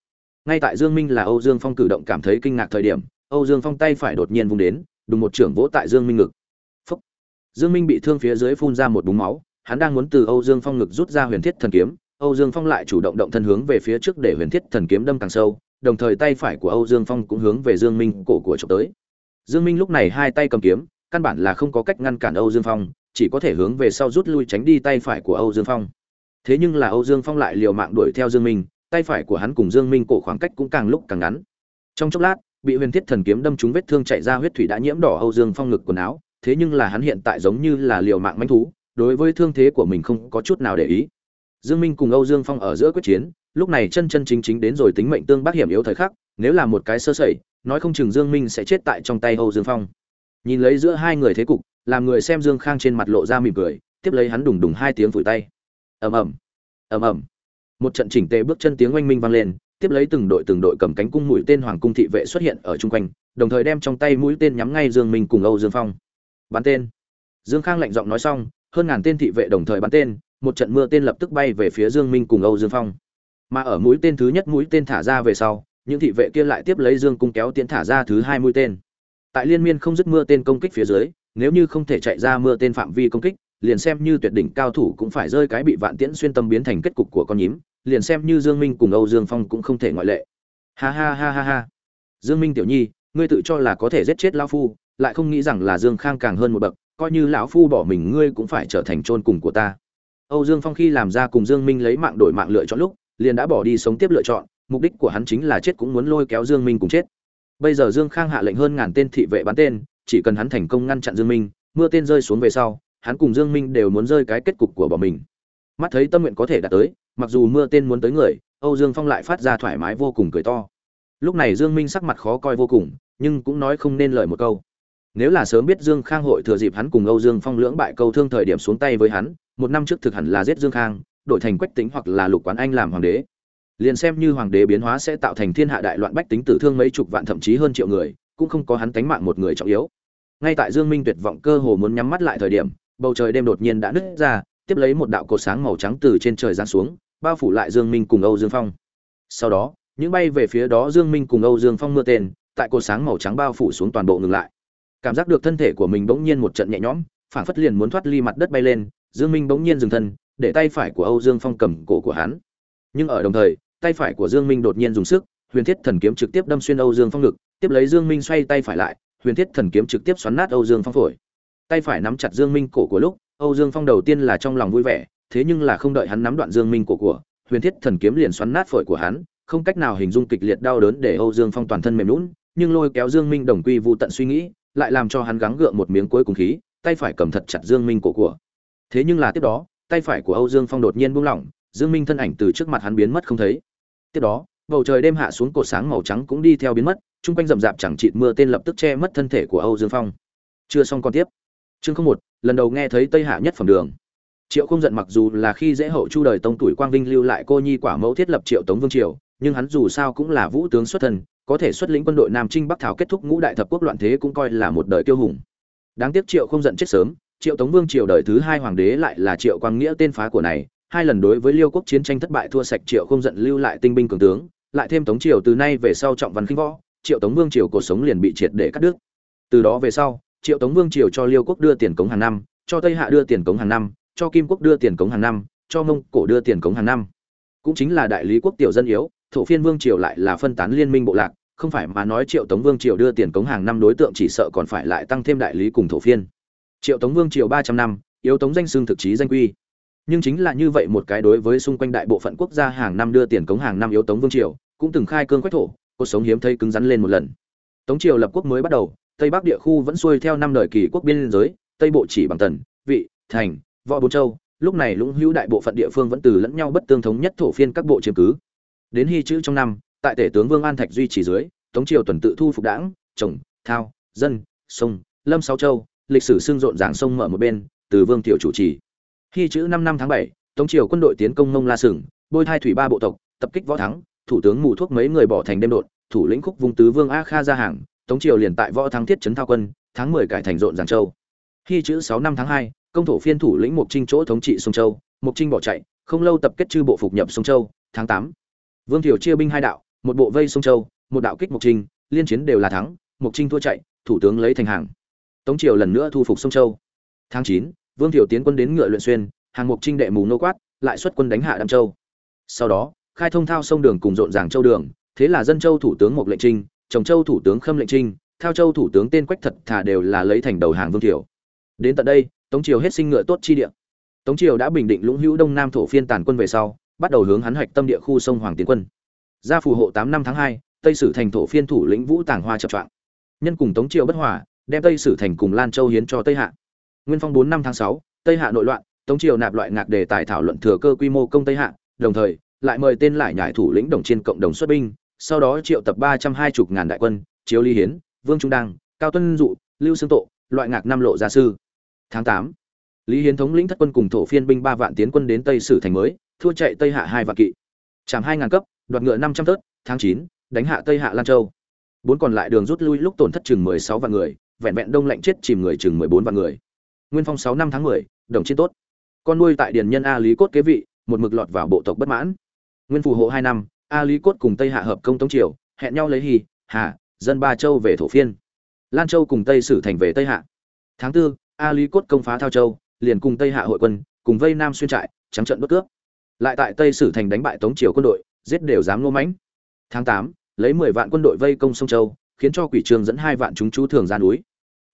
Ngay tại Dương Minh là Âu Dương Phong cử động cảm thấy kinh ngạc thời điểm, Âu Dương Phong tay phải đột nhiên vung đến, đùng một trưởng vỗ tại Dương Minh ngực. Phúc. Dương Minh bị thương phía dưới phun ra một búng máu, hắn đang muốn từ Âu Dương Phong ngực rút ra huyền thiết thần kiếm, Âu Dương Phong lại chủ động động thân hướng về phía trước để huyền thiết thần kiếm đâm càng sâu, đồng thời tay phải của Âu Dương Phong cũng hướng về Dương Minh cổ của chụp tới. Dương Minh lúc này hai tay cầm kiếm, căn bản là không có cách ngăn cản Âu Dương Phong, chỉ có thể hướng về sau rút lui tránh đi tay phải của Âu Dương Phong. Thế nhưng là Âu Dương Phong lại liều mạng đuổi theo Dương Minh, tay phải của hắn cùng Dương Minh cổ khoảng cách cũng càng lúc càng ngắn. Trong chốc lát, bị Huyền Thiết Thần kiếm đâm trúng vết thương chảy ra huyết thủy đã nhiễm đỏ Âu Dương Phong ngực quần áo, thế nhưng là hắn hiện tại giống như là liều mạng mãnh thú, đối với thương thế của mình không có chút nào để ý. Dương Minh cùng Âu Dương Phong ở giữa quyết chiến, lúc này chân chân chính chính đến rồi tính mệnh tương bác hiểm yếu thời khắc, nếu là một cái sơ sẩy, nói không chừng Dương Minh sẽ chết tại trong tay Âu Dương Phong. Nhìn lấy giữa hai người thế cục, làm người xem Dương Khang trên mặt lộ ra mỉm cười, tiếp lấy hắn đùng đùng hai tiếng vùi tay. Ầm ầm, ầm ầm. Một trận chỉnh tề bước chân tiếng oanh minh vang lên, tiếp lấy từng đội từng đội cầm cánh cung mũi tên hoàng cung thị vệ xuất hiện ở chung quanh, đồng thời đem trong tay mũi tên nhắm ngay Dương Minh cùng Âu Dương Phong. Bắn tên. Dương Khang lạnh giọng nói xong, hơn ngàn tên thị vệ đồng thời bắn tên, một trận mưa tên lập tức bay về phía Dương Minh cùng Âu Dương Phong. Mà ở mũi tên thứ nhất mũi tên thả ra về sau, những thị vệ kia lại tiếp lấy Dương cung kéo tiến thả ra thứ hai mũi tên. Tại liên miên không dứt mưa tên công kích phía dưới, nếu như không thể chạy ra mưa tên phạm vi công kích, liền xem như tuyệt đỉnh cao thủ cũng phải rơi cái bị vạn tiễn xuyên tâm biến thành kết cục của con nhím, liền xem như Dương Minh cùng Âu Dương Phong cũng không thể ngoại lệ. Ha ha ha ha ha. Dương Minh tiểu nhi, ngươi tự cho là có thể giết chết lão phu, lại không nghĩ rằng là Dương Khang càng hơn một bậc, coi như lão phu bỏ mình ngươi cũng phải trở thành chôn cùng của ta. Âu Dương Phong khi làm ra cùng Dương Minh lấy mạng đổi mạng lựa chọn lúc, liền đã bỏ đi sống tiếp lựa chọn, mục đích của hắn chính là chết cũng muốn lôi kéo Dương Minh cùng chết. Bây giờ Dương Khang hạ lệnh hơn ngàn tên thị vệ bắn tên, chỉ cần hắn thành công ngăn chặn Dương Minh, mưa tên rơi xuống về sau, hắn cùng Dương Minh đều muốn rơi cái kết cục của bọn mình. Mắt thấy tâm nguyện có thể đạt tới, mặc dù mưa tên muốn tới người, Âu Dương Phong lại phát ra thoải mái vô cùng cười to. Lúc này Dương Minh sắc mặt khó coi vô cùng, nhưng cũng nói không nên lời một câu. Nếu là sớm biết Dương Khang hội thừa dịp hắn cùng Âu Dương Phong lưỡng bại câu thương thời điểm xuống tay với hắn, một năm trước thực hẳn là giết Dương Khang, đổi thành Quách Tĩnh hoặc là Lục Quán Anh làm hoàng đế. Liền xem như hoàng đế biến hóa sẽ tạo thành thiên hạ đại loạn bách tính tử thương mấy chục vạn thậm chí hơn triệu người, cũng không có hắn tánh mạng một người trọng yếu. Ngay tại Dương Minh tuyệt vọng cơ hồ muốn nhắm mắt lại thời điểm, bầu trời đêm đột nhiên đã nứt ra, tiếp lấy một đạo cột sáng màu trắng từ trên trời giáng xuống, bao phủ lại Dương Minh cùng Âu Dương Phong. Sau đó, những bay về phía đó Dương Minh cùng Âu Dương Phong mưa tên, tại cột sáng màu trắng bao phủ xuống toàn bộ ngừng lại. Cảm giác được thân thể của mình bỗng nhiên một trận nhẹ nhõm, phảng phất liền muốn thoát ly mặt đất bay lên, Dương Minh bỗng nhiên dừng thân, để tay phải của Âu Dương Phong cầm cổ của hắn. Nhưng ở đồng thời, tay phải của Dương Minh đột nhiên dùng sức, Huyền Thiết Thần kiếm trực tiếp đâm xuyên Âu Dương Phong ngực, tiếp lấy Dương Minh xoay tay phải lại, Huyền Thiết Thần kiếm trực tiếp xoắn nát Âu Dương Phong phổi. Tay phải nắm chặt Dương Minh cổ của lúc, Âu Dương Phong đầu tiên là trong lòng vui vẻ, thế nhưng là không đợi hắn nắm đoạn Dương Minh cổ của, Huyền Thiết Thần kiếm liền xoắn nát phổi của hắn, không cách nào hình dung kịch liệt đau đớn để Âu Dương Phong toàn thân mềm nhũn, nhưng lôi kéo Dương Minh đồng quy vu tận suy nghĩ, lại làm cho hắn gắng gượng một miếng cuối cùng khí, tay phải cầm thật chặt Dương Minh cổ của. Thế nhưng là tiếp đó, tay phải của Âu Dương Phong đột nhiên buông lỏng, Dương Minh thân ảnh từ trước mặt hắn biến mất không thấy. Tiếp đó, bầu trời đêm hạ xuống cột sáng màu trắng cũng đi theo biến mất, trung quanh rậm rạp chẳng chịt mưa tên lập tức che mất thân thể của Âu Dương Phong. Chưa xong con tiếp. Chương không một, lần đầu nghe thấy Tây Hạ nhất phẩm đường. Triệu Không giận mặc dù là khi dễ hậu chu đời tông tuổi Quang Vinh lưu lại cô nhi quả mẫu thiết lập Triệu Tống Vương triều, nhưng hắn dù sao cũng là vũ tướng xuất thân, có thể xuất lĩnh quân đội Nam Trinh Bắc Thảo kết thúc ngũ đại thập quốc loạn thế cũng coi là một đời kiêu hùng. Đáng tiếc Triệu Không giận chết sớm, Triệu Tống Vương triều đời thứ hai hoàng đế lại là Triệu Quang Nghĩa tên phá của này, hai lần đối với Liêu quốc chiến tranh thất bại thua sạch Triệu Không giận lưu lại tinh binh cường tướng, lại thêm Tống triều từ nay về sau trọng văn khinh võ, Triệu Tống Vương triều cuộc sống liền bị triệt để cắt đứt. Từ đó về sau, Triệu Tống Vương triều cho Liêu quốc đưa tiền cống hàng năm, cho Tây Hạ đưa tiền cống hàng năm, cho Kim quốc đưa tiền cống hàng năm, cho Mông Cổ đưa tiền cống hàng năm. Cũng chính là đại lý quốc tiểu dân yếu, thổ phiên vương triều lại là phân tán liên minh bộ lạc, không phải mà nói Triệu Tống Vương triều đưa tiền cống hàng năm đối tượng chỉ sợ còn phải lại tăng thêm đại lý cùng thổ phiên. Triệu Tống Vương triều ba trăm năm, yếu tống danh xương thực chí danh quy. Nhưng chính là như vậy một cái đối với xung quanh đại bộ phận quốc gia hàng năm đưa tiền cống hàng năm yếu tống vương triều, cũng từng khai cương quách thổ, cuộc sống hiếm thấy cứng rắn lên một lần. tống triều lập quốc mới bắt đầu tây bắc địa khu vẫn xuôi theo năm đời kỳ quốc biên giới tây bộ chỉ bằng tần vị thành võ bố châu lúc này lũng hữu đại bộ phận địa phương vẫn từ lẫn nhau bất tương thống nhất thổ phiên các bộ chiếm cứ đến hy chữ trong năm tại tể tướng vương an thạch duy trì dưới, tống triều tuần tự thu phục đảng, trồng, thao, dân, sông, lâm sáu châu, lịch sử xương rộn ràng sông mở một bên, từ vương tiểu chủ trì. Khi chữ năm năm tháng bảy, tống triều quân đội tiến công mông la sừng, bôi thai thủy ba bộ tộc, tập kích võ thắng, thủ tướng mù thuốc mấy người bỏ thành đêm đột thủ lĩnh khúc vùng tứ vương a kha ra hàng, tống triều liền tại võ thắng thiết trấn thao quân, tháng mười cải thành rộn ràng châu. Khi chữ sáu năm tháng hai, công thổ phiên thủ lĩnh mục trinh chỗ thống trị sông châu mục trinh bỏ chạy, không lâu tập kết chư bộ phục nhập sông châu, tháng tám. Vương thiểu chia binh hai đạo một bộ vây sông châu, một đạo kích mục trinh liên chiến đều là thắng mục trinh thua chạy, thủ tướng lấy thành hàng. Tống triều lần nữa thu phục sông châu. Tháng chín, vương thiểu tiến quân đến ngựa luyện xuyên, hàng mục trinh đệ mù nô quát, lại xuất quân đánh hạ đam châu. Sau đó, khai thông thao sông đường cùng rộn ràng châu đường, thế là dân châu thủ tướng mục lệnh trinh chồng châu thủ tướng khâm lệnh trinh thao châu thủ tướng tên quách thật thà đều là lấy thành đầu hàng vương thiểu đến tận đây, tống triều hết sinh ngựa tốt chi địa. Tống triều đã bình định lũng hữu đông nam thổ phiên tàn quân về sau, bắt đầu hướng hắn hoạch tâm địa khu sông hoàng tiến quân gia phù hộ tám năm tháng hai, tây sử thành thổ phiên thủ lĩnh vũ tàng hoa chập choạng. Nhân cùng tống triều bất hòa, đem tây sử thành cùng lan châu hiến cho tây hạ. Nguyên phong bốn năm tháng sáu, tây hạ nội loạn, tống triều nạp loại ngạc đề tài thảo luận thừa cơ quy mô công tây hạ, đồng thời lại mời tên lại nhải thủ lĩnh đồng trên cộng đồng xuất binh, sau đó triệu tập ba trăm hai mươi ngàn đại quân, chiếu ly hiến, vương trung đăng, cao tuân dụ, lưu xương tộ, loại ngạc năm lộ gia sư. Tháng tám, lý hiến thống lĩnh thất quân cùng thổ phiên binh ba vạn tiến quân đến tây sử thành mới, thua chạy tây hạ hai vạn kỵ. Trảm hai ngàn cấp đoạt ngựa năm trăm tớt tháng chín, đánh hạ tây hạ lan châu. Bốn còn lại đường rút lui lúc tổn thất chừng mười sáu vạn người, vẹn vẹn đông lạnh chết chìm người chừng mười bốn vạn người. Nguyên phong sáu năm tháng mười, đồng chiến tốt. Con nuôi tại điền nhân a lý cốt kế vị, một mực lọt vào bộ tộc bất mãn. Nguyên phù hộ hai năm, a lý cốt cùng tây hạ hợp công tống triều, hẹn nhau lấy hì, hà, dân ba châu về thổ phiên. Lan châu cùng tây sử thành về tây hạ. Tháng tư, a lý cốt công phá thao châu, liền cùng tây hạ hội quân, cùng vây nam xuyên trại, trắng trận bất cướp. Lại tại tây sử thành đánh bại tống triều quân đội giết đều dám ngô mãnh. Tháng tám, lấy mười vạn quân đội vây công sông châu, khiến cho quỷ trường dẫn hai vạn chúng chú thường ra núi.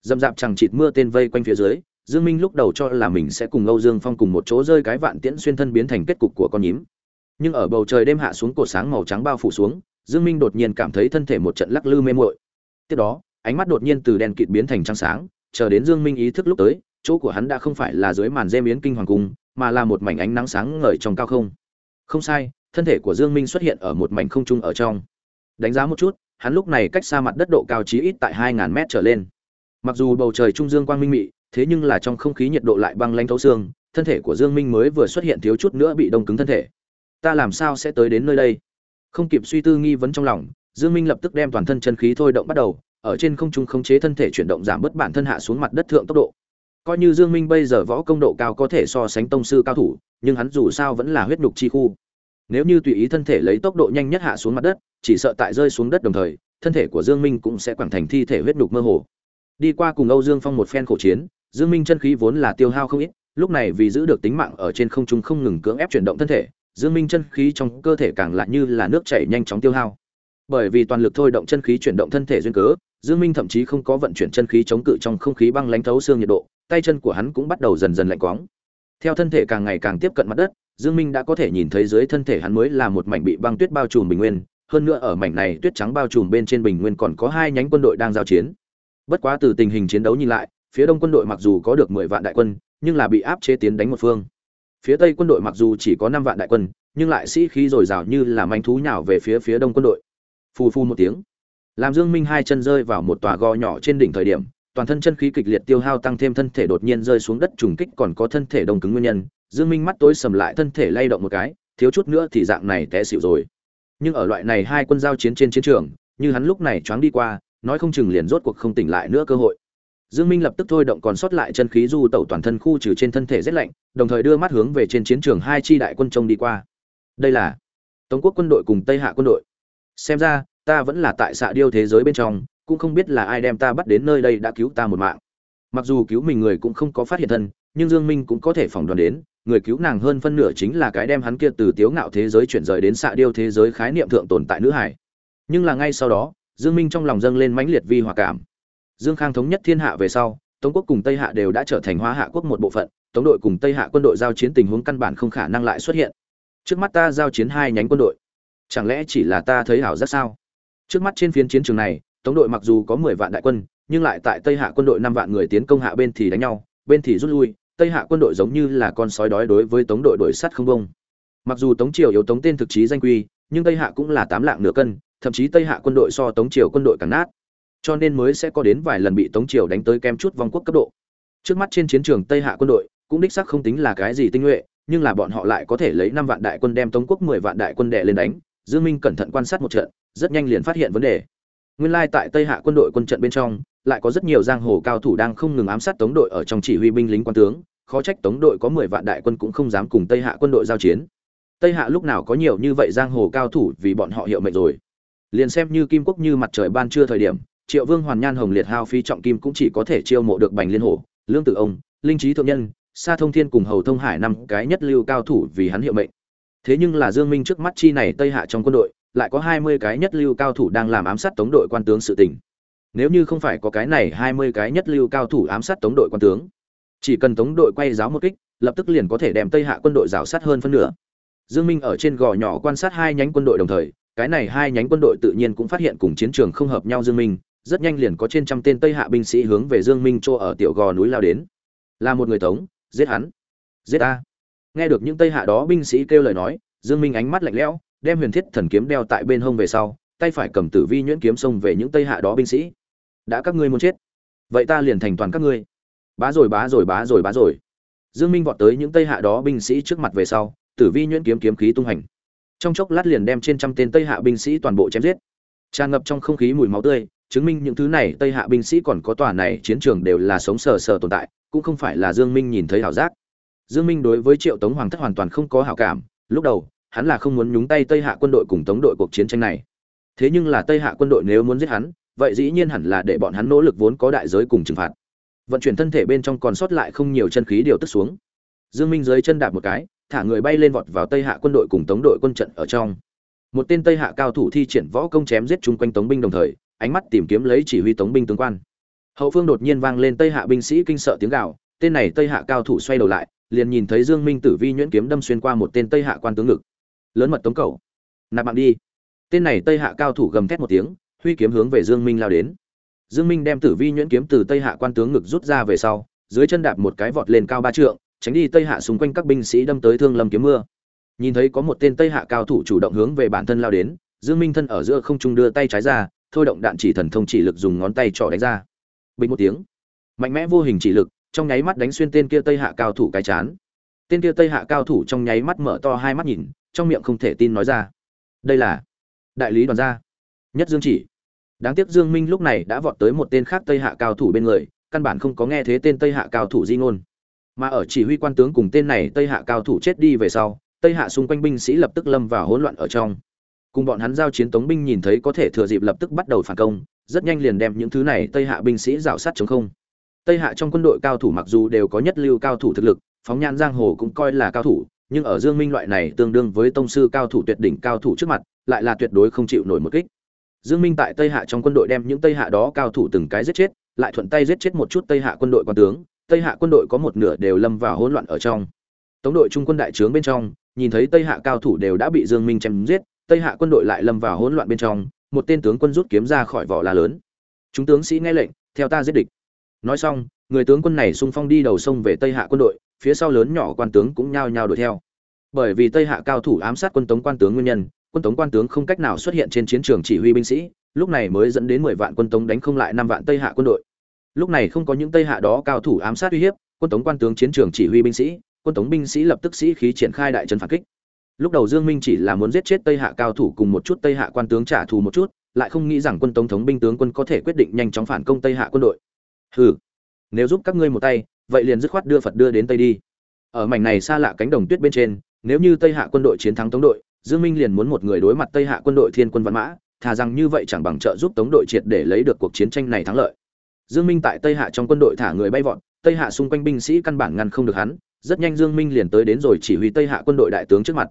Dầm dạp chẳng chịt mưa tên vây quanh phía dưới, dương minh lúc đầu cho là mình sẽ cùng âu dương phong cùng một chỗ rơi cái vạn tiễn xuyên thân biến thành kết cục của con nhím. Nhưng ở bầu trời đêm hạ xuống cột sáng màu trắng bao phủ xuống, dương minh đột nhiên cảm thấy thân thể một trận lắc lư mê muội. Tiếp đó, ánh mắt đột nhiên từ đen kịt biến thành trắng sáng, chờ đến dương minh ý thức lúc tới, chỗ của hắn đã không phải là dưới màn dê miến kinh hoàng cung, mà là một mảnh ánh nắng sáng ngời trong cao không. Không sai thân thể của dương minh xuất hiện ở một mảnh không trung ở trong. Đánh giá một chút, hắn lúc này cách xa mặt đất độ cao chí ít tại 2.000 mét trở lên. Mặc dù bầu trời trung dương quang minh mị, thế nhưng là trong không khí nhiệt độ lại băng lãnh thấu xương, thân thể của dương minh mới vừa xuất hiện thiếu chút nữa bị đông cứng thân thể. Ta làm sao sẽ tới đến nơi đây? Không kịp suy tư nghi vấn trong lòng, dương minh lập tức đem toàn thân chân khí thôi động bắt đầu, ở trên không trung khống chế thân thể chuyển động giảm bớt bản thân hạ xuống mặt đất thượng tốc độ. Coi như dương minh bây giờ võ công độ cao có thể so sánh tông sư cao thủ, nhưng hắn dù sao vẫn là huyết nhục chi khu nếu như tùy ý thân thể lấy tốc độ nhanh nhất hạ xuống mặt đất, chỉ sợ tại rơi xuống đất đồng thời, thân thể của dương minh cũng sẽ quẳng thành thi thể huyết nhục mơ hồ đi qua cùng âu dương phong một phen khổ chiến, dương minh chân khí vốn là tiêu hao không ít, lúc này vì giữ được tính mạng ở trên không trung không ngừng cưỡng ép chuyển động thân thể, dương minh chân khí trong cơ thể càng lại như là nước chảy nhanh chóng tiêu hao bởi vì toàn lực thôi động chân khí chuyển động thân thể duyên cớ, dương minh thậm chí không có vận chuyển chân khí chống cự trong không khí băng lãnh thấu xương nhiệt độ, tay chân của hắn cũng bắt đầu dần dần lạnh quáng theo thân thể càng ngày càng tiếp cận mặt đất, dương minh đã có thể nhìn thấy dưới thân thể hắn mới là một mảnh bị băng tuyết bao trùm bình nguyên. Hơn nữa ở mảnh này tuyết trắng bao trùm bên trên bình nguyên còn có hai nhánh quân đội đang giao chiến. Bất quá từ tình hình chiến đấu nhìn lại, phía đông quân đội mặc dù có được 10 vạn đại quân, nhưng là bị áp chế tiến đánh một phương. Phía tây quân đội mặc dù chỉ có 5 vạn đại quân, nhưng lại sĩ khí dồi dào như là manh thú nhào về phía phía đông quân đội. Phù phù một tiếng, làm dương minh hai chân rơi vào một tòa gò nhỏ trên đỉnh thời điểm toàn thân chân khí kịch liệt tiêu hao tăng thêm thân thể đột nhiên rơi xuống đất trùng kích còn có thân thể đông cứng nguyên nhân, dương minh mắt tối sầm lại, thân thể lay động một cái, thiếu chút nữa thì dạng này té xỉu rồi. Nhưng ở loại này hai quân giao chiến trên chiến trường, như hắn lúc này choáng đi qua, nói không chừng liền rốt cuộc không tỉnh lại nữa cơ hội. Dương minh lập tức thôi động còn sót lại chân khí du tẩu toàn thân khu trừ trên thân thể rét lạnh, đồng thời đưa mắt hướng về trên chiến trường hai chi đại quân trông đi qua. Đây là tống quốc quân đội cùng tây hạ quân đội. Xem ra, ta vẫn là tại xạ điêu thế giới bên trong cũng không biết là ai đem ta bắt đến nơi đây đã cứu ta một mạng. Mặc dù cứu mình người cũng không có phát hiện thân, nhưng dương minh cũng có thể phỏng đoán đến, người cứu nàng hơn phân nửa chính là cái đem hắn kia từ tiếu ngạo thế giới chuyển rời đến xạ điêu thế giới khái niệm thượng tồn tại nữ hải. Nhưng là ngay sau đó, dương minh trong lòng dâng lên mãnh liệt vi hòa cảm. Dương khang thống nhất thiên hạ về sau, tống quốc cùng tây hạ đều đã trở thành hóa hạ quốc một bộ phận, tống đội cùng tây hạ quân đội giao chiến tình huống căn bản không khả năng lại xuất hiện. Trước mắt ta giao chiến hai nhánh quân đội. Chẳng lẽ chỉ là ta thấy hảo rất sao? Trước mắt trên phiến chiến trường này tống đội mặc dù có mười vạn đại quân, nhưng lại tại tây hạ quân đội năm vạn người tiến công hạ bên thì đánh nhau, bên thì rút lui, tây hạ quân đội giống như là con sói đói đối với tống đội đội sắt không bông mặc dù tống triều yếu tống tên thực chí danh quy, nhưng tây hạ cũng là tám lạng nửa cân, thậm chí tây hạ quân đội so tống triều quân đội càng nát. Cho nên mới sẽ có đến vài lần bị tống triều đánh tới kem chút vong quốc cấp độ. Trước mắt trên chiến trường tây hạ quân đội, cũng đích xác không tính là cái gì tinh nhuệ, nhưng là bọn họ lại có thể lấy năm vạn đại quân đem tống quốc mười vạn đại quân đệ lên đánh. Dương minh cẩn thận quan sát một trận, rất nhanh liền phát hiện vấn đề nguyên lai tại tây hạ quân đội quân trận bên trong, lại có rất nhiều giang hồ cao thủ đang không ngừng ám sát tống đội ở trong chỉ huy binh lính quan tướng, khó trách tống đội có mười vạn đại quân cũng không dám cùng tây hạ quân đội giao chiến. Tây hạ lúc nào có nhiều như vậy giang hồ cao thủ vì bọn họ hiệu mệnh rồi. Liền xem như kim quốc như mặt trời ban trưa thời điểm, triệu vương hoàn nhan hồng liệt hao phi trọng kim cũng chỉ có thể chiêu mộ được bành liên hổ, lương tử ông, linh trí thượng nhân, sa thông thiên cùng hầu thông hải năm cái nhất lưu cao thủ vì hắn hiệu mệnh. Thế nhưng là dương minh trước mắt chi này tây hạ trong quân đội lại có hai mươi cái nhất lưu cao thủ đang làm ám sát tống đội quan tướng sự tình. Nếu như không phải có cái này hai mươi cái nhất lưu cao thủ ám sát tống đội quan tướng, chỉ cần tống đội quay giáo một kích, lập tức liền có thể đem tây hạ quân đội rào sát hơn phân nửa. Dương minh ở trên gò nhỏ quan sát hai nhánh quân đội đồng thời, cái này hai nhánh quân đội tự nhiên cũng phát hiện cùng chiến trường không hợp nhau dương minh, rất nhanh liền có trên trăm tên tây hạ binh sĩ hướng về dương minh chỗ ở tiểu gò núi lao đến. Là một người tống, giết hắn, giết a nghe được những tây hạ đó binh sĩ kêu lời nói, dương minh ánh mắt lạnh lẽo đem huyền thiết thần kiếm đeo tại bên hông về sau, tay phải cầm tử vi nhuyễn kiếm xông về những tây hạ đó binh sĩ. Đã các ngươi muốn chết, vậy ta liền thành toàn các ngươi. Bá rồi bá rồi bá rồi bá rồi. Dương minh vọt tới những tây hạ đó binh sĩ trước mặt về sau, tử vi nhuyễn kiếm kiếm khí tung hành. Trong chốc lát liền đem trên trăm tên tây hạ binh sĩ toàn bộ chém giết. Tràn ngập trong không khí mùi máu tươi, chứng minh những thứ này tây hạ binh sĩ còn có tòa này chiến trường đều là sống sờ sờ tồn tại, cũng không phải là dương minh nhìn thấy hảo giác. Dương minh đối với triệu tống hoàng thất hoàn toàn không có hảo cảm, lúc đầu hắn là không muốn nhúng tay tây hạ quân đội cùng tống đội cuộc chiến tranh này. Thế nhưng là tây hạ quân đội nếu muốn giết hắn, vậy dĩ nhiên hẳn là để bọn hắn nỗ lực vốn có đại giới cùng trừng phạt. Vận chuyển thân thể bên trong còn sót lại không nhiều chân khí điều tức xuống. Dương minh dưới chân đạp một cái, thả người bay lên vọt vào tây hạ quân đội cùng tống đội quân trận ở trong. Một tên tây hạ cao thủ thi triển võ công chém giết chung quanh tống binh đồng thời, ánh mắt tìm kiếm lấy chỉ huy tống binh tướng quan. Hậu phương đột nhiên vang lên tây hạ binh sĩ kinh sợ tiếng gào, tên này tây hạ cao thủ xoay đầu lại, liền nhìn thấy dương minh tử vi nhuyễn kiếm đâm xuyên qua một tên tây hạ quan tướng ngực lớn mật tống cầu nạp mạng đi. Tên này tây hạ cao thủ gầm thét một tiếng, huy kiếm hướng về dương minh lao đến. Dương minh đem tử vi nhuyễn kiếm từ tây hạ quan tướng ngực rút ra về sau, dưới chân đạp một cái vọt lên cao ba trượng, tránh đi tây hạ xung quanh các binh sĩ đâm tới thương lâm kiếm mưa. Nhìn thấy có một tên tây hạ cao thủ chủ động hướng về bản thân lao đến, dương minh thân ở giữa không trung đưa tay trái ra, thôi động đạn chỉ thần thông chỉ lực dùng ngón tay trỏ đánh ra. Bình một tiếng. Mạnh mẽ vô hình chỉ lực, trong nháy mắt đánh xuyên tên kia tây hạ cao thủ cái chán. Tên kia tây hạ cao thủ trong nháy mắt mở to hai mắt nhìn trong miệng không thể tin nói ra. Đây là đại lý đoàn gia. Nhất dương chỉ. Đáng tiếc dương minh lúc này đã vọt tới một tên khác tây hạ cao thủ bên người, căn bản không có nghe thế tên tây hạ cao thủ di ngôn. Mà ở chỉ huy quan tướng cùng tên này tây hạ cao thủ chết đi về sau, tây hạ xung quanh binh sĩ lập tức lâm vào hỗn loạn ở trong. Cùng bọn hắn giao chiến tống binh nhìn thấy có thể thừa dịp lập tức bắt đầu phản công, rất nhanh liền đem những thứ này tây hạ binh sĩ rào sát chống không. Tây hạ trong quân đội cao thủ mặc dù đều có nhất lưu cao thủ thực lực, phóng nhan giang hồ cũng coi là cao thủ nhưng ở dương minh loại này tương đương với tông sư cao thủ tuyệt đỉnh cao thủ trước mặt, lại là tuyệt đối không chịu nổi một kích. Dương minh tại tây hạ trong quân đội đem những tây hạ đó cao thủ từng cái giết chết, lại thuận tay giết chết một chút tây hạ quân đội quan tướng, tây hạ quân đội có một nửa đều lâm vào hỗn loạn ở trong. Tống đội trung quân đại trướng bên trong, nhìn thấy tây hạ cao thủ đều đã bị dương minh chém giết, tây hạ quân đội lại lâm vào hỗn loạn bên trong, một tên tướng quân rút kiếm ra khỏi vỏ la lớn. Chúng tướng sĩ nghe lệnh, theo ta giết địch. Nói xong, người tướng quân này xung phong đi đầu sông về tây hạ quân đội phía sau lớn nhỏ quan tướng cũng nhao nhao đuổi theo. Bởi vì tây hạ cao thủ ám sát quân tống quan tướng nguyên nhân, quân tống quan tướng không cách nào xuất hiện trên chiến trường chỉ huy binh sĩ, lúc này mới dẫn đến mười vạn quân tống đánh không lại năm vạn tây hạ quân đội. Lúc này không có những tây hạ đó cao thủ ám sát uy hiếp, quân tống quan tướng chiến trường chỉ huy binh sĩ, quân tống binh sĩ lập tức sĩ khí triển khai đại trấn phản kích. Lúc đầu dương minh chỉ là muốn giết chết tây hạ cao thủ cùng một chút tây hạ quan tướng trả thù một chút, lại không nghĩ rằng quân tống thống binh tướng quân có thể quyết định nhanh chóng phản công tây hạ quân đội. Hừ nếu giúp các ngươi một tay, vậy liền dứt khoát đưa phật đưa đến tây đi. Ở mảnh này xa lạ cánh đồng tuyết bên trên, nếu như tây hạ quân đội chiến thắng tống đội, dương minh liền muốn một người đối mặt tây hạ quân đội thiên quân văn mã, thà rằng như vậy chẳng bằng trợ giúp tống đội triệt để lấy được cuộc chiến tranh này thắng lợi. Dương minh tại tây hạ trong quân đội thả người bay vọt, tây hạ xung quanh binh sĩ căn bản ngăn không được hắn, rất nhanh dương minh liền tới đến rồi chỉ huy tây hạ quân đội đại tướng trước mặt.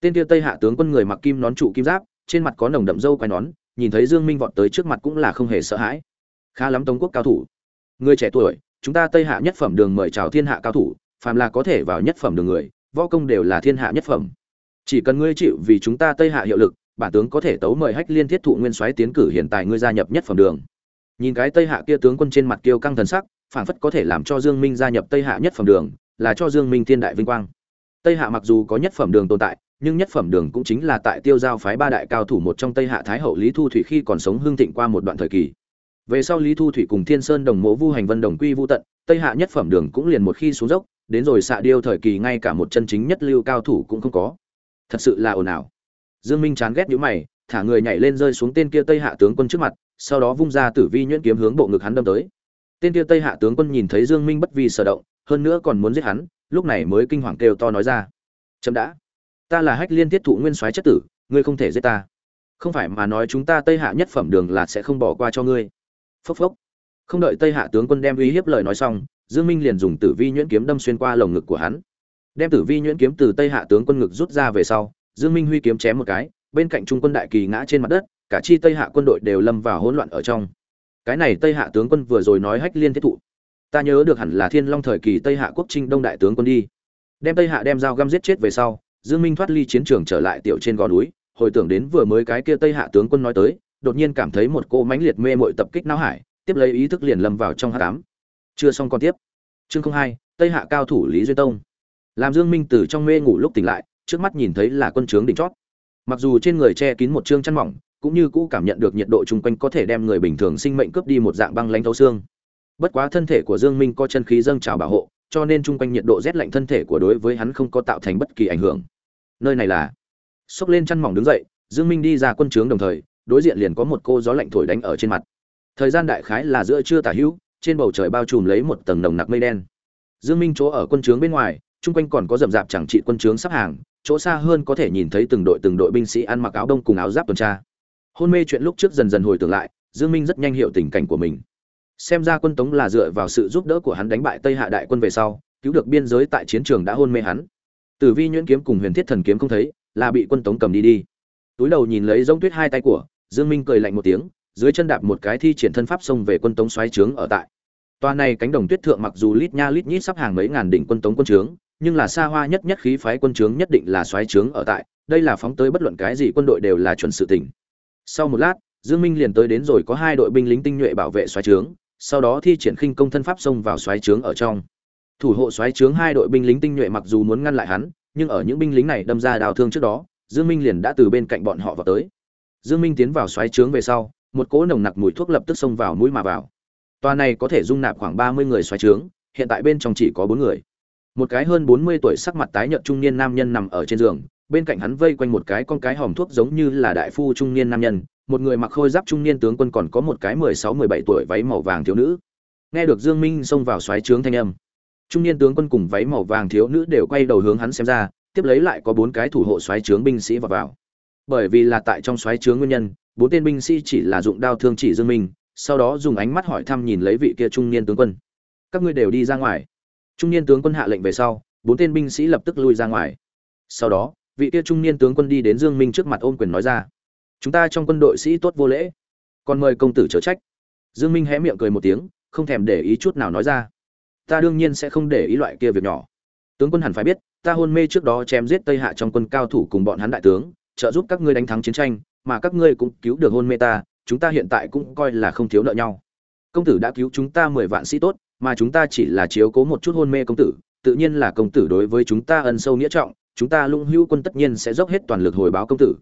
Tên kia tây hạ tướng quân người mặc kim nón trụ kim giáp, trên mặt có nồng đậm dâu quai nón, nhìn thấy dương minh vọt tới trước mặt cũng là không hề sợ hãi. Khá lắm tống quốc cao thủ người trẻ tuổi, chúng ta tây hạ nhất phẩm đường mời chào thiên hạ cao thủ, phàm là có thể vào nhất phẩm đường người, võ công đều là thiên hạ nhất phẩm. Chỉ cần ngươi chịu vì chúng ta tây hạ hiệu lực, bản tướng có thể tấu mời hách liên thiết thụ nguyên soái tiến cử hiện tại ngươi gia nhập nhất phẩm đường. Nhìn cái tây hạ kia tướng quân trên mặt kiêu căng thần sắc phản phất có thể làm cho dương minh gia nhập tây hạ nhất phẩm đường, là cho dương minh thiên đại vinh quang. Tây hạ mặc dù có nhất phẩm đường tồn tại, nhưng nhất phẩm đường cũng chính là tại tiêu giao phái ba đại cao thủ một trong tây hạ thái hậu lý thu thủy khi còn sống hưng thịnh qua một đoạn thời kỳ về sau lý thu thủy cùng thiên sơn đồng mộ vu hành vân đồng quy vu tận, tây hạ nhất phẩm đường cũng liền một khi xuống dốc, đến rồi xạ điêu thời kỳ ngay cả một chân chính nhất lưu cao thủ cũng không có. Thật sự là ồn ào. Dương minh chán ghét nhíu mày, thả người nhảy lên rơi xuống tên kia tây hạ tướng quân trước mặt, sau đó vung ra tử vi nhuyễn kiếm hướng bộ ngực hắn đâm tới. Tên kia tây hạ tướng quân nhìn thấy dương minh bất vi sở động, hơn nữa còn muốn giết hắn, lúc này mới kinh hoàng kêu to nói ra. Chậm đã. Ta là hách liên tiết thụ nguyên soái chất tử, ngươi không thể giết ta. Không phải mà nói chúng ta tây hạ nhất phẩm đường là sẽ không bỏ qua cho ngươi phốc phốc. Không đợi tây hạ tướng quân đem uy hiếp lời nói xong, dương minh liền dùng tử vi nhuyễn kiếm đâm xuyên qua lồng ngực của hắn. Đem tử vi nhuyễn kiếm từ tây hạ tướng quân ngực rút ra về sau, dương minh huy kiếm chém một cái, bên cạnh trung quân đại kỳ ngã trên mặt đất, cả chi tây hạ quân đội đều lâm vào hỗn loạn ở trong. Cái này tây hạ tướng quân vừa rồi nói hách liên thiết thụ. Ta nhớ được hẳn là thiên long thời kỳ tây hạ quốc trinh đông đại tướng quân đi. Đem tây hạ đem dao găm giết chết về sau, dương minh thoát ly chiến trường trở lại tiểu trên gò núi, hồi tưởng đến vừa mới cái kia tây hạ tướng quân nói tới đột nhiên cảm thấy một cô mãnh liệt mê mội tập kích não hải, tiếp lấy ý thức liền lâm vào trong hát cám chưa xong còn tiếp. Chương không hai, tây hạ cao thủ lý duyên tông. Làm dương minh từ trong mê ngủ lúc tỉnh lại, trước mắt nhìn thấy là quân trướng đỉnh chót. Mặc dù trên người che kín một trương chăn mỏng, cũng như cũ cảm nhận được nhiệt độ chung quanh có thể đem người bình thường sinh mệnh cướp đi một dạng băng lãnh thấu xương. Bất quá thân thể của dương minh có chân khí dâng trào bảo hộ, cho nên chung quanh nhiệt độ rét lạnh thân thể của đối với hắn không có tạo thành bất kỳ ảnh hưởng. Nơi này là. Xốc lên chăn mỏng đứng dậy, dương minh đi ra quân trướng đồng thời đối diện liền có một cô gió lạnh thổi đánh ở trên mặt. Thời gian đại khái là giữa trưa tả hữu, trên bầu trời bao trùm lấy một tầng nồng nặc mây đen. Dương minh chỗ ở quân trướng bên ngoài, chung quanh còn có rậm rạp chẳng trị quân trướng sắp hàng, chỗ xa hơn có thể nhìn thấy từng đội từng đội binh sĩ ăn mặc áo đông cùng áo giáp tuần tra. Hôn mê chuyện lúc trước dần dần hồi tưởng lại, dương minh rất nhanh hiểu tình cảnh của mình. Xem ra quân tống là dựa vào sự giúp đỡ của hắn đánh bại tây hạ đại quân về sau, cứu được biên giới tại chiến trường đã hôn mê hắn. Tử vi nhuyễn kiếm cùng huyền thiết thần kiếm không thấy, là bị quân tống cầm đi đi. Túi đầu nhìn lấy giống tuyết hai tay của dương minh cười lạnh một tiếng, dưới chân đạp một cái thi triển thân pháp xông về quân tống xoáy trướng ở tại. Toa này cánh đồng tuyết thượng mặc dù lít nha lít nhít sắp hàng mấy ngàn đỉnh quân tống quân trướng, nhưng là xa hoa nhất nhất khí phái quân trướng nhất định là xoáy trướng ở tại, đây là phóng tới bất luận cái gì quân đội đều là chuẩn sự tình. sau một lát, dương minh liền tới đến rồi có hai đội binh lính tinh nhuệ bảo vệ xoáy trướng, sau đó thi triển khinh công thân pháp xông vào xoáy trướng ở trong. Thủ hộ xoáy trướng hai đội binh lính tinh nhuệ mặc dù muốn ngăn lại hắn, nhưng ở những binh lính này đâm ra đào thương trước đó, dương minh liền đã từ bên cạnh bọn họ vào tới dương minh tiến vào xoáy trướng về sau, một cỗ nồng nặc mùi thuốc lập tức xông vào mũi mà vào. Toa này có thể dung nạp khoảng 30 người xoáy trướng, hiện tại bên trong chỉ có bốn người. Một cái hơn 40 tuổi sắc mặt tái nhợt trung niên nam nhân nằm ở trên giường, bên cạnh hắn vây quanh một cái con cái hòm thuốc giống như là đại phu trung niên nam nhân, một người mặc khôi giáp trung niên tướng quân còn có một cái 16-17 tuổi váy màu vàng thiếu nữ. Nghe được dương minh xông vào xoáy trướng thanh âm, trung niên tướng quân cùng váy màu vàng thiếu nữ đều quay đầu hướng hắn xem ra, tiếp lấy lại có bốn cái thủ hộ xoáy trướng binh sĩ vào vào bởi vì là tại trong xoáy chướng nguyên nhân, bốn tên binh sĩ chỉ là dụng đao thương chỉ dương minh, sau đó dùng ánh mắt hỏi thăm nhìn lấy vị kia trung niên tướng quân. Các ngươi đều đi ra ngoài. Trung niên tướng quân hạ lệnh về sau, bốn tên binh sĩ lập tức lui ra ngoài. Sau đó, vị kia trung niên tướng quân đi đến dương minh trước mặt ôm quyền nói ra, chúng ta trong quân đội sĩ tốt vô lễ, còn mời công tử chớ trách. Dương minh hé miệng cười một tiếng, không thèm để ý chút nào nói ra, ta đương nhiên sẽ không để ý loại kia việc nhỏ. Tướng quân hẳn phải biết, ta hôn mê trước đó chém giết tây hạ trong quân cao thủ cùng bọn hắn đại tướng trợ giúp các ngươi đánh thắng chiến tranh, mà các ngươi cũng cứu được hôn mê ta, chúng ta hiện tại cũng coi là không thiếu nợ nhau. Công tử đã cứu chúng ta mười vạn sĩ tốt, mà chúng ta chỉ là chiếu cố một chút hôn mê công tử, tự nhiên là công tử đối với chúng ta ân sâu nghĩa trọng, chúng ta lũng hữu quân tất nhiên sẽ dốc hết toàn lực hồi báo công tử.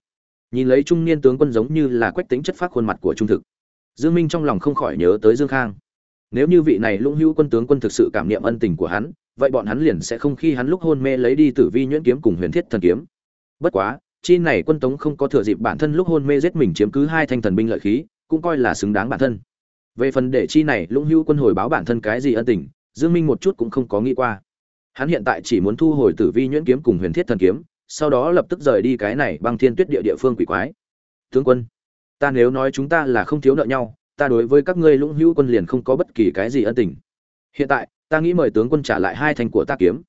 Nhìn lấy trung niên tướng quân giống như là quách tính chất phác khuôn mặt của trung thực, dương minh trong lòng không khỏi nhớ tới dương khang. Nếu như vị này lũng hữu quân tướng quân thực sự cảm niệm ân tình của hắn, vậy bọn hắn liền sẽ không khi hắn lúc hôn mê lấy đi tử vi nhuyễn kiếm cùng huyền thiết thần kiếm. Bất quá chi này quân tống không có thừa dịp bản thân lúc hôn mê giết mình chiếm cứ hai thanh thần binh lợi khí, cũng coi là xứng đáng bản thân. Về phần để chi này, lũng hữu quân hồi báo bản thân cái gì ân tình, dương minh một chút cũng không có nghĩ qua. Hắn hiện tại chỉ muốn thu hồi tử vi nhuyễn kiếm cùng huyền thiết thần kiếm, sau đó lập tức rời đi cái này băng thiên tuyết địa địa phương quỷ quái. Tướng quân, ta nếu nói chúng ta là không thiếu nợ nhau, ta đối với các ngươi lũng hữu quân liền không có bất kỳ cái gì ân tình. Hiện tại, ta nghĩ mời tướng quân trả lại hai thanh của ta kiếm.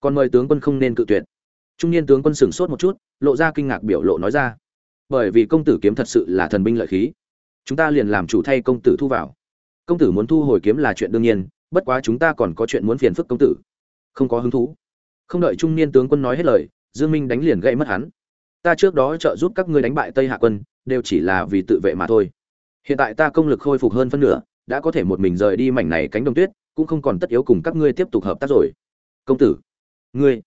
Còn mời tướng quân không nên cự tuyệt trung niên tướng quân sửng sốt một chút, lộ ra kinh ngạc biểu lộ nói ra, bởi vì công tử kiếm thật sự là thần binh lợi khí, chúng ta liền làm chủ thay công tử thu vào. Công tử muốn thu hồi kiếm là chuyện đương nhiên, bất quá chúng ta còn có chuyện muốn phiền phức công tử. Không có hứng thú. Không đợi trung niên tướng quân nói hết lời, dương minh đánh liền gãy mất hắn. Ta trước đó trợ giúp các ngươi đánh bại tây hạ quân, đều chỉ là vì tự vệ mà thôi. Hiện tại ta công lực khôi phục hơn phân nửa, đã có thể một mình rời đi mảnh này cánh đồng tuyết, cũng không còn tất yếu cùng các ngươi tiếp tục hợp tác rồi. Công tử, ngươi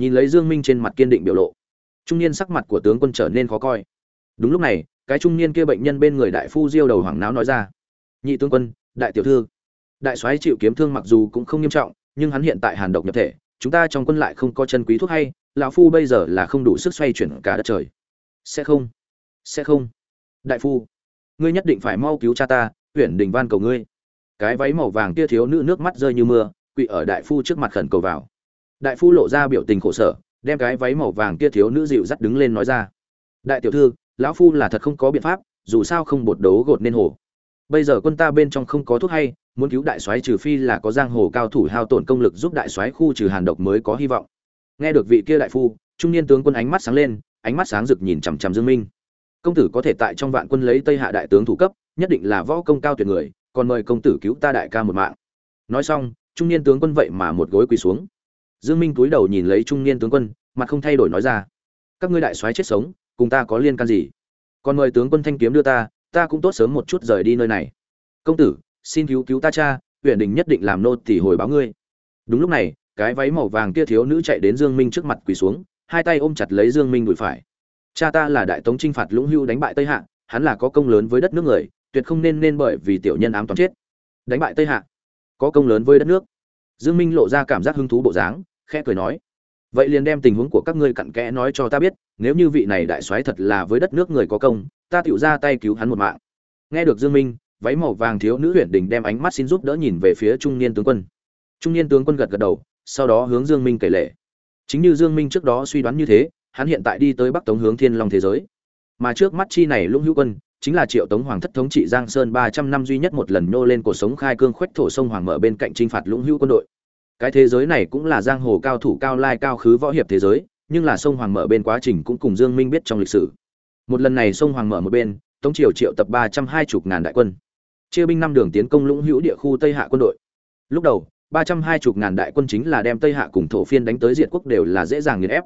nhìn lấy dương minh trên mặt kiên định biểu lộ. Trung niên sắc mặt của tướng quân trở nên khó coi. Đúng lúc này, cái trung niên kia bệnh nhân bên người đại phu diêu đầu hoảng náo nói ra. Nhị tướng quân, đại tiểu thư. Đại soái chịu kiếm thương mặc dù cũng không nghiêm trọng, nhưng hắn hiện tại hàn độc nhập thể, chúng ta trong quân lại không có chân quý thuốc hay, lão phu bây giờ là không đủ sức xoay chuyển cả đất trời. Sẽ không sẽ không. Đại phu, ngươi nhất định phải mau cứu cha ta huyện đình van cầu ngươi. Cái váy màu vàng kia thiếu nữ nước mắt rơi như mưa, quỵ ở đại phu trước mặt khẩn cầu vào đại phu lộ ra biểu tình khổ sở, đem cái váy màu vàng kia thiếu nữ dịu dắt đứng lên nói ra. Đại tiểu thư, lão phu là thật không có biện pháp, dù sao không bột đấu gột nên hồ. Bây giờ quân ta bên trong không có thuốc hay, muốn cứu đại soái trừ phi là có giang hồ cao thủ hao tổn công lực giúp đại soái khu trừ hàn độc mới có hy vọng. Nghe được vị kia đại phu, trung niên tướng quân ánh mắt sáng lên, ánh mắt sáng rực nhìn chằm chằm dương minh. Công tử có thể tại trong vạn quân lấy tây hạ đại tướng thủ cấp, nhất định là võ công cao tuyệt người, còn mời công tử cứu ta đại ca một mạng. Nói xong, trung niên tướng quân vậy mà một gối quỳ xuống dương minh cúi đầu nhìn lấy trung niên tướng quân, mặt không thay đổi nói ra. Các ngươi đại soái chết sống, cùng ta có liên can gì? Còn mời tướng quân thanh kiếm đưa ta ta cũng tốt sớm một chút rời đi nơi này. Công tử, xin cứu cứu ta cha, huyện đình nhất định làm nô tỳ hồi báo ngươi. Đúng lúc này, cái váy màu vàng kia thiếu nữ chạy đến dương minh trước mặt quỳ xuống, hai tay ôm chặt lấy dương minh đùi phải. Cha ta là đại tống trinh phạt lũng hưu đánh bại tây hạ, hắn là có công lớn với đất nước người, tuyệt không nên nên bởi vì tiểu nhân ám toán chết. Đánh bại tây hạ, có công lớn với đất nước. Dương minh lộ ra cảm giác hứng thú bộ dáng khẽ cười nói, vậy liền đem tình huống của các ngươi cặn kẽ nói cho ta biết, nếu như vị này đại soái thật là với đất nước người có công, ta tựu ra tay cứu hắn một mạng. Nghe được dương minh, váy màu vàng thiếu nữ huyện đình đem ánh mắt xin giúp đỡ nhìn về phía trung niên tướng quân. Trung niên tướng quân gật gật đầu, sau đó hướng dương minh kể lệ. chính như dương minh trước đó suy đoán như thế, hắn hiện tại đi tới bắc tống hướng thiên long thế giới. Mà trước mắt chi này lũng hữu quân, chính là triệu tống hoàng thất thống trị giang sơn ba trăm năm duy nhất một lần nô lên cuộc sống khai cương khuếch thổ sông hoàng mở bên cạnh chinh phạt lũng hữu quân đội cái thế giới này cũng là giang hồ cao thủ cao lai cao khứ võ hiệp thế giới, nhưng là sông hoàng mở bên quá trình cũng cùng dương minh biết trong lịch sử. Một lần này sông hoàng mở một bên, tống triều triệu tập ba trăm hai chục ngàn đại quân. Chia binh năm đường tiến công lũng hữu địa khu tây hạ quân đội. Lúc đầu, ba trăm hai chục ngàn đại quân chính là đem tây hạ cùng thổ phiên đánh tới diện quốc đều là dễ dàng nghiền ép.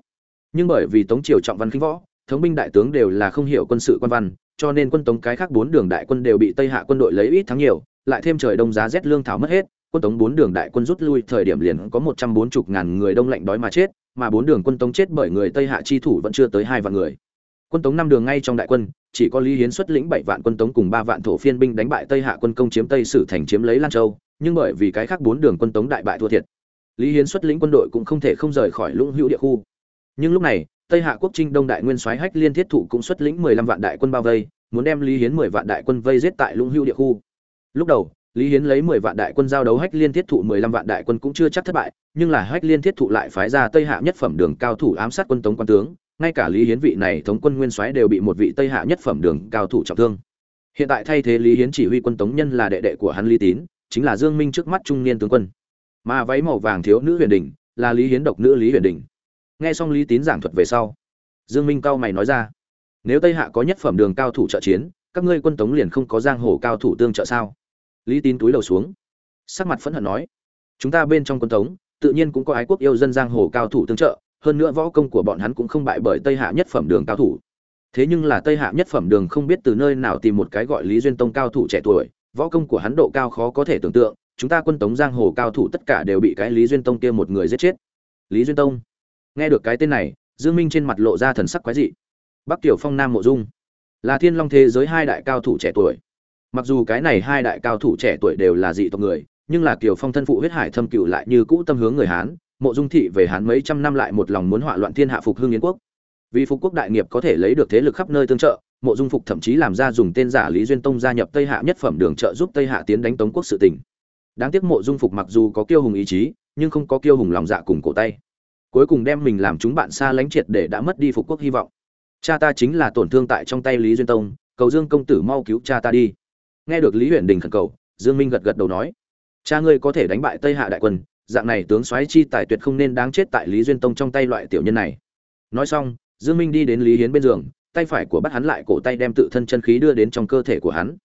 Nhưng bởi vì tống triều trọng văn khinh võ, thống binh đại tướng đều là không hiểu quân sự quan văn, cho nên quân tống cái khác bốn đường đại quân đều bị tây hạ quân đội lấy ít thắng nhiều, lại thêm trời đông giá rét lương thảo mất hết quân tống bốn đường đại quân rút lui, thời điểm liền có một trăm bốn chục ngàn người đông lạnh đói mà chết, mà bốn đường quân tống chết bởi người tây hạ chi thủ vẫn chưa tới hai vạn người. Quân tống năm đường ngay trong đại quân, chỉ có lý hiến xuất lĩnh bảy vạn quân tống cùng ba vạn thổ phiên binh đánh bại tây hạ quân công chiếm tây sử thành chiếm lấy lan châu, nhưng bởi vì cái khác bốn đường quân tống đại bại thua thiệt. Lý hiến xuất lĩnh quân đội cũng không thể không rời khỏi lũng hữu địa khu. Nhưng lúc này, tây hạ quốc trinh đông đại nguyên soái hách liên thiết thụ cũng xuất lĩnh mười lăm vạn đại quân bao vây, muốn đem lý hiến mười vạn đại quân vây giết tại lũng hữu địa khu. Lúc đầu lý hiến lấy mười vạn đại quân giao đấu hách liên thiết thụ, mười lăm vạn đại quân cũng chưa chắc thất bại, nhưng là hách liên thiết thụ lại phái ra tây hạ nhất phẩm đường cao thủ ám sát quân tống quan tướng, ngay cả lý hiến vị này thống quân nguyên soái đều bị một vị tây hạ nhất phẩm đường cao thủ trọng thương. Hiện tại thay thế lý hiến chỉ huy quân tống nhân là đệ đệ của hắn lý tín, chính là dương minh trước mắt trung niên tướng quân. Mà váy màu vàng thiếu nữ huyền đình là lý hiến độc nữ lý huyền đình. Nghe xong lý tín giảng thuật về sau, dương minh cao mày nói ra, nếu tây hạ có nhất phẩm đường cao thủ trợ chiến, các ngươi quân tống liền không có giang hồ cao thủ tương trợ sao? Lý tín túi đầu xuống. Sắc mặt phẫn hận nói, chúng ta bên trong quân tống, tự nhiên cũng có ái quốc yêu dân giang hồ cao thủ tương trợ, hơn nữa võ công của bọn hắn cũng không bại bởi tây hạ nhất phẩm đường cao thủ. Thế nhưng là tây hạ nhất phẩm đường không biết từ nơi nào tìm một cái gọi lý duyên tông cao thủ trẻ tuổi, võ công của hắn độ cao khó có thể tưởng tượng, chúng ta quân tống giang hồ cao thủ tất cả đều bị cái lý duyên tông kia một người giết chết. Lý duyên tông? Nghe được cái tên này, dương minh trên mặt lộ ra thần sắc quái dị. Bắc tiểu phong nam mộ dung, là thiên long thế giới hai đại cao thủ trẻ tuổi mặc dù cái này hai đại cao thủ trẻ tuổi đều là dị tộc người, nhưng là kiều phong thân phụ huyết hải thâm cựu lại như cũ tâm hướng người hán, mộ dung thị về hán mấy trăm năm lại một lòng muốn hỏa loạn thiên hạ phục hưng yến quốc. Vì phục quốc đại nghiệp có thể lấy được thế lực khắp nơi tương trợ, mộ dung phục thậm chí làm ra dùng tên giả lý duyên tông gia nhập tây hạ nhất phẩm đường trợ giúp tây hạ tiến đánh tống quốc sự tỉnh đáng tiếc mộ dung phục mặc dù có kiêu hùng ý chí, nhưng không có kiêu hùng lòng dạ cùng cổ tay. Cuối cùng đem mình làm chúng bạn xa lánh triệt để đã mất đi phục quốc hy vọng. Cha ta chính là tổn thương tại trong tay lý duyên tông, cầu dương công tử mau cứu cha ta đi nghe được lý huyền đình khẩn cầu dương minh gật gật đầu nói cha ngươi có thể đánh bại tây hạ đại quân dạng này tướng soái chi tài tuyệt không nên đáng chết tại lý duyên tông trong tay loại tiểu nhân này. Nói xong dương minh đi đến lý hiến bên giường tay phải của bắt hắn lại cổ tay đem tự thân chân khí đưa đến trong cơ thể của hắn.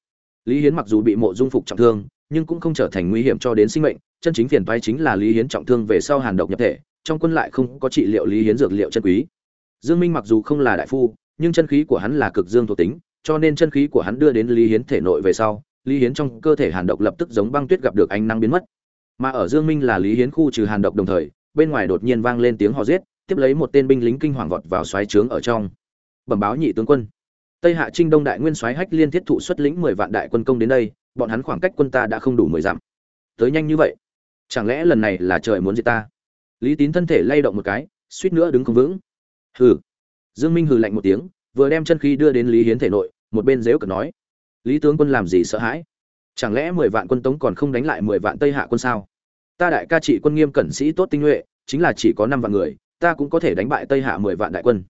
Lý hiến mặc dù bị mộ dung phục trọng thương nhưng cũng không trở thành nguy hiểm cho đến sinh mệnh chân chính phiền toái chính là lý hiến trọng thương về sau hàn độc nhập thể trong quân lại không có trị liệu lý hiến dược liệu chân quý. Dương Minh mặc dù không là đại phu, nhưng chân khí của hắn là cực dương thuộc tính, cho nên chân khí của hắn đưa đến Lý Hiến thể nội về sau, Lý Hiến trong cơ thể hàn độc lập tức giống băng tuyết gặp được ánh nắng biến mất. Mà ở Dương Minh là Lý Hiến khu trừ hàn độc đồng thời, bên ngoài đột nhiên vang lên tiếng hò giết, tiếp lấy một tên binh lính kinh hoàng vọt vào xoáy trướng ở trong. Bẩm báo nhị tướng quân, Tây Hạ Trinh Đông đại nguyên soái Hách Liên thiết thụ xuất lĩnh 10 vạn đại quân công đến đây, bọn hắn khoảng cách quân ta đã không đủ 10 dặm. Tới nhanh như vậy, chẳng lẽ lần này là trời muốn giết ta? Lý Tín thân thể lay động một cái, suýt nữa đứng không vững. Hừ. Dương Minh hừ lạnh một tiếng, vừa đem chân khí đưa đến Lý Hiến thể nội, một bên dếu cực nói: "Lý tướng quân làm gì sợ hãi? Chẳng lẽ 10 vạn quân tống còn không đánh lại 10 vạn Tây Hạ quân sao? Ta đại ca trị quân nghiêm cẩn sĩ tốt tinh nhuệ, chính là chỉ có năm vạn người, ta cũng có thể đánh bại Tây Hạ 10 vạn đại quân.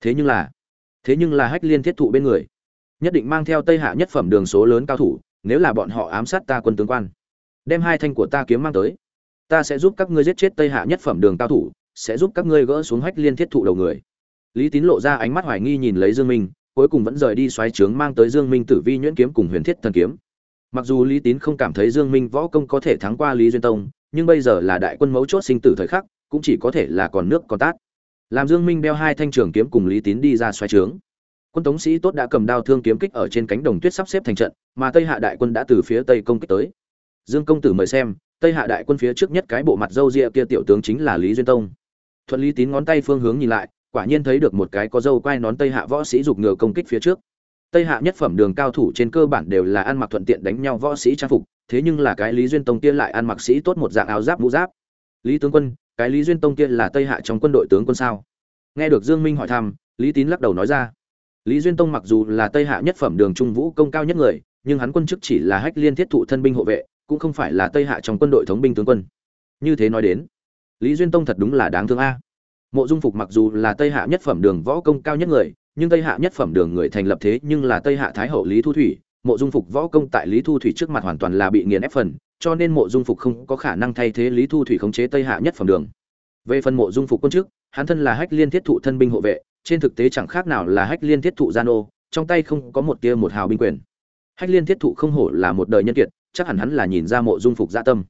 Thế nhưng là, thế nhưng là Hách Liên thiết thụ bên người, nhất định mang theo Tây Hạ nhất phẩm đường số lớn cao thủ, nếu là bọn họ ám sát ta quân tướng quan, đem hai thanh của ta kiếm mang tới, ta sẽ giúp các ngươi giết chết Tây Hạ nhất phẩm đường cao thủ, sẽ giúp các ngươi gỡ xuống Hách Liên thiết thụ đầu người." Lý Tín lộ ra ánh mắt hoài nghi nhìn lấy Dương Minh, cuối cùng vẫn rời đi xoáy trướng mang tới Dương Minh Tử Vi nhuyễn kiếm cùng Huyền Thiết thần kiếm. Mặc dù Lý Tín không cảm thấy Dương Minh võ công có thể thắng qua Lý Duyên Tông, nhưng bây giờ là đại quân mấu chốt sinh tử thời khắc, cũng chỉ có thể là còn nước còn tát. Làm Dương Minh đeo hai thanh trường kiếm cùng Lý Tín đi ra xoáy trướng. Quân Tống sĩ tốt đã cầm đao thương kiếm kích ở trên cánh đồng tuyết sắp xếp thành trận, mà Tây Hạ đại quân đã từ phía tây công kích tới. Dương công tử mời xem, Tây Hạ đại quân phía trước nhất cái bộ mặt râu ria kia tiểu tướng chính là Lý Duyên Tông. Thuận Lý Tín ngón tay phương hướng nhìn lại, quả nhiên thấy được một cái có dâu quai nón tây hạ võ sĩ giục ngựa công kích phía trước. Tây hạ nhất phẩm đường cao thủ trên cơ bản đều là ăn mặc thuận tiện đánh nhau võ sĩ trang phục, thế nhưng là cái lý duyên tông kia lại ăn mặc sĩ tốt một dạng áo giáp mũ giáp. Lý tướng quân, cái lý duyên tông kia là tây hạ trong quân đội tướng quân sao? Nghe được dương minh hỏi thăm, lý tín lắc đầu nói ra. Lý duyên tông mặc dù là tây hạ nhất phẩm đường trung vũ công cao nhất người, nhưng hắn quân chức chỉ là hách liên thiết thụ thân binh hộ vệ, cũng không phải là tây hạ trong quân đội thống binh tướng quân. Như thế nói đến, lý duyên tông thật đúng là đáng thương a mộ dung phục mặc dù là tây hạ nhất phẩm đường võ công cao nhất người, nhưng tây hạ nhất phẩm đường người thành lập thế nhưng là tây hạ thái hậu lý thu thủy. Mộ dung phục võ công tại lý thu thủy trước mặt hoàn toàn là bị nghiền ép phần, cho nên mộ dung phục không có khả năng thay thế lý thu thủy khống chế tây hạ nhất phẩm đường. Về phần mộ dung phục quân chức, hắn thân là hách liên thiết thụ thân binh hộ vệ, trên thực tế chẳng khác nào là hách liên thiết thụ gian ô trong tay không có một tia một hào binh quyền. Hách liên thiết thụ không hổ là một đời nhân kiệt, chắc hẳn hắn là nhìn ra mộ dung phục gia tâm.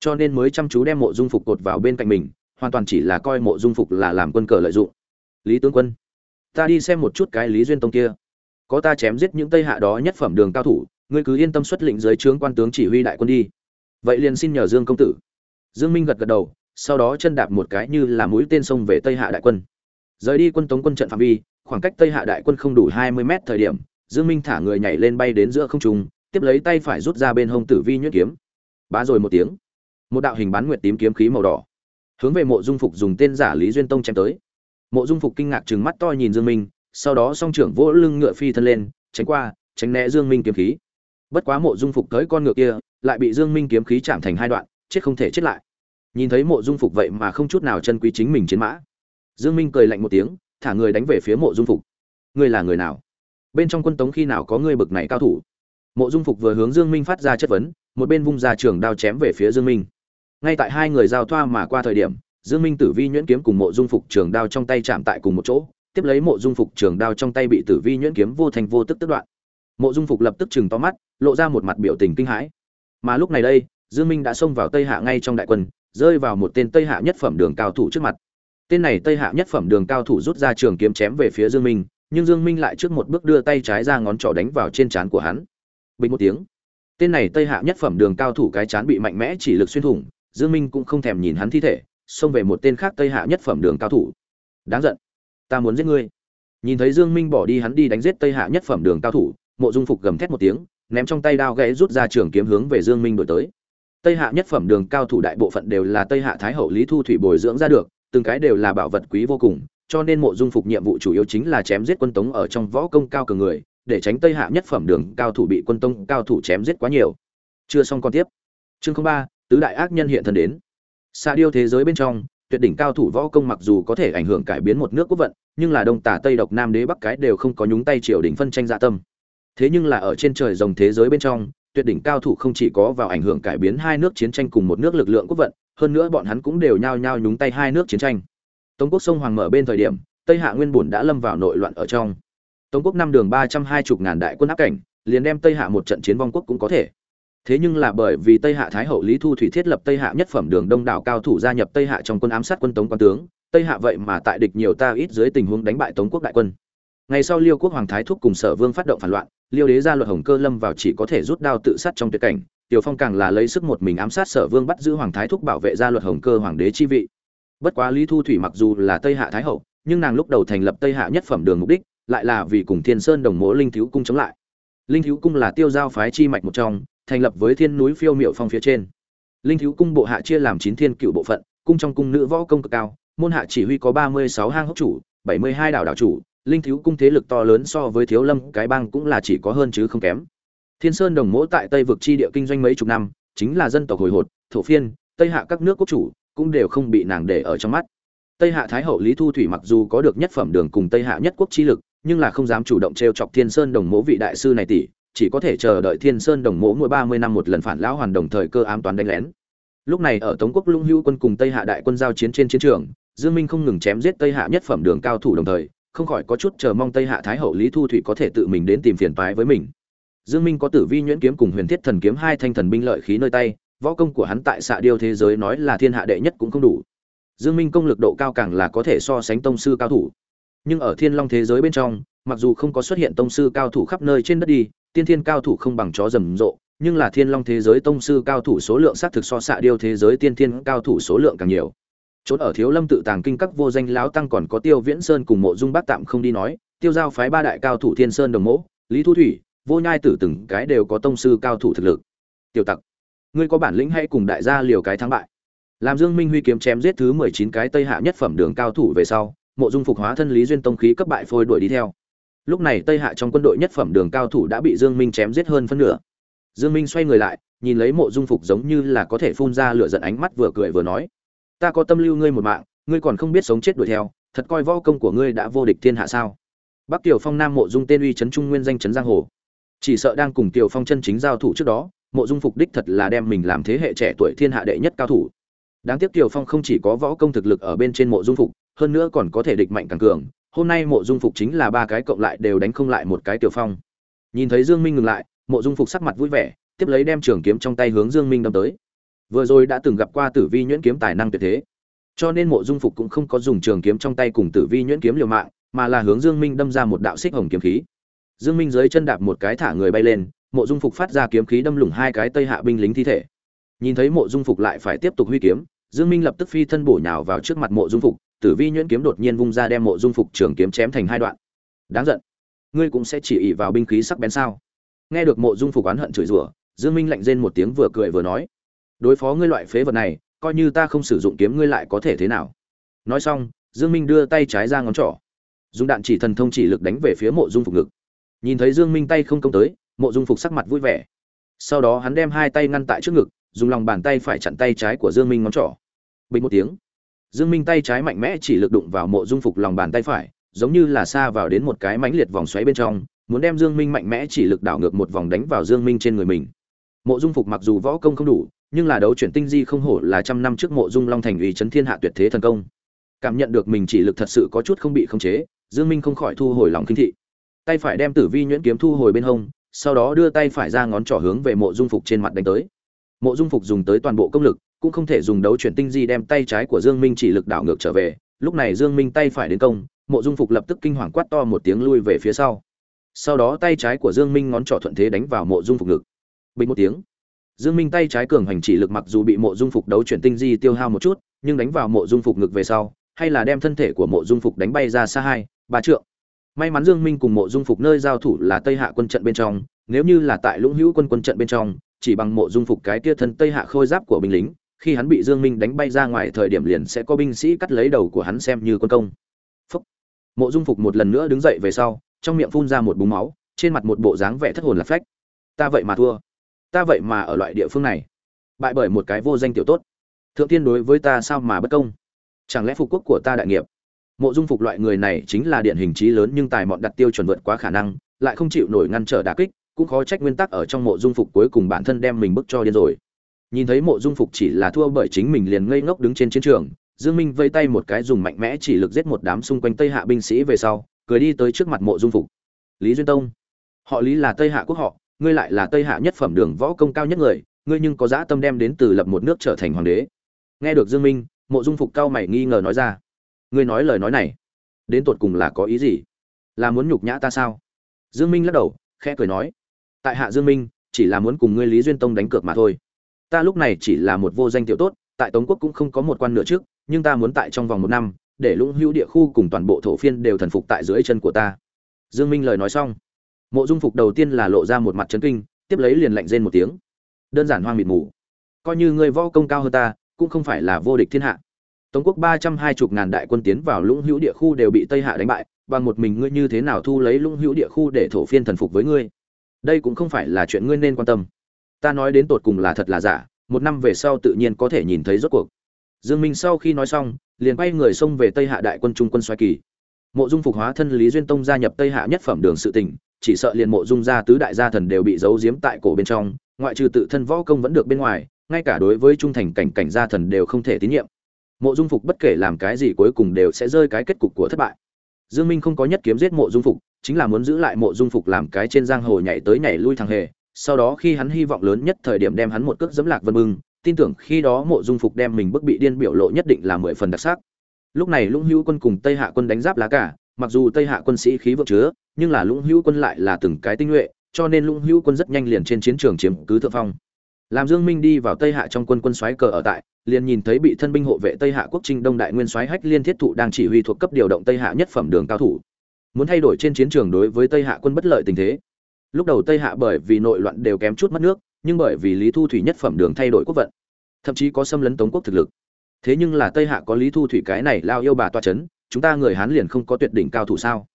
Cho nên mới chăm chú đem mộ dung phục cột vào bên cạnh mình hoàn toàn chỉ là coi mộ dung phục là làm quân cờ lợi dụng. Lý tướng quân, ta đi xem một chút cái lý duyên tông kia. Có ta chém giết những tây hạ đó nhất phẩm đường cao thủ, ngươi cứ yên tâm xuất lệnh dưới trướng quan tướng chỉ huy đại quân đi. Vậy liền xin nhờ dương công tử. Dương minh gật gật đầu, sau đó chân đạp một cái như là mũi tên sông về tây hạ đại quân. Rời đi quân tống quân trận phạm vi, khoảng cách tây hạ đại quân không đủ 20 mét thời điểm, dương minh thả người nhảy lên bay đến giữa không trung, tiếp lấy tay phải rút ra bên hông tử vi nhuyễn kiếm. Bá rồi một tiếng. Một đạo hình bán nguyệt tím kiếm khí màu đỏ hướng về mộ dung phục dùng tên giả lý duyên tông chém tới. Mộ dung phục kinh ngạc chừng mắt to nhìn dương minh, sau đó song trưởng vỗ lưng ngựa phi thân lên, tránh qua, tránh né dương minh kiếm khí. Bất quá mộ dung phục tới con ngựa kia, lại bị dương minh kiếm khí chạm thành hai đoạn, chết không thể chết lại. Nhìn thấy mộ dung phục vậy mà không chút nào chân quý chính mình chiến mã. Dương minh cười lạnh một tiếng, thả người đánh về phía mộ dung phục. Ngươi là người nào? Bên trong quân tống khi nào có ngươi bực này cao thủ? Mộ dung phục vừa hướng dương minh phát ra chất vấn, một bên vung ra trường đao chém về phía dương minh ngay tại hai người giao thoa mà qua thời điểm, dương minh tử vi nhuyễn kiếm cùng mộ dung phục trường đao trong tay chạm tại cùng một chỗ, tiếp lấy mộ dung phục trường đao trong tay bị tử vi nhuyễn kiếm vô thành vô tức tức đoạn. Mộ dung phục lập tức chừng to mắt, lộ ra một mặt biểu tình kinh hãi. Mà lúc này đây, dương minh đã xông vào tây hạ ngay trong đại quân, rơi vào một tên tây hạ nhất phẩm đường cao thủ trước mặt. Tên này tây hạ nhất phẩm đường cao thủ rút ra trường kiếm chém về phía dương minh, nhưng dương minh lại trước một bước đưa tay trái ra ngón trỏ đánh vào trên trán của hắn. Bình một tiếng, tên này tây hạ nhất phẩm đường cao thủ cái chán bị mạnh mẽ chỉ lực xuyên thủng Dương Minh cũng không thèm nhìn hắn thi thể, xông về một tên khác Tây Hạ nhất phẩm đường cao thủ. Đáng giận, ta muốn giết ngươi. Nhìn thấy Dương Minh bỏ đi hắn đi đánh giết Tây Hạ nhất phẩm đường cao thủ, Mộ Dung Phục gầm thét một tiếng, ném trong tay đao gãy rút ra trường kiếm hướng về Dương Minh đuổi tới. Tây Hạ nhất phẩm đường cao thủ đại bộ phận đều là Tây Hạ Thái hậu Lý Thu Thủy bồi dưỡng ra được, từng cái đều là bảo vật quý vô cùng, cho nên Mộ Dung Phục nhiệm vụ chủ yếu chính là chém giết quân tống ở trong võ công cao cường người, để tránh Tây Hạ nhất phẩm đường cao thủ bị quân tông cao thủ chém giết quá nhiều. Chưa xong con tiếp. Chương 03, tứ đại ác nhân hiện thân đến. Xa điêu thế giới bên trong, tuyệt đỉnh cao thủ võ công mặc dù có thể ảnh hưởng cải biến một nước quốc vận, nhưng là đông tả tây độc nam đế bắc cái đều không có nhúng tay triều đỉnh phân tranh dạ tâm. Thế nhưng là ở trên trời rồng thế giới bên trong, tuyệt đỉnh cao thủ không chỉ có vào ảnh hưởng cải biến hai nước chiến tranh cùng một nước lực lượng quốc vận, hơn nữa bọn hắn cũng đều nhao nhao nhúng tay hai nước chiến tranh. Tống quốc sông hoàng mở bên thời điểm, tây hạ nguyên bùn đã lâm vào nội loạn ở trong. Tống quốc năm đường ba trăm hai chục ngàn đại quân áp cảnh, liền đem tây hạ một trận chiến vong quốc cũng có thể thế nhưng là bởi vì tây hạ thái hậu lý thu thủy thiết lập tây hạ nhất phẩm đường đông đảo cao thủ gia nhập tây hạ trong quân ám sát quân tống quan tướng, tây hạ vậy mà tại địch nhiều ta ít dưới tình huống đánh bại tống quốc đại quân. Ngày sau liêu quốc hoàng thái thúc cùng sở vương phát động phản loạn, liêu đế ra luật hồng cơ lâm vào chỉ có thể rút đao tự sát trong tuyệt cảnh, tiểu phong càng là lấy sức một mình ám sát sở vương bắt giữ hoàng thái thúc bảo vệ ra luật hồng cơ hoàng đế chi vị. Bất quá lý thu thủy mặc dù là tây hạ thái hậu, nhưng nàng lúc đầu thành lập tây hạ nhất phẩm đường mục đích, lại là vì cùng thiên sơn đồng mỗ linh thiếu cung chống lại. Linh thiếu cung là tiêu giao phái chi mạch một trong thành lập với thiên núi phiêu miệu phong phía trên. Linh thiếu cung bộ hạ chia làm chín thiên cựu bộ phận, cung trong cung nữ võ công cực cao, môn hạ chỉ huy có ba mươi sáu hang hốc chủ, bảy mươi hai đảo đảo chủ, linh thiếu cung thế lực to lớn so với thiếu lâm, cái bang cũng là chỉ có hơn chứ không kém. Thiên sơn đồng mỗ tại tây vực chi địa kinh doanh mấy chục năm, chính là dân tộc hồi hột, thổ phiên, tây hạ các nước quốc chủ cũng đều không bị nàng để ở trong mắt. Tây hạ thái hậu lý thu thủy mặc dù có được nhất phẩm đường cùng tây hạ nhất quốc chi lực, nhưng là không dám chủ động t chọc thiên sơn đồng mỗ vị đại sư này tỷ chỉ có thể chờ đợi thiên sơn đồng mỗ mỗi ba mươi năm một lần phản lão hoàn đồng thời cơ ám toán đánh lén. Lúc này ở tống quốc Lung hữu quân cùng tây hạ đại quân giao chiến trên chiến trường, dương minh không ngừng chém giết tây hạ nhất phẩm đường cao thủ đồng thời, không khỏi có chút chờ mong tây hạ thái hậu lý thu thủy có thể tự mình đến tìm phiền toái với mình. Dương minh có tử vi nhuyễn kiếm cùng huyền thiết thần kiếm hai thanh thần binh lợi khí nơi tay, võ công của hắn tại xạ điêu thế giới nói là thiên hạ đệ nhất cũng không đủ. Dương minh công lực độ cao càng là có thể so sánh tông sư cao thủ. Nhưng ở thiên long thế giới bên trong, mặc dù không có xuất hiện tông sư cao thủ khắp nơi trên đất đi tiên thiên cao thủ không bằng chó rầm rộ, nhưng là thiên long thế giới tông sư cao thủ số lượng xác thực so xạ điêu thế giới tiên thiên cao thủ số lượng càng nhiều. Trốn ở thiếu lâm tự tàng kinh các vô danh lão tăng còn có tiêu viễn sơn cùng mộ dung bác tạm không đi nói, tiêu giao phái ba đại cao thủ thiên sơn đồng mẫu lý thu thủy, vô nhai tử từng cái đều có tông sư cao thủ thực lực. Tiểu tặc, ngươi có bản lĩnh hay cùng đại gia liều cái thắng bại? Làm dương minh huy kiếm chém giết thứ mười chín cái tây hạ nhất phẩm đường cao thủ về sau, mộ dung phục hóa thân lý duyên tông khí cấp bại phôi đuổi đi theo lúc này tây hạ trong quân đội nhất phẩm đường cao thủ đã bị dương minh chém giết hơn phân nửa. Dương minh xoay người lại, nhìn lấy mộ dung phục giống như là có thể phun ra lửa giận ánh mắt vừa cười vừa nói, ta có tâm lưu ngươi một mạng, ngươi còn không biết sống chết đuổi theo, thật coi võ công của ngươi đã vô địch thiên hạ sao? Bắc tiểu phong nam mộ dung tên uy chấn trung nguyên danh chấn giang hồ. Chỉ sợ đang cùng tiểu phong chân chính giao thủ trước đó, mộ dung phục đích thật là đem mình làm thế hệ trẻ tuổi thiên hạ đệ nhất cao thủ. Đáng tiếc tiểu phong không chỉ có võ công thực lực ở bên trên mộ dung phục, hơn nữa còn có thể địch mạnh càng cường hôm nay mộ dung phục chính là ba cái cộng lại đều đánh không lại một cái tiểu phong. Nhìn thấy dương minh ngừng lại, mộ dung phục sắc mặt vui vẻ, tiếp lấy đem trường kiếm trong tay hướng dương minh đâm tới. Vừa rồi đã từng gặp qua tử vi nhuyễn kiếm tài năng tuyệt thế, cho nên mộ dung phục cũng không có dùng trường kiếm trong tay cùng tử vi nhuyễn kiếm liều mạng, mà là hướng dương minh đâm ra một đạo xích hồng kiếm khí. Dương minh dưới chân đạp một cái thả người bay lên, mộ dung phục phát ra kiếm khí đâm lủng hai cái tây hạ binh lính thi thể. Nhìn thấy mộ dung phục lại phải tiếp tục huy kiếm, dương minh lập tức phi thân bổ nhào vào trước mặt mộ dung phục tử vi nhuyễn kiếm đột nhiên vung ra đem mộ dung phục trường kiếm chém thành hai đoạn. Đáng giận. Ngươi cũng sẽ chỉ ỉ vào binh khí sắc bén sao? Nghe được mộ dung phục oán hận chửi rủa, dương minh lạnh rên một tiếng vừa cười vừa nói, đối phó ngươi loại phế vật này, coi như ta không sử dụng kiếm ngươi lại có thể thế nào? Nói xong, dương minh đưa tay trái ra ngón trỏ. Dùng đạn chỉ thần thông chỉ lực đánh về phía mộ dung phục ngực. Nhìn thấy dương minh tay không công tới, mộ dung phục sắc mặt vui vẻ. Sau đó hắn đem hai tay ngăn tại trước ngực, dùng lòng bàn tay phải chặn tay trái của dương minh ngón trỏ. Bình một tiếng dương minh tay trái mạnh mẽ chỉ lực đụng vào mộ dung phục lòng bàn tay phải, giống như là xa vào đến một cái mãnh liệt vòng xoáy bên trong, muốn đem dương minh mạnh mẽ chỉ lực đảo ngược một vòng đánh vào dương minh trên người mình. Mộ dung phục mặc dù võ công không đủ, nhưng là đấu chuyển tinh di không hổ là trăm năm trước mộ dung long thành uy chấn thiên hạ tuyệt thế thần công. Cảm nhận được mình chỉ lực thật sự có chút không bị khống chế, dương minh không khỏi thu hồi lòng kinh thị. Tay phải đem tử vi nhuyễn kiếm thu hồi bên hông, sau đó đưa tay phải ra ngón trỏ hướng về mộ dung phục trên mặt đánh tới. Mộ dung phục dùng tới toàn bộ công lực cũng không thể dùng đấu chuyển tinh di đem tay trái của dương minh chỉ lực đảo ngược trở về. Lúc này dương minh tay phải đến công, mộ dung phục lập tức kinh hoàng quát to một tiếng lui về phía sau. Sau đó tay trái của dương minh ngón trỏ thuận thế đánh vào mộ dung phục ngực. Bình một tiếng. Dương minh tay trái cường hành chỉ lực mặc dù bị mộ dung phục đấu chuyển tinh di tiêu hao một chút, nhưng đánh vào mộ dung phục ngực về sau, hay là đem thân thể của mộ dung phục đánh bay ra xa hai, ba trượng. May mắn dương minh cùng mộ dung phục nơi giao thủ là tây hạ quân trận bên trong, nếu như là tại lũng hữu quân quân trận bên trong, chỉ bằng mộ dung phục cái kia thân tây hạ khôi giáp của binh lính khi hắn bị dương minh đánh bay ra ngoài thời điểm liền sẽ có binh sĩ cắt lấy đầu của hắn xem như quân công. Phúc. mộ dung phục một lần nữa đứng dậy về sau, trong miệng phun ra một búng máu, trên mặt một bộ dáng vẻ thất hồn lạc phách. Ta vậy mà thua. Ta vậy mà ở loại địa phương này. Bại bởi một cái vô danh tiểu tốt. Thượng tiên đối với ta sao mà bất công? Chẳng lẽ phục quốc của ta đại nghiệp? Mộ dung phục loại người này chính là điển hình trí lớn nhưng tài mọn đặt tiêu chuẩn vượt quá khả năng, lại không chịu nổi ngăn trở đả kích, cũng khó trách nguyên tắc ở trong mộ dung phục cuối cùng bản thân đem mình bức cho điên rồi nhìn thấy mộ dung phục chỉ là thua bởi chính mình liền ngây ngốc đứng trên chiến trường, dương minh vây tay một cái dùng mạnh mẽ chỉ lực giết một đám xung quanh tây hạ binh sĩ về sau, cười đi tới trước mặt mộ dung phục. Lý duyên tông, họ lý là tây hạ quốc họ, ngươi lại là tây hạ nhất phẩm đường võ công cao nhất người, ngươi nhưng có dã tâm đem đến từ lập một nước trở thành hoàng đế. Nghe được dương minh, mộ dung phục cao mày nghi ngờ nói ra, ngươi nói lời nói này, đến tột cùng là có ý gì? Là muốn nhục nhã ta sao? Dương minh lắc đầu, khẽ cười nói, tại hạ dương minh, chỉ là muốn cùng ngươi lý duyên tông đánh cược mà thôi ta lúc này chỉ là một vô danh tiểu tốt, tại tống quốc cũng không có một quan nửa trước, nhưng ta muốn tại trong vòng một năm, để lũng hữu địa khu cùng toàn bộ thổ phiên đều thần phục tại dưới chân của ta. Dương minh lời nói xong, mộ dung phục đầu tiên là lộ ra một mặt chấn kinh, tiếp lấy liền lạnh rên một tiếng. Đơn giản hoang mịt mù. Coi như ngươi võ công cao hơn ta, cũng không phải là vô địch thiên hạ. Tống quốc ba trăm hai chục ngàn đại quân tiến vào lũng hữu địa khu đều bị tây hạ đánh bại, bằng một mình ngươi như thế nào thu lấy lũng hữu địa khu để thổ phiên thần phục với ngươi? Đây cũng không phải là chuyện ngươi nên quan tâm ta nói đến tột cùng là thật là giả, một năm về sau tự nhiên có thể nhìn thấy rốt cuộc. Dương minh sau khi nói xong, liền bay người xông về tây hạ đại quân trung quân xoay kỳ. Mộ dung phục hóa thân lý duyên tông gia nhập tây hạ nhất phẩm đường sự tình chỉ sợ liền mộ dung gia tứ đại gia thần đều bị giấu giếm tại cổ bên trong, ngoại trừ tự thân võ công vẫn được bên ngoài, ngay cả đối với trung thành cảnh cảnh gia thần đều không thể tín nhiệm. Mộ dung phục bất kể làm cái gì cuối cùng đều sẽ rơi cái kết cục của thất bại. Dương minh không có nhất kiếm giết mộ dung phục, chính là muốn giữ lại mộ dung phục làm cái trên giang hồ nhảy tới nhảy lui thằng hề sau đó khi hắn hy vọng lớn nhất thời điểm đem hắn một cước dẫm lạc vân mừng, tin tưởng khi đó mộ dung phục đem mình bức bị điên biểu lộ nhất định là mười phần đặc sắc. Lúc này lũng hữu quân cùng tây hạ quân đánh giáp lá cả mặc dù tây hạ quân sĩ khí vượng chứa nhưng là lũng hữu quân lại là từng cái tinh nhuệ cho nên lũng hữu quân rất nhanh liền trên chiến trường chiếm cứ thượng phong. Làm dương minh đi vào tây hạ trong quân quân soái cờ ở tại liền nhìn thấy bị thân binh hộ vệ tây hạ quốc trinh đông đại nguyên soái hách liên thiết thụ đang chỉ huy thuộc cấp điều động tây hạ nhất phẩm đường cao thủ. Muốn thay đổi trên chiến trường đối với tây hạ quân bất lợi tình thế lúc đầu tây hạ bởi vì nội loạn đều kém chút mất nước, nhưng bởi vì lý thu thủy nhất phẩm đường thay đổi quốc vận, thậm chí có xâm lấn tống quốc thực lực. Thế nhưng là tây hạ có lý thu thủy cái này lao yêu bà toa chấn, chúng ta người hán liền không có tuyệt đỉnh cao thủ sao?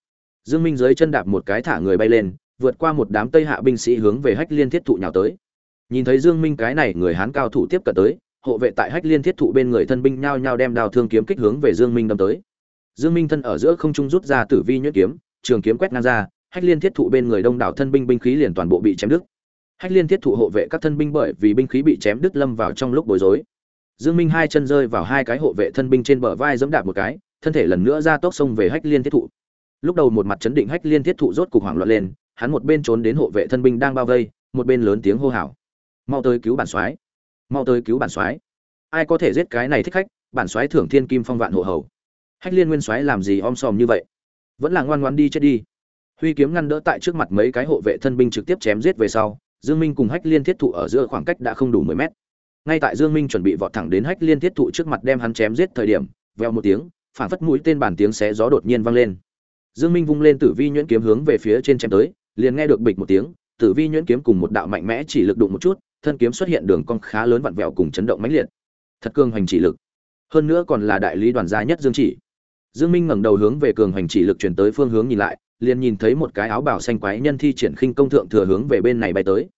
Dương minh dưới chân đạp một cái thả người bay lên, vượt qua một đám tây hạ binh sĩ hướng về hách liên thiết thụ nhào tới. Nhìn thấy dương minh cái này người hán cao thủ tiếp cận tới, hộ vệ tại hách liên thiết thụ bên người thân binh nhao nhao đem đào thương kiếm kích hướng về dương minh đâm tới. Dương minh thân ở giữa không trung rút ra tử vi nhuyễn kiếm, trường kiếm quét ngang ra hách liên thiết thụ bên người đông đảo thân binh binh khí liền toàn bộ bị chém đứt. Hách liên thiết thụ hộ vệ các thân binh bởi vì binh khí bị chém đứt lâm vào trong lúc bối rối. Dương minh hai chân rơi vào hai cái hộ vệ thân binh trên bờ vai giẫm đạp một cái, thân thể lần nữa ra tốc xông về hách liên thiết thụ. Lúc đầu một mặt chấn định hách liên thiết thụ rốt cục hoảng loạn lên, hắn một bên trốn đến hộ vệ thân binh đang bao vây, một bên lớn tiếng hô hào. Mau tới cứu bản soái! Mau tới cứu bản soái! Ai có thể giết cái này thích khách, bản soái thưởng thiên kim phong vạn hộ hầu! Hách liên nguyên soái làm gì om sòm như vậy? Vẫn là ngoan ngoan đi chết đi huy kiếm ngăn đỡ tại trước mặt mấy cái hộ vệ thân binh trực tiếp chém giết về sau, dương minh cùng hách liên thiết thụ ở giữa khoảng cách đã không đủ 10 mét. Ngay tại dương minh chuẩn bị vọt thẳng đến hách liên thiết thụ trước mặt đem hắn chém giết thời điểm, vèo một tiếng, phản phất mũi tên bản tiếng xé gió đột nhiên vang lên. Dương minh vung lên tử vi nhuyễn kiếm hướng về phía trên chém tới, liền nghe được bịch một tiếng, tử vi nhuyễn kiếm cùng một đạo mạnh mẽ chỉ lực đụng một chút, thân kiếm xuất hiện đường cong khá lớn vặn vẹo cùng chấn động mãnh liệt. Thật cường hành chỉ lực. Hơn nữa còn là đại lý đoàn gia nhất dương chỉ. Dương minh ngẩng đầu hướng về cường hành chỉ lực truyền tới phương hướng nhìn lại liền nhìn thấy một cái áo bào xanh quái nhân thi triển khinh công thượng thừa hướng về bên này bay tới.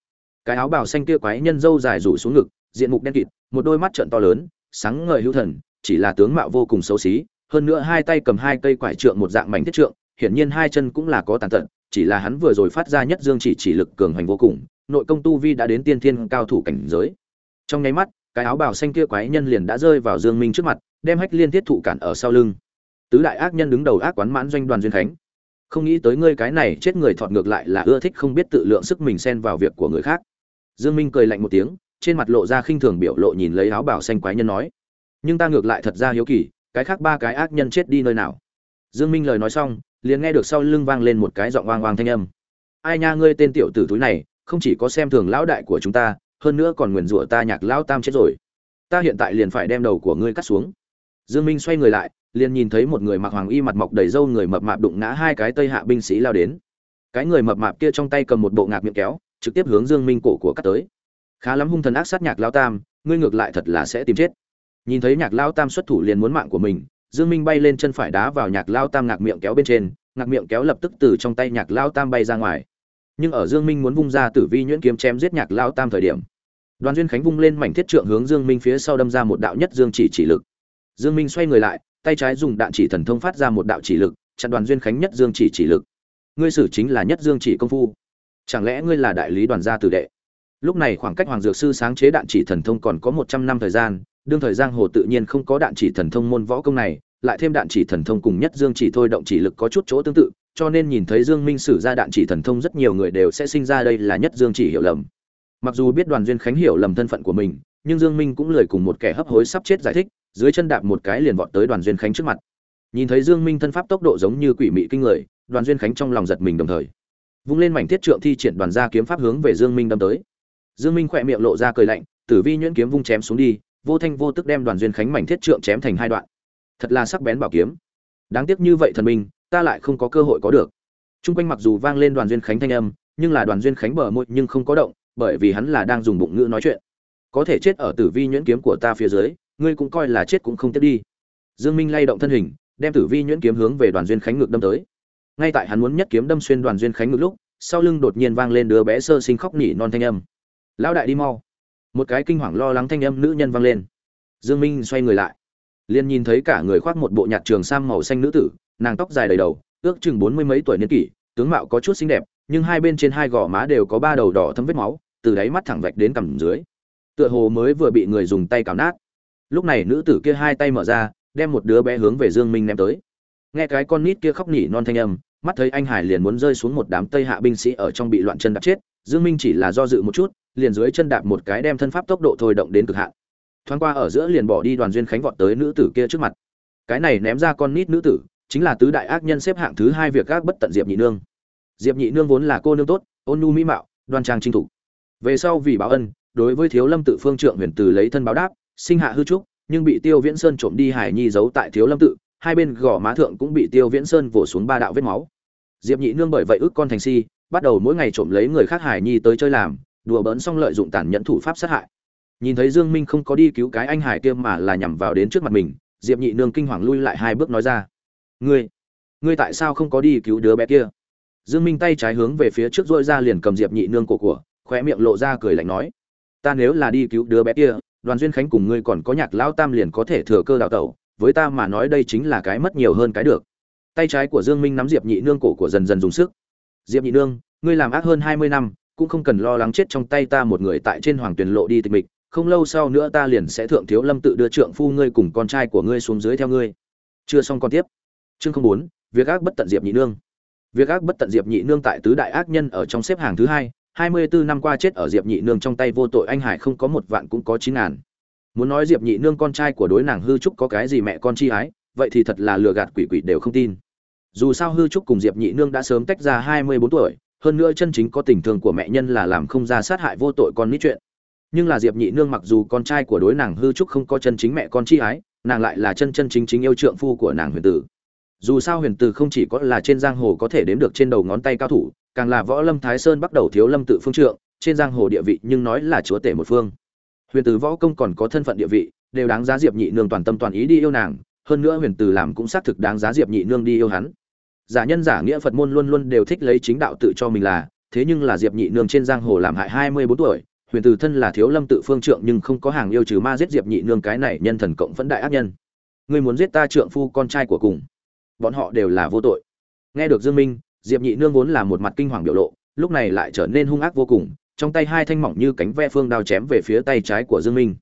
Cái áo bào xanh kia quái nhân râu dài rủ xuống ngực, diện mục đen kịt, một đôi mắt trợn to lớn, sáng ngời hữu thần, chỉ là tướng mạo vô cùng xấu xí, hơn nữa hai tay cầm hai cây quải trượng một dạng mảnh thiết trượng, hiển nhiên hai chân cũng là có tàn tận chỉ là hắn vừa rồi phát ra nhất dương chỉ chỉ lực cường hành vô cùng, nội công tu vi đã đến tiên thiên cao thủ cảnh giới. Trong nháy mắt, cái áo bào xanh kia quái nhân liền đã rơi vào dương minh trước mặt, đem hách liên thiết thụ cản ở sau lưng. Tứ đại ác nhân đứng đầu ác quán mãn doanh đoàn duyên khánh không nghĩ tới ngươi cái này chết người thọt ngược lại là ưa thích không biết tự lượng sức mình xen vào việc của người khác. Dương minh cười lạnh một tiếng, trên mặt lộ ra khinh thường biểu lộ nhìn lấy áo bảo xanh quái nhân nói, nhưng ta ngược lại thật ra hiếu kỳ, cái khác ba cái ác nhân chết đi nơi nào? Dương minh lời nói xong, liền nghe được sau lưng vang lên một cái giọng oang oang thanh âm. Ai nha ngươi tên tiểu tử túi này, không chỉ có xem thường lão đại của chúng ta, hơn nữa còn nguyền rủa ta nhạc lão tam chết rồi. Ta hiện tại liền phải đem đầu của ngươi cắt xuống. Dương minh xoay người lại liền nhìn thấy một người mặc hoàng y mặt mọc đầy râu người mập mạp đụng ngã hai cái tây hạ binh sĩ lao đến. Cái người mập mạp kia trong tay cầm một bộ ngạc miệng kéo, trực tiếp hướng dương minh cổ của cắt tới. Khá lắm hung thần ác sát nhạc lão tam, ngươi ngược lại thật là sẽ tìm chết. Nhìn thấy nhạc lão tam xuất thủ liền muốn mạng của mình, dương minh bay lên chân phải đá vào nhạc lão tam ngạc miệng kéo bên trên, ngạc miệng kéo lập tức từ trong tay nhạc lão tam bay ra ngoài. Nhưng ở dương minh muốn vung ra tử vi nhuyễn kiếm chém giết nhạc lão tam thời điểm, đoàn duyên khánh vung lên mảnh thiết trượng hướng dương minh phía sau đâm ra một đạo nhất dương chỉ chỉ lực. Dương minh xoay người lại tay trái dùng đạn chỉ thần thông phát ra một đạo chỉ lực, chặn đoàn duyên khánh nhất dương chỉ chỉ lực. Ngươi sử chính là nhất dương chỉ công phu. Chẳng lẽ ngươi là đại lý đoàn gia tử đệ? Lúc này khoảng cách hoàng dược sư sáng chế đạn chỉ thần thông còn có một trăm năm thời gian, đương thời giang hồ tự nhiên không có đạn chỉ thần thông môn võ công này, lại thêm đạn chỉ thần thông cùng nhất dương chỉ thôi động chỉ lực có chút chỗ tương tự, cho nên nhìn thấy dương minh sử ra đạn chỉ thần thông rất nhiều người đều sẽ sinh ra đây là nhất dương chỉ hiểu lầm. Mặc dù biết đoàn duyên khánh hiểu lầm thân phận của mình, nhưng dương minh cũng lời cùng một kẻ hấp hối sắp chết giải thích dưới chân đạp một cái liền vọt tới đoàn duyên khánh trước mặt. Nhìn thấy dương minh thân pháp tốc độ giống như quỷ mị kinh người, đoàn duyên khánh trong lòng giật mình đồng thời. Vung lên mảnh thiết trượng thi triển đoàn gia kiếm pháp hướng về dương minh đâm tới. Dương minh khỏe miệng lộ ra cười lạnh, tử vi nhuyễn kiếm vung chém xuống đi, vô thanh vô tức đem đoàn duyên khánh mảnh thiết trượng chém thành hai đoạn. Thật là sắc bén bảo kiếm. Đáng tiếc như vậy thần minh, ta lại không có cơ hội có được. Trung quanh mặc dù vang lên đoàn duyên khánh thanh âm, nhưng là đoàn duyên khánh bờ môi nhưng không có động, bởi vì hắn là đang dùng bụng ngữ nói chuyện. Có thể chết ở tử vi nhuyễn kiếm của ta phía dưới ngươi cũng coi là chết cũng không tiếp đi. Dương minh lay động thân hình, đem tử vi nhuyễn kiếm hướng về đoàn duyên khánh ngực đâm tới. Ngay tại hắn muốn nhất kiếm đâm xuyên đoàn duyên khánh ngực lúc, sau lưng đột nhiên vang lên đứa bé sơ sinh khóc nỉ non thanh âm. Lão đại đi mau. Một cái kinh hoàng lo lắng thanh âm nữ nhân vang lên. Dương minh xoay người lại. Liền nhìn thấy cả người khoác một bộ nhạt trường sam màu xanh nữ tử, nàng tóc dài đầy đầu, ước chừng bốn mươi mấy tuổi niên kỷ, tướng mạo có chút xinh đẹp, nhưng hai bên trên hai gò má đều có ba đầu đỏ thấm vết máu, từ đáy mắt thẳng vạch đến cằm dưới. Tựa hồ mới vừa bị người dùng tay cào nát lúc này nữ tử kia hai tay mở ra, đem một đứa bé hướng về dương minh ném tới. Nghe cái con nít kia khóc nỉ non thanh âm, mắt thấy anh hải liền muốn rơi xuống một đám tây hạ binh sĩ ở trong bị loạn chân đạp chết, dương minh chỉ là do dự một chút, liền dưới chân đạp một cái đem thân pháp tốc độ thôi động đến cực hạn. Thoáng qua ở giữa liền bỏ đi đoàn duyên khánh vọt tới nữ tử kia trước mặt. Cái này ném ra con nít nữ tử, chính là tứ đại ác nhân xếp hạng thứ hai việc gác bất tận diệp nhị nương. Diệp nhị nương vốn là cô nương tốt, ôn nhu mỹ mạo, đoan trang trinh thủ về sau vì báo ân, đối với thiếu lâm tự phương trượng huyền từ lấy thân báo đáp sinh hạ hư trúc, nhưng bị tiêu viễn sơn trộm đi hải nhi giấu tại thiếu lâm tự, hai bên gò má thượng cũng bị tiêu viễn sơn vỗ xuống ba đạo vết máu. Diệp nhị nương bởi vậy ức con thành si, bắt đầu mỗi ngày trộm lấy người khác hải nhi tới chơi làm, đùa bỡn xong lợi dụng tàn nhẫn thủ pháp sát hại. Nhìn thấy dương minh không có đi cứu cái anh hải kia mà là nhằm vào đến trước mặt mình, diệp nhị nương kinh hoàng lui lại hai bước nói ra. Ngươi ngươi tại sao không có đi cứu đứa bé kia? Dương minh tay trái hướng về phía trước dội ra liền cầm diệp nhị nương cổ của, khóe miệng lộ ra cười lạnh nói. Ta nếu là đi cứu đứa bé kia đoàn duyên khánh cùng ngươi còn có nhạc lão tam liền có thể thừa cơ đào tẩu, với ta mà nói đây chính là cái mất nhiều hơn cái được. Tay trái của dương minh nắm diệp nhị nương cổ của dần dần dùng sức. Diệp nhị nương, ngươi làm ác hơn hai mươi năm, cũng không cần lo lắng chết trong tay ta một người tại trên hoàng tuyền lộ đi tịch mịch, không lâu sau nữa ta liền sẽ thượng thiếu lâm tự đưa trượng phu ngươi cùng con trai của ngươi xuống dưới theo ngươi. Chưa xong con tiếp. Chương không bốn, việc ác bất tận diệp nhị nương. Việc ác bất tận diệp nhị nương tại tứ đại ác nhân ở trong xếp hàng thứ hai hai mươi bốn năm qua chết ở diệp nhị nương trong tay vô tội anh hải không có một vạn cũng có chín ngàn. Muốn nói diệp nhị nương con trai của đối nàng hư trúc có cái gì mẹ con chi ái, vậy thì thật là lừa gạt quỷ quỷ đều không tin. Dù sao hư trúc cùng diệp nhị nương đã sớm tách ra hai mươi bốn tuổi, hơn nữa chân chính có tình thương của mẹ nhân là làm không ra sát hại vô tội con nít chuyện. Nhưng là diệp nhị nương mặc dù con trai của đối nàng hư trúc không có chân chính mẹ con chi ái, nàng lại là chân chân chính chính yêu trượng phu của nàng huyền tử dù sao huyền Từ không chỉ có là trên giang hồ có thể đếm được trên đầu ngón tay cao thủ, càng là võ lâm thái sơn bắt đầu thiếu lâm tự phương trượng, trên giang hồ địa vị nhưng nói là chúa tể một phương. Huyền Từ võ công còn có thân phận địa vị, đều đáng giá diệp nhị nương toàn tâm toàn ý đi yêu nàng, hơn nữa huyền Từ làm cũng xác thực đáng giá diệp nhị nương đi yêu hắn. Giả nhân giả nghĩa phật môn luôn luôn đều thích lấy chính đạo tự cho mình là, thế nhưng là diệp nhị nương trên giang hồ làm hại hai mươi bốn tuổi, huyền từ thân là thiếu lâm tự phương trượng nhưng không có hàng yêu trừ ma giết diệp nhị nương cái này nhân thần cộng phẫn đại ác nhân. Ngươi muốn giết ta trượng phu con trai của cùng bọn họ đều là vô tội. Nghe được dương minh, diệp nhị nương vốn là một mặt kinh hoàng biểu lộ, lúc này lại trở nên hung ác vô cùng, trong tay hai thanh mỏng như cánh ve phương đao chém về phía tay trái của dương minh.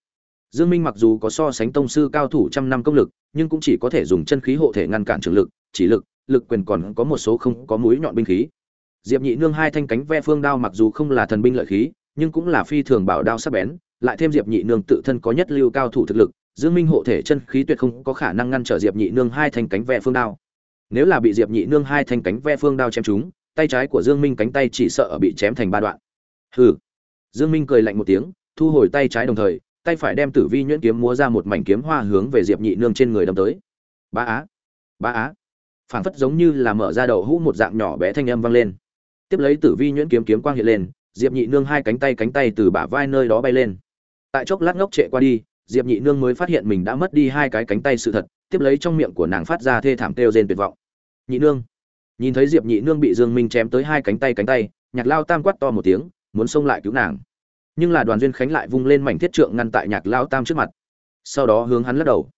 Dương minh mặc dù có so sánh tông sư cao thủ trăm năm công lực, nhưng cũng chỉ có thể dùng chân khí hộ thể ngăn cản trường lực, chỉ lực lực quyền còn có một số không có mũi nhọn binh khí. Diệp nhị nương hai thanh cánh ve phương đao mặc dù không là thần binh lợi khí, nhưng cũng là phi thường bảo đao sắc bén, lại thêm diệp nhị nương tự thân có nhất lưu cao thủ thực lực, dương minh hộ thể chân khí tuyệt không có khả năng ngăn trở diệp nhị nương hai thanh cánh ve phương đao nếu là bị diệp nhị nương hai thanh cánh ve phương đao chém chúng, tay trái của dương minh cánh tay chỉ sợ bị chém thành ba đoạn. Hừ. Dương minh cười lạnh một tiếng thu hồi tay trái đồng thời tay phải đem tử vi nhuyễn kiếm múa ra một mảnh kiếm hoa hướng về diệp nhị nương trên người đâm tới. Ba á ba á. Phảng phất giống như là mở ra đầu hũ một dạng nhỏ bé thanh âm vang lên. Tiếp lấy tử vi nhuyễn kiếm kiếm quang hiện lên diệp nhị nương hai cánh tay cánh tay từ bả vai nơi đó bay lên. Tại chốc lát ngốc trệ qua đi diệp nhị nương mới phát hiện mình đã mất đi hai cái cánh tay sự thật tiếp lấy trong miệng của nàng phát ra thê thảm kêu rên tuyệt vọng. Nhị nương. Nhìn thấy diệp nhị nương bị dương minh chém tới hai cánh tay cánh tay, nhạc lao tam quát to một tiếng, muốn xông lại cứu nàng. Nhưng là đoàn duyên khánh lại vung lên mảnh thiết trượng ngăn tại nhạc lao tam trước mặt. Sau đó hướng hắn lắc đầu.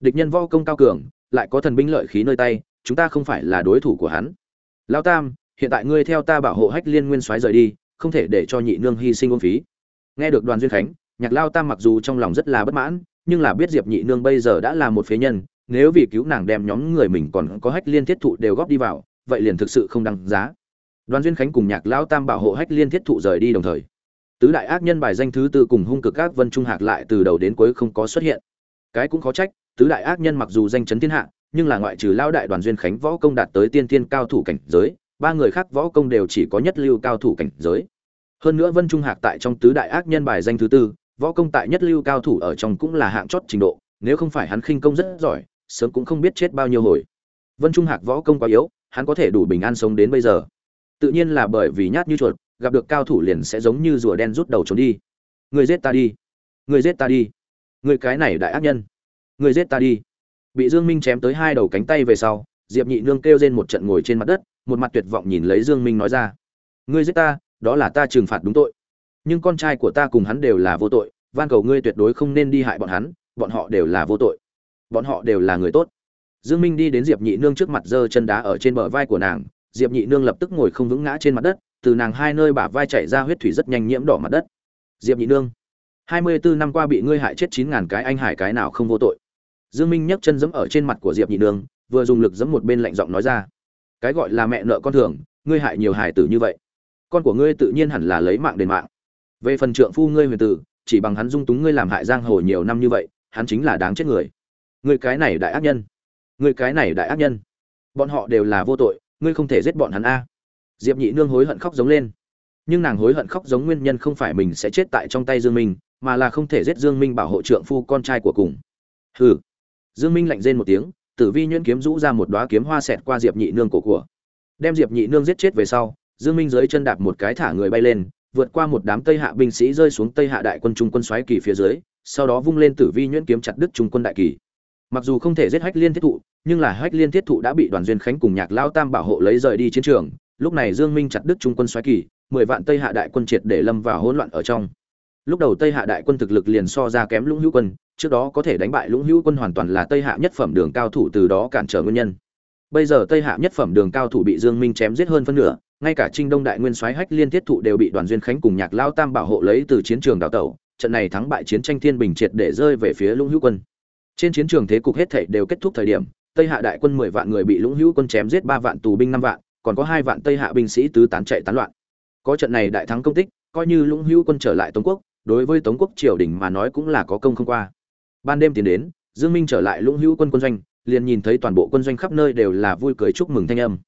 Địch nhân võ công cao cường, lại có thần binh lợi khí nơi tay, chúng ta không phải là đối thủ của hắn. Lao tam, hiện tại ngươi theo ta bảo hộ hách liên nguyên soái rời đi, không thể để cho nhị nương hy sinh ôn phí. Nghe được đoàn duyên khánh, nhạc lao tam mặc dù trong lòng rất là bất mãn, nhưng là biết diệp nhị nương bây giờ đã là một phế nhân nếu vì cứu nàng đem nhóm người mình còn có hách liên thiết thụ đều góp đi vào, vậy liền thực sự không đăng giá. Đoàn duyên khánh cùng nhạc lão tam bảo hộ hách liên thiết thụ rời đi đồng thời, tứ đại ác nhân bài danh thứ tư cùng hung cực các vân trung hạc lại từ đầu đến cuối không có xuất hiện. Cái cũng khó trách, tứ đại ác nhân mặc dù danh chấn thiên hạ, nhưng là ngoại trừ lao đại đoàn duyên khánh võ công đạt tới tiên tiên cao thủ cảnh giới, ba người khác võ công đều chỉ có nhất lưu cao thủ cảnh giới. Hơn nữa vân trung hạc tại trong tứ đại ác nhân bài danh thứ tư, võ công tại nhất lưu cao thủ ở trong cũng là hạng chót trình độ, nếu không phải hắn khinh công rất giỏi sớm cũng không biết chết bao nhiêu hồi. Vân trung hạc võ công quá yếu, hắn có thể đủ bình an sống đến bây giờ. Tự nhiên là bởi vì nhát như chuột, gặp được cao thủ liền sẽ giống như rùa đen rút đầu trốn đi. Người giết ta đi. Người giết ta đi. Người cái này đại ác nhân. Người giết ta đi. Bị dương minh chém tới hai đầu cánh tay về sau, diệp nhị nương kêu lên một trận ngồi trên mặt đất, một mặt tuyệt vọng nhìn lấy dương minh nói ra. Ngươi giết ta, đó là ta trừng phạt đúng tội. Nhưng con trai của ta cùng hắn đều là vô tội, van cầu ngươi tuyệt đối không nên đi hại bọn hắn, bọn họ đều là vô tội bọn họ đều là người tốt. Dương minh đi đến diệp nhị nương trước mặt giơ chân đá ở trên bờ vai của nàng, diệp nhị nương lập tức ngồi không vững ngã trên mặt đất, từ nàng hai nơi bả vai chảy ra huyết thủy rất nhanh nhiễm đỏ mặt đất. Diệp nhị nương, hai mươi bốn năm qua bị ngươi hại chết chín ngàn cái anh hải cái nào không vô tội? Dương minh nhấc chân giẫm ở trên mặt của diệp nhị nương, vừa dùng lực giẫm một bên lạnh giọng nói ra. Cái gọi là mẹ nợ con thường, ngươi hại nhiều hải tử như vậy. Con của ngươi tự nhiên hẳn là lấy mạng đền mạng. Về phần trượng phu ngươi huyền tử, chỉ bằng hắn dung túng ngươi làm hại giang hồ nhiều năm như vậy, hắn chính là đáng chết người người cái này đại ác nhân. Người cái này đại ác nhân. Bọn họ đều là vô tội, ngươi không thể giết bọn hắn a. Diệp nhị nương hối hận khóc giống lên. Nhưng nàng hối hận khóc giống nguyên nhân không phải mình sẽ chết tại trong tay dương minh, mà là không thể giết dương minh bảo hộ trượng phu con trai của cùng. Hừ. Dương minh lạnh rên một tiếng, tử vi nhuyễn kiếm rũ ra một đóa kiếm hoa xẹt qua diệp nhị nương cổ của. Đem diệp nhị nương giết chết về sau, dương minh dưới chân đạp một cái thả người bay lên, vượt qua một đám tây hạ binh sĩ rơi xuống tây hạ đại quân trung quân xoáy kỳ phía dưới, sau đó vung lên tử vi nhuyễn kiếm chặt đứt trung quân đại kỳ mặc dù không thể giết hách liên thiết thụ, nhưng là hách liên thiết thụ đã bị đoàn duyên khánh cùng nhạc lao tam bảo hộ lấy rời đi chiến trường. Lúc này dương minh chặt đứt trung quân xoáy kỳ, mười vạn tây hạ đại quân triệt để lâm vào hỗn loạn ở trong. Lúc đầu tây hạ đại quân thực lực liền so ra kém lũng hữu quân, trước đó có thể đánh bại lũng hữu quân hoàn toàn là tây hạ nhất phẩm đường cao thủ từ đó cản trở nguyên nhân. Bây giờ tây hạ nhất phẩm đường cao thủ bị dương minh chém giết hơn phân nửa, ngay cả trinh đông đại nguyên soái hách liên thiết thụ đều bị đoàn duyên khánh cùng nhạc lao tam bảo hộ lấy từ chiến trường đào tẩu. Trận này thắng bại chiến tranh thiên bình triệt để rơi về phía lũng hữu quân trên chiến trường thế cục hết thảy đều kết thúc thời điểm, tây hạ đại quân mười vạn người bị lũng hữu quân chém giết ba vạn tù binh năm vạn, còn có hai vạn tây hạ binh sĩ tứ tán chạy tán loạn. Có trận này đại thắng công tích, coi như lũng hữu quân trở lại tống quốc, đối với tống quốc triều đình mà nói cũng là có công không qua. Ban đêm tiến đến, dương minh trở lại lũng hữu quân quân doanh, liền nhìn thấy toàn bộ quân doanh khắp nơi đều là vui cười chúc mừng thanh âm.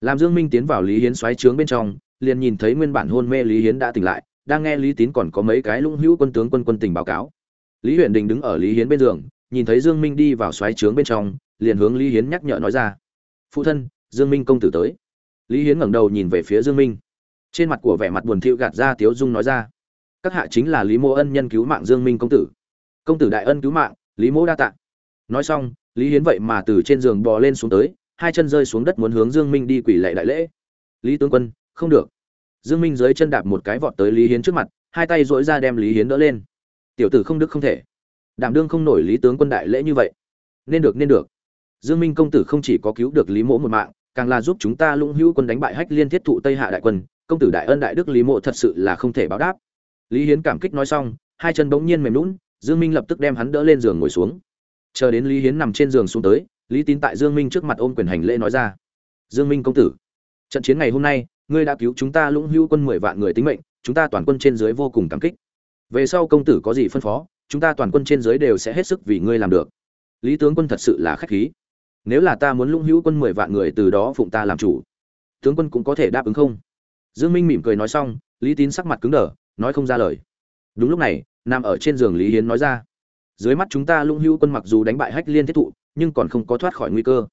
Làm dương minh tiến vào lý hiến xoáy trướng bên trong, liền nhìn thấy nguyên bản hôn mê lý hiến đã tỉnh lại, đang nghe lý tín còn có mấy cái lũng hữu quân tướng quân quân tình báo cáo. Lý huyền đình đứng ở lý hiến bên giường nhìn thấy dương minh đi vào xoáy trướng bên trong, liền hướng lý hiến nhắc nhở nói ra. Phụ thân, dương minh công tử tới. Lý hiến ngẩng đầu nhìn về phía dương minh. Trên mặt của vẻ mặt buồn thiu gạt ra tiếu dung nói ra. Các hạ chính là lý mô ân nhân cứu mạng dương minh công tử. Công tử đại ân cứu mạng, lý mô đa tạ. Nói xong, lý hiến vậy mà từ trên giường bò lên xuống tới, hai chân rơi xuống đất muốn hướng dương minh đi quỷ lạy đại lễ. Lý tướng quân, không được. Dương minh dưới chân đạp một cái vọt tới lý hiến trước mặt, hai tay duỗi ra đem lý hiến đỡ lên. Tiểu tử không đức không thể đảm đương không nổi lý tướng quân đại lễ như vậy. Nên được nên được. Dương minh công tử không chỉ có cứu được lý mỗ một mạng, càng là giúp chúng ta lũng hữu quân đánh bại hách liên thiết thụ tây hạ đại quân. Công tử đại ân đại đức lý mộ thật sự là không thể báo đáp. Lý hiến cảm kích nói xong, hai chân bỗng nhiên mềm lún dương minh lập tức đem hắn đỡ lên giường ngồi xuống. Chờ đến lý hiến nằm trên giường xuống tới, lý tín tại dương minh trước mặt ôm quyền hành lễ nói ra. Dương minh công tử, trận chiến ngày hôm nay, ngươi đã cứu chúng ta lũng hữu quân mười vạn người tính mệnh, chúng ta toàn quân trên dưới vô cùng cảm kích. Về sau công tử có gì phân phó? Chúng ta toàn quân trên dưới đều sẽ hết sức vì ngươi làm được. Lý tướng quân thật sự là khách khí. Nếu là ta muốn lũng hữu quân mười vạn người từ đó phụng ta làm chủ, tướng quân cũng có thể đáp ứng không? Dương minh mỉm cười nói xong, lý tín sắc mặt cứng đờ, nói không ra lời. Đúng lúc này, nằm ở trên giường lý hiến nói ra, dưới mắt chúng ta lũng hữu quân mặc dù đánh bại hách liên thiết thụ, nhưng còn không có thoát khỏi nguy cơ.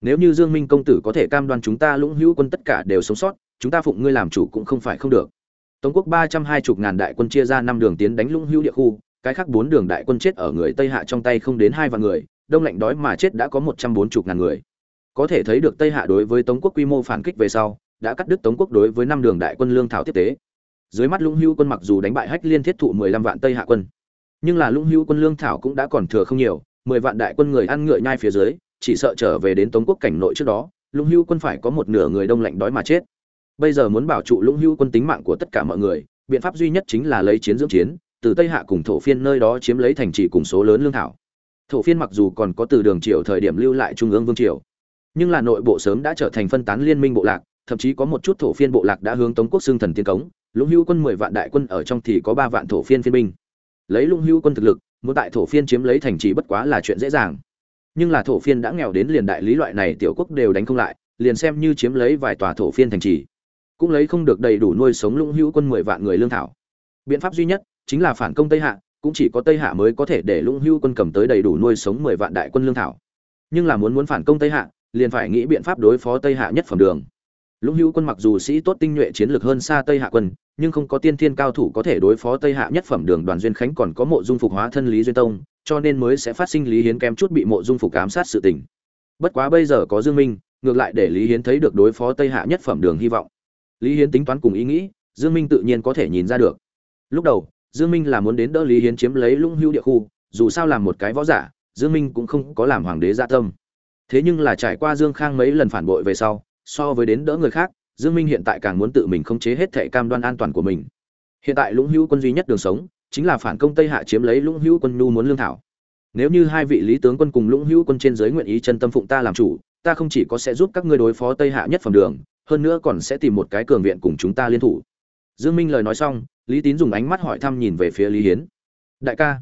Nếu như dương minh công tử có thể cam đoan chúng ta lũng hữu quân tất cả đều sống sót, chúng ta phụng ngươi làm chủ cũng không phải không được. Tống quốc ba trăm hai chục ngàn đại quân chia ra năm đường tiến đánh lũng hữu địa khu cái khác bốn đường đại quân chết ở người tây hạ trong tay không đến hai vạn người, đông lạnh đói mà chết đã có một trăm bốn chục ngàn người. Có thể thấy được tây hạ đối với tống quốc quy mô phản kích về sau, đã cắt đứt tống quốc đối với năm đường đại quân lương thảo tiếp tế. Dưới mắt lũng Hưu quân mặc dù đánh bại hách liên thiết thụ mười lăm vạn tây hạ quân, nhưng là lũng Hưu quân lương thảo cũng đã còn thừa không nhiều, mười vạn đại quân người ăn ngựa nhai phía dưới, chỉ sợ trở về đến tống quốc cảnh nội trước đó, lũng Hưu quân phải có một nửa người đông lạnh đói mà chết. Bây giờ muốn bảo trụ lũng Hưu quân tính mạng của tất cả mọi người, biện pháp duy nhất chính là lấy chiến dưỡng chiến từ tây hạ cùng thổ phiên nơi đó chiếm lấy thành trì cùng số lớn lương thảo. Thổ phiên mặc dù còn có từ đường triều thời điểm lưu lại trung ương vương triều, nhưng là nội bộ sớm đã trở thành phân tán liên minh bộ lạc, thậm chí có một chút thổ phiên bộ lạc đã hướng tống quốc xương thần tiên cống, lũng hữu quân mười vạn đại quân ở trong thì có ba vạn thổ phiên phiên binh. Lấy lũng hữu quân thực lực, muốn tại thổ phiên chiếm lấy thành trì bất quá là chuyện dễ dàng. Nhưng là thổ phiên đã nghèo đến liền đại lý loại này tiểu quốc đều đánh không lại, liền xem như chiếm lấy vài tòa thổ phiên thành trì, cũng lấy không được đầy đủ nuôi sống lũng hữu quân mười vạn người lương thảo. Biện pháp duy nhất chính là phản công tây hạ, cũng chỉ có tây hạ mới có thể để lũng hưu quân cầm tới đầy đủ nuôi sống mười vạn đại quân lương thảo. Nhưng là muốn muốn phản công tây hạ, liền phải nghĩ biện pháp đối phó tây hạ nhất phẩm đường. Lũng hưu quân mặc dù sĩ tốt tinh nhuệ chiến lược hơn xa tây hạ quân, nhưng không có tiên thiên cao thủ có thể đối phó tây hạ nhất phẩm đường đoàn duyên khánh còn có mộ dung phục hóa thân lý duyên tông, cho nên mới sẽ phát sinh lý hiến kém chút bị mộ dung phục ám sát sự tình. Bất quá bây giờ có dương minh, ngược lại để lý hiến thấy được đối phó tây hạ nhất phẩm đường hy vọng. Lý hiến tính toán cùng ý nghĩ, dương minh tự nhiên có thể nhìn ra được. Lúc đầu dương minh là muốn đến đỡ lý hiến chiếm lấy lũng Hưu địa khu, dù sao làm một cái võ giả, dương minh cũng không có làm hoàng đế dạ tâm. Thế nhưng là trải qua dương khang mấy lần phản bội về sau, so với đến đỡ người khác, dương minh hiện tại càng muốn tự mình khống chế hết thệ cam đoan an toàn của mình. Hiện tại lũng Hưu quân duy nhất đường sống, chính là phản công tây hạ chiếm lấy lũng Hưu quân nhu muốn lương thảo. Nếu như hai vị lý tướng quân cùng lũng Hưu quân trên dưới nguyện ý chân tâm phụng ta làm chủ, ta không chỉ có sẽ giúp các ngươi đối phó tây hạ nhất phẩm đường, hơn nữa còn sẽ tìm một cái cường viện cùng chúng ta liên thủ. Dương minh lời nói xong lý tín dùng ánh mắt hỏi thăm nhìn về phía lý hiến. Đại ca,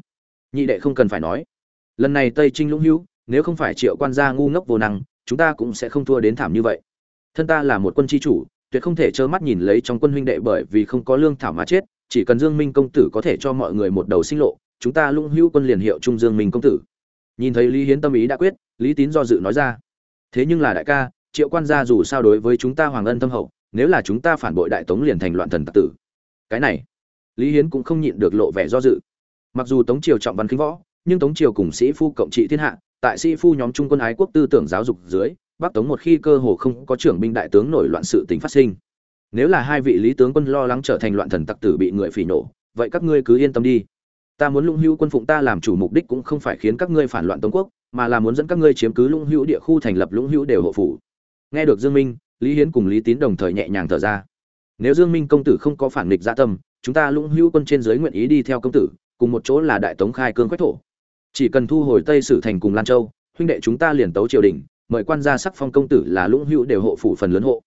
nhị đệ không cần phải nói. Lần này tây trinh lũng hữu, nếu không phải triệu quan gia ngu ngốc vô năng, chúng ta cũng sẽ không thua đến thảm như vậy. Thân ta là một quân chi chủ, tuyệt không thể trơ mắt nhìn lấy trong quân huynh đệ bởi vì không có lương thảo mà chết, chỉ cần dương minh công tử có thể cho mọi người một đầu sinh lộ, chúng ta lũng hữu quân liền hiệu trung dương minh công tử. Nhìn thấy lý hiến tâm ý đã quyết, lý tín do dự nói ra. Thế nhưng là đại ca, triệu quan gia dù sao đối với chúng ta hoàng ân tâm hậu, nếu là chúng ta phản bội đại tống liền thành loạn thần tặc tử. Cái này lý hiến cũng không nhịn được lộ vẻ do dự. Mặc dù tống triều trọng văn khinh võ, nhưng tống triều cùng sĩ phu cộng trị thiên hạ, tại sĩ phu nhóm trung quân ái quốc tư tưởng giáo dục dưới, bắc tống một khi cơ hồ không có trưởng binh đại tướng nổi loạn sự tình phát sinh. Nếu là hai vị lý tướng quân lo lắng trở thành loạn thần tặc tử bị người phỉ nổ vậy các ngươi cứ yên tâm đi. Ta muốn lũng hữu quân phụng ta làm chủ mục đích cũng không phải khiến các ngươi phản loạn tống quốc, mà là muốn dẫn các ngươi chiếm cứ lũng hữu địa khu thành lập lũng hữu đều hộ phủ. Nghe được dương minh, lý hiến cùng lý tín đồng thời nhẹ nhàng thở ra. Nếu dương minh công tử không có phản nghịch dạ tâm chúng ta lũng hữu quân trên dưới nguyện ý đi theo công tử, cùng một chỗ là đại tống khai cương quách thổ. Chỉ cần thu hồi tây sử thành cùng lan châu, huynh đệ chúng ta liền tấu triều đình, mời quan gia sắc phong công tử là lũng hữu đều hộ phủ phần lớn hộ.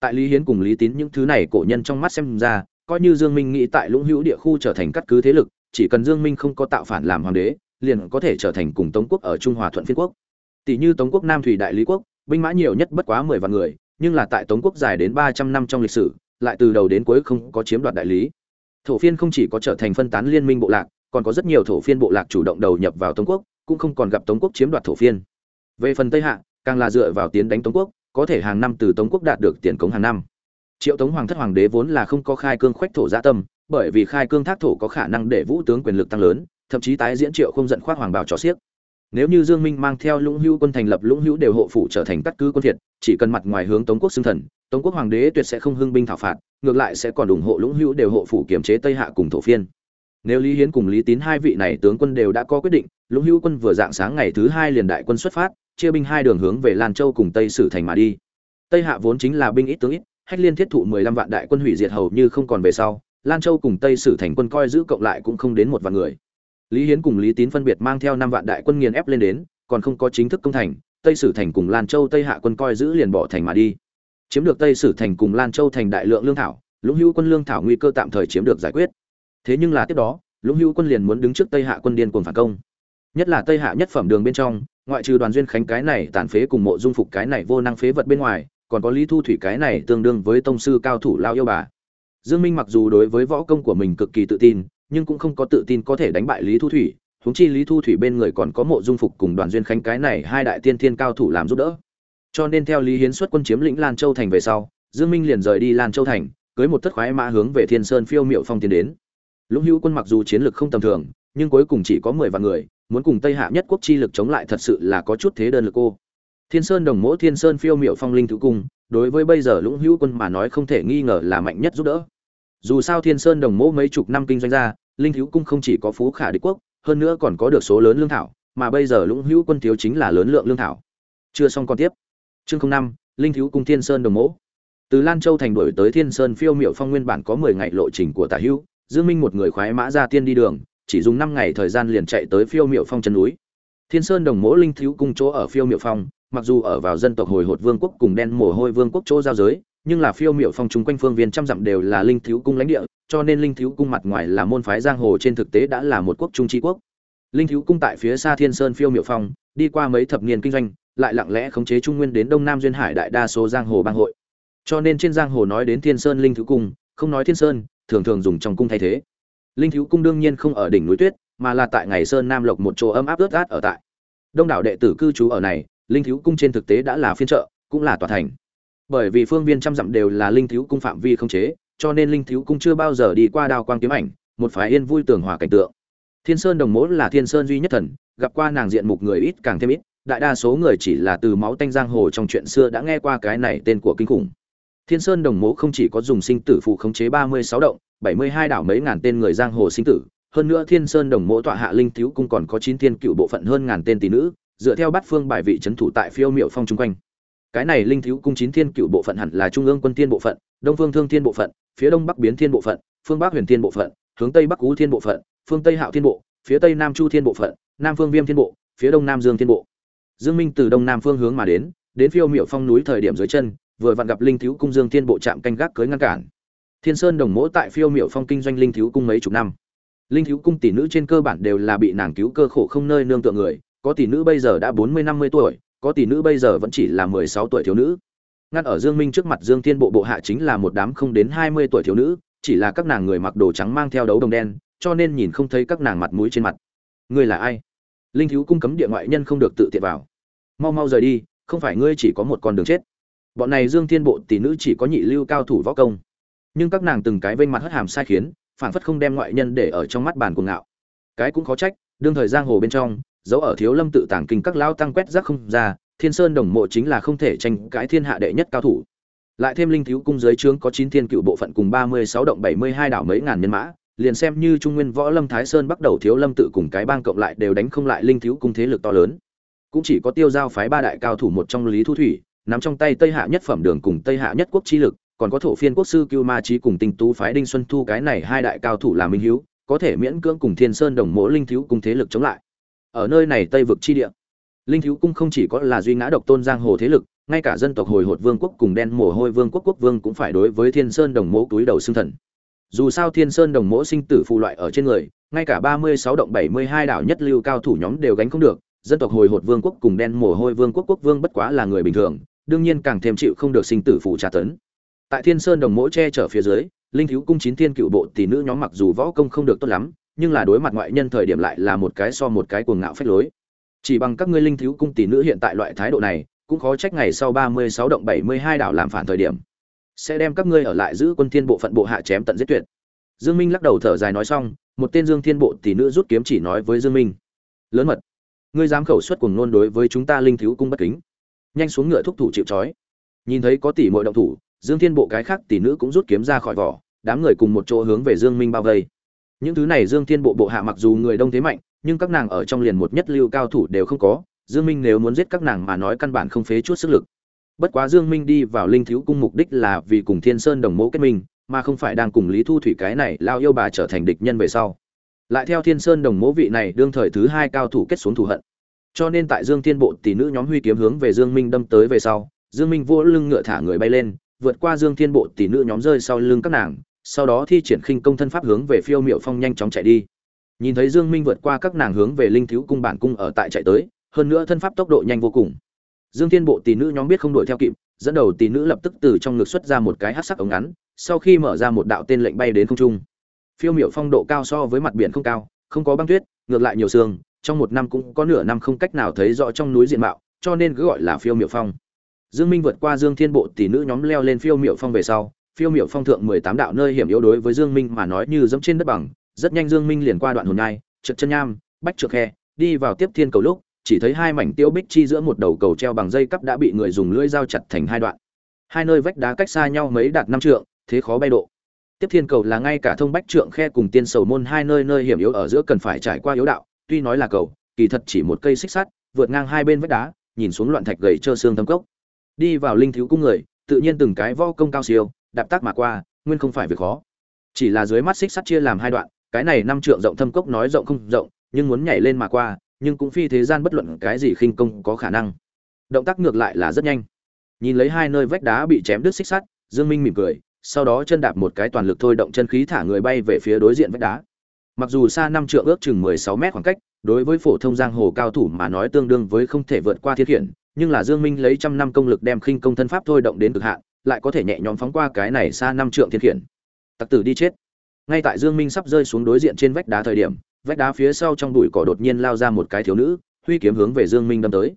Tại lý hiến cùng lý tín những thứ này cổ nhân trong mắt xem ra, coi như dương minh nghĩ tại lũng hữu địa khu trở thành cắt cứ thế lực, chỉ cần dương minh không có tạo phản làm hoàng đế, liền có thể trở thành cùng tống quốc ở trung hòa thuận phiên quốc. Tỷ như tống quốc nam thủy đại lý quốc, binh mã nhiều nhất bất quá mười vạn người, nhưng là tại tống quốc dài đến ba trăm năm trong lịch sử, lại từ đầu đến cuối không có chiếm đoạt đại lý thổ phiên không chỉ có trở thành phân tán liên minh bộ lạc, còn có rất nhiều thổ phiên bộ lạc chủ động đầu nhập vào tống quốc, cũng không còn gặp tống quốc chiếm đoạt thổ phiên. Về phần tây hạ, càng là dựa vào tiến đánh tống quốc, có thể hàng năm từ tống quốc đạt được tiền cống hàng năm. Triệu tống hoàng thất hoàng đế vốn là không có khai cương khoách thổ gia tâm, bởi vì khai cương thác thổ có khả năng để vũ tướng quyền lực tăng lớn, thậm chí tái diễn triệu không giận khoác hoàng bào trò xiếc nếu như dương minh mang theo lũng hữu quân thành lập lũng hữu đều hộ phủ trở thành cắt cứ quân thiệt chỉ cần mặt ngoài hướng tống quốc xưng thần tống quốc hoàng đế tuyệt sẽ không hưng binh thảo phạt, ngược lại sẽ còn ủng hộ lũng hữu đều hộ phủ kiểm chế tây hạ cùng thổ phiên. Nếu lý hiến cùng lý tín hai vị này tướng quân đều đã có quyết định, lũng hữu quân vừa dạng sáng ngày thứ hai liền đại quân xuất phát, chia binh hai đường hướng về lan châu cùng tây sử thành mà đi. Tây hạ vốn chính là binh ít tướng ít, hách liên thiết thụ mười lăm vạn đại quân hủy diệt hầu như không còn về sau, lan châu cùng tây sử thành quân coi giữ cộng lại cũng không đến một vạn người. Lý hiến cùng lý tín phân biệt mang theo năm vạn đại quân nghiền ép lên đến, còn không có chính thức công thành, tây sử thành cùng lan châu tây hạ quân coi giữ liền bỏ thành mà đi chiếm được tây sử thành cùng lan châu thành đại lượng lương thảo, lũng hữu quân lương thảo nguy cơ tạm thời chiếm được giải quyết. Thế nhưng là tiếp đó, lũng hữu quân liền muốn đứng trước tây hạ quân điên cuồng phản công. Nhất là tây hạ nhất phẩm đường bên trong, ngoại trừ đoàn duyên khánh cái này tàn phế cùng mộ dung phục cái này vô năng phế vật bên ngoài, còn có lý thu thủy cái này tương đương với tông sư cao thủ lao yêu bà. Dương minh mặc dù đối với võ công của mình cực kỳ tự tin, nhưng cũng không có tự tin có thể đánh bại lý thu thủy, huống chi lý thu thủy bên người còn có mộ dung phục cùng đoàn duyên khánh cái này hai đại tiên thiên cao thủ làm giúp đỡ cho nên theo lý hiến xuất quân chiếm lĩnh lan châu thành về sau, dương minh liền rời đi lan châu thành, cưới một thất khoái mã hướng về thiên sơn phiêu miệu phong tiến đến. Lũng hữu quân mặc dù chiến lực không tầm thường, nhưng cuối cùng chỉ có mười vạn người, muốn cùng tây hạ nhất quốc chi lực chống lại thật sự là có chút thế đơn lực cô. Thiên sơn đồng mỗ thiên sơn phiêu miệu phong linh thứ cung, đối với bây giờ lũng hữu quân mà nói không thể nghi ngờ là mạnh nhất giúp đỡ. Dù sao thiên sơn đồng mỗ mấy chục năm kinh doanh ra, linh thứ cung không chỉ có phú khả đế quốc, hơn nữa còn có được số lớn lương thảo, mà bây giờ lũng hữu quân thiếu chính là lớn lượng lương thảo. Chưa xong còn tiếp chương năm, linh thiếu cung thiên sơn đồng mẫu từ lan châu thành đổi tới thiên sơn phiêu miệu phong nguyên bản có mười ngày lộ trình của tả hữu dương minh một người khoái mã ra tiên đi đường, chỉ dùng năm ngày thời gian liền chạy tới phiêu miệu phong chân núi. Thiên sơn đồng mẫu linh thiếu cung chỗ ở phiêu miệu phong, mặc dù ở vào dân tộc hồi hột vương quốc cùng đen mồ hôi vương quốc chỗ giao giới, nhưng là phiêu miệu phong chúng quanh phương viên trăm dặm đều là linh thiếu cung lãnh địa, cho nên linh thiếu cung mặt ngoài là môn phái giang hồ trên thực tế đã là một quốc trung tri quốc. Linh thiếu cung tại phía xa thiên sơn phiêu miệu phong, đi qua mấy thập niên kinh doanh lại lặng lẽ khống chế trung nguyên đến đông nam duyên hải đại đa số giang hồ bang hội. Cho nên trên giang hồ nói đến thiên sơn linh thứ cung, không nói thiên sơn, thường thường dùng trong cung thay thế. Linh thiếu cung đương nhiên không ở đỉnh núi tuyết, mà là tại ngày sơn nam lộc một chỗ ấm áp ướt át ở tại. Đông đảo đệ tử cư trú ở này, linh thiếu cung trên thực tế đã là phiên trợ cũng là tòa thành. Bởi vì phương viên trăm dặm đều là linh thiếu cung phạm vi không chế, cho nên linh thiếu cung chưa bao giờ đi qua đao quang kiếm ảnh, một phái yên vui tường hòa cảnh tượng. Thiên sơn đồng mỗ là thiên sơn duy nhất thần, gặp qua nàng diện mục người ít càng thêm ít đại đa số người chỉ là từ máu tanh giang hồ trong chuyện xưa đã nghe qua cái này tên của kinh khủng. Thiên sơn đồng Mộ không chỉ có dùng sinh tử phụ khống chế ba mươi sáu động, bảy mươi hai đảo mấy ngàn tên người giang hồ sinh tử, hơn nữa thiên sơn đồng Mộ tọa hạ linh thiếu cung còn có chín thiên cựu bộ phận hơn ngàn tên tỷ nữ, dựa theo bát phương bài vị trấn thủ tại phiêu miệu phong trung quanh. Cái này linh thiếu cung chín thiên cựu bộ phận hẳn là trung ương quân thiên bộ phận, đông phương thương thiên bộ phận, phía đông bắc biến thiên bộ phận, phương bắc huyền thiên bộ phận, hướng tây bắc cú thiên bộ phận, phương tây hạo thiên bộ, phía tây nam chu thiên bộ phận, nam phương viêm thiên bộ, phía đông nam dương thiên bộ dương minh từ đông nam phương hướng mà đến đến phiêu miểu phong núi thời điểm dưới chân, vừa vặn gặp linh thiếu cung dương thiên bộ trạm canh gác cưới ngăn cản. Thiên sơn đồng mỗ tại phiêu miểu phong kinh doanh linh thiếu cung mấy chục năm. Linh thiếu cung tỷ nữ trên cơ bản đều là bị nàng cứu cơ khổ không nơi nương tựa người, có tỷ nữ bây giờ đã bốn mươi năm mươi tuổi, có tỷ nữ bây giờ vẫn chỉ là mười sáu tuổi thiếu nữ. Ngăn ở dương minh trước mặt dương thiên bộ bộ hạ chính là một đám không đến hai mươi tuổi thiếu nữ, chỉ là các nàng người mặc đồ trắng mang theo đấu đồng đen, cho nên nhìn không thấy các nàng mặt mũi trên mặt. Ngươi là ai? Linh thiếu cung cấm địa ngoại nhân không được tự tiện vào. Mau mau rời đi, không phải ngươi chỉ có một con đường chết. Bọn này dương thiên bộ tỷ nữ chỉ có nhị lưu cao thủ võ công. Nhưng các nàng từng cái vênh mặt hất hàm sai khiến phản phất không đem ngoại nhân để ở trong mắt bàn cuồng ngạo. Cái cũng khó trách, đương thời giang hồ bên trong, dấu ở thiếu lâm tự tàng kinh các lao tăng quét rác không ra, thiên sơn đồng mộ chính là không thể tranh cãi thiên hạ đệ nhất cao thủ. Lại thêm linh thiếu cung dưới trướng có chín thiên cựu bộ phận cùng ba mươi sáu động bảy mươi hai đảo mấy ngàn nhân mã liền xem như trung nguyên võ lâm thái sơn bắt đầu thiếu lâm tự cùng cái bang cộng lại đều đánh không lại linh thiếu cung thế lực to lớn. Cũng chỉ có tiêu giao phái ba đại cao thủ một trong lý thu thủy, nắm trong tay tây hạ nhất phẩm đường cùng tây hạ nhất quốc chi lực, còn có thổ phiên quốc sư cưu ma trí cùng tinh tú phái đinh xuân thu cái này hai đại cao thủ là minh hiếu, có thể miễn cưỡng cùng thiên sơn đồng mỗ linh thiếu cung thế lực chống lại. Ở nơi này tây vực chi địa, linh thiếu cung không chỉ có là duy ngã độc tôn giang hồ thế lực, ngay cả dân tộc hồi hột vương quốc cùng đen mồ hôi vương quốc quốc vương cũng phải đối với thiên sơn đồng mỗ túi đầu xương thần dù sao thiên sơn đồng mỗ sinh tử phù loại ở trên người, ngay cả ba mươi sáu động bảy mươi hai đảo nhất lưu cao thủ nhóm đều gánh không được, dân tộc hồi hột vương quốc cùng đen mồ hôi vương quốc quốc vương bất quá là người bình thường, đương nhiên càng thêm chịu không được sinh tử phù tra tấn. Tại thiên sơn đồng mỗ che chở phía dưới, linh thiếu cung chín thiên cựu bộ tỷ nữ nhóm mặc dù võ công không được tốt lắm, nhưng là đối mặt ngoại nhân thời điểm lại là một cái so một cái cuồng ngạo phách lối. Chỉ bằng các ngươi linh thiếu cung tỷ nữ hiện tại loại thái độ này, cũng khó trách ngày sau ba mươi sáu động bảy mươi hai đảo làm phản thời điểm sẽ đem các ngươi ở lại giữ quân thiên bộ phận bộ hạ chém tận giết tuyệt. Dương minh lắc đầu thở dài nói xong, một tên dương thiên bộ tỷ nữ rút kiếm chỉ nói với dương minh. Lớn mật, ngươi dám khẩu xuất cuồng nôn đối với chúng ta linh thiếu cung bất kính. Nhanh xuống ngựa thúc thủ chịu trói. Nhìn thấy có tỷ muội động thủ, dương thiên bộ cái khác tỷ nữ cũng rút kiếm ra khỏi vỏ, đám người cùng một chỗ hướng về dương minh bao vây. Những thứ này dương thiên bộ bộ hạ mặc dù người đông thế mạnh, nhưng các nàng ở trong liền một nhất lưu cao thủ đều không có. Dương minh nếu muốn giết các nàng mà nói căn bản không phế chút sức lực bất quá dương minh đi vào linh thiếu cung mục đích là vì cùng thiên sơn đồng mẫu kết minh, mà không phải đang cùng lý thu thủy cái này lao yêu bà trở thành địch nhân về sau. Lại theo thiên sơn đồng mẫu vị này đương thời thứ hai cao thủ kết xuống thù hận. Cho nên tại dương thiên bộ tỷ nữ nhóm huy kiếm hướng về dương minh đâm tới về sau, dương minh vỗ lưng ngựa thả người bay lên, vượt qua dương thiên bộ tỷ nữ nhóm rơi sau lưng các nàng, sau đó thi triển khinh công thân pháp hướng về phiêu miệu phong nhanh chóng chạy đi. Nhìn thấy dương minh vượt qua các nàng hướng về linh thiếu cung bản cung ở tại chạy tới, hơn nữa thân pháp tốc độ nhanh vô cùng dương thiên bộ tỷ nữ nhóm biết không đuổi theo kịp, dẫn đầu tỷ nữ lập tức từ trong ngực xuất ra một cái hắc sắc ống ngắn, sau khi mở ra một đạo tên lệnh bay đến không trung. Phiêu miệu phong độ cao so với mặt biển không cao, không có băng tuyết, ngược lại nhiều sương, trong một năm cũng có nửa năm không cách nào thấy rõ trong núi diện mạo, cho nên cứ gọi là phiêu miệu phong. Dương minh vượt qua dương thiên bộ tỷ nữ nhóm leo lên phiêu miệu phong về sau, phiêu miệu phong thượng mười tám đạo nơi hiểm yếu đối với dương minh mà nói như dẫm trên đất bằng, rất nhanh dương minh liền qua đoạn hồn nhai, trượt chân nham, bách trượt khe, đi vào tiếp thiên cầu lúc chỉ thấy hai mảnh tiêu bích chi giữa một đầu cầu treo bằng dây cắp đã bị người dùng lưỡi dao chặt thành hai đoạn. Hai nơi vách đá cách xa nhau mấy đạt năm trượng, thế khó bay độ. Tiếp thiên cầu là ngay cả thông bách trượng khe cùng tiên sầu môn hai nơi nơi hiểm yếu ở giữa cần phải trải qua yếu đạo, tuy nói là cầu, kỳ thật chỉ một cây xích sắt, vượt ngang hai bên vách đá, nhìn xuống loạn thạch gầy trơ xương thâm cốc. Đi vào linh thiếu cung người, tự nhiên từng cái vo công cao siêu, đạp tác mà qua, nguyên không phải việc khó. Chỉ là dưới mắt xích sắt chia làm hai đoạn, cái này năm trượng rộng thâm cốc nói rộng không rộng, nhưng muốn nhảy lên mà qua nhưng cũng phi thế gian bất luận cái gì khinh công có khả năng. Động tác ngược lại là rất nhanh. Nhìn lấy hai nơi vách đá bị chém đứt xích sắt, dương minh mỉm cười, sau đó chân đạp một cái toàn lực thôi động chân khí thả người bay về phía đối diện vách đá. Mặc dù xa năm trượng ước chừng 16 mét khoảng cách, đối với phổ thông giang hồ cao thủ mà nói tương đương với không thể vượt qua thiết hiển nhưng là dương minh lấy trăm năm công lực đem khinh công thân pháp thôi động đến cực hạn, lại có thể nhẹ nhõm phóng qua cái này xa năm trượng thiên khiển. Tặc tử đi chết. Ngay tại dương minh sắp rơi xuống đối diện trên vách đá thời điểm vách đá phía sau trong bụi cỏ đột nhiên lao ra một cái thiếu nữ, huy kiếm hướng về dương minh đâm tới.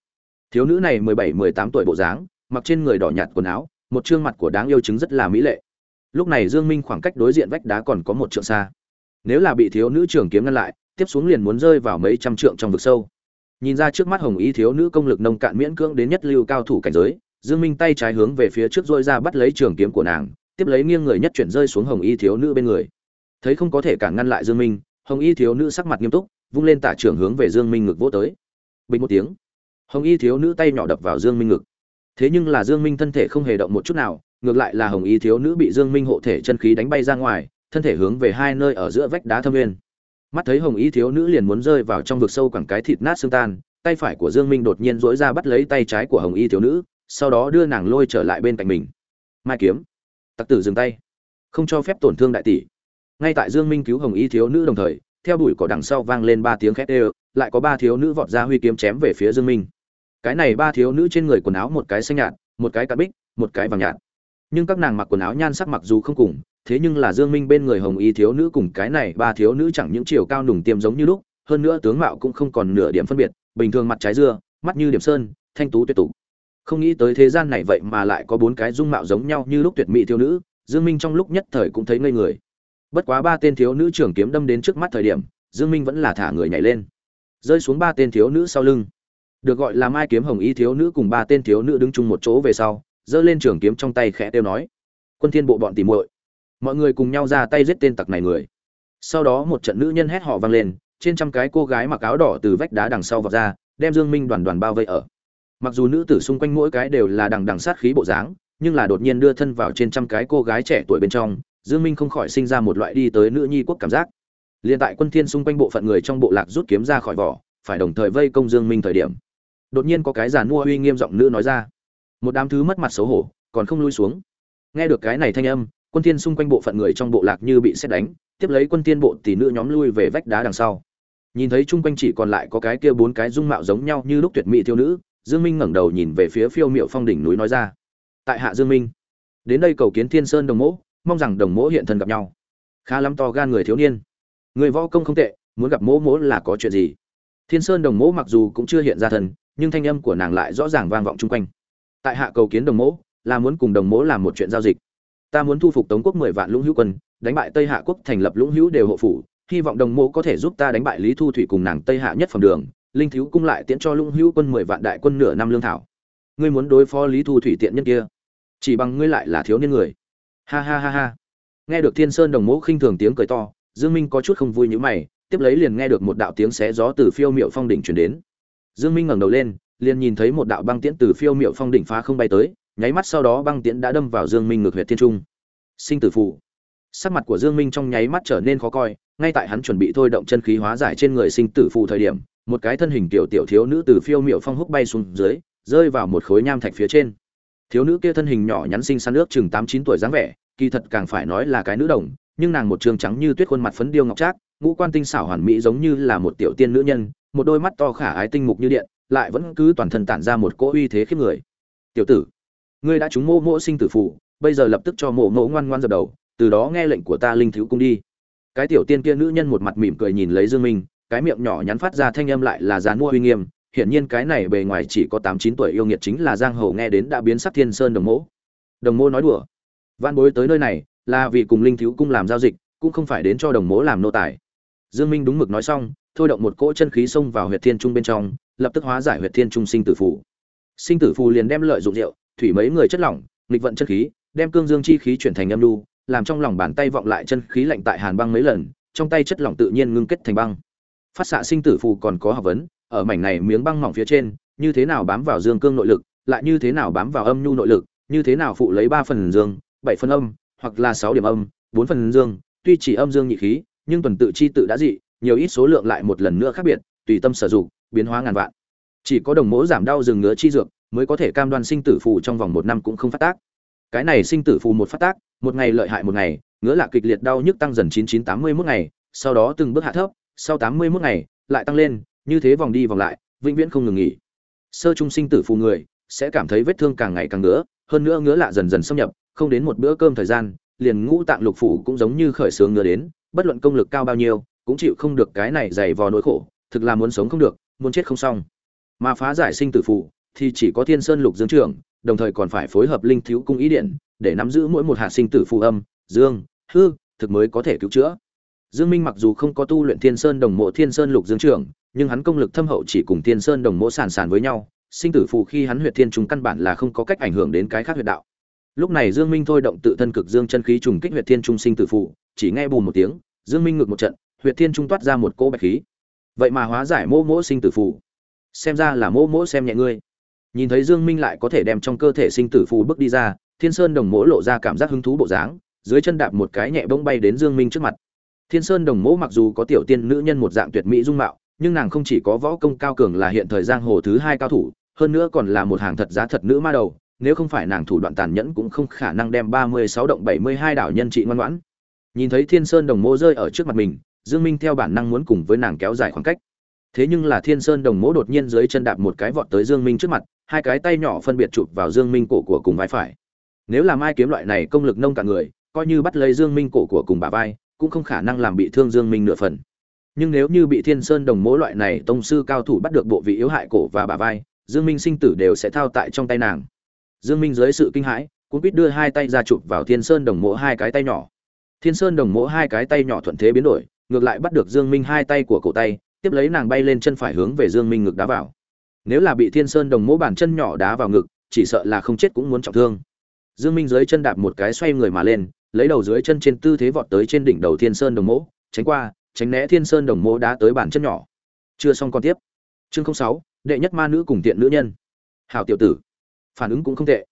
Thiếu nữ này mười bảy, mười tám tuổi bộ dáng, mặc trên người đỏ nhạt quần áo, một trương mặt của đáng yêu chứng rất là mỹ lệ. Lúc này dương minh khoảng cách đối diện vách đá còn có một trượng xa. Nếu là bị thiếu nữ trường kiếm ngăn lại, tiếp xuống liền muốn rơi vào mấy trăm trượng trong vực sâu. Nhìn ra trước mắt hồng y thiếu nữ công lực nông cạn miễn cưỡng đến nhất lưu cao thủ cảnh giới, dương minh tay trái hướng về phía trước dôi ra bắt lấy trường kiếm của nàng, tiếp lấy nghiêng người nhất chuyển rơi xuống hồng y thiếu nữ bên người. Thấy không có thể cản ngăn lại dương minh hồng y thiếu nữ sắc mặt nghiêm túc, vung lên tả trưởng hướng về dương minh ngực vỗ tới. Bình một tiếng, hồng y thiếu nữ tay nhỏ đập vào dương minh ngực. Thế nhưng là dương minh thân thể không hề động một chút nào, ngược lại là hồng y thiếu nữ bị dương minh hộ thể chân khí đánh bay ra ngoài, thân thể hướng về hai nơi ở giữa vách đá thâm nguyên. Mắt thấy hồng y thiếu nữ liền muốn rơi vào trong vực sâu quẳng cái thịt nát xương tan, tay phải của dương minh đột nhiên dỗi ra bắt lấy tay trái của hồng y thiếu nữ, sau đó đưa nàng lôi trở lại bên cạnh mình. Mai kiếm. Tặc tử dừng tay. Không cho phép tổn thương đại tỷ ngay tại dương minh cứu hồng y thiếu nữ đồng thời, theo đuổi cỏ đằng sau vang lên ba tiếng khét đều, lại có ba thiếu nữ vọt ra huy kiếm chém về phía dương minh. Cái này ba thiếu nữ trên người quần áo một cái xanh nhạt, một cái cát bích, một cái vàng nhạt. Nhưng các nàng mặc quần áo nhan sắc mặc dù không cùng, thế nhưng là dương minh bên người hồng y thiếu nữ cùng cái này ba thiếu nữ chẳng những chiều cao nùng tiêm giống như lúc, hơn nữa tướng mạo cũng không còn nửa điểm phân biệt, bình thường mặt trái dưa, mắt như điểm sơn, thanh tú tuyệt tục. Không nghĩ tới thế gian này vậy mà lại có bốn cái dung mạo giống nhau như lúc tuyệt mỹ thiếu nữ, dương minh trong lúc nhất thời cũng thấy ngây người bất quá ba tên thiếu nữ trưởng kiếm đâm đến trước mắt thời điểm, dương minh vẫn là thả người nhảy lên. Rơi xuống ba tên thiếu nữ sau lưng. Được gọi là mai kiếm hồng y thiếu nữ cùng ba tên thiếu nữ đứng chung một chỗ về sau, giơ lên trường kiếm trong tay khẽ tiêu nói, quân thiên bộ bọn tìm muội, mọi người cùng nhau ra tay giết tên tặc này người. Sau đó một trận nữ nhân hét họ vang lên, trên trăm cái cô gái mặc áo đỏ từ vách đá đằng sau vọt ra, đem dương minh đoàn đoàn bao vây ở. Mặc dù nữ tử xung quanh mỗi cái đều là đằng đằng sát khí bộ dáng, nhưng là đột nhiên đưa thân vào trên trăm cái cô gái trẻ tuổi bên trong dương minh không khỏi sinh ra một loại đi tới nữ nhi quốc cảm giác. Liên tại quân thiên xung quanh bộ phận người trong bộ lạc rút kiếm ra khỏi vỏ, phải đồng thời vây công dương minh thời điểm. Đột nhiên có cái giàn mua uy nghiêm giọng nữ nói ra. Một đám thứ mất mặt xấu hổ, còn không lui xuống. Nghe được cái này thanh âm, quân thiên xung quanh bộ phận người trong bộ lạc như bị xét đánh, tiếp lấy quân thiên bộ tỷ nữ nhóm lui về vách đá đằng sau. Nhìn thấy chung quanh chỉ còn lại có cái kia bốn cái dung mạo giống nhau như lúc tuyệt mỹ thiếu nữ, dương minh ngẩng đầu nhìn về phía phiêu miệu phong đỉnh núi nói ra. Tại hạ dương minh, đến đây cầu kiến thiên sơn đồng mẫu mong rằng đồng mỗ hiện thân gặp nhau. Khá lắm to gan người thiếu niên. Người võ công không tệ, muốn gặp mỗ mỗ là có chuyện gì? Thiên sơn đồng mỗ mặc dù cũng chưa hiện ra thần nhưng thanh âm của nàng lại rõ ràng vang vọng chung quanh. Tại hạ cầu kiến đồng mỗ, là muốn cùng đồng mỗ làm một chuyện giao dịch. Ta muốn thu phục tống quốc mười vạn lũng hữu quân, đánh bại tây hạ quốc thành lập lũng hữu đều hộ phủ, hy vọng đồng mỗ có thể giúp ta đánh bại lý thu thủy cùng nàng tây hạ nhất phẩm đường, linh thiếu cung lại tiễn cho lũng hữu quân mười vạn đại quân nửa năm lương thảo. Ngươi muốn đối phó lý thu thủy tiện nhân kia, chỉ bằng ngươi lại là thiếu niên người ha ha ha ha. Nghe được thiên sơn đồng mẫu khinh thường tiếng cười to, dương minh có chút không vui như mày, tiếp lấy liền nghe được một đạo tiếng xé gió từ phiêu miệu phong đỉnh truyền đến. Dương minh ngẩng đầu lên, liền nhìn thấy một đạo băng tiễn từ phiêu miệu phong đỉnh phá không bay tới, nháy mắt sau đó băng tiễn đã đâm vào dương minh ngược huyệt thiên trung. Sinh tử phụ sắc mặt của dương minh trong nháy mắt trở nên khó coi, ngay tại hắn chuẩn bị thôi động chân khí hóa giải trên người sinh tử phụ thời điểm, một cái thân hình tiểu tiểu thiếu nữ từ phiêu miệu phong húc bay xuống dưới, rơi vào một khối nham thạch phía trên thiếu nữ kia thân hình nhỏ nhắn xinh xắn nước chừng tám chín tuổi dáng vẻ, kỳ thật càng phải nói là cái nữ đồng, nhưng nàng một trường trắng như tuyết khuôn mặt phấn điêu ngọc trác, ngũ quan tinh xảo hoàn mỹ giống như là một tiểu tiên nữ nhân, một đôi mắt to khả ái tinh mục như điện, lại vẫn cứ toàn thân tản ra một cỗ uy thế khiếp người. Tiểu tử, ngươi đã trúng mô mỗ sinh tử phụ bây giờ lập tức cho mộ mỗ ngoan ngoan dập đầu, từ đó nghe lệnh của ta linh thiếu cung đi. Cái tiểu tiên kia nữ nhân một mặt mỉm cười nhìn lấy dương minh, cái miệng nhỏ nhắn phát ra thanh âm lại là dàn mua uy nghiêm hiển nhiên cái này bề ngoài chỉ có tám chín tuổi yêu nghiệt chính là giang hồ nghe đến đã biến sắc thiên sơn đồng mỗ. Đồng mỗ nói đùa. Văn bối tới nơi này là vì cùng linh thiếu cung làm giao dịch, cũng không phải đến cho đồng mỗ làm nô tài. Dương minh đúng mực nói xong, thôi động một cỗ chân khí xông vào huyệt thiên trung bên trong, lập tức hóa giải huyệt thiên trung sinh tử phù. Sinh tử phù liền đem lợi dụng rượu, thủy mấy người chất lỏng, nghịch vận chân khí, đem cương dương chi khí chuyển thành âm lưu làm trong lòng bàn tay vọng lại chân khí lạnh tại hàn băng mấy lần, trong tay chất lỏng tự nhiên ngưng kết thành băng. Phát xạ sinh tử phù còn có học vấn ở mảnh này miếng băng mỏng phía trên, như thế nào bám vào dương cương nội lực, lại như thế nào bám vào âm nhu nội lực, như thế nào phụ lấy ba phần dương, bảy phần âm, hoặc là sáu điểm âm, bốn phần dương, tuy chỉ âm dương nhị khí, nhưng tuần tự chi tự đã dị, nhiều ít số lượng lại một lần nữa khác biệt, tùy tâm sử dụng, biến hóa ngàn vạn. Chỉ có đồng mỗ giảm đau dừng ngứa chi dược, mới có thể cam đoan sinh tử phù trong vòng một năm cũng không phát tác. Cái này sinh tử phù một phát tác, một ngày lợi hại một ngày, ngứa lạ kịch liệt đau nhức tăng dần chín chín tám mươi mốt ngày, sau đó từng bước hạ thấp, sau tám mươi mốt ngày, lại tăng lên như thế vòng đi vòng lại, vĩnh viễn không ngừng nghỉ. Sơ trung sinh tử phù người sẽ cảm thấy vết thương càng ngày càng ngứa, hơn nữa ngứa lạ dần dần xâm nhập, không đến một bữa cơm thời gian, liền ngũ tạng lục phủ cũng giống như khởi sướng ngứa đến, bất luận công lực cao bao nhiêu, cũng chịu không được cái này dày vò nỗi khổ, thực là muốn sống không được, muốn chết không xong. Mà phá giải sinh tử phù thì chỉ có thiên sơn lục dương trưởng, đồng thời còn phải phối hợp linh thiếu cung ý điện để nắm giữ mỗi một hạt sinh tử phù âm, dương, hư, thực mới có thể cứu chữa dương minh mặc dù không có tu luyện thiên sơn đồng mộ, thiên sơn lục dương trưởng, nhưng hắn công lực thâm hậu chỉ cùng thiên sơn đồng mộ sàn sàn với nhau, sinh tử phù khi hắn huyệt thiên trùng căn bản là không có cách ảnh hưởng đến cái khác huyệt đạo. Lúc này dương minh thôi động tự thân cực dương chân khí trùng kích huyệt thiên trung sinh tử phù, chỉ nghe bùm một tiếng, dương minh ngược một trận, huyệt thiên trung toát ra một cỗ bạch khí. Vậy mà hóa giải mô mỗ sinh tử phù. Xem ra là mô mỗ xem nhẹ ngươi. Nhìn thấy dương minh lại có thể đem trong cơ thể sinh tử phù bước đi ra, thiên sơn đồng Mộ lộ ra cảm giác hứng thú bộ dáng, dưới chân đạp một cái nhẹ bỗng bay đến dương minh trước mặt thiên sơn đồng Mộ mặc dù có tiểu tiên nữ nhân một dạng tuyệt mỹ dung mạo, nhưng nàng không chỉ có võ công cao cường là hiện thời giang hồ thứ hai cao thủ, hơn nữa còn là một hàng thật giá thật nữ ma đầu, nếu không phải nàng thủ đoạn tàn nhẫn cũng không khả năng đem ba mươi sáu động bảy mươi hai đảo nhân trị ngoan ngoãn. Nhìn thấy thiên sơn đồng Mộ rơi ở trước mặt mình, dương minh theo bản năng muốn cùng với nàng kéo dài khoảng cách. Thế nhưng là thiên sơn đồng Mộ đột nhiên dưới chân đạp một cái vọt tới dương minh trước mặt, hai cái tay nhỏ phân biệt chụp vào dương minh cổ của cùng vai phải. Nếu là mai kiếm loại này công lực nông cả người, coi như bắt lấy dương minh cổ của cùng bà vai cũng không khả năng làm bị thương dương minh nửa phần. Nhưng nếu như bị thiên sơn đồng mỗi loại này tông sư cao thủ bắt được bộ vị yếu hại cổ và bả vai, dương minh sinh tử đều sẽ thao tại trong tay nàng. Dương minh dưới sự kinh hãi, cũng biết đưa hai tay ra chụp vào thiên sơn đồng mỗ hai cái tay nhỏ. Thiên sơn đồng mỗ hai cái tay nhỏ thuận thế biến đổi, ngược lại bắt được dương minh hai tay của cổ tay, tiếp lấy nàng bay lên chân phải hướng về dương minh ngực đá vào. Nếu là bị thiên sơn đồng mỗ bàn chân nhỏ đá vào ngực, chỉ sợ là không chết cũng muốn trọng thương. Dương minh dưới chân đạp một cái xoay người mà lên lấy đầu dưới chân trên tư thế vọt tới trên đỉnh đầu thiên sơn đồng mỗ tránh qua tránh né thiên sơn đồng mỗ đá tới bàn chân nhỏ. Chưa xong còn tiếp. Chương 06, đệ nhất ma nữ cùng tiện nữ nhân. Hảo tiểu tử. Phản ứng cũng không tệ.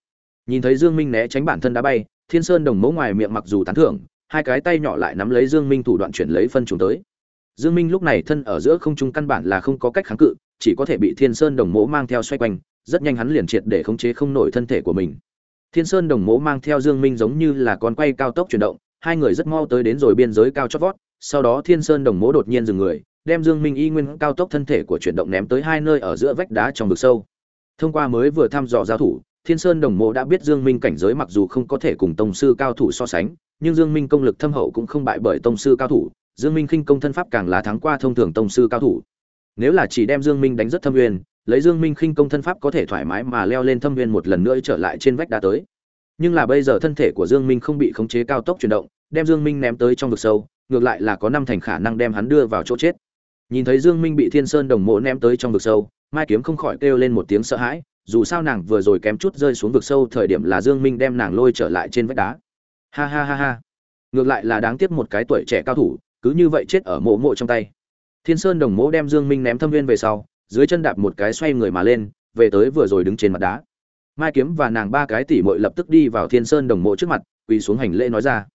Nhìn thấy dương minh né tránh bản thân đá bay thiên sơn đồng mẫu ngoài miệng mặc dù tán thưởng hai cái tay nhỏ lại nắm lấy dương minh thủ đoạn chuyển lấy phân trùng tới. Dương minh lúc này thân ở giữa không trung căn bản là không có cách kháng cự chỉ có thể bị thiên sơn đồng mẫu mang theo xoay quanh rất nhanh hắn liền triệt để khống chế không nổi thân thể của mình thiên sơn đồng mỗ mang theo dương minh giống như là con quay cao tốc chuyển động, hai người rất mau tới đến rồi biên giới cao chót vót, sau đó thiên sơn đồng mỗ đột nhiên dừng người, đem dương minh y nguyên cao tốc thân thể của chuyển động ném tới hai nơi ở giữa vách đá trong vực sâu. Thông qua mới vừa thăm dò giao thủ, thiên sơn đồng mỗ đã biết dương minh cảnh giới mặc dù không có thể cùng tông sư cao thủ so sánh, nhưng dương minh công lực thâm hậu cũng không bại bởi tông sư cao thủ, dương minh khinh công thân pháp càng là thắng qua thông thường tông sư cao thủ. Nếu là chỉ đem dương minh đánh rất thâm uyên lấy dương minh khinh công thân pháp có thể thoải mái mà leo lên thâm viên một lần nữa trở lại trên vách đá tới. Nhưng là bây giờ thân thể của dương minh không bị khống chế cao tốc chuyển động, đem dương minh ném tới trong vực sâu, ngược lại là có năm thành khả năng đem hắn đưa vào chỗ chết. Nhìn thấy dương minh bị thiên sơn đồng mộ ném tới trong vực sâu, mai kiếm không khỏi kêu lên một tiếng sợ hãi, dù sao nàng vừa rồi kém chút rơi xuống vực sâu thời điểm là dương minh đem nàng lôi trở lại trên vách đá. Ha ha ha ha. Ngược lại là đáng tiếc một cái tuổi trẻ cao thủ, cứ như vậy chết ở mộ mộ trong tay. Thiên sơn đồng mộ đem dương minh ném thâm viên về sau dưới chân đạp một cái xoay người mà lên, về tới vừa rồi đứng trên mặt đá. Mai kiếm và nàng ba cái tỷ muội lập tức đi vào thiên sơn đồng mộ trước mặt, quỳ xuống hành lễ nói ra.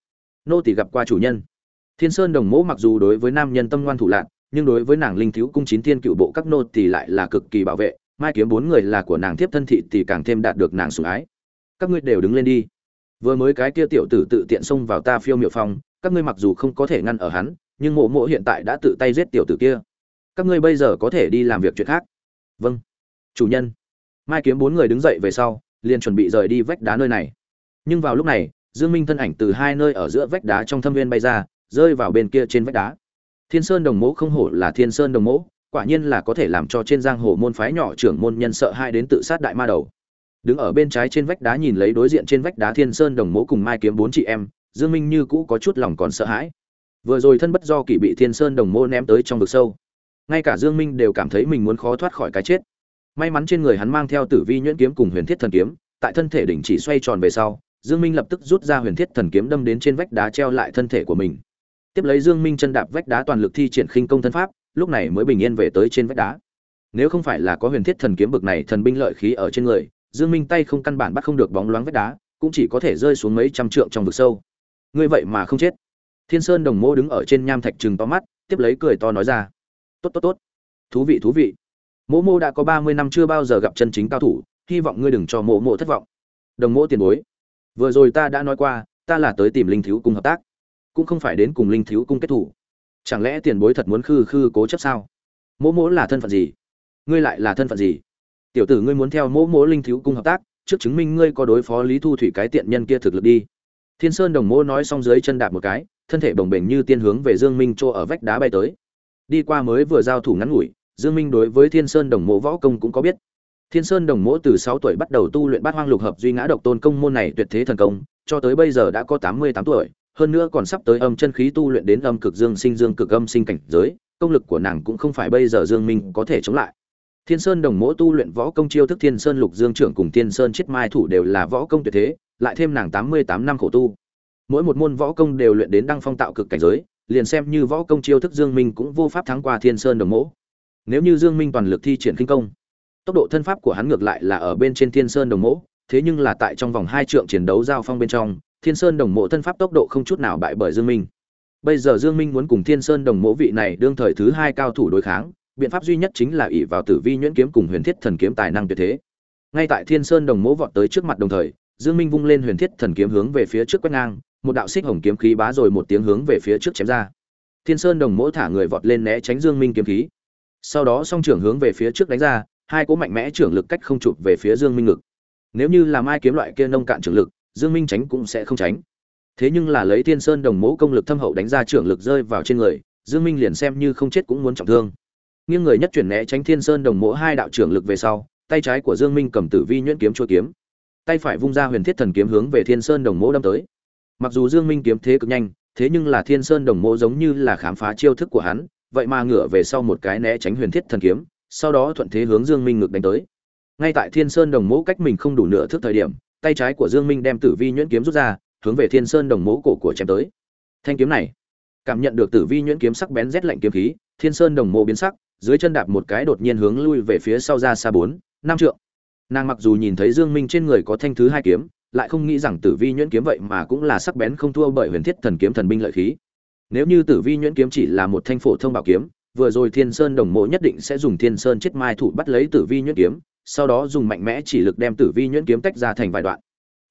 Nô tỷ gặp qua chủ nhân. Thiên sơn đồng mộ mặc dù đối với nam nhân tâm ngoan thủ lạn, nhưng đối với nàng linh thiếu cung chín thiên cựu bộ các nô tỷ lại là cực kỳ bảo vệ. Mai kiếm bốn người là của nàng thiếp thân thị thì càng thêm đạt được nàng sủng ái. Các ngươi đều đứng lên đi. Vừa mới cái kia tiểu tử tự tiện xông vào ta phiêu miệu phong, các ngươi mặc dù không có thể ngăn ở hắn, nhưng mộ mộ hiện tại đã tự tay giết tiểu tử kia các ngươi bây giờ có thể đi làm việc chuyện khác. Vâng. Chủ nhân. Mai kiếm bốn người đứng dậy về sau, liền chuẩn bị rời đi vách đá nơi này. Nhưng vào lúc này, dương minh thân ảnh từ hai nơi ở giữa vách đá trong thâm viên bay ra, rơi vào bên kia trên vách đá. Thiên sơn đồng mẫu không hổ là thiên sơn đồng mẫu quả nhiên là có thể làm cho trên giang hồ môn phái nhỏ trưởng môn nhân sợ hai đến tự sát đại ma đầu. Đứng ở bên trái trên vách đá nhìn lấy đối diện trên vách đá thiên sơn đồng mẫu cùng mai kiếm bốn chị em, dương minh như cũ có chút lòng còn sợ hãi. Vừa rồi thân bất do kỷ bị thiên sơn đồng mô ném tới trong vực sâu ngay cả dương minh đều cảm thấy mình muốn khó thoát khỏi cái chết. May mắn trên người hắn mang theo tử vi nhuyễn kiếm cùng huyền thiết thần kiếm, tại thân thể đỉnh chỉ xoay tròn về sau, dương minh lập tức rút ra huyền thiết thần kiếm đâm đến trên vách đá treo lại thân thể của mình. Tiếp lấy dương minh chân đạp vách đá toàn lực thi triển khinh công thân pháp, lúc này mới bình yên về tới trên vách đá. Nếu không phải là có huyền thiết thần kiếm bực này thần binh lợi khí ở trên người, dương minh tay không căn bản bắt không được bóng loáng vách đá, cũng chỉ có thể rơi xuống mấy trăm trượng trong vực sâu. Ngươi vậy mà không chết. Thiên sơn đồng mô đứng ở trên nham thạch trừng to mắt, tiếp lấy cười to nói ra tốt tốt tốt. Thú vị thú vị. Mỗ mô đã có ba mươi năm chưa bao giờ gặp chân chính cao thủ, hy vọng ngươi đừng cho mộ mộ thất vọng. Đồng mỗ tiền bối, vừa rồi ta đã nói qua, ta là tới tìm linh thiếu cung hợp tác, cũng không phải đến cùng linh thiếu cung kết thủ. Chẳng lẽ tiền bối thật muốn khư khư cố chấp sao? Mỗ mỗ là thân phận gì? Ngươi lại là thân phận gì? Tiểu tử ngươi muốn theo mỗ mỗ linh thiếu cung hợp tác, trước chứng minh ngươi có đối phó lý thu thủy cái tiện nhân kia thực lực đi. Thiên sơn đồng mỗ nói xong dưới chân đạp một cái, thân thể bồng bềnh như tiên hướng về dương minh chỗ ở vách đá bay tới đi qua mới vừa giao thủ ngắn ngủi, dương minh đối với thiên sơn đồng mộ võ công cũng có biết. Thiên sơn đồng mộ từ 6 tuổi bắt đầu tu luyện bát hoang lục hợp duy ngã độc tôn công môn này tuyệt thế thần công, cho tới bây giờ đã có 88 tuổi, hơn nữa còn sắp tới âm chân khí tu luyện đến âm cực dương sinh, dương cực âm sinh cảnh giới, công lực của nàng cũng không phải bây giờ dương minh có thể chống lại. Thiên sơn đồng mộ tu luyện võ công chiêu thức thiên sơn lục dương trưởng cùng thiên sơn chiết mai thủ đều là võ công tuyệt thế, lại thêm nàng 88 năm khổ tu. Mỗi một môn võ công đều luyện đến đăng phong tạo cực cảnh giới liền xem như võ công chiêu thức dương minh cũng vô pháp thắng qua thiên sơn đồng mỗ. Nếu như dương minh toàn lực thi triển kinh công, tốc độ thân pháp của hắn ngược lại là ở bên trên thiên sơn đồng mỗ, thế nhưng là tại trong vòng hai trượng chiến đấu giao phong bên trong, thiên sơn đồng mộ thân pháp tốc độ không chút nào bại bởi dương minh. Bây giờ dương minh muốn cùng thiên sơn đồng mộ vị này đương thời thứ hai cao thủ đối kháng, biện pháp duy nhất chính là ỷ vào tử vi nhuyễn kiếm cùng huyền thiết thần kiếm tài năng tuyệt thế. Ngay tại thiên sơn đồng mộ vọt tới trước mặt đồng thời, dương minh vung lên huyền thiết thần kiếm hướng về phía trước quét ngang một đạo xích hồng kiếm khí bá rồi một tiếng hướng về phía trước chém ra. Thiên sơn đồng mỗ thả người vọt lên né tránh dương minh kiếm khí. Sau đó song trưởng hướng về phía trước đánh ra, hai cỗ mạnh mẽ trưởng lực cách không chụp về phía dương minh ngực. Nếu như là mai kiếm loại kia nông cạn trưởng lực, dương minh tránh cũng sẽ không tránh. Thế nhưng là lấy thiên sơn đồng mỗ công lực thâm hậu đánh ra trưởng lực rơi vào trên người, dương minh liền xem như không chết cũng muốn trọng thương. Nghiêng người nhất chuyển né tránh thiên sơn đồng mỗ hai đạo trưởng lực về sau, tay trái của dương minh cầm tử vi nhuyễn kiếm chua kiếm. Tay phải vung ra huyền thiết thần kiếm hướng về thiên sơn đồng mỗ đâm tới mặc dù dương minh kiếm thế cực nhanh, thế nhưng là thiên sơn đồng mộ giống như là khám phá chiêu thức của hắn, vậy mà ngửa về sau một cái né tránh huyền thiết thần kiếm, sau đó thuận thế hướng dương minh ngược đánh tới. Ngay tại thiên sơn đồng mộ cách mình không đủ nửa thước thời điểm, tay trái của dương minh đem tử vi nhuyễn kiếm rút ra, hướng về thiên sơn đồng mộ cổ của chém tới. Thanh kiếm này, cảm nhận được tử vi nhuyễn kiếm sắc bén rét lạnh kiếm khí, thiên sơn đồng mộ biến sắc, dưới chân đạp một cái đột nhiên hướng lui về phía sau ra xa bốn, năm trượng. Nàng mặc dù nhìn thấy dương minh trên người có thanh thứ hai kiếm lại không nghĩ rằng tử vi nhuyễn kiếm vậy mà cũng là sắc bén không thua bởi huyền thiết thần kiếm thần binh lợi khí. Nếu như tử vi nhuyễn kiếm chỉ là một thanh phổ thông bảo kiếm, vừa rồi thiên sơn đồng mộ nhất định sẽ dùng thiên sơn chết mai thủ bắt lấy tử vi nhuyễn kiếm, sau đó dùng mạnh mẽ chỉ lực đem tử vi nhuyễn kiếm tách ra thành vài đoạn.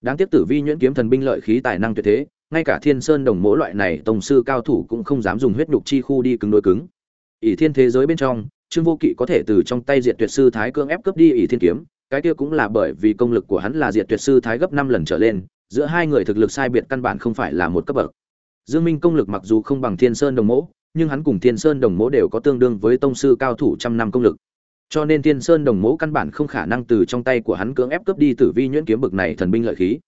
Đáng tiếc tử vi nhuyễn kiếm thần binh lợi khí tài năng tuyệt thế, ngay cả thiên sơn đồng Mộ loại này tổng sư cao thủ cũng không dám dùng huyết nhục chi khu đi cứng đối cứng. Ỷ thiên thế giới bên trong, trương vô kỵ có thể từ trong tay diệt tuyệt sư thái cương ép cướp đi ỷ thiên kiếm cái kia cũng là bởi vì công lực của hắn là diệt tuyệt sư thái gấp năm lần trở lên, giữa hai người thực lực sai biệt căn bản không phải là một cấp bậc. Dương minh công lực mặc dù không bằng thiên sơn đồng mỗ, nhưng hắn cùng thiên sơn đồng mỗ đều có tương đương với tông sư cao thủ trăm năm công lực. Cho nên thiên sơn đồng mỗ căn bản không khả năng từ trong tay của hắn cưỡng ép cướp đi tử vi nhuyễn kiếm bực này thần binh lợi khí.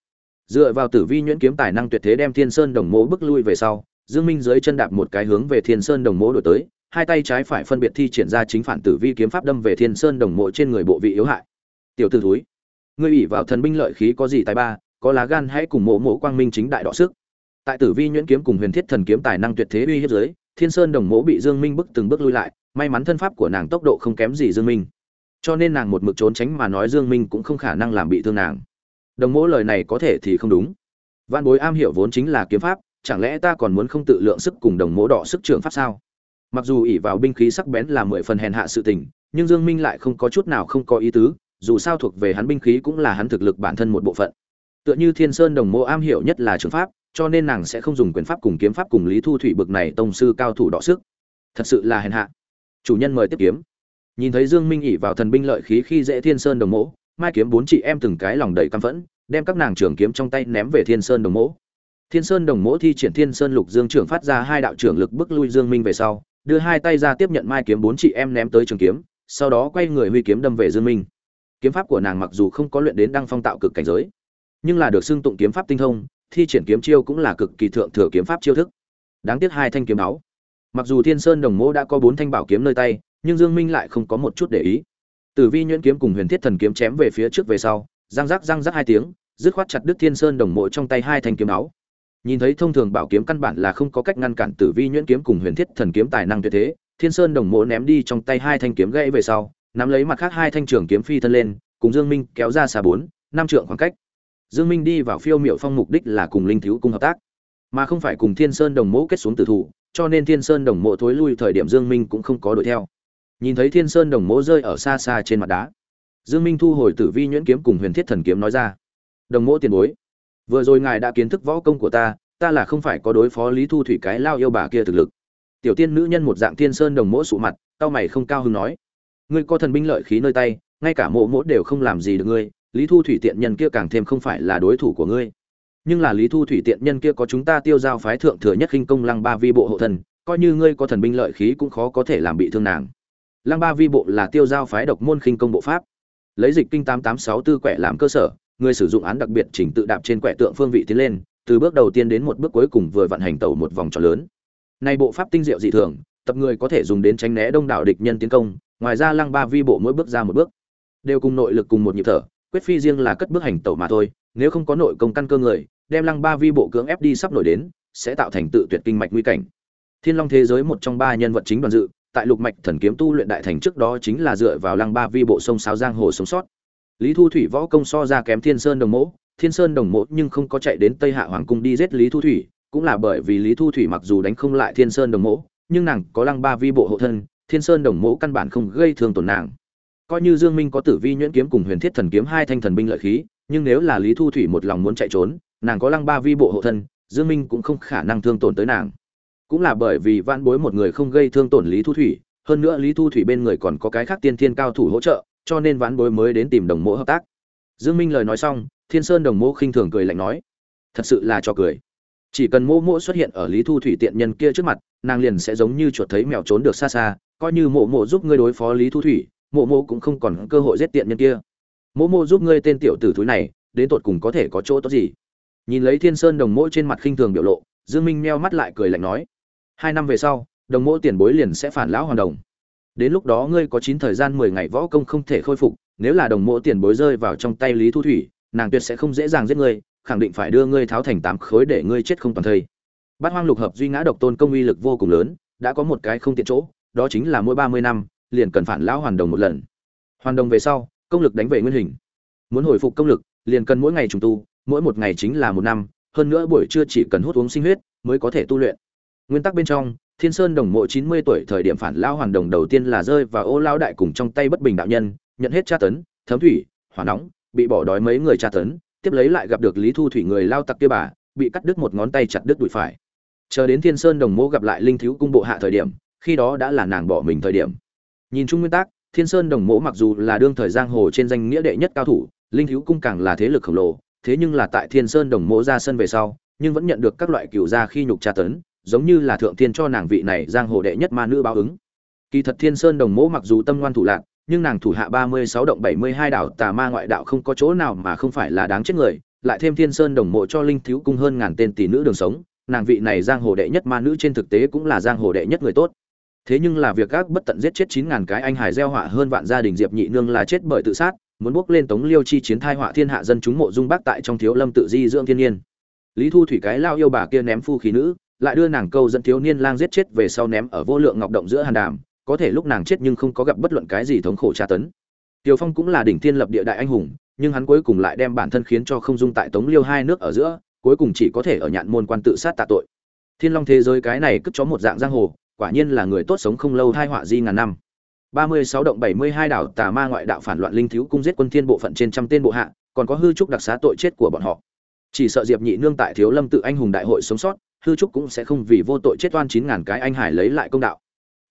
Dựa vào tử vi nhuyễn kiếm tài năng tuyệt thế đem thiên sơn đồng mỗ bước lui về sau, dương minh dưới chân đạp một cái hướng về thiên sơn đồng mỗ đổi tới, hai tay trái phải phân biệt thi triển ra chính phản tử vi kiếm pháp đâm về thiên sơn đồng Mỗ trên người bộ vị yếu hại tiểu tử thúi. Ngươi ủy vào thần binh lợi khí có gì tài ba, có lá gan hãy cùng mộ mộ quang minh chính đại đọ sức. Tại tử vi nhuyễn kiếm cùng huyền thiết thần kiếm tài năng tuyệt thế uy hiếp giới thiên sơn đồng mộ bị dương minh bức từng bước lui lại, may mắn thân pháp của nàng tốc độ không kém gì dương minh. Cho nên nàng một mực trốn tránh mà nói dương minh cũng không khả năng làm bị thương nàng. Đồng mộ lời này có thể thì không đúng. Văn bối am hiểu vốn chính là kiếm pháp, chẳng lẽ ta còn muốn không tự lượng sức cùng đồng mộ đỏ sức trưởng pháp sao? Mặc dù ỷ vào binh khí sắc bén là mười phần hèn hạ sự tình, nhưng dương minh lại không có chút nào không có ý tứ dù sao thuộc về hắn binh khí cũng là hắn thực lực bản thân một bộ phận. Tựa như thiên sơn đồng mộ am hiểu nhất là trường pháp, cho nên nàng sẽ không dùng quyền pháp cùng kiếm pháp cùng lý thu thủy bực này tông sư cao thủ đọ sức. Thật sự là hèn hạ. Chủ nhân mời tiếp kiếm. Nhìn thấy dương minh ỉ vào thần binh lợi khí khi dễ thiên sơn đồng mộ, mai kiếm bốn chị em từng cái lòng đầy căm phẫn, đem các nàng trường kiếm trong tay ném về thiên sơn đồng mộ. Thiên sơn đồng mộ thi triển thiên sơn lục dương trưởng phát ra hai đạo trưởng lực bức lui dương minh về sau, đưa hai tay ra tiếp nhận mai kiếm bốn chị em ném tới trường kiếm, sau đó quay người huy kiếm đâm về dương minh kiếm pháp của nàng mặc dù không có luyện đến đăng phong tạo cực cảnh giới, nhưng là được xưng tụng kiếm pháp tinh thông, thi triển kiếm chiêu cũng là cực kỳ thượng thừa kiếm pháp chiêu thức. Đáng tiếc hai thanh kiếm áo. Mặc dù thiên sơn đồng mỗ đã có bốn thanh bảo kiếm nơi tay, nhưng dương minh lại không có một chút để ý. Tử vi nhuyễn kiếm cùng huyền thiết thần kiếm chém về phía trước về sau, răng rắc răng rắc hai tiếng, dứt khoát chặt đứt thiên sơn đồng mộ trong tay hai thanh kiếm áo. Nhìn thấy thông thường bảo kiếm căn bản là không có cách ngăn cản tử vi nhuyễn kiếm cùng huyền thiết thần kiếm tài năng tuyệt thế, thiên sơn đồng mộ ném đi trong tay hai thanh kiếm gãy về sau nắm lấy mặt khác hai thanh trường kiếm phi thân lên, cùng dương minh kéo ra xa bốn, năm trượng khoảng cách. Dương minh đi vào phiêu miệu phong mục đích là cùng linh thiếu cung hợp tác, mà không phải cùng thiên sơn đồng mộ kết xuống tử thủ, cho nên thiên sơn đồng mộ thối lui thời điểm dương minh cũng không có đuổi theo. Nhìn thấy thiên sơn đồng mộ rơi ở xa xa trên mặt đá, dương minh thu hồi tử vi nhuyễn kiếm cùng huyền thiết thần kiếm nói ra, đồng mộ tiền bối, vừa rồi ngài đã kiến thức võ công của ta ta là không phải có đối phó lý thu thủy cái lao yêu bà kia thực lực. Tiểu tiên nữ nhân một dạng thiên sơn đồng mộ sụ mặt, cao mày không cao hứng nói ngươi có thần binh lợi khí nơi tay, ngay cả mộ mỗ đều không làm gì được ngươi, lý thu thủy tiện nhân kia càng thêm không phải là đối thủ của ngươi. Nhưng là lý thu thủy tiện nhân kia có chúng ta tiêu giao phái thượng thừa nhất khinh công lăng ba vi bộ hộ thần, coi như ngươi có thần binh lợi khí cũng khó có thể làm bị thương nàng. Lăng ba vi bộ là tiêu giao phái độc môn khinh công bộ pháp. Lấy dịch kinh tám tám sáu tư quẻ làm cơ sở, người sử dụng án đặc biệt chỉnh tự đạp trên quẻ tượng phương vị tiến lên, từ bước đầu tiên đến một bước cuối cùng vừa vận hành tàu một vòng tròn lớn. Nay bộ pháp tinh diệu dị thường, tập người có thể dùng đến tránh né đông đảo địch nhân tiến công ngoài ra lăng ba vi bộ mỗi bước ra một bước, đều cùng nội lực cùng một nhịp thở, quyết phi riêng là cất bước hành tẩu mà thôi, nếu không có nội công căn cơ người, đem lăng ba vi bộ cưỡng ép đi sắp nổi đến, sẽ tạo thành tự tuyệt kinh mạch nguy cảnh. Thiên long thế giới một trong ba nhân vật chính đoàn dự, tại lục mạch thần kiếm tu luyện đại thành trước đó chính là dựa vào lăng ba vi bộ sông sáo giang hồ sống sót. Lý thu thủy võ công so ra kém thiên sơn đồng mẫu thiên sơn đồng mẫu nhưng không có chạy đến tây hạ hoàng cung đi giết lý thu thủy, cũng là bởi vì lý thu thủy mặc dù đánh không lại thiên sơn đồng mẫu nhưng nàng có lăng ba vi bộ hộ thân thiên sơn đồng mẫu căn bản không gây thương tổn nàng. Coi như dương minh có tử vi nhuyễn kiếm cùng huyền thiết thần kiếm hai thanh thần binh lợi khí, nhưng nếu là lý thu thủy một lòng muốn chạy trốn, nàng có lăng ba vi bộ hộ thân, dương minh cũng không khả năng thương tổn tới nàng. Cũng là bởi vì vãn bối một người không gây thương tổn lý thu thủy, hơn nữa lý thu thủy bên người còn có cái khác tiên thiên cao thủ hỗ trợ, cho nên vãn bối mới đến tìm đồng mộ hợp tác. Dương minh lời nói xong, thiên sơn đồng mộ khinh thường cười lạnh nói, thật sự là cho cười. Chỉ cần mẫu mẫu xuất hiện ở lý thu thủy tiện nhân kia trước mặt, nàng liền sẽ giống như chuột thấy mèo trốn được xa xa coi như mộ mộ giúp ngươi đối phó lý thu thủy, mộ mộ cũng không còn cơ hội giết tiện nhân kia. Mộ mộ giúp ngươi tên tiểu tử thúi này, đến tột cùng có thể có chỗ tốt gì? Nhìn lấy thiên sơn đồng mộ trên mặt khinh thường biểu lộ, dương minh meo mắt lại cười lạnh nói, hai năm về sau, đồng mộ tiền bối liền sẽ phản lão hoàn đồng. Đến lúc đó ngươi có chín thời gian mười ngày võ công không thể khôi phục, nếu là đồng mộ tiền bối rơi vào trong tay lý thu thủy, nàng tuyệt sẽ không dễ dàng giết ngươi, khẳng định phải đưa ngươi tháo thành tám khối để ngươi chết không toàn thây bát hoang lục hợp duy ngã độc tôn công uy lực vô cùng lớn, đã có một cái không tiện chỗ đó chính là mỗi ba mươi năm, liền cần phản lão hoàn đồng một lần. Hoàn đồng về sau, công lực đánh về nguyên hình. Muốn hồi phục công lực, liền cần mỗi ngày trùng tu, mỗi một ngày chính là một năm, hơn nữa buổi trưa chỉ cần hút uống sinh huyết, mới có thể tu luyện. Nguyên tắc bên trong, thiên sơn đồng mộ chín mươi tuổi thời điểm phản lao hoàn đồng đầu tiên là rơi và ô lao đại cùng trong tay bất bình đạo nhân, nhận hết tra tấn, thấm thủy, hỏa nóng, bị bỏ đói mấy người tra tấn, tiếp lấy lại gặp được lý thu thủy người lao tặc kia bà, bị cắt đứt một ngón tay chặt đứt đùi phải. Chờ đến thiên sơn đồng mộ gặp lại linh thiếu cung bộ hạ thời điểm khi đó đã là nàng bỏ mình thời điểm nhìn chung nguyên tắc thiên sơn đồng mộ mặc dù là đương thời giang hồ trên danh nghĩa đệ nhất cao thủ linh thiếu cung càng là thế lực khổng lồ thế nhưng là tại thiên sơn đồng mộ ra sân về sau nhưng vẫn nhận được các loại cựu gia khi nhục tra tấn giống như là thượng thiên cho nàng vị này giang hồ đệ nhất ma nữ báo ứng. Kỳ thật Thiên Sơn Đồng Mộ mặc dù tâm ngoan thủ lạn, nhưng nàng thủ hạ 36 động 72 đảo tà ma ngoại đạo không có chỗ nào mà không phải là đáng chết người, lại thêm Thiên Sơn Đồng Mộ cho linh thiếu cung hơn ngàn tên tỷ nữ đường sống, nàng vị này giang hồ đệ nhất ma nữ trên thực tế cũng là giang hồ đệ nhất người tốt. Thế nhưng là việc các bất tận giết chết 9000 cái anh hải gieo họa hơn vạn gia đình Diệp Nhị Nương là chết bởi tự sát, muốn bước lên Tống Liêu chi chiến thai họa thiên hạ dân chúng mộ dung bác tại trong thiếu lâm tự di dưỡng thiên nhiên. Lý Thu Thủy cái lao yêu bà kia ném phu khí nữ, lại đưa nàng câu dẫn thiếu niên lang giết chết về sau ném ở vô lượng ngọc động giữa hàn đàm có thể lúc nàng chết nhưng không có gặp bất luận cái gì thống khổ tra tấn tiều phong cũng là đỉnh thiên lập địa đại anh hùng nhưng hắn cuối cùng lại đem bản thân khiến cho không dung tại tống liêu hai nước ở giữa cuối cùng chỉ có thể ở nhạn môn quan tự sát tạ tội thiên long thế giới cái này cất chó một dạng giang hồ quả nhiên là người tốt sống không lâu thai họa di ngàn năm. Ba mươi sáu động bảy mươi hai đảo tà ma ngoại đạo phản loạn linh thiếu cung giết quân thiên bộ phận trên trăm tên bộ hạ, còn có hư trúc đặc xá tội chết của bọn họ. Chỉ sợ diệp nhị nương tại thiếu lâm tự anh hùng đại hội sống sót, hư trúc cũng sẽ không vì vô tội chết oan chín ngàn cái anh hải lấy lại công đạo.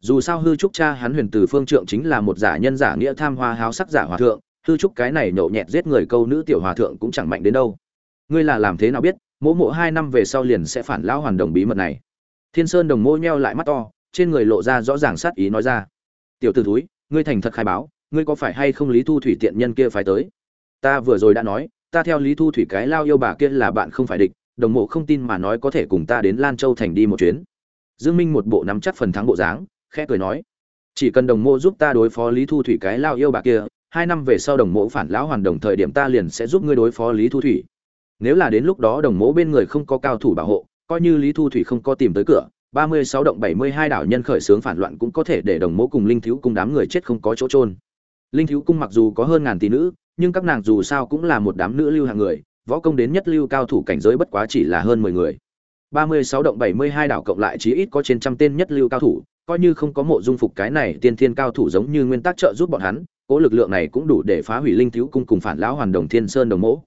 Dù sao hư trúc cha hắn huyền từ phương trượng chính là một giả nhân giả nghĩa tham hoa háo sắc giả hòa thượng, hư trúc cái này nhậu nhẹt giết người câu nữ tiểu hòa thượng cũng chẳng mạnh đến đâu. Ngươi là làm thế nào biết, Mỗ mộ hai năm về sau liền sẽ phản lão hoàn đồng bí mật này? Thiên sơn đồng môi nheo lại mắt to, trên người lộ ra rõ ràng sát ý nói ra. Tiểu t ử ngươi thành thật khai báo, ngươi có phải hay không lý thu thủy tiện nhân kia phải tới? Ta vừa rồi đã nói, ta theo lý thu thủy cái lao yêu bà kia là bạn không phải địch, đồng mộ không tin mà nói có thể cùng ta đến lan châu thành đi một chuyến. Dương minh một bộ nắm chắc phần thắng bộ dáng, khẽ cười nói, chỉ cần đồng mộ giúp ta đối phó lý thu thủy cái lao yêu bà kia, hai năm về sau đồng mộ phản lão hoàn đồng thời điểm ta liền sẽ giúp ngươi đối phó lý thu thủy. Nếu là đến lúc đó đồng mộ bên người không có cao thủ bảo hộ coi như lý thu thủy không có tìm tới cửa ba mươi sáu động bảy mươi hai đảo nhân khởi xướng phản loạn cũng có thể để đồng mẫu cùng linh thiếu cùng đám người chết không có chỗ trôn linh thiếu cung mặc dù có hơn ngàn tỷ nữ nhưng các nàng dù sao cũng là một đám nữ lưu hàng người võ công đến nhất lưu cao thủ cảnh giới bất quá chỉ là hơn mười người. ba mươi sáu động bảy mươi hai đảo cộng lại chí ít có trên trăm tên nhất lưu cao thủ, coi như không có mộ dung phục cái này tiên thiên cao thủ giống như nguyên tắc trợ giúp bọn hắn, cố lực lượng này cũng đủ để phá hủy linh thiếu cung cùng phản lão hoàn đồng thiên sơn đồng mỗ.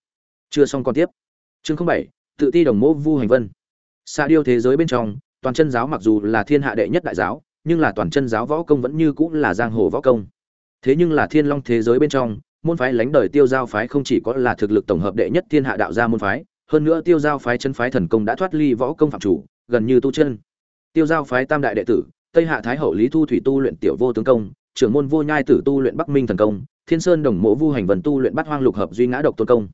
Chưa xong con tiếp. Chương bảy tự ti đồng mỗ Vu Hành Vân. Xa điêu thế giới bên trong, toàn chân giáo mặc dù là thiên hạ đệ nhất đại giáo, nhưng là toàn chân giáo võ công vẫn như cũng là giang hồ võ công. Thế nhưng là thiên long thế giới bên trong môn phái lánh đời tiêu giao phái không chỉ có là thực lực tổng hợp đệ nhất thiên hạ đạo gia môn phái hơn nữa tiêu giao phái chân phái thần công đã thoát ly võ công phạm chủ gần như tu chân. Tiêu giao phái tam đại đệ tử tây hạ thái hậu lý thu thủy tu luyện tiểu vô tướng công trưởng môn vô nhai tử tu luyện bắc minh thần công thiên sơn đồng mộ vu hành vần tu luyện bát hoang lục hợp duy ngã độc tôn công.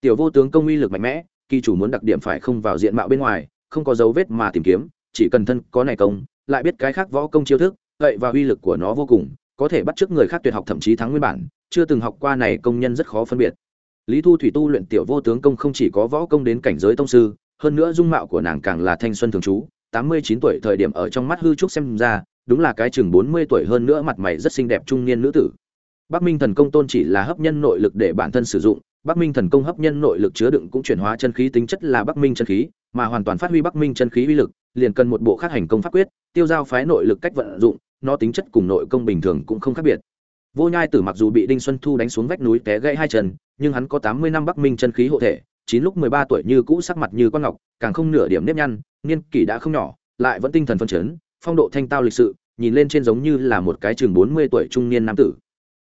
Tiểu vô tướng công uy lực mạnh mẽ kỳ chủ muốn đặc điểm phải không vào diện mạo bên ngoài không có dấu vết mà tìm kiếm, chỉ cần thân có này công, lại biết cái khác võ công chiêu thức, vậy và uy lực của nó vô cùng, có thể bắt chước người khác tuyệt học thậm chí thắng nguyên bản, chưa từng học qua này công nhân rất khó phân biệt. Lý thu thủy tu luyện tiểu vô tướng công không chỉ có võ công đến cảnh giới tông sư, hơn nữa dung mạo của nàng càng là thanh xuân thường trú, tám mươi chín tuổi thời điểm ở trong mắt hư trúc xem ra, đúng là cái chừng bốn mươi tuổi hơn nữa mặt mày rất xinh đẹp trung niên nữ tử. Bắc minh thần công tôn chỉ là hấp nhân nội lực để bản thân sử dụng bắc minh thần công hấp nhân nội lực chứa đựng cũng chuyển hóa chân khí, tính chất là bắc minh chân khí, mà hoàn toàn phát huy bắc minh chân khí uy lực, liền cần một bộ khác hành công pháp quyết, tiêu giao phái nội lực cách vận dụng, nó tính chất cùng nội công bình thường cũng không khác biệt. Vô nhai tử mặc dù bị đinh xuân thu đánh xuống vách núi té gãy hai chân, nhưng hắn có tám mươi năm bắc minh chân khí hộ thể, chín lúc mười ba tuổi như cũ sắc mặt như con ngọc, càng không nửa điểm nếp nhăn niên kỷ đã không nhỏ, lại vẫn tinh thần phấn chấn, phong độ thanh tao lịch sự, nhìn lên trên giống như là một cái chừng bốn mươi tuổi trung niên nam tử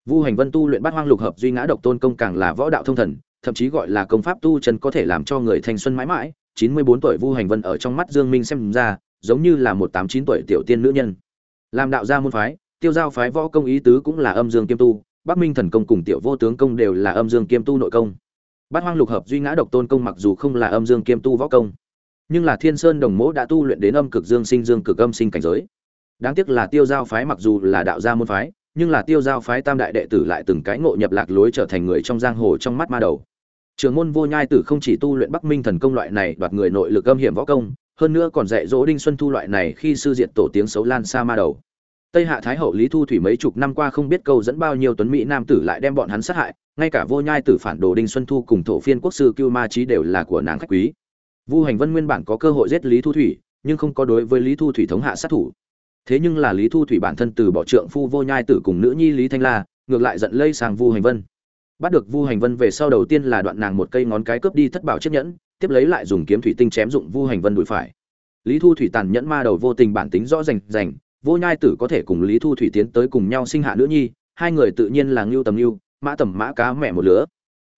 vu hành vân tu luyện bát hoang lục hợp duy ngã độc tôn công càng là võ đạo thông thần, thậm chí gọi là công pháp tu chân có thể làm cho người thanh xuân mãi mãi. Chín mươi bốn tuổi vu hành vân ở trong mắt dương minh xem ra, giống như là một tám chín tuổi tiểu tiên nữ nhân. Làm đạo gia môn phái, tiêu giao phái võ công ý tứ cũng là âm dương kiêm tu, bắc minh thần công cùng tiểu vô tướng công đều là âm dương kiêm tu nội công. Bát hoang lục hợp duy ngã độc tôn công mặc dù không là âm dương kiêm tu võ công, nhưng là thiên sơn đồng mỗ đã tu luyện đến âm cực dương sinh, dương cực âm sinh cảnh giới. Đáng tiếc là tiêu giao phái mặc dù là đạo gia môn phái nhưng là tiêu giao phái tam đại đệ tử lại từng cái ngộ nhập lạc lối trở thành người trong giang hồ trong mắt ma đầu. Trường môn vô nhai tử không chỉ tu luyện bắc minh thần công loại này đoạt người nội lực âm hiểm võ công, hơn nữa còn dạy dỗ đinh xuân thu loại này khi sư diện tổ tiếng xấu lan xa ma đầu. Tây hạ thái hậu lý thu thủy mấy chục năm qua không biết câu dẫn bao nhiêu tuấn mỹ nam tử lại đem bọn hắn sát hại, ngay cả vô nhai tử phản đồ đinh xuân thu cùng thổ phiên quốc sư cưu ma trí đều là của nàng khách quý. Vu hành vân nguyên bản có cơ hội giết lý thu thủy, nhưng không có đối với lý thu thủy thống hạ sát thủ thế nhưng là lý thu thủy bản thân từ bỏ trượng phu vô nhai tử cùng nữ nhi lý thanh la, ngược lại giận lây sang vu hành vân. Bắt được vu hành vân về sau đầu tiên là đoạn nàng một cây ngón cái cướp đi thất bảo chiếc nhẫn, tiếp lấy lại dùng kiếm thủy tinh chém dụng vu hành vân đùi phải. Lý thu thủy tàn nhẫn ma đầu vô tình bản tính rõ rành rành, vô nhai tử có thể cùng lý thu thủy tiến tới cùng nhau sinh hạ nữ nhi, hai người tự nhiên là ngưu tầm ngưu, mã tầm mã cá mẹ một lứa.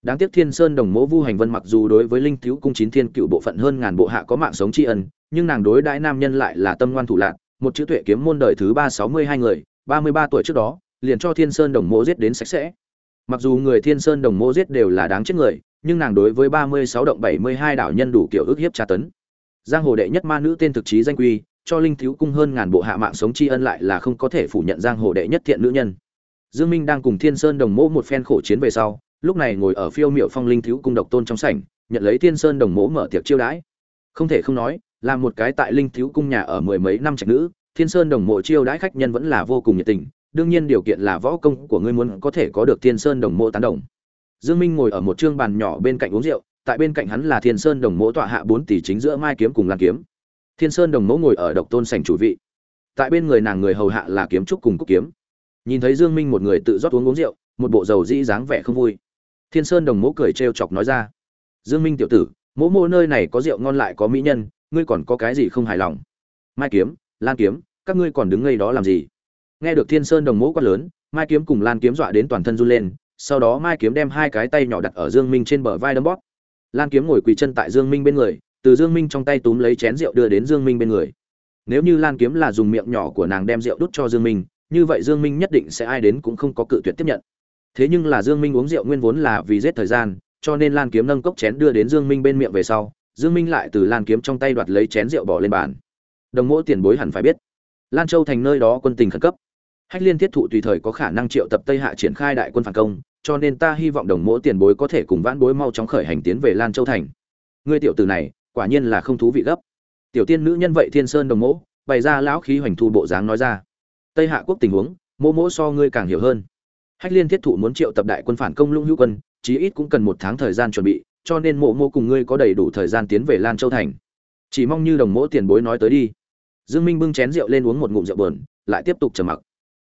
Đáng tiếc thiên sơn đồng mẫu vu hành vân mặc dù đối với linh thiếu cung chín thiên cựu bộ phận hơn ngàn bộ hạ có mạng sống tri ân, nhưng nàng đối đãi nam nhân lại là tâm ngoan thủ lạc một chữ tuệ kiếm môn đời thứ ba sáu mươi hai người, ba mươi ba tuổi trước đó, liền cho thiên sơn đồng mỗ giết đến sạch sẽ. Mặc dù người thiên sơn đồng mỗ giết đều là đáng chết người, nhưng nàng đối với ba mươi sáu động bảy mươi hai đạo nhân đủ kiểu ước hiếp tra tấn. Giang hồ đệ nhất ma nữ tên thực chí danh quy, cho linh thiếu cung hơn ngàn bộ hạ mạng sống tri ân lại là không có thể phủ nhận giang hồ đệ nhất thiện nữ nhân. Dương minh đang cùng thiên sơn đồng mỗ một phen khổ chiến về sau, lúc này ngồi ở phiêu miệu phong linh thiếu cung độc tôn trong sảnh, nhận lấy thiên sơn đồng mỗ mở tiệc chiêu đãi. Không thể không nói là một cái tại linh thiếu cung nhà ở mười mấy năm trạch nữ, thiên sơn đồng mộ chiêu đãi khách nhân vẫn là vô cùng nhiệt tình, đương nhiên điều kiện là võ công của ngươi muốn có thể có được thiên sơn đồng mộ tán đồng. Dương minh ngồi ở một trương bàn nhỏ bên cạnh uống rượu, tại bên cạnh hắn là thiên sơn đồng mộ tọa hạ bốn tỷ chính giữa mai kiếm cùng lan kiếm. Thiên sơn đồng mộ ngồi ở độc tôn sảnh chủ vị. Tại bên người nàng người hầu hạ là kiếm trúc cùng cúc kiếm. Nhìn thấy dương minh một người tự rót uống uống rượu, một bộ dầu dĩ dáng vẻ không vui. Thiên sơn đồng mộ cười trêu chọc nói ra, dương minh tiểu tử, mỗ mô nơi này có rượu ngon lại có mỹ nhân ngươi còn có cái gì không hài lòng? Mai kiếm, lan kiếm, các ngươi còn đứng ngây đó làm gì? Nghe được thiên sơn đồng mẫu quát lớn, mai kiếm cùng lan kiếm dọa đến toàn thân run lên, sau đó mai kiếm đem hai cái tay nhỏ đặt ở dương minh trên bờ vai đấm bóp. Lan kiếm ngồi quỳ chân tại dương minh bên người, từ dương minh trong tay túm lấy chén rượu đưa đến dương minh bên người. Nếu như lan kiếm là dùng miệng nhỏ của nàng đem rượu đút cho dương minh, như vậy dương minh nhất định sẽ ai đến cũng không có cự tuyệt tiếp nhận. Thế nhưng là dương minh uống rượu nguyên vốn là vì giết thời gian, cho nên lan kiếm nâng cốc chén đưa đến dương minh bên miệng về sau dương minh lại từ lan kiếm trong tay đoạt lấy chén rượu bỏ lên bàn. Đồng mỗ tiền bối hẳn phải biết, lan châu thành nơi đó quân tình khẩn cấp. Hách liên thiết thụ tùy thời có khả năng triệu tập tây hạ triển khai đại quân phản công, cho nên ta hy vọng đồng mỗ tiền bối có thể cùng vãn bối mau chóng khởi hành tiến về lan châu thành. Ngươi tiểu tử này, quả nhiên là không thú vị gấp. Tiểu tiên nữ nhân vậy thiên sơn đồng mỗ, bày ra lão khí hoành thu bộ dáng nói ra. Tây hạ quốc tình huống, mỗ mỗ so ngươi càng hiểu hơn. Hách liên thiết thụ muốn triệu tập đại quân phản công lũng hữu quân, chí ít cũng cần một tháng thời gian chuẩn bị cho nên mộ mộ cùng ngươi có đầy đủ thời gian tiến về lan châu thành. Chỉ mong như đồng mỗ tiền bối nói tới đi. Dương minh bưng chén rượu lên uống một ngụm rượu bờn lại tiếp tục trầm mặc.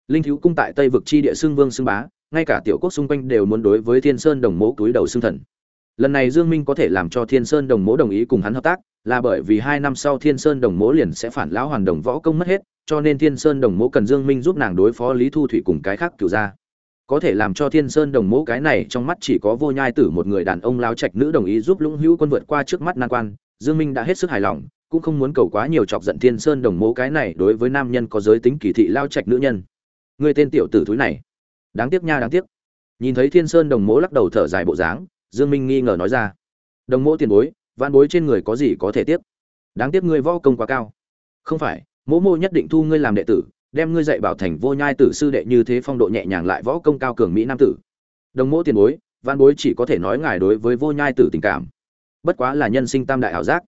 Linh thiếu cung tại tây vực chi địa xương vương xương bá, ngay cả tiểu quốc xung quanh đều muốn đối với thiên sơn đồng mỗ túi đầu xương thần. Lần này dương minh có thể làm cho thiên sơn đồng mỗ đồng ý cùng hắn hợp tác, là bởi vì hai năm sau thiên sơn đồng mỗ liền sẽ phản lão hoàn đồng võ công mất hết, cho nên thiên sơn đồng mỗ cần dương minh giúp nàng đối phó lý thu thủy cùng cái khác cửu gia có thể làm cho thiên sơn đồng mẫu cái này trong mắt chỉ có vô nhai tử một người đàn ông lao trạch nữ đồng ý giúp lũng hữu quân vượt qua trước mắt nan quan. Dương minh đã hết sức hài lòng, cũng không muốn cầu quá nhiều chọc giận thiên sơn đồng mẫu cái này đối với nam nhân có giới tính kỳ thị lao trạch nữ nhân. Người tên tiểu tử thúi này. Đáng tiếc nha, đáng tiếc. Nhìn thấy thiên sơn đồng mẫu lắc đầu thở dài bộ dáng, dương minh nghi ngờ nói ra. Đồng mẫu tiền bối, vạn bối trên người có gì có thể tiếp đáng tiếc ngươi võ công quá cao. Không phải, mỗ mô nhất định thu ngươi làm đệ tử đem ngươi dạy bảo thành vô nhai tử sư đệ như thế phong độ nhẹ nhàng lại võ công cao cường mỹ nam tử. Đồng mỗ tiền bối, văn bối chỉ có thể nói ngài đối với vô nhai tử tình cảm. Bất quá là nhân sinh tam đại ảo giác.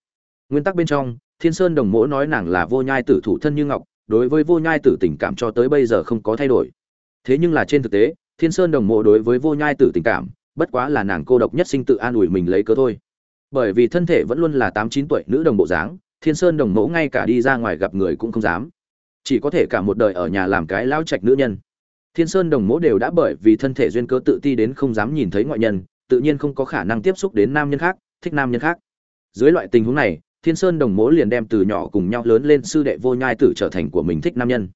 Nguyên tắc bên trong, thiên sơn đồng mỗ nói nàng là vô nhai tử thủ thân như ngọc, đối với vô nhai tử tình cảm cho tới bây giờ không có thay đổi. Thế nhưng là trên thực tế, thiên sơn đồng mộ đối với vô nhai tử tình cảm, bất quá là nàng cô độc nhất sinh tự an ủi mình lấy cớ thôi. Bởi vì thân thể vẫn luôn là tám chín tuổi nữ đồng bộ dáng, thiên sơn đồng mẫu ngay cả đi ra ngoài gặp người cũng không dám chỉ có thể cả một đời ở nhà làm cái lão trạch nữ nhân. Thiên sơn đồng mẫu đều đã bởi vì thân thể duyên cớ tự ti đến không dám nhìn thấy ngoại nhân, tự nhiên không có khả năng tiếp xúc đến nam nhân khác, thích nam nhân khác. Dưới loại tình huống này, thiên sơn đồng mẫu liền đem từ nhỏ cùng nhau lớn lên sư đệ vô nhai tử trở thành của mình thích nam nhân.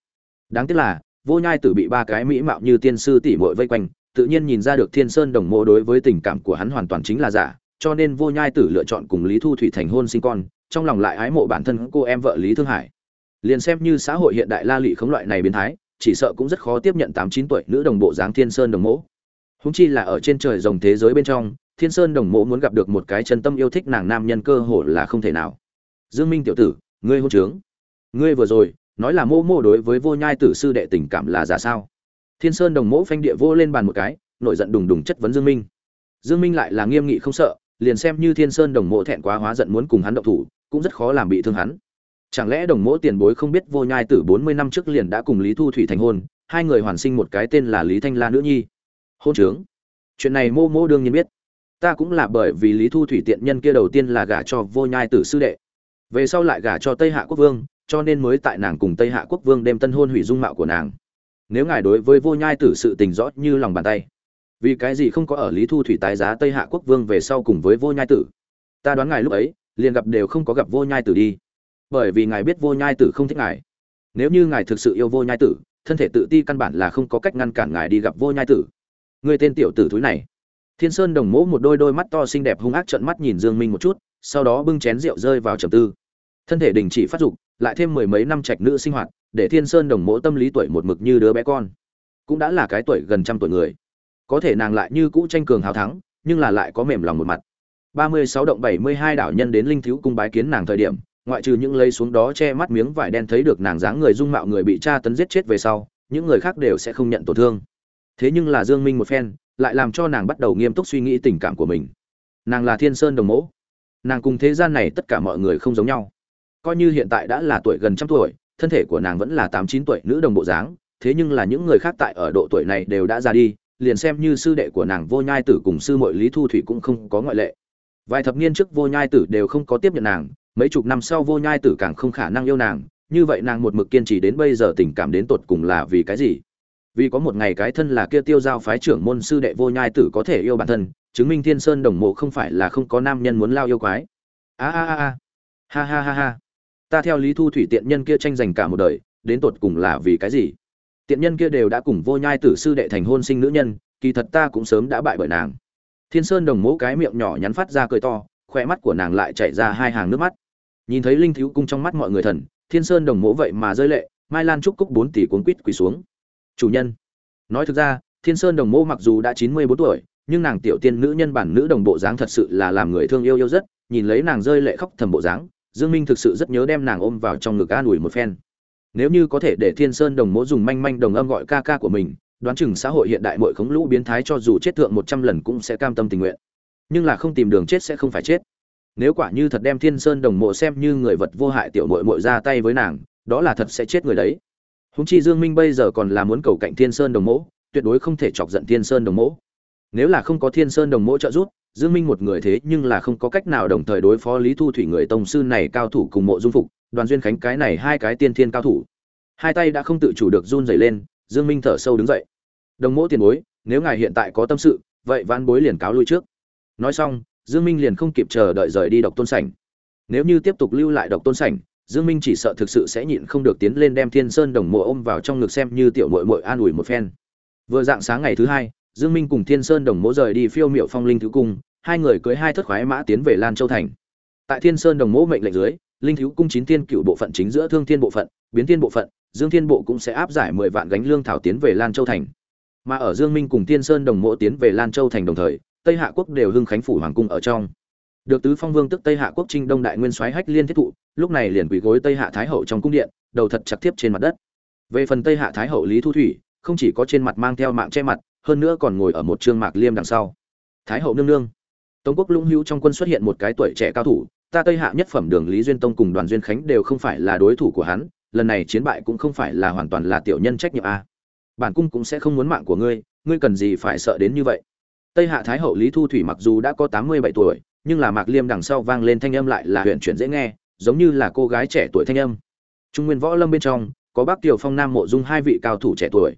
Đáng tiếc là, vô nhai tử bị ba cái mỹ mạo như tiên sư tỷ muội vây quanh, tự nhiên nhìn ra được thiên sơn đồng mỗ đối với tình cảm của hắn hoàn toàn chính là giả, cho nên vô nhai tử lựa chọn cùng lý thu thủy thành hôn sinh con, trong lòng lại ái mộ bản thân cô em vợ lý thương hải liền xem như xã hội hiện đại la lị khống loại này biến thái, chỉ sợ cũng rất khó tiếp nhận tám chín tuổi nữ đồng bộ dáng thiên sơn đồng mẫu. húng chi là ở trên trời rồng thế giới bên trong, thiên sơn đồng mẫu muốn gặp được một cái chân tâm yêu thích nàng nam nhân cơ hội là không thể nào. Dương minh tiểu tử, ngươi hôn trướng. Ngươi vừa rồi, nói là mô mô đối với vô nhai tử sư đệ tình cảm là giả sao? Thiên sơn đồng mỗ phanh địa vô lên bàn một cái nội giận đùng đùng chất vấn dương minh. Dương minh lại là nghiêm nghị không sợ, liền xem như thiên sơn đồng mộ thẹn quá hóa giận muốn cùng hắn động thủ, cũng rất khó làm bị thương hắn chẳng lẽ đồng mỗ tiền bối không biết vô nhai tử 40 năm trước liền đã cùng lý thu thủy thành hôn, hai người hoàn sinh một cái tên là lý thanh la nữ nhi? Hôn trướng. Chuyện này mô mô đương nhiên biết. Ta cũng là bởi vì lý thu thủy tiện nhân kia đầu tiên là gả cho vô nhai tử sư đệ. Về sau lại gả cho tây hạ quốc vương, cho nên mới tại nàng cùng tây hạ quốc vương đem tân hôn hủy dung mạo của nàng. Nếu ngài đối với vô nhai tử sự tình rõ như lòng bàn tay, vì cái gì không có ở lý thu thủy tái giá tây hạ quốc vương về sau cùng với vô nhai tử? Ta đoán ngài lúc ấy, liền gặp đều không có gặp vô nhai tử đi bởi vì ngài biết vô nhai tử không thích ngài. Nếu như ngài thực sự yêu vô nhai tử, thân thể tự ti căn bản là không có cách ngăn cản ngài đi gặp vô nhai tử. Người tên tiểu tử thúi này. Thiên sơn đồng mỗ một đôi đôi mắt to xinh đẹp hung ác trợn mắt nhìn dương minh một chút, sau đó bưng chén rượu rơi vào trầm tư. Thân thể đình chỉ phát dục, lại thêm mười mấy năm trạch nữ sinh hoạt, để thiên sơn đồng mỗ tâm lý tuổi một mực như đứa bé con. Cũng đã là cái tuổi gần trăm tuổi người. Có thể nàng lại như cũ tranh cường hào thắng, nhưng là lại có mềm lòng một mặt. Ba mươi sáu động bảy mươi hai đảo nhân đến linh thiếu cung bái kiến nàng thời điểm ngoại trừ những lấy xuống đó che mắt miếng vải đen thấy được nàng dáng người dung mạo người bị tra tấn giết chết về sau, những người khác đều sẽ không nhận tổn thương. Thế nhưng là dương minh một phen, lại làm cho nàng bắt đầu nghiêm túc suy nghĩ tình cảm của mình. Nàng là thiên sơn đồng mẫu nàng cùng thế gian này tất cả mọi người không giống nhau. Coi như hiện tại đã là tuổi gần trăm tuổi, thân thể của nàng vẫn là tám chín tuổi nữ đồng bộ dáng, thế nhưng là những người khác tại ở độ tuổi này đều đã ra đi, liền xem như sư đệ của nàng vô nhai tử cùng sư muội lý thu thủy cũng không có ngoại lệ. Vài thập niên trước vô nhai tử đều không có tiếp nhận nàng mấy chục năm sau vô nhai tử càng không khả năng yêu nàng, như vậy nàng một mực kiên trì đến bây giờ tình cảm đến tột cùng là vì cái gì? Vì có một ngày cái thân là kia tiêu giao phái trưởng môn sư đệ vô nhai tử có thể yêu bản thân, chứng minh thiên sơn đồng mộ không phải là không có nam nhân muốn lao yêu quái. A a a a. Ha ha ha ha. Ta theo lý thu thủy tiện nhân kia tranh giành cả một đời, đến tột cùng là vì cái gì? Tiện nhân kia đều đã cùng vô nhai tử sư đệ thành hôn sinh nữ nhân, kỳ thật ta cũng sớm đã bại bởi nàng. Thiên sơn đồng mẫu cái miệng nhỏ nhắn phát ra cười to khoe mắt của nàng lại chảy ra hai hàng nước mắt nhìn thấy linh thiếu cung trong mắt mọi người thần thiên sơn đồng mẫu vậy mà rơi lệ mai lan trúc cúc bốn tỷ cuốn quýt quỳ xuống chủ nhân nói thực ra thiên sơn đồng mẫu mặc dù đã chín mươi bốn tuổi nhưng nàng tiểu tiên nữ nhân bản nữ đồng bộ dáng thật sự là làm người thương yêu yêu rất nhìn lấy nàng rơi lệ khóc thầm bộ dáng Dương Minh thực sự rất nhớ đem nàng ôm vào trong ngực an ủi một phen. Nếu như có thể để Thiên Sơn Đồng Mộ dùng manh manh đồng âm gọi ca ca của mình, đoán chừng xã hội hiện đại muội khống lũ biến thái cho dù chết thượng 100 lần cũng sẽ cam tâm tình nguyện. Nhưng là không tìm đường chết sẽ không phải chết. Nếu quả như thật đem Thiên Sơn Đồng Mộ xem như người vật vô hại tiểu muội muội ra tay với nàng, đó là thật sẽ chết người đấy. húng chi Dương Minh bây giờ còn là muốn cầu cạnh Thiên Sơn Đồng Mộ, tuyệt đối không thể chọc giận Thiên Sơn Đồng Mộ. Nếu là không có Thiên Sơn Đồng Mộ trợ giúp, Dương Minh một người thế nhưng là không có cách nào đồng thời đối phó Lý Thu Thủy người tông sư này cao thủ cùng mộ dung phục, Đoàn Duyên Khánh cái này hai cái tiên thiên cao thủ. Hai tay đã không tự chủ được run rẩy lên, Dương Minh thở sâu đứng dậy. Đồng Mộ tiền bối, nếu ngài hiện tại có tâm sự, vậy van bối liền cáo lui trước. Nói xong, Dương Minh liền không kịp chờ đợi rời đi độc tôn sảnh. nếu như tiếp tục lưu lại độc tôn sảnh, dương minh chỉ sợ thực sự sẽ nhịn không được tiến lên đem thiên sơn đồng mộ ôm vào trong ngực xem như tiểu muội muội an ủi một phen. Vừa dạng sáng ngày thứ hai, dương minh cùng thiên sơn đồng mộ rời đi phiêu miệu phong linh thứ cung, hai người cưỡi hai thất khoái mã tiến về lan châu thành. Tại thiên sơn đồng mộ mệnh lệnh dưới, linh thiếu cung chín thiên cựu bộ phận chính giữa thương thiên bộ phận, biến thiên bộ phận, dương thiên bộ cũng sẽ áp giải mười vạn gánh lương thảo tiến về lan châu thành. Mà ở dương minh cùng thiên sơn đồng mộ tiến về lan châu thành đồng thời tây hạ quốc đều hưng khánh phủ hoàng cung ở trong. Được tứ phong vương tức tây hạ quốc trinh đông đại nguyên soái hách liên thiết thụ, lúc này liền quỳ gối tây hạ thái hậu trong cung điện, đầu thật chặt tiếp trên mặt đất. Về phần tây hạ thái hậu lý thu thủy, không chỉ có trên mặt mang theo mạng che mặt, hơn nữa còn ngồi ở một trương mạc liêm đằng sau. Thái hậu nương nương. Tống quốc lũng hữu trong quân xuất hiện một cái tuổi trẻ cao thủ, ta tây hạ nhất phẩm đường lý duyên tông cùng đoàn duyên khánh đều không phải là đối thủ của hắn, lần này chiến bại cũng không phải là hoàn toàn là tiểu nhân trách nhiệm a. Bản cung cũng sẽ không muốn mạng của ngươi ngươi cần gì phải sợ đến như vậy? Tây hạ thái hậu lý thu thủy mặc dù đã có tám mươi bảy tuổi, nhưng là mạc liêm đằng sau vang lên thanh âm lại là huyền chuyển dễ nghe, giống như là cô gái trẻ tuổi thanh âm. Trung nguyên võ lâm bên trong, có bác tiểu phong nam mộ dung hai vị cao thủ trẻ tuổi.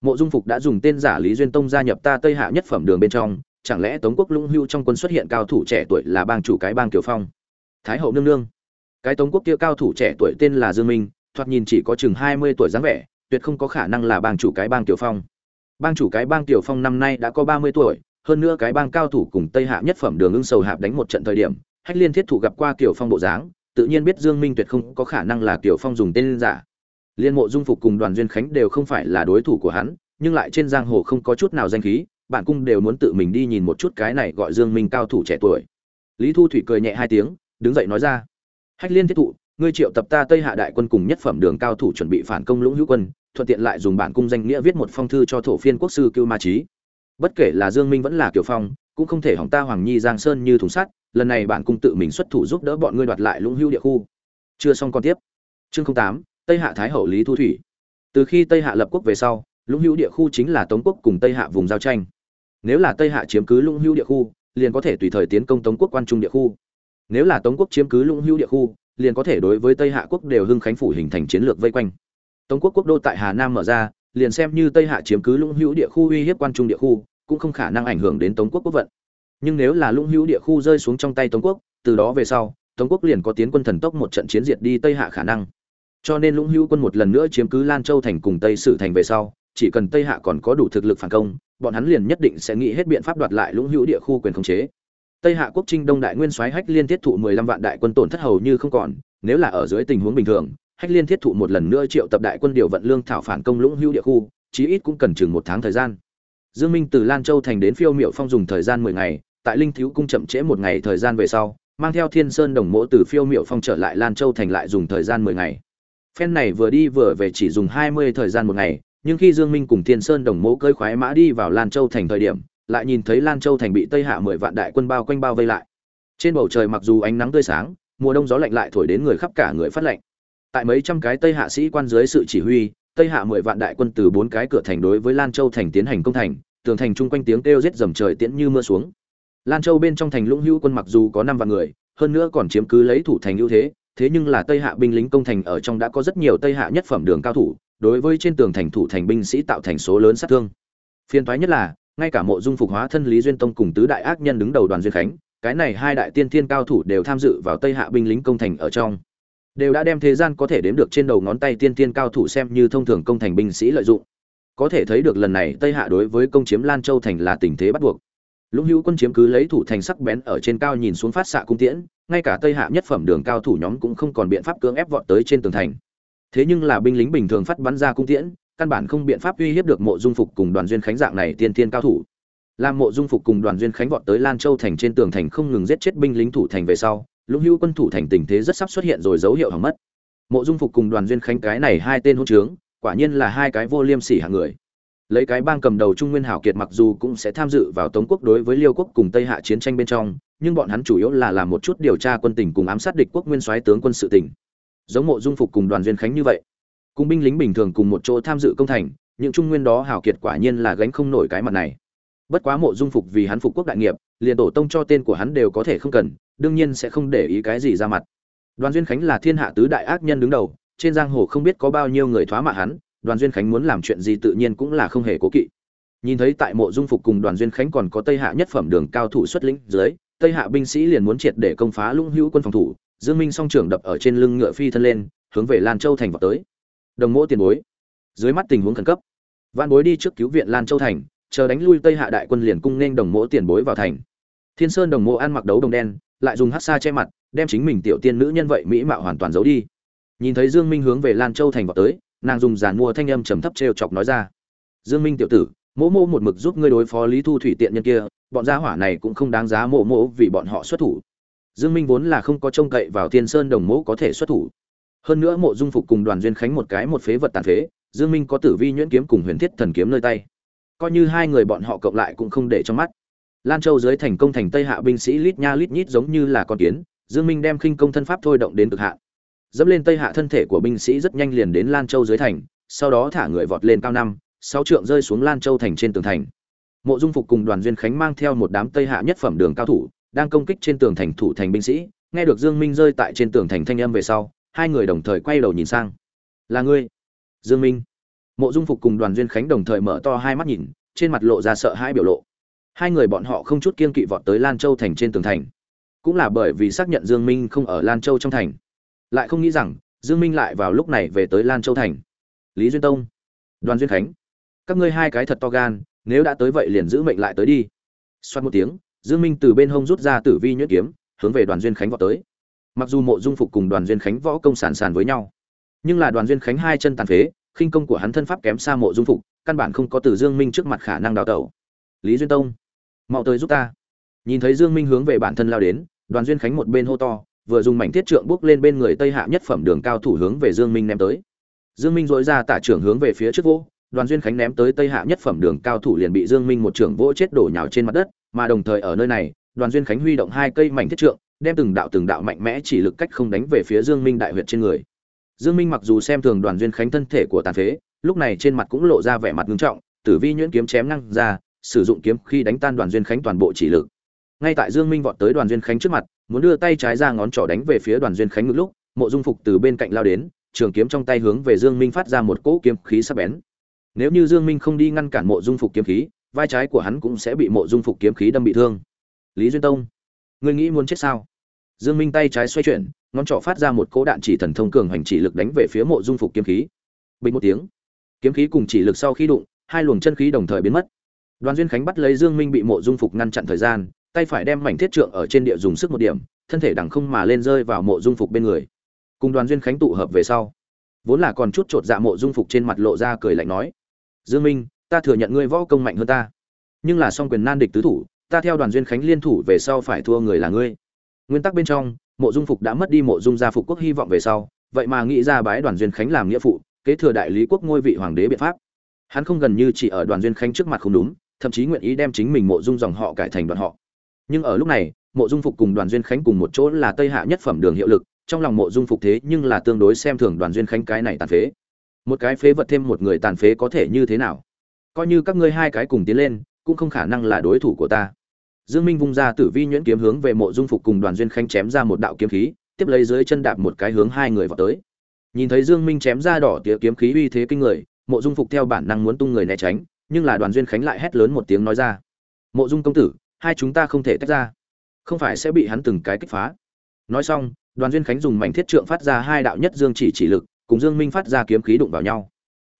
Mộ dung phục đã dùng tên giả lý duyên tông gia nhập ta tây hạ nhất phẩm đường bên trong, chẳng lẽ tống quốc lũng hưu trong quân xuất hiện cao thủ trẻ tuổi là bang chủ cái bang kiều phong? Thái hậu nương nương. Cái tống quốc kia cao thủ trẻ tuổi tên là dương minh, thoạt nhìn chỉ có chừng hai mươi tuổi dáng vẻ, tuyệt không có khả năng là bang chủ cái bang kiều phong. Bang chủ cái bang kiều phong năm nay đã có ba mươi tuổi hơn nữa cái bang cao thủ cùng tây hạ nhất phẩm đường ưng sầu hạp đánh một trận thời điểm, hách liên thiết thủ gặp qua kiểu phong bộ dáng, tự nhiên biết dương minh tuyệt không có khả năng là kiểu phong dùng tên giả. Liên mộ dung phục cùng đoàn duyên khánh đều không phải là đối thủ của hắn, nhưng lại trên giang hồ không có chút nào danh khí, bạn cung đều muốn tự mình đi nhìn một chút cái này gọi dương minh cao thủ trẻ tuổi. Lý thu thủy cười nhẹ hai tiếng, đứng dậy nói ra. Hách liên thiết thụ ngươi triệu tập ta tây hạ đại quân cùng nhất phẩm đường cao thủ chuẩn bị phản công lũng hữu quân, thuận tiện lại dùng bản cung danh nghĩa viết một phong thư cho thổ phiên quốc sư cưu ma trí bất kể là dương minh vẫn là kiều phong cũng không thể hỏng ta hoàng nhi giang sơn như thùng sắt lần này bạn cung tự mình xuất thủ giúp đỡ bọn ngươi đoạt lại lũng Hưu địa khu. Chưa xong còn tiếp. Chương 08, tây hạ thái hậu lý thu thủy. Từ khi tây hạ lập quốc về sau lũng hữu địa khu chính là tống quốc cùng tây hạ vùng giao tranh. Nếu là tây hạ chiếm cứ lũng hữu địa khu liền có thể tùy thời tiến công tống quốc quan trung địa khu. Nếu là tống quốc chiếm cứ lũng hữu địa khu liền có thể đối với tây hạ quốc đều hưng khánh phủ hình thành chiến lược vây quanh. Tống quốc quốc đô tại hà nam mở ra liền xem như tây hạ chiếm cứ lũng hữu địa khu uy hiếp quan trung địa khu, cũng không khả năng ảnh hưởng đến tống quốc quốc vận. Nhưng nếu là lũng hữu địa khu rơi xuống trong tay tống quốc, từ đó về sau, tống quốc liền có tiến quân thần tốc một trận chiến diệt đi tây hạ khả năng. Cho nên lũng hữu quân một lần nữa chiếm cứ lan châu thành cùng tây sử thành về sau, chỉ cần tây hạ còn có đủ thực lực phản công, bọn hắn liền nhất định sẽ nghĩ hết biện pháp đoạt lại lũng hữu địa khu quyền khống chế. Tây hạ quốc trinh đông đại nguyên soái hách liên thiết thụ mười lăm vạn đại quân tổn thất hầu như không còn, nếu là ở dưới tình huống bình thường hách liên thiết thụ một lần nữa triệu tập đại quân điều vận lương thảo phản công lũng hữu địa khu, chí ít cũng cần chừng một tháng thời gian. Dương minh từ lan châu thành đến phiêu miệu phong dùng thời gian mười ngày, tại linh thiếu cung chậm trễ một ngày thời gian về sau, mang theo thiên sơn đồng mộ từ phiêu miệu phong trở lại lan châu thành lại dùng thời gian mười ngày. Phen này vừa đi vừa về chỉ dùng hai mươi thời gian một ngày, nhưng khi dương minh cùng thiên sơn đồng mộ cơi khoái mã đi vào lan châu thành thời điểm, lại nhìn thấy lan châu thành bị tây hạ mười vạn đại quân bao quanh bao vây lại. Trên bầu trời mặc dù ánh nắng tươi sáng, mùa đông gió lạnh lại thổi đến người khắp cả người phát lạnh tại mấy trăm cái tây hạ sĩ quan dưới sự chỉ huy, tây hạ mười vạn đại quân từ bốn cái cửa thành đối với lan châu thành tiến hành công thành, tường thành chung quanh tiếng kêu giết dầm trời tiễn như mưa xuống. Lan châu bên trong thành lũng hữu quân mặc dù có năm vạn người, hơn nữa còn chiếm cứ lấy thủ thành ưu thế thế nhưng là tây hạ binh lính công thành ở trong đã có rất nhiều tây hạ nhất phẩm đường cao thủ, đối với trên tường thành thủ thành binh sĩ tạo thành số lớn sát thương. Phiên thoái nhất là, ngay cả mộ dung phục hóa thân lý duyên tông cùng tứ đại ác nhân đứng đầu đoàn duyên khánh, cái này hai đại tiên thiên cao thủ đều tham dự vào tây hạ binh lính công thành ở trong đều đã đem thế gian có thể đếm được trên đầu ngón tay tiên tiên cao thủ xem như thông thường công thành binh sĩ lợi dụng. Có thể thấy được lần này tây hạ đối với công chiếm lan châu thành là tình thế bắt buộc. Lũng hữu quân chiếm cứ lấy thủ thành sắc bén ở trên cao nhìn xuống phát xạ cung tiễn, ngay cả tây hạ nhất phẩm đường cao thủ nhóm cũng không còn biện pháp cưỡng ép vọt tới trên tường thành. Thế nhưng là binh lính bình thường phát bắn ra cung tiễn, căn bản không biện pháp uy hiếp được mộ dung phục cùng đoàn duyên khánh dạng này tiên tiên cao thủ. Làm mộ dung phục cùng đoàn duyên khánh vọt tới lan châu thành trên tường thành không ngừng giết chết binh lính thủ thành về sau lũng hữu quân thủ thành tình thế rất sắp xuất hiện rồi, dấu hiệu hỏng mất. Mộ dung phục cùng đoàn duyên khánh cái này hai tên hôn trướng, quả nhiên là hai cái vô liêm sỉ hạng người. Lấy cái bang cầm đầu trung nguyên hảo kiệt mặc dù cũng sẽ tham dự vào tống quốc đối với liêu quốc cùng tây hạ chiến tranh bên trong, nhưng bọn hắn chủ yếu là làm một chút điều tra quân tình cùng ám sát địch quốc nguyên soái tướng quân sự tỉnh giống mộ dung phục cùng đoàn duyên khánh như vậy, cùng binh lính bình thường cùng một chỗ tham dự công thành, những trung nguyên đó hảo kiệt quả nhiên là gánh không nổi cái mặt này. Bất quá mộ dung phục vì hắn phục quốc đại nghiệp, liền tổ tông cho tên của hắn đều có thể không cần đương nhiên sẽ không để ý cái gì ra mặt. Đoàn duyên khánh là thiên hạ tứ đại ác nhân đứng đầu, trên giang hồ không biết có bao nhiêu người thoá mạ hắn, đoàn duyên khánh muốn làm chuyện gì tự nhiên cũng là không hề cố kỵ. Nhìn thấy tại mộ dung phục cùng đoàn duyên khánh còn có tây hạ nhất phẩm đường cao thủ xuất lĩnh dưới, tây hạ binh sĩ liền muốn triệt để công phá lũng hữu quân phòng thủ, dương minh song trưởng đập ở trên lưng ngựa phi thân lên, hướng về lan châu thành vào tới. Đồng mỗ tiền bối. Dưới mắt tình huống khẩn cấp. Văn bối đi trước cứu viện lan châu thành, chờ đánh lui tây hạ đại quân liền cung nên đồng mỗ tiền bối vào thành. Thiên sơn đồng mỗ ăn mặc đấu đồng đen lại dùng hắc sa che mặt, đem chính mình tiểu tiên nữ nhân vậy mỹ mạo hoàn toàn giấu đi. Nhìn thấy dương minh hướng về lan châu thành vào tới, nàng dùng giàn mua thanh âm trầm thấp trêu chọc nói ra. Dương minh tiểu tử, mỗ mỗ một mực giúp ngươi đối phó lý thu thủy tiện nhân kia, bọn gia hỏa này cũng không đáng giá mỗ mỗ vì bọn họ xuất thủ. Dương minh vốn là không có trông cậy vào thiên sơn đồng mỗ có thể xuất thủ. Hơn nữa mộ dung phục cùng đoàn duyên khánh một cái một phế vật tàn phế, dương minh có tử vi nhuyễn kiếm cùng huyền thiết thần kiếm nơi tay. Coi như hai người bọn họ cộng lại cũng không để trong mắt lan châu dưới thành công thành tây hạ binh sĩ lít nha lít nhít giống như là con kiến, dương minh đem khinh công thân pháp thôi động đến cực hạn. Dẫm lên tây hạ thân thể của binh sĩ rất nhanh liền đến lan châu dưới thành, sau đó thả người vọt lên cao năm, sáu trượng rơi xuống lan châu thành trên tường thành. Mộ dung phục cùng đoàn duyên khánh mang theo một đám tây hạ nhất phẩm đường cao thủ, đang công kích trên tường thành thủ thành binh sĩ, nghe được dương minh rơi tại trên tường thành thanh âm về sau, hai người đồng thời quay đầu nhìn sang. Là ngươi? Dương minh. Mộ dung phục cùng đoàn duyên khánh đồng thời mở to hai mắt nhìn, trên mặt lộ ra sợ hãi biểu lộ hai người bọn họ không chút kiên kỵ vọt tới lan châu thành trên tường thành. Cũng là bởi vì xác nhận dương minh không ở lan châu trong thành. Lại không nghĩ rằng, dương minh lại vào lúc này về tới lan châu thành. Lý duyên tông, đoàn duyên khánh, các ngươi hai cái thật to gan, nếu đã tới vậy liền giữ mệnh lại tới đi. Xoát một tiếng, dương minh từ bên hông rút ra tử vi nhuyễn kiếm, hướng về đoàn duyên khánh vọt tới. Mặc dù mộ dung phục cùng đoàn duyên khánh võ công sàn sàn với nhau, nhưng là đoàn duyên khánh hai chân tàn phế, khinh công của hắn thân pháp kém xa mộ dung phục, căn bản không có từ dương minh trước mặt khả năng đào tẩu. Lý duyên tông mau tới giúp ta. Nhìn thấy dương minh hướng về bản thân lao đến, đoàn duyên khánh một bên hô to, vừa dùng mảnh thiết trượng bước lên bên người tây hạ nhất phẩm đường cao thủ hướng về dương minh ném tới. Dương minh dội ra tả trưởng hướng về phía trước vỗ đoàn duyên khánh ném tới tây hạ nhất phẩm đường cao thủ liền bị dương minh một trưởng vỗ chết đổ nhào trên mặt đất, mà đồng thời ở nơi này, đoàn duyên khánh huy động hai cây mảnh thiết trượng, đem từng đạo từng đạo mạnh mẽ chỉ lực cách không đánh về phía dương minh đại huyệt trên người. Dương minh mặc dù xem thường đoàn duyên khánh thân thể của tàn phế, lúc này trên mặt cũng lộ ra vẻ mặt nghiêm trọng, tử vi nhuyễn kiếm chém năng ra sử dụng kiếm khi đánh tan đoàn duyên khánh toàn bộ chỉ lực. Ngay tại dương minh vọt tới đoàn duyên khánh trước mặt, muốn đưa tay trái ra ngón trỏ đánh về phía đoàn duyên khánh ngực lúc, mộ dung phục từ bên cạnh lao đến, trường kiếm trong tay hướng về dương minh phát ra một cỗ kiếm khí sắc bén. Nếu như dương minh không đi ngăn cản mộ dung phục kiếm khí, vai trái của hắn cũng sẽ bị mộ dung phục kiếm khí đâm bị thương. Lý duyên tông, ngươi nghĩ muốn chết sao? Dương minh tay trái xoay chuyển, ngón trỏ phát ra một cỗ đạn chỉ thần thông cường hành chỉ lực đánh về phía mộ dung phục kiếm khí. Bình một tiếng, kiếm khí cùng chỉ lực sau khi đụng, hai luồng chân khí đồng thời biến mất đoàn duyên khánh bắt lấy dương minh bị mộ dung phục ngăn chặn thời gian, tay phải đem mảnh thiết trượng ở trên địa dùng sức một điểm, thân thể đằng không mà lên rơi vào mộ dung phục bên người. Cùng đoàn duyên khánh tụ hợp về sau, vốn là còn chút trột dạ mộ dung phục trên mặt lộ ra cười lạnh nói, dương minh, ta thừa nhận ngươi võ công mạnh hơn ta, nhưng là song quyền nan địch tứ thủ, ta theo đoàn duyên khánh liên thủ về sau phải thua người là ngươi. Nguyên tắc bên trong, mộ dung phục đã mất đi mộ dung gia phục quốc hy vọng về sau, vậy mà nghĩ ra bái đoàn duyên khánh làm nghĩa phụ, kế thừa đại lý quốc ngôi vị hoàng đế biện pháp. Hắn không gần như chỉ ở đoàn duyên khánh trước mặt không đúng thậm chí nguyện ý đem chính mình mộ dung dòng họ cải thành đoàn họ. Nhưng ở lúc này, mộ dung phục cùng đoàn duyên khánh cùng một chỗ là tây hạ nhất phẩm đường hiệu lực, trong lòng mộ dung phục thế nhưng là tương đối xem thường đoàn duyên khánh cái này tàn phế. Một cái phế vật thêm một người tàn phế có thể như thế nào? Coi như các ngươi hai cái cùng tiến lên, cũng không khả năng là đối thủ của ta. Dương minh vung ra tử vi nhuyễn kiếm hướng về mộ dung phục cùng đoàn duyên khánh chém ra một đạo kiếm khí, tiếp lấy dưới chân đạp một cái hướng hai người vào tới. Nhìn thấy dương minh chém ra đỏ tía kiếm khí uy thế kinh người, mộ dung phục theo bản năng muốn tung người né tránh nhưng là đoàn duyên khánh lại hét lớn một tiếng nói ra, mộ dung công tử, hai chúng ta không thể tách ra, không phải sẽ bị hắn từng cái kích phá. Nói xong, đoàn duyên khánh dùng mảnh thiết trượng phát ra hai đạo nhất dương chỉ chỉ lực, cùng dương minh phát ra kiếm khí đụng vào nhau.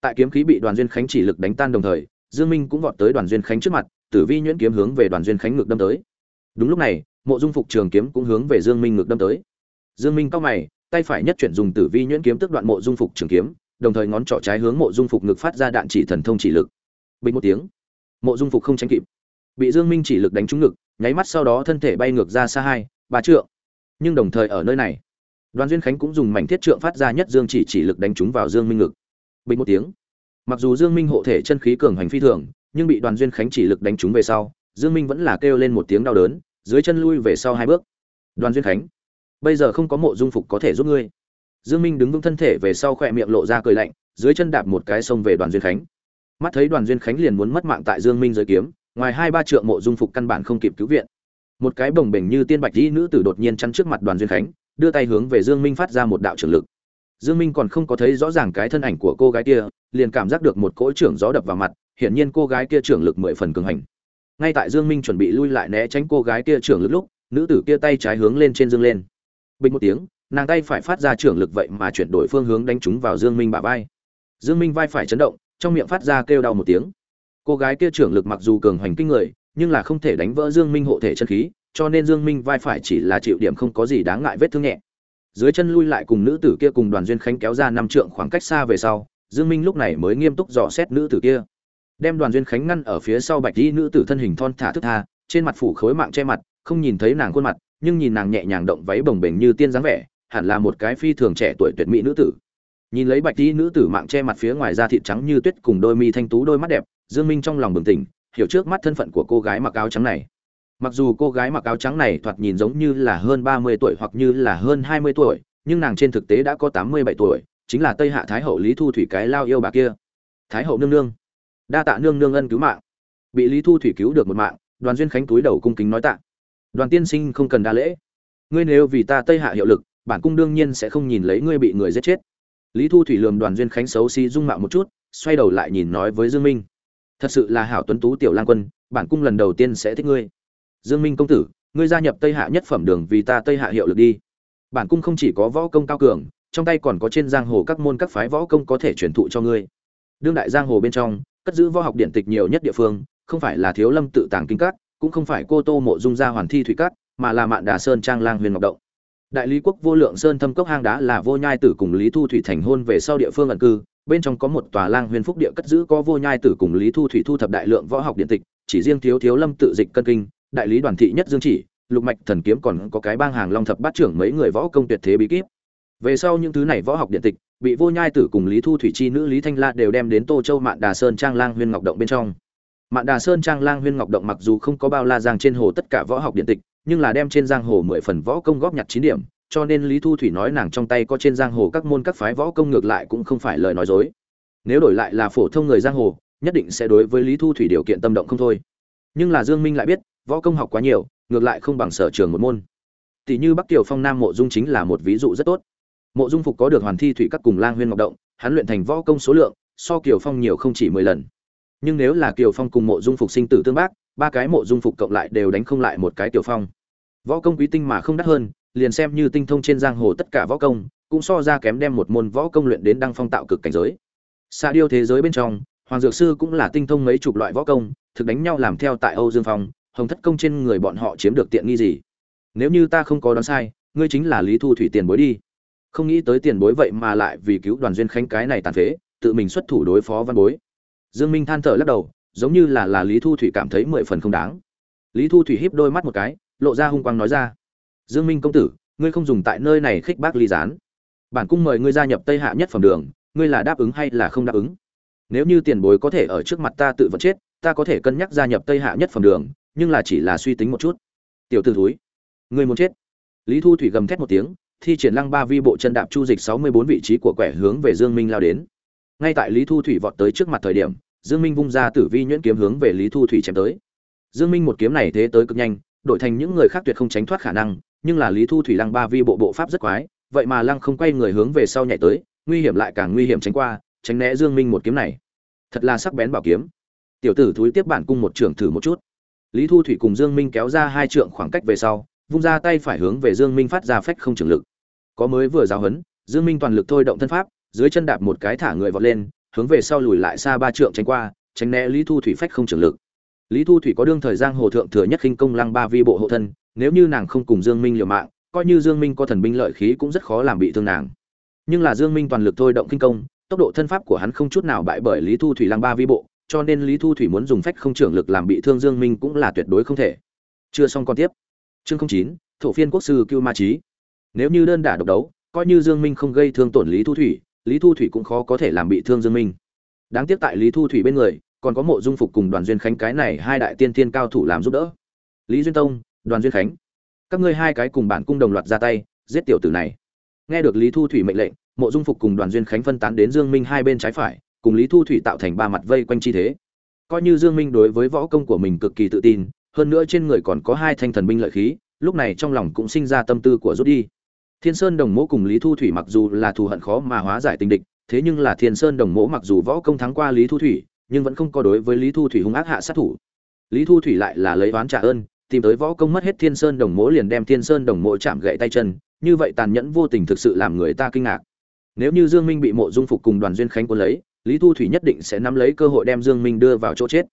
Tại kiếm khí bị đoàn duyên khánh chỉ lực đánh tan đồng thời, dương minh cũng vọt tới đoàn duyên khánh trước mặt, tử vi nhuyễn kiếm hướng về đoàn duyên khánh ngược đâm tới. Đúng lúc này, mộ dung phục trường kiếm cũng hướng về dương minh ngược đâm tới. Dương minh cao mày, tay phải nhất chuyển dùng tử vi nhuyễn kiếm tức đoạn mộ dung phục trường kiếm, đồng thời ngón trỏ trái hướng mộ dung phục ngực phát ra đạn chỉ thần thông chỉ lực bình một tiếng. Mộ dung phục không tránh kịp. Bị dương minh chỉ lực đánh trúng ngực, nháy mắt sau đó thân thể bay ngược ra xa hai, ba trượng. Nhưng đồng thời ở nơi này, đoàn duyên khánh cũng dùng mảnh thiết trượng phát ra nhất dương chỉ chỉ lực đánh trúng vào dương minh ngực. Bình một tiếng. Mặc dù dương minh hộ thể chân khí cường hành phi thường, nhưng bị đoàn duyên khánh chỉ lực đánh trúng về sau, dương minh vẫn là kêu lên một tiếng đau đớn, dưới chân lui về sau hai bước. Đoàn duyên khánh, bây giờ không có mộ dung phục có thể giúp ngươi. Dương minh đứng vững thân thể về sau khỏe miệng lộ ra cười lạnh, dưới chân đạp một cái sông về đoàn duyên khánh mắt thấy đoàn duyên khánh liền muốn mất mạng tại dương minh giới kiếm, ngoài hai ba trượng mộ dung phục căn bản không kịp cứu viện. Một cái bồng bềnh như tiên bạch dĩ nữ tử đột nhiên chắn trước mặt đoàn duyên khánh, đưa tay hướng về dương minh phát ra một đạo trưởng lực. Dương minh còn không có thấy rõ ràng cái thân ảnh của cô gái kia, liền cảm giác được một cỗ trưởng gió đập vào mặt, hiển nhiên cô gái kia trưởng lực mười phần cường hành. Ngay tại dương minh chuẩn bị lui lại né tránh cô gái kia trưởng lực lúc, nữ tử kia tay trái hướng lên trên dương lên. Bình một tiếng, nàng tay phải phát ra trưởng lực vậy mà chuyển đổi phương hướng đánh trúng vào dương minh bả vai. Dương minh vai phải chấn động trong miệng phát ra kêu đau một tiếng. Cô gái kia trưởng lực mặc dù cường hoành kinh người, nhưng là không thể đánh vỡ dương minh hộ thể chân khí, cho nên dương minh vai phải chỉ là chịu điểm không có gì đáng ngại vết thương nhẹ. Dưới chân lui lại cùng nữ tử kia cùng đoàn duyên khánh kéo ra năm trượng khoảng cách xa về sau, dương minh lúc này mới nghiêm túc dò xét nữ tử kia. Đem đoàn duyên khánh ngăn ở phía sau bạch y nữ tử thân hình thon thả thức tha, trên mặt phủ khối mạng che mặt, không nhìn thấy nàng khuôn mặt, nhưng nhìn nàng nhẹ nhàng động váy bồng bềnh như tiên dáng vẻ, hẳn là một cái phi thường trẻ tuổi tuyệt mỹ nữ tử nhìn lấy bạch tí nữ tử mạng che mặt phía ngoài da thịt trắng như tuyết cùng đôi mi thanh tú đôi mắt đẹp, dương minh trong lòng bừng tỉnh, hiểu trước mắt thân phận của cô gái mặc áo trắng này. Mặc dù cô gái mặc áo trắng này thoạt nhìn giống như là hơn ba mươi tuổi hoặc như là hơn hai mươi tuổi, nhưng nàng trên thực tế đã có tám mươi bảy tuổi, chính là tây hạ thái hậu lý thu thủy cái lao yêu bà kia. Thái hậu nương nương. Đa tạ nương nương ân cứu mạng. Bị lý thu thủy cứu được một mạng, đoàn duyên khánh túi đầu cung kính nói tạ. Đoàn tiên sinh không cần đa lễ. Ngươi nếu vì ta tây hạ hiệu lực, bản cung đương nhiên sẽ không nhìn lấy ngươi bị người giết chết lý thu thủy lườm đoàn duyên khánh xấu xí dung mạo một chút, xoay đầu lại nhìn nói với dương minh. Thật sự là hảo tuấn tú tiểu lang quân, bản cung lần đầu tiên sẽ thích ngươi. Dương minh công tử, ngươi gia nhập tây hạ nhất phẩm đường vì ta tây hạ hiệu lực đi. Bản cung không chỉ có võ công cao cường, trong tay còn có trên giang hồ các môn các phái võ công có thể truyền thụ cho ngươi. Đương đại giang hồ bên trong, cất giữ võ học điện tịch nhiều nhất địa phương, không phải là thiếu lâm tự tàng kinh cát cũng không phải cô tô mộ dung gia hoàn thi thủy cát mà là mạn đà sơn trang lang huyền ngọc động đại lý quốc vô lượng sơn thâm cốc hang đá là vô nhai tử cùng lý thu thủy thành hôn về sau địa phương ẩn cư. Bên trong có một tòa lang huyền phúc địa cất giữ có vô nhai tử cùng lý thu thủy thu thập đại lượng võ học điện tịch, chỉ riêng thiếu thiếu lâm tự dịch cân kinh, đại lý đoàn thị nhất dương chỉ, lục mạch thần kiếm còn có cái bang hàng long thập bát trưởng mấy người võ công tuyệt thế bí kíp. Về sau những thứ này võ học điện tịch, bị vô nhai tử cùng lý thu thủy chi nữ lý thanh la đều đem đến tô châu mạn đà sơn trang lang huyên ngọc động bên trong. Mạn đà sơn trang lang huyên ngọc động mặc dù không có bao la giang trên hồ tất cả võ học điện tịch nhưng là đem trên giang hồ mười phần võ công góp nhặt chín điểm, cho nên lý thu thủy nói nàng trong tay có trên giang hồ các môn các phái võ công ngược lại cũng không phải lời nói dối. Nếu đổi lại là phổ thông người giang hồ, nhất định sẽ đối với lý thu thủy điều kiện tâm động không thôi. Nhưng là dương minh lại biết, võ công học quá nhiều, ngược lại không bằng sở trường một môn. Tỷ như bắc kiều phong nam mộ dung chính là một ví dụ rất tốt. Mộ dung phục có được hoàn thi thủy các cùng lang huyên ngọc động, hắn luyện thành võ công số lượng, so kiều phong nhiều không chỉ mười lần. Nhưng nếu là kiều phong cùng mộ dung phục sinh tử tương bác ba cái mộ dung phục cộng lại đều đánh không lại một cái tiểu phong. Võ công quý tinh mà không đắt hơn, liền xem như tinh thông trên giang hồ tất cả võ công, cũng so ra kém đem một môn võ công luyện đến đăng phong tạo cực cảnh giới. Xa điêu thế giới bên trong, hoàng dược sư cũng là tinh thông mấy chục loại võ công, thực đánh nhau làm theo tại âu dương phong, hồng thất công trên người bọn họ chiếm được tiện nghi gì? Nếu như ta không có đoán sai, ngươi chính là lý thu thủy tiền bối đi. Không nghĩ tới tiền bối vậy mà lại vì cứu đoàn duyên khánh cái này tàn phế, tự mình xuất thủ đối phó văn bối. Dương minh than thở lắc đầu giống như là là lý thu thủy cảm thấy mười phần không đáng. Lý thu thủy híp đôi mắt một cái, lộ ra hung quang nói ra, dương minh công tử, ngươi không dùng tại nơi này khích bác ly gián. Bản cung mời ngươi gia nhập tây hạ nhất phẩm đường, ngươi là đáp ứng hay là không đáp ứng? Nếu như tiền bối có thể ở trước mặt ta tự vẫn chết, ta có thể cân nhắc gia nhập tây hạ nhất phẩm đường, nhưng là chỉ là suy tính một chút. Tiểu tử thúi, ngươi muốn chết? Lý thu thủy gầm thét một tiếng, thi triển lăng ba vi bộ chân đạp chu dịch sáu mươi bốn vị trí của quẻ hướng về dương minh lao đến. Ngay tại lý thu thủy vọt tới trước mặt thời điểm dương minh vung ra tử vi nhuyễn kiếm hướng về lý thu thủy chém tới. Dương minh một kiếm này thế tới cực nhanh, đổi thành những người khác tuyệt không tránh thoát khả năng, nhưng là lý thu thủy lăng ba vi bộ bộ pháp rất quái, vậy mà lăng không quay người hướng về sau nhảy tới, nguy hiểm lại càng nguy hiểm tránh qua, tránh né dương minh một kiếm này. Thật là sắc bén bảo kiếm. Tiểu tử thúi tiếp bản cung một trưởng thử một chút. Lý thu thủy cùng dương minh kéo ra hai trượng khoảng cách về sau, vung ra tay phải hướng về dương minh phát ra phách không trường lực. Có mới vừa giáo huấn, dương minh toàn lực thôi động thân pháp, dưới chân đạp một cái thả người vọt lên hướng về sau lùi lại xa ba trượng tránh qua tránh né lý thu thủy phách không trường lực. Lý thu thủy có đương thời giang hồ thượng thừa nhất khinh công lăng ba vi bộ hộ thân nếu như nàng không cùng dương minh liều mạng coi như dương minh có thần binh lợi khí cũng rất khó làm bị thương nàng. Nhưng là dương minh toàn lực thôi động kinh công tốc độ thân pháp của hắn không chút nào bại bởi lý thu thủy lăng ba vi bộ cho nên lý thu thủy muốn dùng phách không trưởng lực làm bị thương dương minh cũng là tuyệt đối không thể. Chưa xong con tiếp. Chương 09, thổ phiên quốc sư cưu ma trí nếu như đơn đả độc đấu coi như dương minh không gây thương tổn lý thu thủy lý thu thủy cũng khó có thể làm bị thương dương minh. Đáng tiếc tại lý thu thủy bên người, còn có mộ dung phục cùng đoàn duyên khánh cái này hai đại tiên tiên cao thủ làm giúp đỡ. Lý duyên tông, đoàn duyên khánh. Các ngươi hai cái cùng bản cung đồng loạt ra tay, giết tiểu tử này. Nghe được lý thu thủy mệnh lệnh, mộ dung phục cùng đoàn duyên khánh phân tán đến dương minh hai bên trái phải, cùng lý thu thủy tạo thành ba mặt vây quanh chi thế. Coi như dương minh đối với võ công của mình cực kỳ tự tin, hơn nữa trên người còn có hai thanh thần binh lợi khí, lúc này trong lòng cũng sinh ra tâm tư của rút đi thiên sơn đồng mỗ cùng lý thu thủy mặc dù là thù hận khó mà hóa giải tình địch, thế nhưng là thiên sơn đồng mỗ mặc dù võ công thắng qua lý thu thủy, nhưng vẫn không có đối với lý thu thủy hung ác hạ sát thủ. Lý thu thủy lại là lấy oán trả ơn, tìm tới võ công mất hết thiên sơn đồng mỗ liền đem thiên sơn đồng mỗ chạm gậy tay chân, như vậy tàn nhẫn vô tình thực sự làm người ta kinh ngạc. Nếu như dương minh bị mộ dung phục cùng đoàn duyên khánh cuốn lấy, lý thu thủy nhất định sẽ nắm lấy cơ hội đem dương minh đưa vào chỗ chết.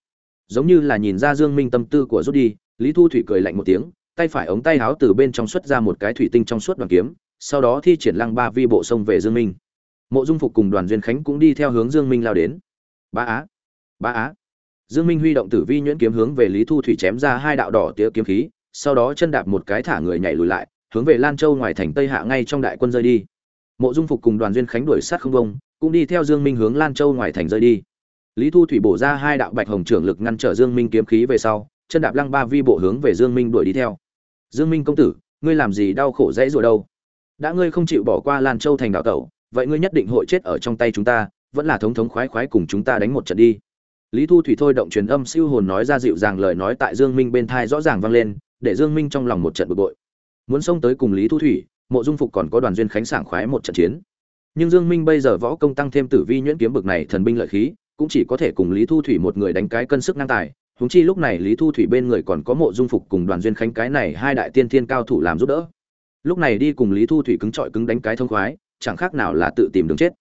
Giống như là nhìn ra dương minh tâm tư của rút đi, lý thu thủy cười lạnh một tiếng tay phải ống tay háo từ bên trong xuất ra một cái thủy tinh trong suốt đoàn kiếm, sau đó thi triển lăng ba vi bộ sông về dương minh. Mộ dung phục cùng đoàn duyên khánh cũng đi theo hướng dương minh lao đến. Ba á ba á. Dương minh huy động tử vi nhuyễn kiếm hướng về lý thu thủy chém ra hai đạo đỏ tía kiếm khí, sau đó chân đạp một cái thả người nhảy lùi lại, hướng về lan châu ngoài thành tây hạ ngay trong đại quân rơi đi. Mộ dung phục cùng đoàn duyên khánh đuổi sát không bông, cũng đi theo dương minh hướng lan châu ngoài thành rơi đi. Lý thu thủy bổ ra hai đạo bạch hồng trưởng lực ngăn trở dương minh kiếm khí về sau, chân đạp lăng ba vi bộ hướng về dương minh đuổi đi theo dương minh công tử, ngươi làm gì đau khổ dễ rồi đâu? Đã ngươi không chịu bỏ qua lan châu thành đảo tẩu, vậy ngươi nhất định hội chết ở trong tay chúng ta, vẫn là thống thống khoái khoái cùng chúng ta đánh một trận đi. Lý thu thủy thôi động truyền âm siêu hồn nói ra dịu dàng lời nói tại dương minh bên thai rõ ràng vang lên, để dương minh trong lòng một trận bực bội. Muốn xông tới cùng lý thu thủy, mộ dung phục còn có đoàn duyên khánh sảng khoái một trận chiến. Nhưng dương minh bây giờ võ công tăng thêm tử vi nhuyễn kiếm bực này thần binh lợi khí, cũng chỉ có thể cùng lý thu thủy một người đánh cái cân sức ngang tài huống chi lúc này lý thu thủy bên người còn có mộ dung phục cùng đoàn duyên khánh cái này hai đại tiên thiên cao thủ làm giúp đỡ. Lúc này đi cùng lý thu thủy cứng trọi cứng đánh cái thông khoái, chẳng khác nào là tự tìm đường chết.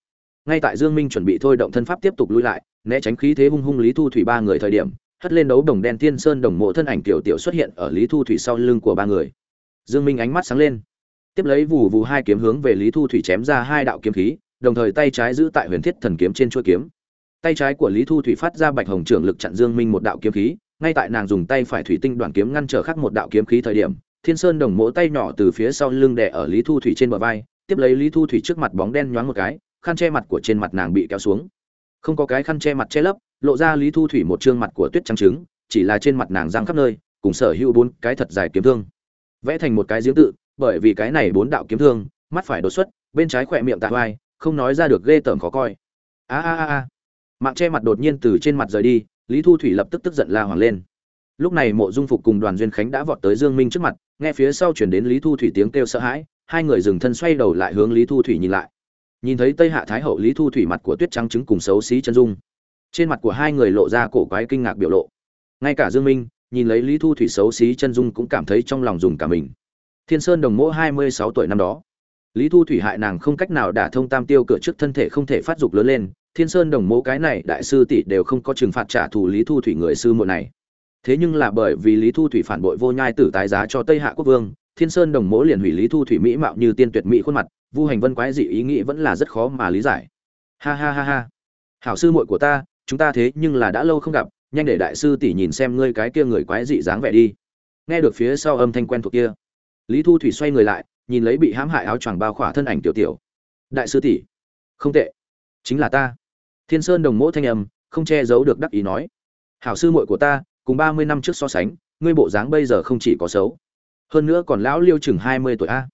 Ngay tại dương minh chuẩn bị thôi động thân pháp tiếp tục lui lại, né tránh khí thế hung hung lý thu thủy ba người thời điểm, hất lên đấu đồng đen thiên sơn đồng mộ thân ảnh tiểu tiểu xuất hiện ở lý thu thủy sau lưng của ba người. Dương minh ánh mắt sáng lên, tiếp lấy vù vù hai kiếm hướng về lý thu thủy chém ra hai đạo kiếm khí, đồng thời tay trái giữ tại huyền thiết thần kiếm trên chuôi kiếm tay trái của lý thu thủy phát ra bạch hồng trưởng lực chặn dương minh một đạo kiếm khí, ngay tại nàng dùng tay phải thủy tinh đoạn kiếm ngăn trở khắc một đạo kiếm khí thời điểm, thiên sơn đồng mỗ tay nhỏ từ phía sau lưng đè ở lý thu thủy trên bờ vai, tiếp lấy lý thu thủy trước mặt bóng đen nhoáng một cái, khăn che mặt của trên mặt nàng bị kéo xuống. Không có cái khăn che mặt che lấp, lộ ra lý thu thủy một trương mặt của tuyết trắng trứng, chỉ là trên mặt nàng giang khắp nơi, cùng sở hữu bốn cái thật dài kiếm thương. Vẽ thành một cái giếng tự, bởi vì cái này bốn đạo kiếm thương, mắt phải đột xuất, bên trái khỏe miệng tạ vai, không nói ra được ghê tởm khó coi. A a a a mạng che mặt đột nhiên từ trên mặt rời đi, lý thu thủy lập tức tức giận la hoàng lên. Lúc này mộ dung phục cùng đoàn duyên khánh đã vọt tới dương minh trước mặt, nghe phía sau chuyển đến lý thu thủy tiếng kêu sợ hãi, hai người dừng thân xoay đầu lại hướng lý thu thủy nhìn lại. Nhìn thấy tây hạ thái hậu lý thu thủy mặt của tuyết trắng trứng cùng xấu xí chân dung, trên mặt của hai người lộ ra cổ quái kinh ngạc biểu lộ. Ngay cả dương minh, nhìn lấy lý thu thủy xấu xí chân dung cũng cảm thấy trong lòng dùng cả mình. Thiên sơn đồng mỗ hai mươi sáu tuổi năm đó. Lý thu thủy hại nàng không cách nào đả thông tam tiêu cửa trước thân thể không thể phát dục lớn lên thiên sơn đồng mẫu cái này đại sư tỷ đều không có trừng phạt trả thù lý thu thủy người sư muội này. Thế nhưng là bởi vì lý thu thủy phản bội vô nhai tử tái giá cho tây hạ quốc vương, thiên sơn đồng mẫu liền hủy lý thu thủy mỹ mạo như tiên tuyệt mỹ khuôn mặt, vu hành vân quái dị ý nghĩ vẫn là rất khó mà lý giải. Ha ha ha ha. Hảo sư muội của ta, chúng ta thế nhưng là đã lâu không gặp, nhanh để đại sư tỷ nhìn xem ngươi cái kia người quái dị dáng vẻ đi. Nghe được phía sau âm thanh quen thuộc kia, lý thu thủy xoay người lại, nhìn lấy bị hãm hại áo choàng bao khỏa thân ảnh tiểu tiểu. Đại sư tỷ, không tệ. Chính là ta thiên sơn đồng mỗ thanh âm, không che giấu được đắc ý nói. Hảo sư muội của ta, cùng ba mươi năm trước so sánh, ngươi bộ dáng bây giờ không chỉ có xấu. Hơn nữa còn lão liêu chừng hai mươi tuổi a.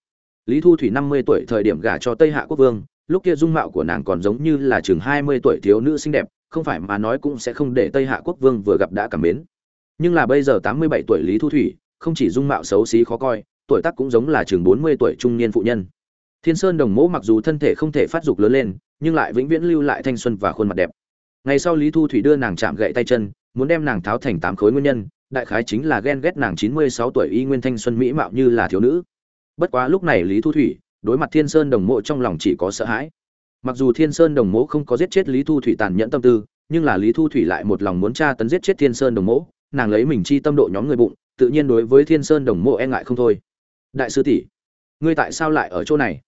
Lý thu thủy năm mươi tuổi thời điểm gả cho tây hạ quốc vương, lúc kia dung mạo của nàng còn giống như là chừng hai mươi tuổi thiếu nữ xinh đẹp, không phải mà nói cũng sẽ không để tây hạ quốc vương vừa gặp đã cảm mến. Nhưng là bây giờ tám mươi bảy tuổi lý thu thủy, không chỉ dung mạo xấu xí khó coi, tuổi tác cũng giống là chừng bốn mươi tuổi trung niên phụ nhân. Thiên sơn đồng mẫu mặc dù thân thể không thể phát dục lớn lên nhưng lại vĩnh viễn lưu lại thanh xuân và khuôn mặt đẹp. Ngày sau lý thu thủy đưa nàng chạm gậy tay chân, muốn đem nàng tháo thành tám khối nguyên nhân, đại khái chính là ghen ghét nàng chín mươi sáu tuổi y nguyên thanh xuân mỹ mạo như là thiếu nữ. Bất quá lúc này lý thu thủy, đối mặt thiên sơn đồng mộ trong lòng chỉ có sợ hãi. Mặc dù thiên sơn đồng mộ không có giết chết lý thu thủy tàn nhẫn tâm tư, nhưng là lý thu thủy lại một lòng muốn tra tấn giết chết thiên sơn đồng mộ, nàng lấy mình chi tâm độ nhóm người bụng, tự nhiên đối với thiên sơn đồng mộ e ngại không thôi. Đại sư tỷ, ngươi tại sao lại ở chỗ này?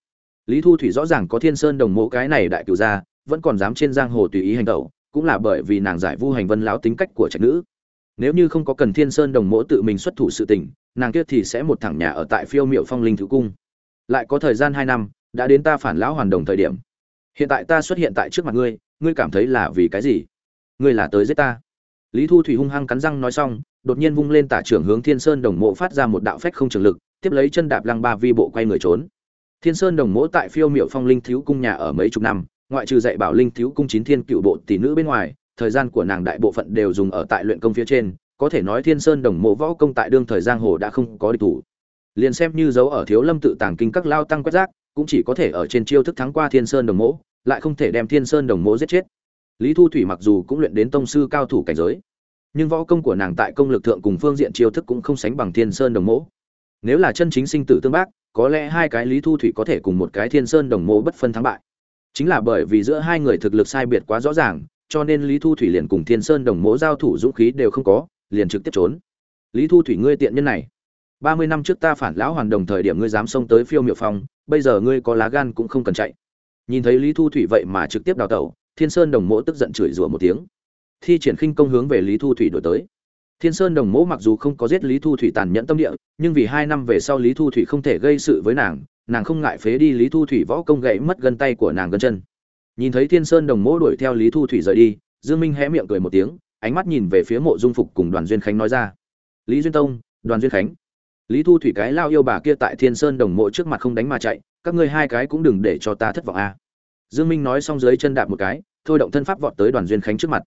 Lý thu thủy rõ ràng có thiên sơn đồng mộ cái này đại cửu gia, vẫn còn dám trên giang hồ tùy ý hành động cũng là bởi vì nàng giải vu hành vân lão tính cách của trạch nữ. Nếu như không có cần thiên sơn đồng mộ tự mình xuất thủ sự tình, nàng kia thì sẽ một thẳng nhà ở tại phiêu miệu phong linh thứ cung. Lại có thời gian hai năm, đã đến ta phản lão hoàn đồng thời điểm. Hiện tại ta xuất hiện tại trước mặt ngươi ngươi cảm thấy là vì cái gì? Ngươi là tới giết ta. Lý thu thủy hung hăng cắn răng nói xong, đột nhiên vung lên tả trưởng hướng thiên sơn đồng mộ phát ra một đạo phách không trường lực, tiếp lấy chân đạp lăng ba vi bộ quay người trốn thiên sơn đồng Mỗ tại phiêu miểu phong linh thiếu cung nhà ở mấy chục năm, ngoại trừ dạy bảo linh thiếu cung chín thiên cựu bộ tỷ nữ bên ngoài, thời gian của nàng đại bộ phận đều dùng ở tại luyện công phía trên, có thể nói thiên sơn đồng mộ võ công tại đương thời giang hồ đã không có địch thủ. Liền xem như dấu ở thiếu lâm tự tàng kinh các lao tăng quét rác, cũng chỉ có thể ở trên chiêu thức thắng qua thiên sơn đồng mộ lại không thể đem thiên sơn đồng mộ giết chết. Lý thu thủy mặc dù cũng luyện đến tông sư cao thủ cảnh giới, nhưng võ công của nàng tại công lực thượng cùng phương diện chiêu thức cũng không sánh bằng thiên sơn đồng mộ nếu là chân chính sinh tử tương bác có lẽ hai cái lý thu thủy có thể cùng một cái thiên sơn đồng mô bất phân thắng bại. Chính là bởi vì giữa hai người thực lực sai biệt quá rõ ràng, cho nên lý thu thủy liền cùng thiên sơn đồng mộ giao thủ dũng khí đều không có, liền trực tiếp trốn. Lý thu thủy ngươi tiện nhân này, ba mươi năm trước ta phản lão hoàn đồng thời điểm ngươi dám xông tới phiêu miệu phong, bây giờ ngươi có lá gan cũng không cần chạy. Nhìn thấy lý thu thủy vậy mà trực tiếp đào tẩu, thiên sơn đồng mỗ tức giận chửi rủa một tiếng. Thi triển khinh công hướng về lý thu thủy đổi tới thiên sơn đồng mộ mặc dù không có giết lý thu thủy tàn nhẫn tâm địa, nhưng vì hai năm về sau lý thu thủy không thể gây sự với nàng nàng không ngại phế đi lý thu thủy võ công gãy mất gần tay của nàng gần chân. Nhìn thấy thiên sơn đồng mộ đuổi theo lý thu thủy rời đi, dương minh hé miệng cười một tiếng, ánh mắt nhìn về phía mộ dung phục cùng đoàn duyên khánh nói ra. Lý duyên tông, đoàn duyên khánh. Lý thu thủy cái lao yêu bà kia tại thiên sơn đồng mộ trước mặt không đánh mà chạy, các ngươi hai cái cũng đừng để cho ta thất vọng a. À. dương minh nói xong dưới chân đạp một cái, thôi động thân pháp vọt tới đoàn duyên khánh trước mặt.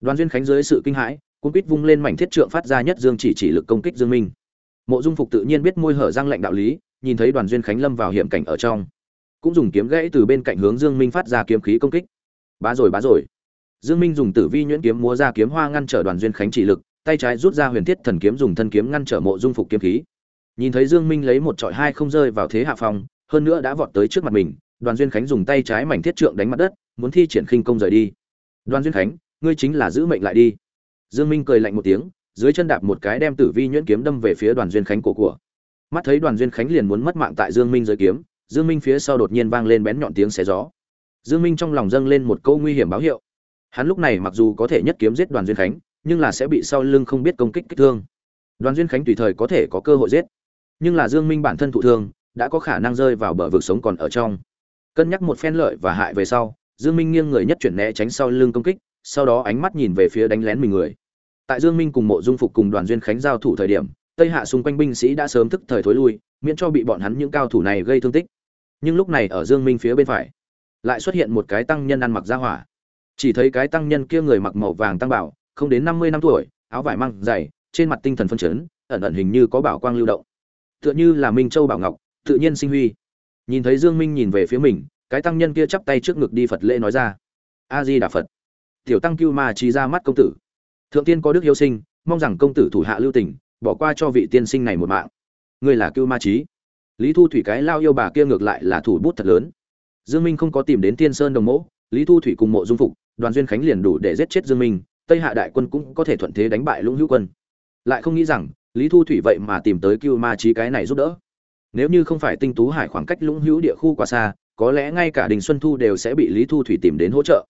Đoàn duyên khánh dưới sự kinh hãi cung quýt vung lên mảnh thiết trượng phát ra nhất dương chỉ chỉ lực công kích dương minh. Mộ dung phục tự nhiên biết môi hở răng lệnh đạo lý, nhìn thấy đoàn duyên khánh lâm vào hiểm cảnh ở trong, cũng dùng kiếm gãy từ bên cạnh hướng dương minh phát ra kiếm khí công kích. Bá rồi bá rồi. Dương minh dùng tử vi nhuyễn kiếm múa ra kiếm hoa ngăn trở đoàn duyên khánh chỉ lực, tay trái rút ra huyền thiết thần kiếm dùng thân kiếm ngăn trở mộ dung phục kiếm khí. Nhìn thấy dương minh lấy một trọi hai không rơi vào thế hạ phong, hơn nữa đã vọt tới trước mặt mình, đoàn duyên khánh dùng tay trái mảnh thiết trượng đánh mặt đất, muốn thi triển khinh công rời đi. Đoàn duyên khánh, ngươi chính là giữ mệnh lại đi dương minh cười lạnh một tiếng, dưới chân đạp một cái đem tử vi nhuyễn kiếm đâm về phía đoàn duyên khánh cổ của. Mắt thấy đoàn duyên khánh liền muốn mất mạng tại dương minh dưới kiếm, dương minh phía sau đột nhiên vang lên bén nhọn tiếng xé gió. Dương minh trong lòng dâng lên một câu nguy hiểm báo hiệu. Hắn lúc này mặc dù có thể nhất kiếm giết đoàn duyên khánh, nhưng là sẽ bị sau lưng không biết công kích kích thương. Đoàn duyên khánh tùy thời có thể có cơ hội giết. Nhưng là dương minh bản thân thụ thương, đã có khả năng rơi vào bờ vực sống còn ở trong. Cân nhắc một phen lợi và hại về sau, dương minh nghiêng người nhất chuyển né tránh sau lưng công kích sau đó ánh mắt nhìn về phía đánh lén mình người. Tại dương minh cùng mộ dung phục cùng đoàn duyên khánh giao thủ thời điểm, tây hạ xung quanh binh sĩ đã sớm thức thời thối lui, miễn cho bị bọn hắn những cao thủ này gây thương tích. Nhưng lúc này ở dương minh phía bên phải, lại xuất hiện một cái tăng nhân ăn mặc ra hỏa. Chỉ thấy cái tăng nhân kia người mặc màu vàng tăng bảo, không đến năm mươi năm tuổi, áo vải măng dày, trên mặt tinh thần phân chấn, ẩn ẩn hình như có bảo quang lưu động. Tựa như là minh châu bảo ngọc, tự nhiên sinh huy. Nhìn thấy dương minh nhìn về phía mình, cái tăng nhân kia chắp tay trước ngực đi phật lễ nói ra. A di đà phật tiểu tăng cưu ma trí ra mắt công tử. Thượng tiên có đức hiếu sinh, mong rằng công tử thủ hạ lưu tình, bỏ qua cho vị tiên sinh này một mạng. Ngươi là cưu ma trí. Lý thu thủy cái lao yêu bà kia ngược lại là thủ bút thật lớn. Dương minh không có tìm đến tiên sơn đồng mẫu lý thu thủy cùng mộ dung phục, đoàn duyên khánh liền đủ để giết chết dương minh, tây hạ đại quân cũng có thể thuận thế đánh bại lũng hữu quân. Lại không nghĩ rằng, lý thu thủy vậy mà tìm tới cưu ma trí cái này giúp đỡ. Nếu như không phải tinh tú hải khoảng cách lũng hữu địa khu quá xa, có lẽ ngay cả đình xuân thu đều sẽ bị lý thu thủy tìm đến hỗ trợ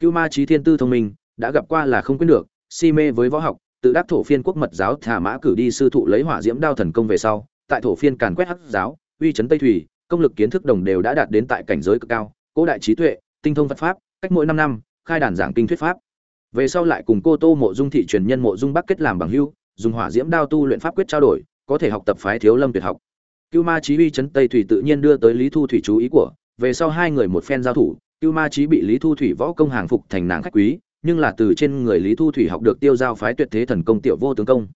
cưu ma Chí thiên tư thông minh, đã gặp qua là không quên được, si mê với võ học, tự đắc thổ phiên quốc mật giáo thả mã cử đi sư thụ lấy hỏa diễm đao thần công về sau, tại thổ phiên càn quét hắc giáo, uy chấn tây thủy, công lực kiến thức đồng đều đã đạt đến tại cảnh giới cực cao, cố đại trí tuệ, tinh thông phật pháp, cách mỗi năm năm, khai đàn giảng kinh thuyết pháp. Về sau lại cùng cô tô mộ dung thị truyền nhân mộ dung bắc kết làm bằng hưu, dùng hỏa diễm đao tu luyện pháp quyết trao đổi, có thể học tập phái thiếu lâm tuyệt học. Cưu ma chí uy chấn tây thủy tự nhiên đưa tới lý thu thủy chú ý của, về sau hai người một phen giao thủ cưu ma chí bị lý thu thủy võ công hàng phục thành nàng khách quý, nhưng là từ trên người lý thu thủy học được tiêu giao phái tuyệt thế thần công tiểu vô tướng công.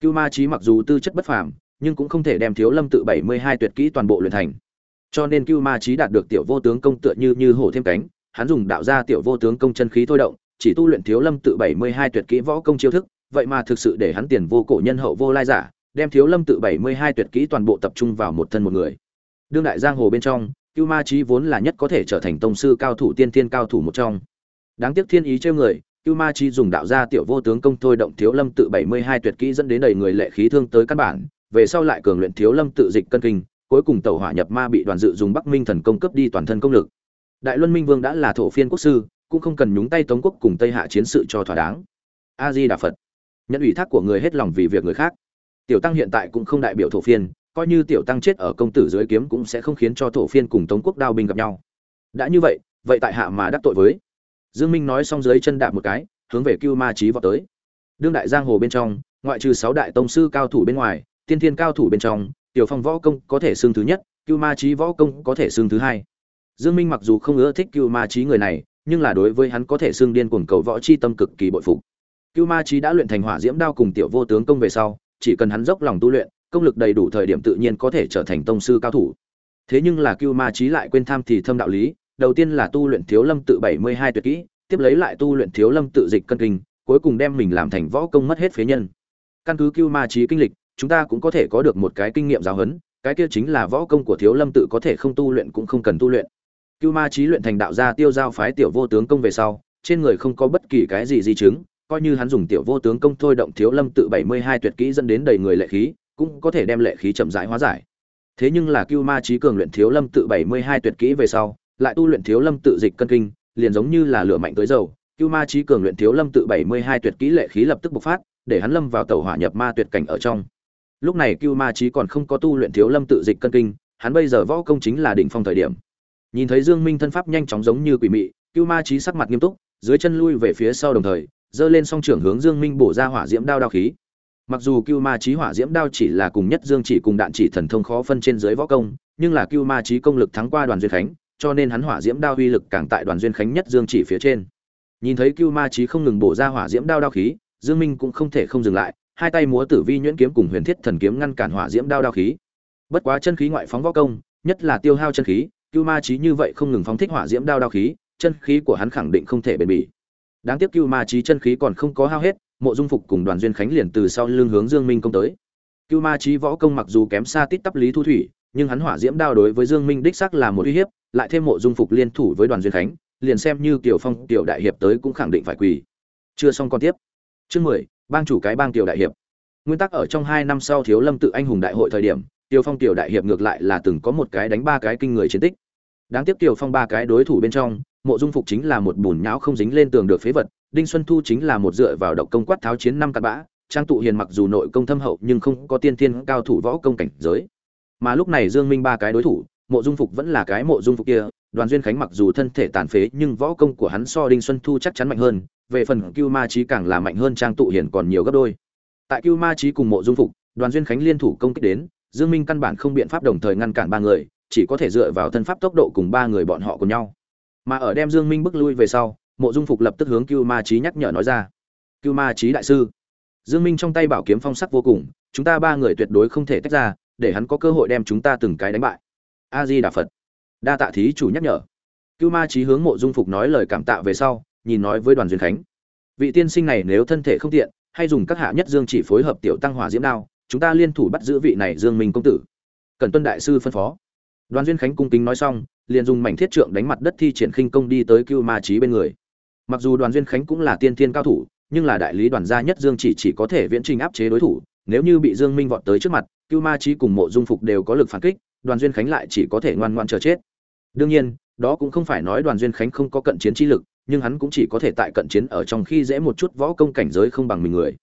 Cưu ma chí mặc dù tư chất bất phàm, nhưng cũng không thể đem thiếu lâm tự bảy mươi hai tuyệt kỹ toàn bộ luyện thành. Cho nên cưu ma chí đạt được tiểu vô tướng công tựa như như hổ thêm cánh, hắn dùng đạo gia tiểu vô tướng công chân khí thôi động, chỉ tu luyện thiếu lâm tự bảy mươi hai tuyệt kỹ võ công chiêu thức, vậy mà thực sự để hắn tiền vô cổ nhân hậu vô lai giả, đem thiếu lâm tự bảy mươi hai tuyệt kỹ toàn bộ tập trung vào một thân một người. Đương đại giang hồ bên trong cưu ma chí vốn là nhất có thể trở thành tông sư cao thủ, tiên tiên cao thủ một trong. Đáng tiếc thiên ý trêu người, cưu ma chí dùng đạo gia tiểu vô tướng công thôi động thiếu lâm tự bảy mươi hai tuyệt kỹ dẫn đến đầy người lệ khí thương tới căn bản, về sau lại cường luyện thiếu lâm tự dịch cân kinh, cuối cùng tẩu hỏa nhập ma bị đoàn dự dùng bắc minh thần công cấp đi toàn thân công lực. Đại luân minh vương đã là thổ phiên quốc sư, cũng không cần nhúng tay tống quốc cùng tây hạ chiến sự cho thỏa đáng. A di đà phật. Nhận ủy thác của người hết lòng vì việc người khác. Tiểu tăng hiện tại cũng không đại biểu thổ phiên coi như tiểu tăng chết ở công tử dưới kiếm cũng sẽ không khiến cho thổ phiên cùng tống quốc đao binh gặp nhau. Đã như vậy vậy tại hạ mà đắc tội với. Dương minh nói xong dưới chân đạp một cái, hướng về cưu ma trí vào tới. Đương đại giang hồ bên trong, ngoại trừ sáu đại tông sư cao thủ bên ngoài, tiên thiên cao thủ bên trong, tiểu phong võ công có thể xương thứ nhất, cưu ma trí võ công có thể xương thứ hai. Dương minh mặc dù không ưa thích cưu ma trí người này, nhưng là đối với hắn có thể xương điên cuồng cầu võ chi tâm cực kỳ bội phục. Cưu ma trí đã luyện thành hỏa diễm đao cùng tiểu vô tướng công về sau, chỉ cần hắn dốc lòng tu luyện công lực đầy đủ thời điểm tự nhiên có thể trở thành tông sư cao thủ. Thế nhưng là cưu ma trí lại quên tham thì thâm đạo lý, đầu tiên là tu luyện thiếu lâm tự bảy mươi hai tuyệt kỹ, tiếp lấy lại tu luyện thiếu lâm tự dịch cân kinh, cuối cùng đem mình làm thành võ công mất hết phế nhân. Căn cứ cưu ma trí kinh lịch, chúng ta cũng có thể có được một cái kinh nghiệm giáo huấn, cái kia chính là võ công của thiếu lâm tự có thể không tu luyện cũng không cần tu luyện. Cưu ma trí luyện thành đạo gia tiêu giao phái tiểu vô tướng công về sau, trên người không có bất kỳ cái gì di chứng, coi như hắn dùng tiểu vô tướng công thôi động thiếu lâm tự bảy mươi hai tuyệt kỹ dẫn đến đầy người lệ khí cũng có thể đem lệ khí chậm rãi hóa giải. Thế nhưng là cưu ma trí cường luyện thiếu lâm tự bảy mươi hai tuyệt kỹ về sau, lại tu luyện thiếu lâm tự dịch cân kinh, liền giống như là lửa mạnh tới dầu. Cưu ma trí cường luyện thiếu lâm tự bảy mươi hai tuyệt kỹ lệ khí lập tức bộc phát, để hắn lâm vào tàu hỏa nhập ma tuyệt cảnh ở trong. Lúc này cưu ma trí còn không có tu luyện thiếu lâm tự dịch cân kinh, hắn bây giờ võ công chính là đỉnh phong thời điểm. Nhìn thấy dương minh thân pháp nhanh chóng giống như quỷ mị, cưu ma trí sắc mặt nghiêm túc, dưới chân lui về phía sau đồng thời, giơ lên song trưởng hướng dương minh bổ ra hỏa diễm đao đao khí mặc dù cưu ma trí hỏa diễm đao chỉ là cùng nhất dương chỉ cùng đạn chỉ thần thông khó phân trên dưới võ công, nhưng là cưu ma trí công lực thắng qua đoàn duyên khánh, cho nên hắn hỏa diễm đao uy lực càng tại đoàn duyên khánh nhất dương chỉ phía trên. Nhìn thấy cưu ma trí không ngừng bổ ra hỏa diễm đao đao khí, dương minh cũng không thể không dừng lại, hai tay múa tử vi nhuyễn kiếm cùng huyền thiết thần kiếm ngăn cản hỏa diễm đao đao khí. Bất quá chân khí ngoại phóng võ công, nhất là tiêu hao chân khí, cưu ma trí như vậy không ngừng phóng thích hỏa diễm đao đao khí, chân khí của hắn khẳng định không thể bền bỉ. Đáng tiếc cưu ma trí chân khí còn không có hao hết mộ dung phục cùng đoàn duyên khánh liền từ sau lưng hướng dương minh công tới. Cưu ma trí võ công mặc dù kém xa tít tắp lý thu thủy, nhưng hắn hỏa diễm đao đối với dương minh đích xác là một uy hiếp, lại thêm mộ dung phục liên thủ với đoàn duyên khánh, liền xem như tiểu phong tiểu đại hiệp tới cũng khẳng định phải quỳ. Chưa xong con tiếp. Chương mười, bang chủ cái bang tiểu đại hiệp. Nguyên tắc ở trong hai năm sau thiếu lâm tự anh hùng đại hội thời điểm tiểu phong tiểu đại hiệp ngược lại là từng có một cái đánh ba cái kinh người chiến tích. Đáng tiếc tiểu phong ba cái đối thủ bên trong, mộ dung phục chính là một bùn nhão không dính lên tường được phế vật đinh xuân thu chính là một dựa vào độc công quát tháo chiến năm cặn bã, trang tụ hiền mặc dù nội công thâm hậu nhưng không có tiên thiên cao thủ võ công cảnh giới. Mà lúc này dương minh ba cái đối thủ, mộ dung phục vẫn là cái mộ dung phục kia, đoàn duyên khánh mặc dù thân thể tàn phế nhưng võ công của hắn so đinh xuân thu chắc chắn mạnh hơn, về phần cưu ma trí càng là mạnh hơn trang tụ hiền còn nhiều gấp đôi. Tại cưu ma trí cùng mộ dung phục, đoàn duyên khánh liên thủ công kích đến, dương minh căn bản không biện pháp đồng thời ngăn cản ba người, chỉ có thể dựa vào thân pháp tốc độ cùng ba người bọn họ cùng nhau. Mà ở đem dương minh bước lui về sau mộ dung phục lập tức hướng cưu ma trí nhắc nhở nói ra. Cưu ma trí đại sư, dương minh trong tay bảo kiếm phong sắc vô cùng, chúng ta ba người tuyệt đối không thể tách ra, để hắn có cơ hội đem chúng ta từng cái đánh bại. A di đà phật. Đa tạ thí chủ nhắc nhở. Cưu ma trí hướng mộ dung phục nói lời cảm tạ về sau, nhìn nói với đoàn duyên khánh. Vị tiên sinh này nếu thân thể không tiện, hay dùng các hạ nhất dương chỉ phối hợp tiểu tăng hỏa diễm đao, chúng ta liên thủ bắt giữ vị này dương minh công tử. Cần tuân đại sư phân phó. Đoàn duyên khánh cung kính nói xong, liền dùng mảnh thiết trượng đánh mặt đất thi triển khinh công đi tới cưu ma trí bên người mặc dù đoàn duyên khánh cũng là tiên thiên cao thủ, nhưng là đại lý đoàn gia nhất dương chỉ chỉ có thể viễn trình áp chế đối thủ, nếu như bị dương minh vọt tới trước mặt, cưu ma trí cùng mộ dung phục đều có lực phản kích, đoàn duyên khánh lại chỉ có thể ngoan ngoan chờ chết. Đương nhiên, đó cũng không phải nói đoàn duyên khánh không có cận chiến trí lực, nhưng hắn cũng chỉ có thể tại cận chiến ở trong khi dễ một chút võ công cảnh giới không bằng mình người.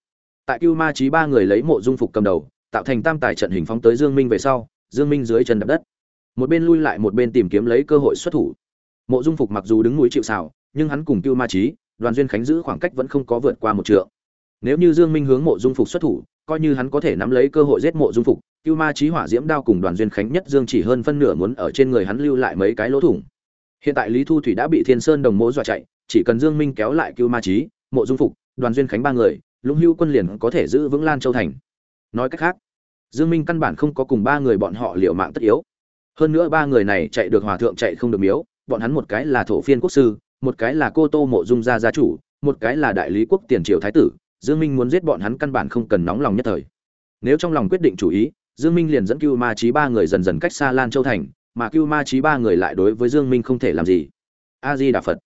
Tại cưu ma trí ba người lấy mộ dung phục cầm đầu, tạo thành tam tài trận hình phóng tới dương minh về sau, dương minh dưới chân đập đất. Một bên lui lại một bên tìm kiếm lấy cơ hội xuất thủ. Mộ dung phục mặc dù đứng núi chịu xào nhưng hắn cùng cưu ma trí đoàn duyên khánh giữ khoảng cách vẫn không có vượt qua một trượng. Nếu như dương minh hướng mộ dung phục xuất thủ, coi như hắn có thể nắm lấy cơ hội giết mộ dung phục, cưu ma trí hỏa diễm đao cùng đoàn duyên khánh nhất dương chỉ hơn phân nửa muốn ở trên người hắn lưu lại mấy cái lỗ thủng. Hiện tại lý thu thủy đã bị thiên sơn đồng mỗ dọa chạy, chỉ cần dương minh kéo lại cưu ma trí mộ dung phục, đoàn duyên khánh ba người, lũng hưu quân liền có thể giữ vững lan châu thành. Nói cách khác, dương minh căn bản không có cùng ba người bọn họ liệu mạng tất yếu. Hơn nữa ba người này chạy được hòa thượng chạy không được miếu, bọn hắn một cái là thổ phiên quốc sư một cái là cô tô mộ dung gia gia chủ, một cái là đại lý quốc tiền triều thái tử, dương minh muốn giết bọn hắn căn bản không cần nóng lòng nhất thời. Nếu trong lòng quyết định chủ ý, dương minh liền dẫn cưu ma trí ba người dần dần cách xa lan châu thành, mà cưu ma trí ba người lại đối với dương minh không thể làm gì. A di đà phật.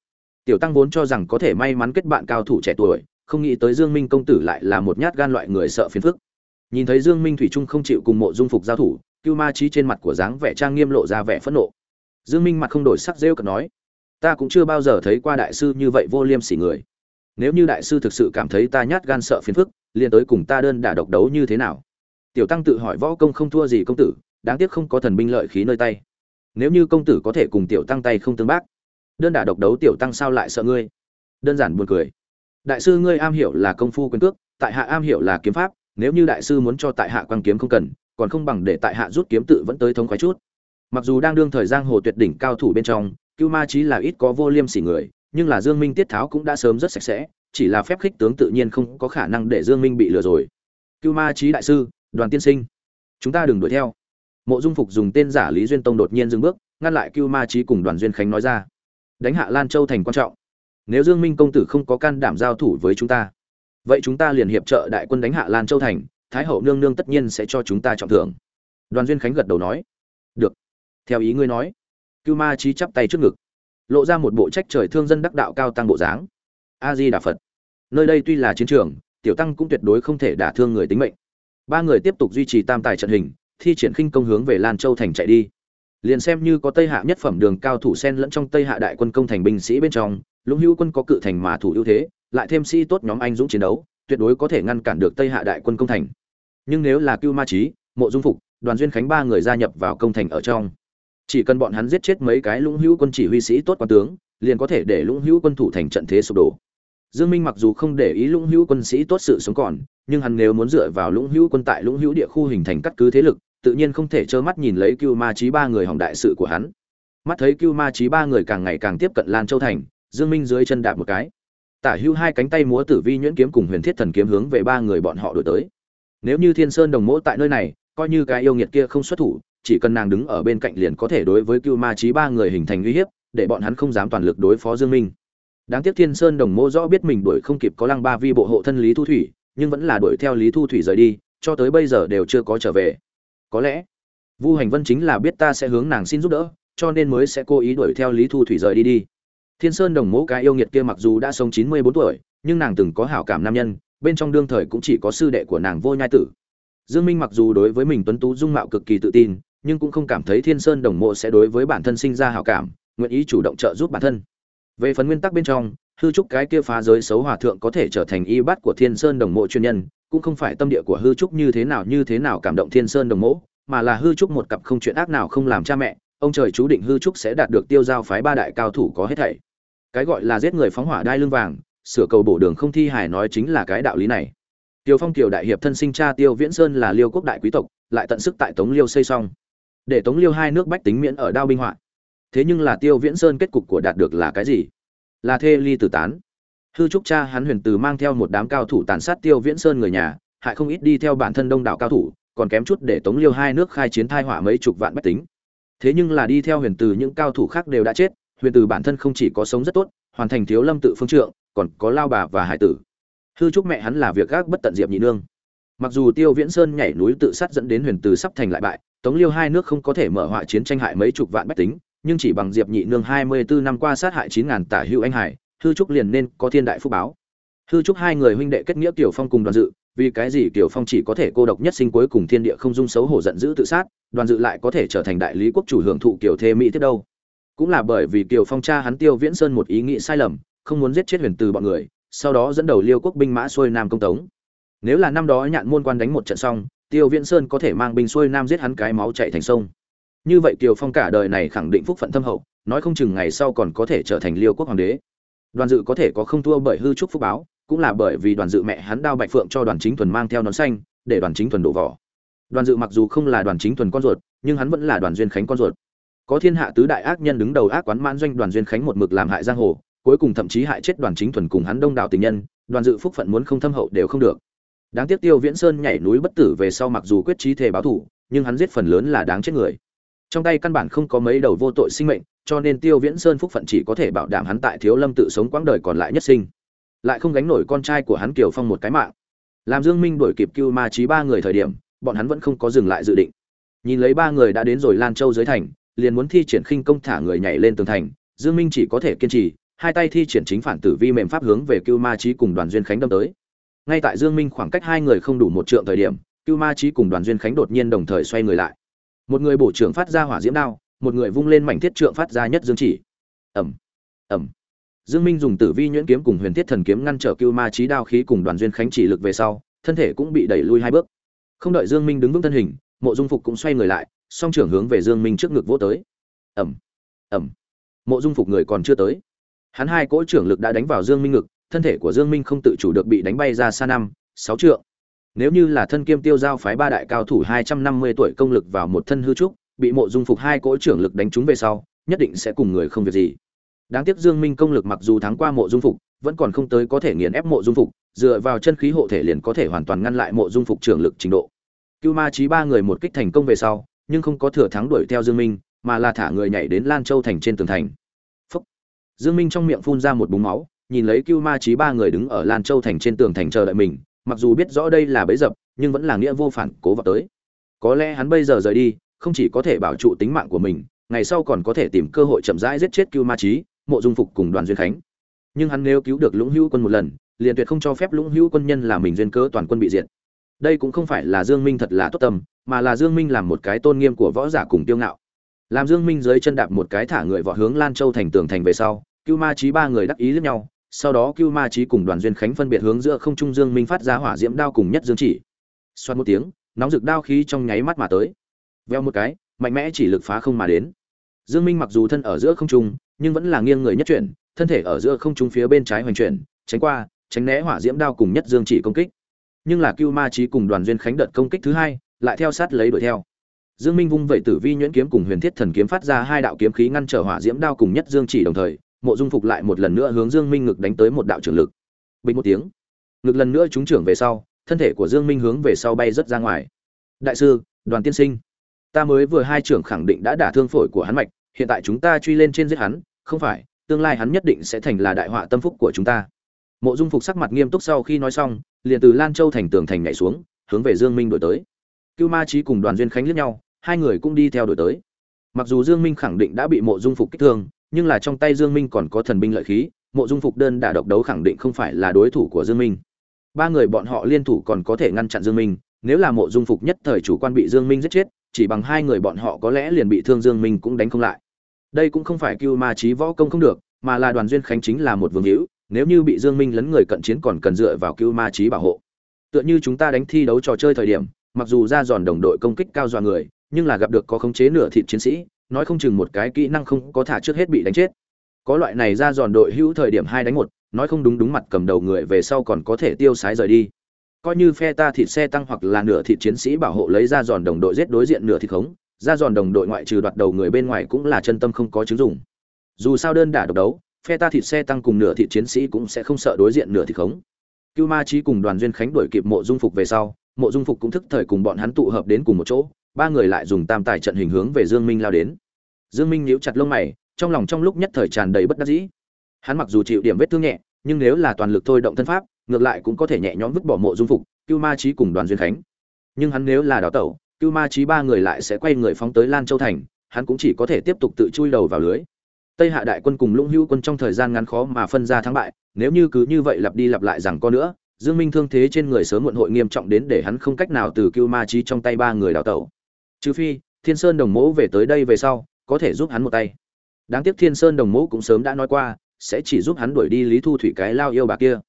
Tiểu tăng vốn cho rằng có thể may mắn kết bạn cao thủ trẻ tuổi, không nghĩ tới dương minh công tử lại là một nhát gan loại người sợ phiền phức. Nhìn thấy dương minh thủy trung không chịu cùng mộ dung phục giao thủ, cưu ma trí trên mặt của dáng vẻ trang nghiêm lộ ra vẻ phẫn nộ. Dương minh mặt không đổi sắc rêu cợt nói ta cũng chưa bao giờ thấy qua đại sư như vậy vô liêm sỉ người. Nếu như đại sư thực sự cảm thấy ta nhát gan sợ phiền phức, liền tới cùng ta đơn đả độc đấu như thế nào? Tiểu tăng tự hỏi võ công không thua gì công tử, đáng tiếc không có thần binh lợi khí nơi tay. Nếu như công tử có thể cùng tiểu tăng tay không tương bác, đơn đả độc đấu tiểu tăng sao lại sợ ngươi? Đơn giản buồn cười. Đại sư ngươi am hiểu là công phu quyền cước, tại hạ am hiểu là kiếm pháp, nếu như đại sư muốn cho tại hạ quan kiếm không cần, còn không bằng để tại hạ rút kiếm tự vẫn tới thống khoái chút. Mặc dù đang đương thời giang hồ tuyệt đỉnh cao thủ bên trong cưu ma chí là ít có vô liêm sỉ người, nhưng là dương minh tiết tháo cũng đã sớm rất sạch sẽ, chỉ là phép khích tướng tự nhiên không có khả năng để dương minh bị lừa rồi. Cưu ma chí đại sư, đoàn tiên sinh, chúng ta đừng đuổi theo. Mộ dung phục dùng tên giả lý duyên tông đột nhiên dừng bước, ngăn lại cưu ma chí cùng đoàn duyên khánh nói ra. Đánh hạ lan châu thành quan trọng. Nếu dương minh công tử không có can đảm giao thủ với chúng ta, vậy chúng ta liền hiệp trợ đại quân đánh hạ lan châu thành, thái hậu nương nương tất nhiên sẽ cho chúng ta trọng thưởng. Đoàn duyên khánh gật đầu nói. Được. Theo ý ngươi nói cưu ma trí chắp tay trước ngực, lộ ra một bộ trách trời thương dân đắc đạo cao tăng bộ dáng. A di đà phật, nơi đây tuy là chiến trường, tiểu tăng cũng tuyệt đối không thể đả thương người tính mệnh. Ba người tiếp tục duy trì tam tài trận hình, thi triển khinh công hướng về lan châu thành chạy đi. Liền xem như có tây hạ nhất phẩm đường cao thủ sen lẫn trong tây hạ đại quân công thành binh sĩ bên trong, lũng hữu quân có cự thành mà thủ ưu thế, lại thêm sĩ tốt nhóm anh dũng chiến đấu, tuyệt đối có thể ngăn cản được tây hạ đại quân công thành. Nhưng nếu là cưu ma trí mộ dung phục, đoàn duyên khánh ba người gia nhập vào công thành ở trong chỉ cần bọn hắn giết chết mấy cái lũng hữu quân chỉ huy sĩ tốt quan tướng, liền có thể để lũng hữu quân thủ thành trận thế sụp đổ. Dương minh mặc dù không để ý lũng hữu quân sĩ tốt sự sống còn, nhưng hắn nếu muốn dựa vào lũng hữu quân tại lũng hữu địa khu hình thành cắt cứ thế lực, tự nhiên không thể trơ mắt nhìn lấy cưu ma trí ba người hỏng đại sự của hắn. Mắt thấy cưu ma trí ba người càng ngày càng tiếp cận lan châu thành, dương minh dưới chân đạp một cái. Tả hưu hai cánh tay múa tử vi nhuyễn kiếm cùng huyền thiết thần kiếm hướng về ba người bọn họ đổi tới. Nếu như thiên sơn đồng mỗ tại nơi này, coi như cái yêu nghiệt kia không xuất thủ chỉ cần nàng đứng ở bên cạnh liền có thể đối với cưu ma trí ba người hình thành uy hiếp, để bọn hắn không dám toàn lực đối phó dương minh. Đáng tiếc thiên sơn đồng Mô rõ biết mình đuổi không kịp có lăng ba vi bộ hộ thân lý thu thủy, nhưng vẫn là đuổi theo lý thu thủy rời đi, cho tới bây giờ đều chưa có trở về. Có lẽ, vu hành vân chính là biết ta sẽ hướng nàng xin giúp đỡ, cho nên mới sẽ cố ý đuổi theo lý thu thủy rời đi đi. Thiên sơn đồng mẫu cái yêu nghiệt kia mặc dù đã sống chín mươi bốn tuổi, nhưng nàng từng có hảo cảm nam nhân, bên trong đương thời cũng chỉ có sư đệ của nàng vô nhai tử. Dương minh mặc dù đối với mình tuấn tú dung mạo cực kỳ tự tin nhưng cũng không cảm thấy thiên sơn đồng mộ sẽ đối với bản thân sinh ra hảo cảm, nguyện ý chủ động trợ giúp bản thân. Về phần nguyên tắc bên trong, hư trúc cái kia phá giới xấu hòa thượng có thể trở thành y bát của thiên sơn đồng mộ chuyên nhân, cũng không phải tâm địa của hư trúc như thế nào như thế nào cảm động thiên sơn đồng mộ, mà là hư trúc một cặp không chuyện ác nào không làm cha mẹ, ông trời chú định hư trúc sẽ đạt được tiêu giao phái ba đại cao thủ có hết thảy. Cái gọi là giết người phóng hỏa đai lưng vàng, sửa cầu bổ đường không thi hài nói chính là cái đạo lý này. Tiêu phong kiều đại hiệp thân sinh cha tiêu viễn sơn là liêu quốc đại quý tộc, lại tận sức tại tống liêu xây xong để tống liêu hai nước bách tính miễn ở đao binh họa thế nhưng là tiêu viễn sơn kết cục của đạt được là cái gì? Là thê ly tử tán. Hư trúc cha hắn huyền từ mang theo một đám cao thủ tàn sát tiêu viễn sơn người nhà, hại không ít đi theo bản thân đông đảo cao thủ, còn kém chút để tống liêu hai nước khai chiến thai hỏa mấy chục vạn bách tính. Thế nhưng là đi theo huyền từ những cao thủ khác đều đã chết, huyền từ bản thân không chỉ có sống rất tốt, hoàn thành thiếu lâm tự phương trượng, còn có lao bà và hải tử. Hư trúc mẹ hắn là việc gác bất tận diệp nhị nương. Mặc dù tiêu viễn sơn nhảy núi tự sát dẫn đến huyền từ sắp thành lại bại tống liêu hai nước không có thể mở họa chiến tranh hại mấy chục vạn bách tính, nhưng chỉ bằng diệp nhị nương hai mươi bốn năm qua sát hại chín ngàn tả hữu anh hải, hư trúc liền nên có thiên đại phúc báo. Hư trúc hai người huynh đệ kết nghĩa tiểu phong cùng đoàn dự, vì cái gì tiểu phong chỉ có thể cô độc nhất sinh cuối cùng thiên địa không dung xấu hổ giận dữ tự sát, đoàn dự lại có thể trở thành đại lý quốc chủ hưởng thụ kiểu thê mỹ tiếp đâu? Cũng là bởi vì Tiểu phong cha hắn tiêu viễn sơn một ý nghĩ sai lầm, không muốn giết chết huyền từ bọn người, sau đó dẫn đầu liêu quốc binh mã xuôi nam công tống. Nếu là năm đó nhạn môn quan đánh một trận xong tiêu viễn sơn có thể mang binh xuôi nam giết hắn cái máu chạy thành sông. Như vậy kiều phong cả đời này khẳng định phúc phận thâm hậu, nói không chừng ngày sau còn có thể trở thành liêu quốc hoàng đế. Đoàn dự có thể có không thua bởi hư trúc phúc báo, cũng là bởi vì đoàn dự mẹ hắn đao bạch phượng cho đoàn chính thuần mang theo nón xanh, để đoàn chính thuần đổ vỏ. Đoàn dự mặc dù không là đoàn chính thuần con ruột, nhưng hắn vẫn là đoàn duyên khánh con ruột. Có thiên hạ tứ đại ác nhân đứng đầu ác quán mãn doanh đoàn duyên khánh một mực làm hại giang hồ, cuối cùng thậm chí hại chết đoàn chính thuần cùng hắn đông đảo tình nhân, đoàn dự phúc phận muốn không thâm hậu đều không được đáng tiếc tiêu viễn sơn nhảy núi bất tử về sau mặc dù quyết trí thể báo thủ, nhưng hắn giết phần lớn là đáng chết người. Trong tay căn bản không có mấy đầu vô tội sinh mệnh, cho nên tiêu viễn sơn phúc phận chỉ có thể bảo đảm hắn tại thiếu lâm tự sống quãng đời còn lại nhất sinh. Lại không gánh nổi con trai của hắn kiều phong một cái mạng. Làm dương minh đuổi kịp cưu ma trí ba người thời điểm, bọn hắn vẫn không có dừng lại dự định. Nhìn lấy ba người đã đến rồi lan châu dưới thành, liền muốn thi triển khinh công thả người nhảy lên tường thành, dương minh chỉ có thể kiên trì, hai tay thi triển chính phản tử vi mềm pháp hướng về cưu ma trí cùng đoàn duyên khánh đâm tới ngay tại dương minh khoảng cách hai người không đủ một trượng thời điểm, cưu ma trí cùng đoàn duyên khánh đột nhiên đồng thời xoay người lại. Một người bổ trưởng phát ra hỏa diễm đao, một người vung lên mảnh thiết trượng phát ra nhất dương chỉ. Ẩm ẩm dương minh dùng tử vi nhuyễn kiếm cùng huyền thiết thần kiếm ngăn trở cưu ma trí đao khí cùng đoàn duyên khánh chỉ lực về sau, thân thể cũng bị đẩy lui hai bước. Không đợi dương minh đứng vững thân hình, mộ dung phục cũng xoay người lại, song trưởng hướng về dương minh trước ngực vỗ tới. Ẩm ẩm mộ dung phục người còn chưa tới. Hắn hai cỗ trưởng lực đã đánh vào dương minh ngực thân thể của dương minh không tự chủ được bị đánh bay ra xa năm, sáu trượng. Nếu như là thân kiêm tiêu giao phái ba đại cao thủ hai trăm năm mươi tuổi công lực vào một thân hư trúc, bị mộ dung phục hai cỗ trưởng lực đánh trúng về sau, nhất định sẽ cùng người không việc gì. Đáng tiếc dương minh công lực mặc dù thắng qua mộ dung phục, vẫn còn không tới có thể nghiền ép mộ dung phục, dựa vào chân khí hộ thể liền có thể hoàn toàn ngăn lại mộ dung phục trưởng lực trình độ. Cưu ma chí ba người một kích thành công về sau, nhưng không có thừa thắng đuổi theo dương minh, mà là thả người nhảy đến lan châu thành trên tường thành. Phúc. dương minh trong miệng phun ra một búng máu nhìn lấy cưu ma trí ba người đứng ở lan châu thành trên tường thành chờ đợi mình, mặc dù biết rõ đây là bẫy dập, nhưng vẫn là nghĩa vô phản, cố vào tới. Có lẽ hắn bây giờ rời đi, không chỉ có thể bảo trụ tính mạng của mình, ngày sau còn có thể tìm cơ hội chậm rãi giết chết cưu ma trí mộ dung phục cùng đoàn duyên khánh. Nhưng hắn nếu cứu được lũng hữu quân một lần, liền tuyệt không cho phép lũng hữu quân nhân là mình duyên cớ toàn quân bị diệt. Đây cũng không phải là dương minh thật là tốt tâm, mà là dương minh làm một cái tôn nghiêm của võ giả cùng tiêu ngạo. Làm dương minh dưới chân đạp một cái thả người vọt hướng lan châu thành tường thành về sau, cưu ma trí ba người đắc ý lẫn nhau sau đó cưu ma trí cùng đoàn duyên khánh phân biệt hướng giữa không trung dương minh phát ra hỏa diễm đao cùng nhất dương chỉ. Xoát một tiếng, nóng rực đao khí trong nháy mắt mà tới. Veo một cái, mạnh mẽ chỉ lực phá không mà đến. Dương minh mặc dù thân ở giữa không trung, nhưng vẫn là nghiêng người nhất chuyển, thân thể ở giữa không trung phía bên trái hoành chuyển, tránh qua, tránh né hỏa diễm đao cùng nhất dương chỉ công kích. Nhưng là cưu ma trí cùng đoàn duyên khánh đợt công kích thứ hai, lại theo sát lấy đuổi theo. Dương minh vung vậy tử vi nhuyễn kiếm cùng huyền thiết thần kiếm phát ra hai đạo kiếm khí ngăn trở hỏa diễm đao cùng nhất dương chỉ đồng thời mộ dung phục lại một lần nữa hướng dương minh ngực đánh tới một đạo trưởng lực. Bình một tiếng, ngực lần nữa trúng trưởng về sau, thân thể của dương minh hướng về sau bay rất ra ngoài. Đại sư, đoàn tiên sinh, ta mới vừa hai trưởng khẳng định đã đả thương phổi của hắn mạch, hiện tại chúng ta truy lên trên giết hắn, không phải, tương lai hắn nhất định sẽ thành là đại họa tâm phúc của chúng ta. Mộ dung phục sắc mặt nghiêm túc sau khi nói xong, liền từ lan châu thành tường thành nhảy xuống, hướng về dương minh đổi tới. Cưu ma trí cùng đoàn duyên khánh liếc nhau, hai người cũng đi theo đổi tới. Mặc dù dương minh khẳng định đã bị mộ dung phục kích thương nhưng là trong tay dương minh còn có thần binh lợi khí, mộ dung phục đơn đả độc đấu khẳng định không phải là đối thủ của dương minh. Ba người bọn họ liên thủ còn có thể ngăn chặn dương minh, nếu là mộ dung phục nhất thời chủ quan bị dương minh giết chết, chỉ bằng hai người bọn họ có lẽ liền bị thương dương minh cũng đánh không lại. Đây cũng không phải cưu ma Chí võ công không được, mà là đoàn duyên khánh chính là một vương hữu, nếu như bị dương minh lấn người cận chiến còn cần dựa vào cưu ma Chí bảo hộ. Tựa như chúng ta đánh thi đấu trò chơi thời điểm, mặc dù ra giòn đồng đội công kích cao dọa người, nhưng là gặp được có khống chế nửa thịt chiến sĩ nói không chừng một cái kỹ năng không có thả trước hết bị đánh chết. Có loại này ra giòn đội hữu thời điểm hai đánh một, nói không đúng đúng mặt cầm đầu người về sau còn có thể tiêu sái rời đi. Coi như phe ta thịt xe tăng hoặc là nửa thịt chiến sĩ bảo hộ lấy ra giòn đồng đội giết đối diện nửa thịt khống, ra giòn đồng đội ngoại trừ đoạt đầu người bên ngoài cũng là chân tâm không có chứng dụng. Dù sao đơn đả độc đấu, phe ta thịt xe tăng cùng nửa thịt chiến sĩ cũng sẽ không sợ đối diện nửa thịt khống. Cưu ma trí cùng đoàn duyên khánh đuổi kịp mộ dung phục về sau, mộ dung phục cũng thức thời cùng bọn hắn tụ hợp đến cùng một chỗ ba người lại dùng tam tài trận hình hướng về dương minh lao đến. Dương minh nhíu chặt lông mày, trong lòng trong lúc nhất thời tràn đầy bất đắc dĩ. Hắn mặc dù chịu điểm vết thương nhẹ, nhưng nếu là toàn lực thôi động thân pháp, ngược lại cũng có thể nhẹ nhõm vứt bỏ mộ dung phục, cưu ma Chí cùng đoàn duyên khánh. Nhưng hắn nếu là đào tẩu, cưu ma Chí ba người lại sẽ quay người phóng tới lan châu thành, hắn cũng chỉ có thể tiếp tục tự chui đầu vào lưới. Tây hạ đại quân cùng lũng hữu quân trong thời gian ngắn khó mà phân ra thắng bại, nếu như cứ như vậy lặp đi lặp lại rằng có nữa, dương minh thương thế trên người sớm muộn hội nghiêm trọng đến để hắn không cách nào từ cưu ma Chí trong tay ba người đào tẩu trừ phi, thiên sơn đồng mẫu về tới đây về sau, có thể giúp hắn một tay. Đáng tiếc thiên sơn đồng mẫu cũng sớm đã nói qua, sẽ chỉ giúp hắn đuổi đi lý thu thủy cái lao yêu bà kia.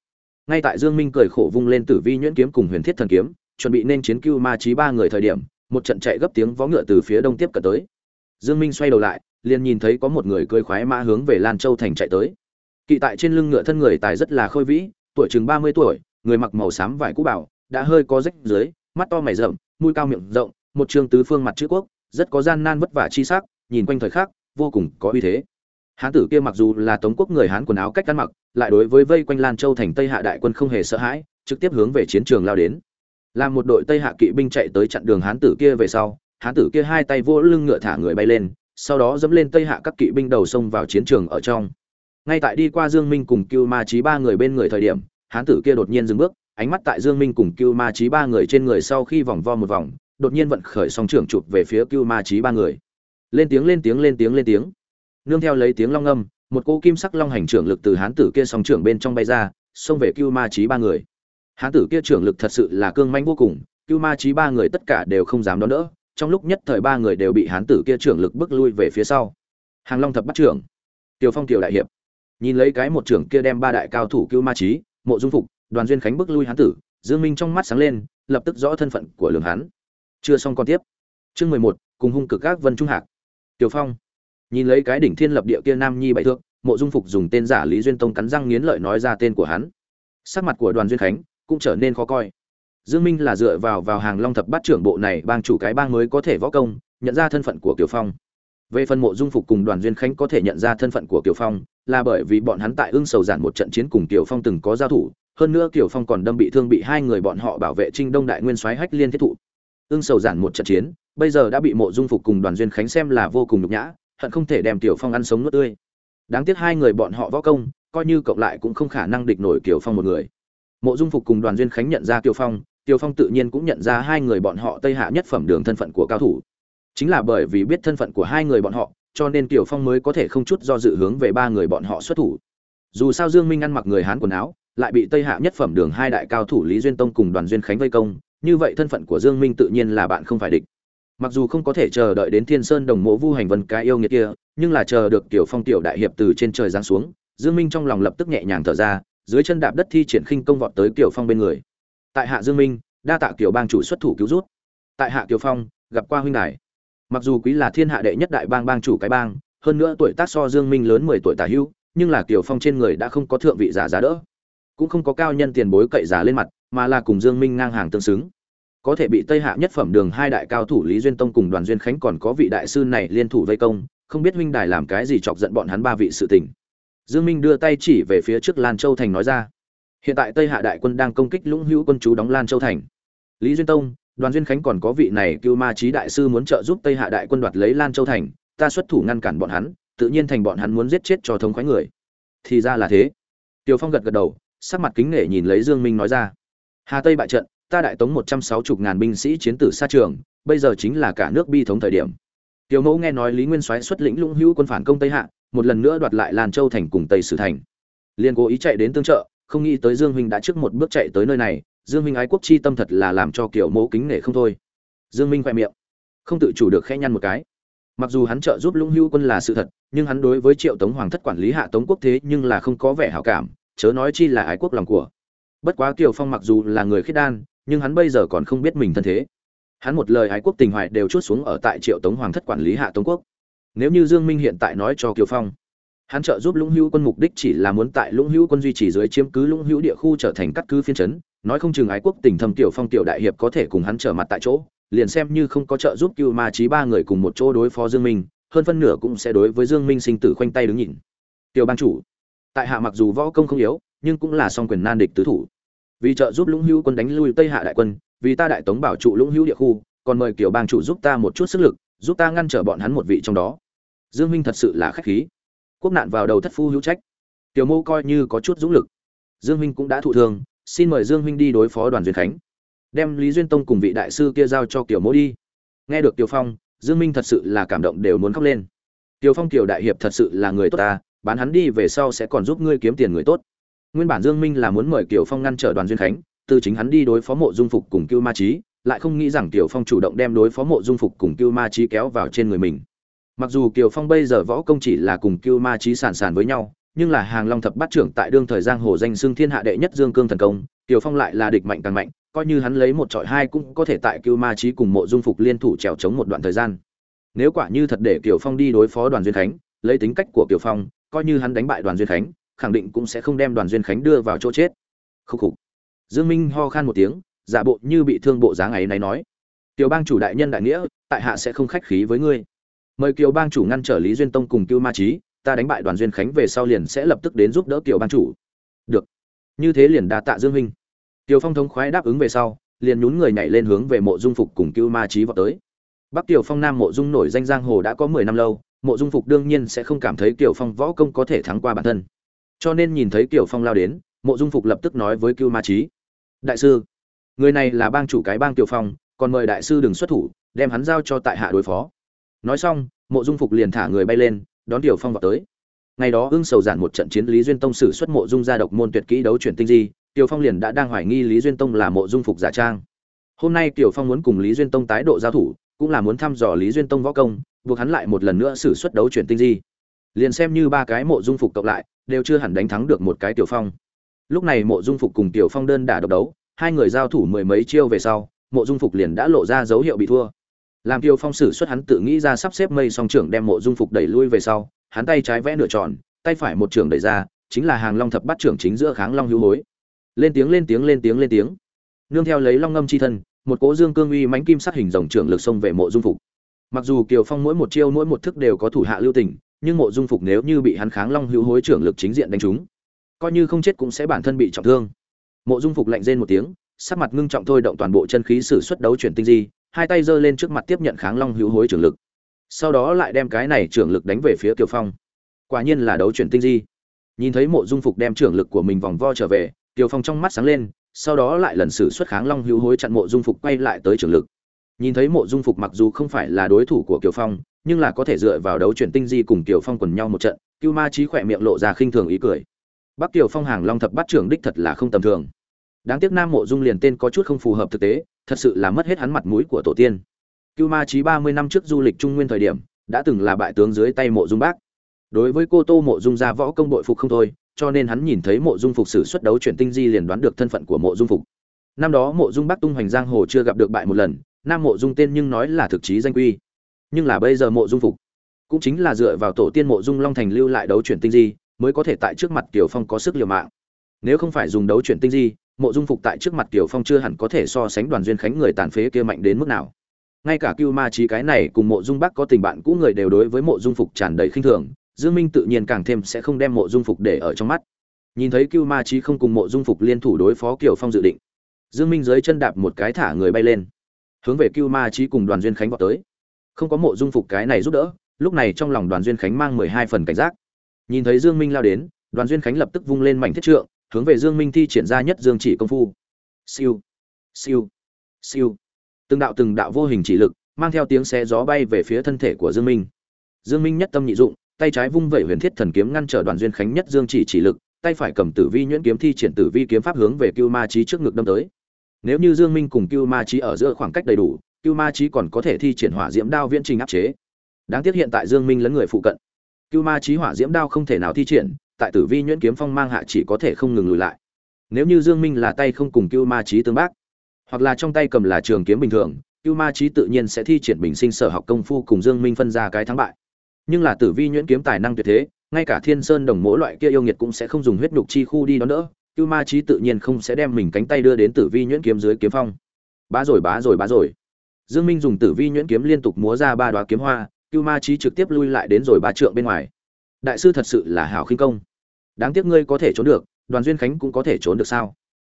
Ngay tại dương minh cười khổ vung lên tử vi nhuyễn kiếm cùng huyền thiết thần kiếm, chuẩn bị nên chiến cưu ma trí ba người thời điểm, một trận chạy gấp tiếng vó ngựa từ phía đông tiếp cận tới. Dương minh xoay đầu lại, liền nhìn thấy có một người cưỡi khoái mã hướng về lan châu thành chạy tới. Kỵ tại trên lưng ngựa thân người tài rất là khôi vĩ, tuổi chừng 30 tuổi, người mặc màu xám vải cũ bảo đã hơi có rách dưới, mắt to mày rậm, mũi cao miệng rộng một trường tứ phương mặt chữ quốc, rất có gian nan vất vả chi sắc, nhìn quanh thời khắc, vô cùng có uy thế. Hán tử kia mặc dù là tống quốc người hán quần áo cách ăn mặc, lại đối với vây quanh lan châu thành tây hạ đại quân không hề sợ hãi, trực tiếp hướng về chiến trường lao đến. Làm một đội tây hạ kỵ binh chạy tới chặn đường hán tử kia về sau, hán tử kia hai tay vỗ lưng ngựa thả người bay lên, sau đó dẫm lên tây hạ các kỵ binh đầu sông vào chiến trường ở trong. Ngay tại đi qua dương minh cùng cưu ma trí ba người bên người thời điểm, hán tử kia đột nhiên dừng bước, ánh mắt tại dương minh cùng cưu ma trí ba người trên người sau khi vòng vo một vòng đột nhiên vận khởi song trưởng chụp về phía cưu ma trí ba người. Lên tiếng lên tiếng lên tiếng lên tiếng. Nương theo lấy tiếng long âm một cô kim sắc long hành trưởng lực từ hán tử kia song trưởng bên trong bay ra, xông về cưu ma trí ba người. Hán tử kia trưởng lực thật sự là cương manh vô cùng, cưu ma trí ba người tất cả đều không dám đón đỡ, trong lúc nhất thời ba người đều bị hán tử kia trưởng lực bức lui về phía sau. Hàng long thập bắt trưởng, tiểu phong tiểu đại hiệp. Nhìn lấy cái một trưởng kia đem ba đại cao thủ cưu ma trí mộ dung phục, đoàn duyên khánh bức lui hán tử, dương minh trong mắt sáng lên, lập tức rõ thân phận của lường hán chưa xong còn tiếp. Chương mười một, cùng hung cực các vân trung hạc. Tiểu phong. Nhìn lấy cái đỉnh thiên lập địa kia nam nhi bảy thượng mộ dung phục dùng tên giả lý duyên tông cắn răng nghiến lợi nói ra tên của hắn. Sắc mặt của đoàn duyên khánh cũng trở nên khó coi. Dương minh là dựa vào vào hàng long thập bát trưởng bộ này bang chủ cái bang mới có thể võ công, nhận ra thân phận của kiều phong. Về phần mộ dung phục cùng đoàn duyên khánh có thể nhận ra thân phận của kiều phong, là bởi vì bọn hắn tại ương sầu giản một trận chiến cùng kiều phong từng có giao thủ, hơn nữa kiều phong còn đâm bị thương bị hai người bọn họ bảo vệ trinh đông đại nguyên soái hách liên thiết thụ ưng sầu giản một trận chiến bây giờ đã bị mộ dung phục cùng đoàn duyên khánh xem là vô cùng nhục nhã hận không thể đem tiểu phong ăn sống nuốt tươi đáng tiếc hai người bọn họ võ công coi như cộng lại cũng không khả năng địch nổi Tiểu phong một người mộ dung phục cùng đoàn duyên khánh nhận ra Tiểu phong Tiểu Phong tự nhiên cũng nhận ra hai người bọn họ Tây Hạ nhất phẩm đường thân phận của cao thủ. Chính là bởi vì biết thân phận của hai người bọn họ, cho nên Tiểu Phong mới có thể không chút do dự hướng về ba người bọn họ xuất thủ. Dù sao Dương Minh ăn mặc người Hán quần áo, lại bị Tây Hạ nhất phẩm đường hai đại cao thủ Lý Duyên Tông cùng Đoàn Duyên Khánh vây công, như vậy thân phận của Dương Minh tự nhiên là bạn không phải địch. Mặc dù không có thể chờ đợi đến Thiên Sơn Đồng Mộ Vu Hành Vân cái yêu nghiệt kia, nhưng là chờ được Tiểu Phong tiểu đại hiệp từ trên trời giáng xuống, Dương Minh trong lòng lập tức nhẹ nhàng thở ra, dưới chân đạp đất thi triển khinh công vọt tới Tiểu Phong bên người. Tại hạ Dương Minh, đa tạ Tiểu bang chủ xuất thủ cứu rút. Tại hạ Tiểu Phong, gặp qua huynh đài. Mặc dù quý là thiên hạ đệ nhất đại bang bang chủ cái bang, hơn nữa tuổi tác so Dương Minh lớn 10 tuổi tả hữu, nhưng là Tiểu Phong trên người đã không có thượng vị giả giá đỡ, cũng không có cao nhân tiền bối cậy giả lên mặt, mà là cùng Dương Minh ngang hàng tương xứng. Có thể bị Tây Hạ nhất phẩm đường hai đại cao thủ Lý Duyên Tông cùng Đoàn Duyên Khánh còn có vị đại sư này liên thủ vây công, không biết huynh đài làm cái gì chọc giận bọn hắn ba vị sự tình. Dương Minh đưa tay chỉ về phía trước Lan Châu thành nói ra. Hiện tại Tây Hạ đại quân đang công kích Lũng Hữu quân chú đóng Lan Châu thành. Lý Duyên Tông, Đoàn Duyên Khánh còn có vị này Cưu Ma Chí đại sư muốn trợ giúp Tây Hạ đại quân đoạt lấy Lan Châu thành, ta xuất thủ ngăn cản bọn hắn, tự nhiên thành bọn hắn muốn giết chết cho thống khoái người. Thì ra là thế. Tiêu Phong gật gật đầu, sắc mặt kính nể nhìn lấy Dương Minh nói ra. Hà Tây bại trận, ta đại tống một trăm sáu chục ngàn binh sĩ chiến tử xa trường, bây giờ chính là cả nước bi thống thời điểm. Tiểu Mẫu nghe nói Lý Nguyên Soái xuất lĩnh Lũng Hữu quân phản công Tây Hạ, một lần nữa đoạt lại Lan Châu thành cùng Tây Sử thành. Liên cố ý chạy đến tương trợ, không nghĩ tới Dương huynh đã trước một bước chạy tới nơi này, Dương huynh ái quốc chi tâm thật là làm cho Kiều Mẫu kính nể không thôi. Dương Minh khẽ miệng, không tự chủ được khẽ nhăn một cái. Mặc dù hắn trợ giúp Lũng Hữu quân là sự thật, nhưng hắn đối với Triệu Tống hoàng thất quản lý hạ Tống quốc thế nhưng là không có vẻ hảo cảm, chớ nói chi là ái quốc lòng của. Bất quá Kiều Phong mặc dù là người khiết đan, nhưng hắn bây giờ còn không biết mình thân thế. Hắn một lời ái quốc tình hoài đều chút xuống ở tại triệu tống hoàng thất quản lý hạ tống quốc. Nếu như dương minh hiện tại nói cho kiều phong hắn trợ giúp lũng hữu quân mục đích chỉ là muốn tại lũng hữu quân duy trì dưới chiếm cứ lũng hữu địa khu trở thành cắt cứ phiên trấn nói không chừng ái quốc tình thâm tiểu phong tiểu đại hiệp có thể cùng hắn trở mặt tại chỗ liền xem như không có trợ giúp cưu ma trí ba người cùng một chỗ đối phó dương minh hơn phân nửa cũng sẽ đối với dương minh sinh tử khoanh tay đứng nhìn. Tiểu ban chủ tại hạ mặc dù võ công không yếu nhưng cũng là song quyền nan địch tứ thủ vì trợ giúp lũng hữu quân đánh lui tây hạ đại quân, vì ta đại tống bảo trụ lũng hữu địa khu, còn mời kiểu bang chủ giúp ta một chút sức lực, giúp ta ngăn trở bọn hắn một vị trong đó. Dương minh thật sự là khách khí. Quốc nạn vào đầu thất phu hữu trách. Tiểu mô coi như có chút dũng lực. Dương minh cũng đã thụ thương, xin mời dương minh đi đối phó đoàn duyên khánh. Đem lý duyên tông cùng vị đại sư kia giao cho tiểu mô đi. Nghe được tiểu phong, dương minh thật sự là cảm động đều muốn khóc lên. Tiểu phong tiểu đại hiệp thật sự là người tốt ta, bán hắn đi về sau sẽ còn giúp ngươi kiếm tiền người tốt nguyên bản dương minh là muốn mời Tiểu phong ngăn trở đoàn duyên khánh, từ chính hắn đi đối phó mộ dung phục cùng cưu ma trí lại không nghĩ rằng Tiểu phong chủ động đem đối phó mộ dung phục cùng cưu ma trí kéo vào trên người mình. Mặc dù kiều phong bây giờ võ công chỉ là cùng cưu ma trí sản sản với nhau, nhưng là hàng long thập bát trưởng tại đương thời giang hồ danh xưng thiên hạ đệ nhất dương cương thần công, kiều phong lại là địch mạnh càng mạnh, coi như hắn lấy một trọi hai cũng có thể tại cưu ma trí cùng mộ dung phục liên thủ trèo chống một đoạn thời gian. Nếu quả như thật để kiều phong đi đối phó đoàn duyên khánh, lấy tính cách của kiều phong, coi như hắn đánh bại đoàn duyên khánh khẳng định cũng sẽ không đem đoàn duyên khánh đưa vào chỗ chết. Khúc khục. Dương minh ho khan một tiếng, giả bộ như bị thương bộ dáng ấy này nói. Tiểu bang chủ đại nhân đại nghĩa, tại hạ sẽ không khách khí với ngươi. Mời kiều bang chủ ngăn trở lý duyên tông cùng cưu ma trí ta đánh bại đoàn duyên khánh về sau liền sẽ lập tức đến giúp đỡ kiều bang chủ. Được. Như thế liền đa tạ dương minh. Tiểu phong thống khoái đáp ứng về sau, liền nhún người nhảy lên hướng về mộ dung phục cùng cưu ma trí vào tới. Bắc tiểu phong nam mộ dung nổi danh giang hồ đã có mười năm lâu, mộ dung phục đương nhiên sẽ không cảm thấy Tiểu phong võ công có thể thắng qua bản thân cho nên nhìn thấy kiều phong lao đến, mộ dung phục lập tức nói với cưu ma trí đại sư, người này là bang chủ cái bang kiều phong, còn mời đại sư đừng xuất thủ, đem hắn giao cho tại hạ đối phó. Nói xong, mộ dung phục liền thả người bay lên, đón kiều phong vào tới. Ngày đó ưng sầu giản một trận chiến lý duyên tông sử xuất mộ dung gia độc môn tuyệt kỹ đấu chuyển tinh di, kiều phong liền đã đang hoài nghi lý duyên tông là mộ dung phục giả trang. Hôm nay kiều phong muốn cùng lý duyên tông tái độ giao thủ, cũng là muốn thăm dò lý duyên tông võ công, buộc hắn lại một lần nữa sử xuất đấu chuyển tinh di liền xem như ba cái mộ dung phục cộng lại, đều chưa hẳn đánh thắng được một cái tiểu phong. Lúc này mộ dung phục cùng tiểu phong đơn đả độc đấu, hai người giao thủ mười mấy chiêu về sau, mộ dung phục liền đã lộ ra dấu hiệu bị thua. Làm tiểu phong sử xuất hắn tự nghĩ ra sắp xếp mây song trưởng đem mộ dung phục đẩy lui về sau, hắn tay trái vẽ nửa tròn, tay phải một trưởng đẩy ra, chính là hàng long thập bắt trưởng chính giữa kháng long hữu hối. Lên tiếng lên tiếng lên tiếng lên tiếng. Nương theo lấy long ngâm chi thân, một cỗ dương cương uy mãnh kim sát hình dòng trưởng lực xông về mộ dung phục. Mặc dù kiều phong mỗi một chiêu mỗi một thức đều có thủ hạ lưu tình nhưng mộ dung phục nếu như bị hắn kháng long hữu hối trưởng lực chính diện đánh trúng, coi như không chết cũng sẽ bản thân bị trọng thương. Mộ dung phục lạnh rên một tiếng, sắc mặt ngưng trọng thôi động toàn bộ chân khí sử xuất đấu chuyển tinh di, hai tay giơ lên trước mặt tiếp nhận kháng long hữu hối trưởng lực. Sau đó lại đem cái này trưởng lực đánh về phía kiều phong. Quả nhiên là đấu chuyển tinh di. Nhìn thấy mộ dung phục đem trưởng lực của mình vòng vo trở về, kiều phong trong mắt sáng lên, sau đó lại lần xử xuất kháng long hữu hối chặn mộ dung phục quay lại tới trưởng lực. Nhìn thấy mộ dung phục mặc dù không phải là đối thủ của kiều phong nhưng là có thể dựa vào đấu chuyển tinh di cùng tiểu phong quần nhau một trận, cưu ma Chí khỏe miệng lộ ra khinh thường ý cười. Bắc Tiểu phong hàng long thập bắt trưởng đích thật là không tầm thường. Đáng tiếc nam mộ dung liền tên có chút không phù hợp thực tế, thật sự là mất hết hắn mặt mũi của tổ tiên. Cưu ma Chí ba mươi năm trước du lịch trung nguyên thời điểm, đã từng là bại tướng dưới tay mộ dung bác. Đối với cô tô mộ dung gia võ công bội phục không thôi, cho nên hắn nhìn thấy mộ dung phục sử xuất đấu chuyển tinh di liền đoán được thân phận của mộ dung phục. Năm đó mộ dung bắc tung hoành giang hồ chưa gặp được bại một lần, nam mộ dung tên nhưng nói là thực chí danh quy nhưng là bây giờ mộ dung phục cũng chính là dựa vào tổ tiên mộ dung long thành lưu lại đấu chuyển tinh di mới có thể tại trước mặt kiều phong có sức liều mạng. Nếu không phải dùng đấu chuyển tinh di, mộ dung phục tại trước mặt kiều phong chưa hẳn có thể so sánh đoàn duyên khánh người tàn phế kia mạnh đến mức nào. Ngay cả cưu ma trí cái này cùng mộ dung bắc có tình bạn cũ người đều đối với mộ dung phục tràn đầy khinh thường, dương minh tự nhiên càng thêm sẽ không đem mộ dung phục để ở trong mắt. Nhìn thấy cưu ma trí không cùng mộ dung phục liên thủ đối phó kiều phong dự định, dương minh dưới chân đạp một cái thả người bay lên, hướng về cưu ma trí cùng đoàn duyên khánh vọt tới không có mộ dung phục cái này giúp đỡ, lúc này trong lòng đoàn duyên khánh mang mười hai phần cảnh giác. Nhìn thấy dương minh lao đến, đoàn duyên khánh lập tức vung lên mảnh thiết trượng, hướng về dương minh thi triển ra nhất dương chỉ công phu. Siêu siêu siêu. Từng đạo từng đạo vô hình chỉ lực, mang theo tiếng xe gió bay về phía thân thể của dương minh. Dương minh nhất tâm nhị dụng, tay trái vung vẩy huyền thiết thần kiếm ngăn trở đoàn duyên khánh nhất dương chỉ chỉ lực, tay phải cầm tử vi nhuyễn kiếm thi triển tử vi kiếm pháp hướng về cưu ma trí trước ngực đâm tới. Nếu như dương minh cùng cưu ma trí ở giữa khoảng cách đầy đủ cưu ma Chí còn có thể thi triển hỏa diễm đao viễn trình áp chế. Đáng tiếc hiện tại dương minh lấn người phụ cận. Cưu ma Chí hỏa diễm đao không thể nào thi triển, tại tử vi nhuyễn kiếm phong mang hạ chỉ có thể không ngừng lùi lại. Nếu như dương minh là tay không cùng cưu ma Chí tương bác, hoặc là trong tay cầm là trường kiếm bình thường, cưu ma Chí tự nhiên sẽ thi triển bình sinh sở học công phu cùng dương minh phân ra cái thắng bại. Nhưng là tử vi nhuyễn kiếm tài năng tuyệt thế, ngay cả thiên sơn đồng mỗi loại kia yêu nghiệt cũng sẽ không dùng huyết nhục chi khu đi đón đỡ, cưu ma Chí tự nhiên không sẽ đem mình cánh tay đưa đến tử vi nhuyễn kiếm dưới kiếm phong. Bá rồi bá rồi bá rồi dương minh dùng tử vi nhuyễn kiếm liên tục múa ra ba đóa kiếm hoa cưu ma Chí trực tiếp lui lại đến rồi ba trượng bên ngoài. Đại sư thật sự là hảo khinh công. Đáng tiếc ngươi có thể trốn được đoàn duyên khánh cũng có thể trốn được sao?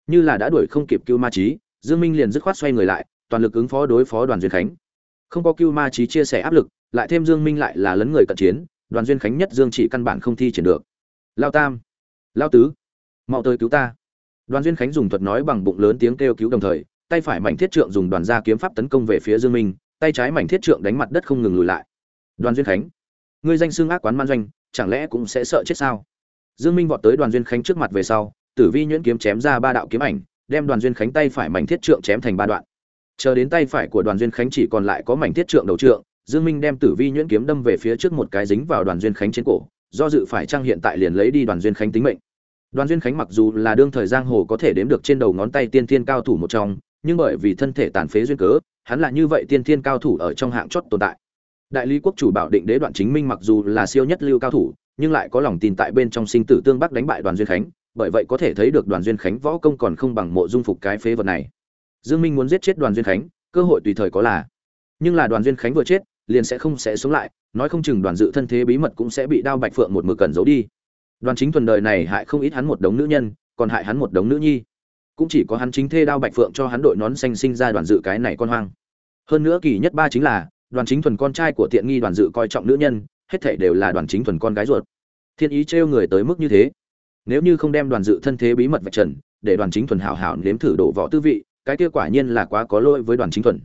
Như là đã đuổi không kịp cưu ma Chí, dương minh liền dứt khoát xoay người lại toàn lực ứng phó đối phó đoàn duyên khánh. Không có cưu ma Chí chia sẻ áp lực lại thêm dương minh lại là lấn người cận chiến đoàn duyên khánh nhất dương chỉ căn bản không thi triển được. Lao tam lao tứ mau tới cứu ta. Đoàn duyên khánh dùng thuật nói bằng bụng lớn tiếng kêu cứu đồng thời tay phải mảnh thiết trượng dùng đoàn gia kiếm pháp tấn công về phía dương minh, tay trái mảnh thiết trượng đánh mặt đất không ngừng lùi lại. Đoàn duyên khánh, ngươi danh xưng ác quán man doanh, chẳng lẽ cũng sẽ sợ chết sao? Dương minh vọt tới đoàn duyên khánh trước mặt về sau, tử vi nhuyễn kiếm chém ra ba đạo kiếm ảnh, đem đoàn duyên khánh tay phải mảnh thiết trượng chém thành ba đoạn. Chờ đến tay phải của đoàn duyên khánh chỉ còn lại có mảnh thiết trượng đầu trượng, dương minh đem tử vi nhuyễn kiếm đâm về phía trước một cái dính vào đoàn duyên khánh trên cổ, do dự phải trang hiện tại liền lấy đi đoàn duyên khánh tính mệnh. Đoàn duyên khánh mặc dù là đương thời giang hồ có thể đếm được trên đầu ngón tay tiên thiên cao thủ một trong nhưng bởi vì thân thể tàn phế duyên cớ, hắn là như vậy tiên thiên cao thủ ở trong hạng chót tồn tại. Đại lý quốc chủ bảo định đế đoạn chính minh mặc dù là siêu nhất lưu cao thủ, nhưng lại có lòng tin tại bên trong sinh tử tương bắc đánh bại đoàn duyên khánh, bởi vậy có thể thấy được đoàn duyên khánh võ công còn không bằng mộ dung phục cái phế vật này. Dương minh muốn giết chết đoàn duyên khánh, cơ hội tùy thời có là. Nhưng là đoàn duyên khánh vừa chết, liền sẽ không sẽ sống lại, nói không chừng đoàn dự thân thế bí mật cũng sẽ bị đao bạch phượng một mực cần giấu đi. Đoàn chính thuần đời này hại không ít hắn một đống nữ nhân, còn hại hắn một đống nữ nhi cũng chỉ có hắn chính thê đao bạch phượng cho hắn đội nón xanh sinh ra đoàn dự cái này con hoang. Hơn nữa kỳ nhất ba chính là, đoàn chính thuần con trai của tiện nghi đoàn dự coi trọng nữ nhân, hết thảy đều là đoàn chính thuần con gái ruột. Thiên ý trêu người tới mức như thế. Nếu như không đem đoàn dự thân thế bí mật vạch trần, để đoàn chính thuần hảo hảo nếm thử đổ võ tư vị, cái kia quả nhiên là quá có lỗi với đoàn chính thuần.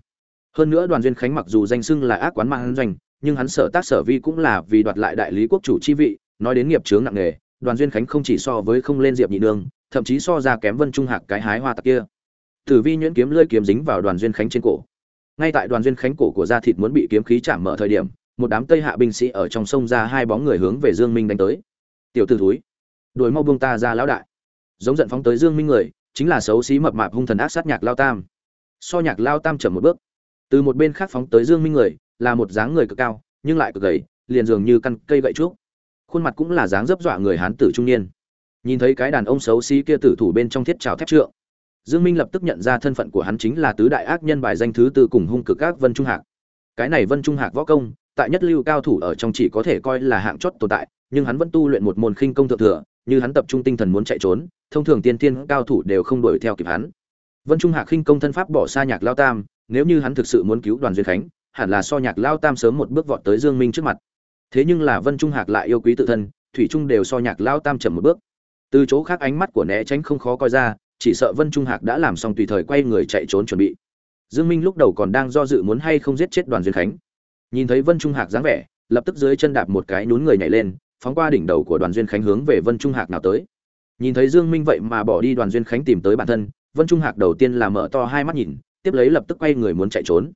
Hơn nữa đoàn duyên khánh mặc dù danh xưng là ác quán mạng doanh, nhưng hắn sở tác sở vi cũng là vì đoạt lại đại lý quốc chủ chi vị, nói đến nghiệp chướng nặng nề đoàn duyên khánh không chỉ so với không lên diệp nhị nương thậm chí so ra kém vân trung hạc cái hái hoa tặc kia. Tử vi nhuyễn kiếm lơi kiếm dính vào đoàn duyên khánh trên cổ. Ngay tại đoàn duyên khánh cổ của da thịt muốn bị kiếm khí chạm mở thời điểm, một đám tây hạ binh sĩ ở trong sông ra hai bóng người hướng về dương minh đánh tới. Tiểu t ử thúi, đuổi mau buông ta ra lão đại. Giống giận phóng tới dương minh người, chính là xấu xí mập mạp hung thần ác sát nhạc lao tam. So nhạc lao tam chậm một bước. Từ một bên khác phóng tới dương minh người, là một dáng người cực cao, nhưng lại cực gầy, liền dường như căn cây gậy trúc khuôn mặt cũng là dáng dấp dọa người hán tử trung niên. Nhìn thấy cái đàn ông xấu xí kia tử thủ bên trong thiết trào thép trượng, dương minh lập tức nhận ra thân phận của hắn chính là tứ đại ác nhân bài danh thứ tư cùng hung cực các vân trung hạc. Cái này vân trung hạc võ công, tại nhất lưu cao thủ ở trong chỉ có thể coi là hạng chót tồn tại, nhưng hắn vẫn tu luyện một môn khinh công thượng thừa, như hắn tập trung tinh thần muốn chạy trốn, thông thường tiên tiên cao thủ đều không đuổi theo kịp hắn. Vân trung hạc khinh công thân pháp bỏ xa nhạc lao tam, nếu như hắn thực sự muốn cứu đoàn duyên khánh, hẳn là so nhạc lao tam sớm một bước vọt tới dương minh trước mặt thế nhưng là vân trung hạc lại yêu quý tự thân, thủy trung đều so nhạc lao tam trầm một bước. Từ chỗ khác ánh mắt của né tránh không khó coi ra, chỉ sợ vân trung hạc đã làm xong tùy thời quay người chạy trốn chuẩn bị. Dương minh lúc đầu còn đang do dự muốn hay không giết chết đoàn duyên khánh. Nhìn thấy vân trung hạc dáng vẻ, lập tức dưới chân đạp một cái nhún người nhảy lên, phóng qua đỉnh đầu của đoàn duyên khánh hướng về vân trung hạc nào tới. Nhìn thấy dương minh vậy mà bỏ đi đoàn duyên khánh tìm tới bản thân, vân trung hạc đầu tiên là mở to hai mắt nhìn, tiếp lấy lập tức quay người muốn chạy trốn.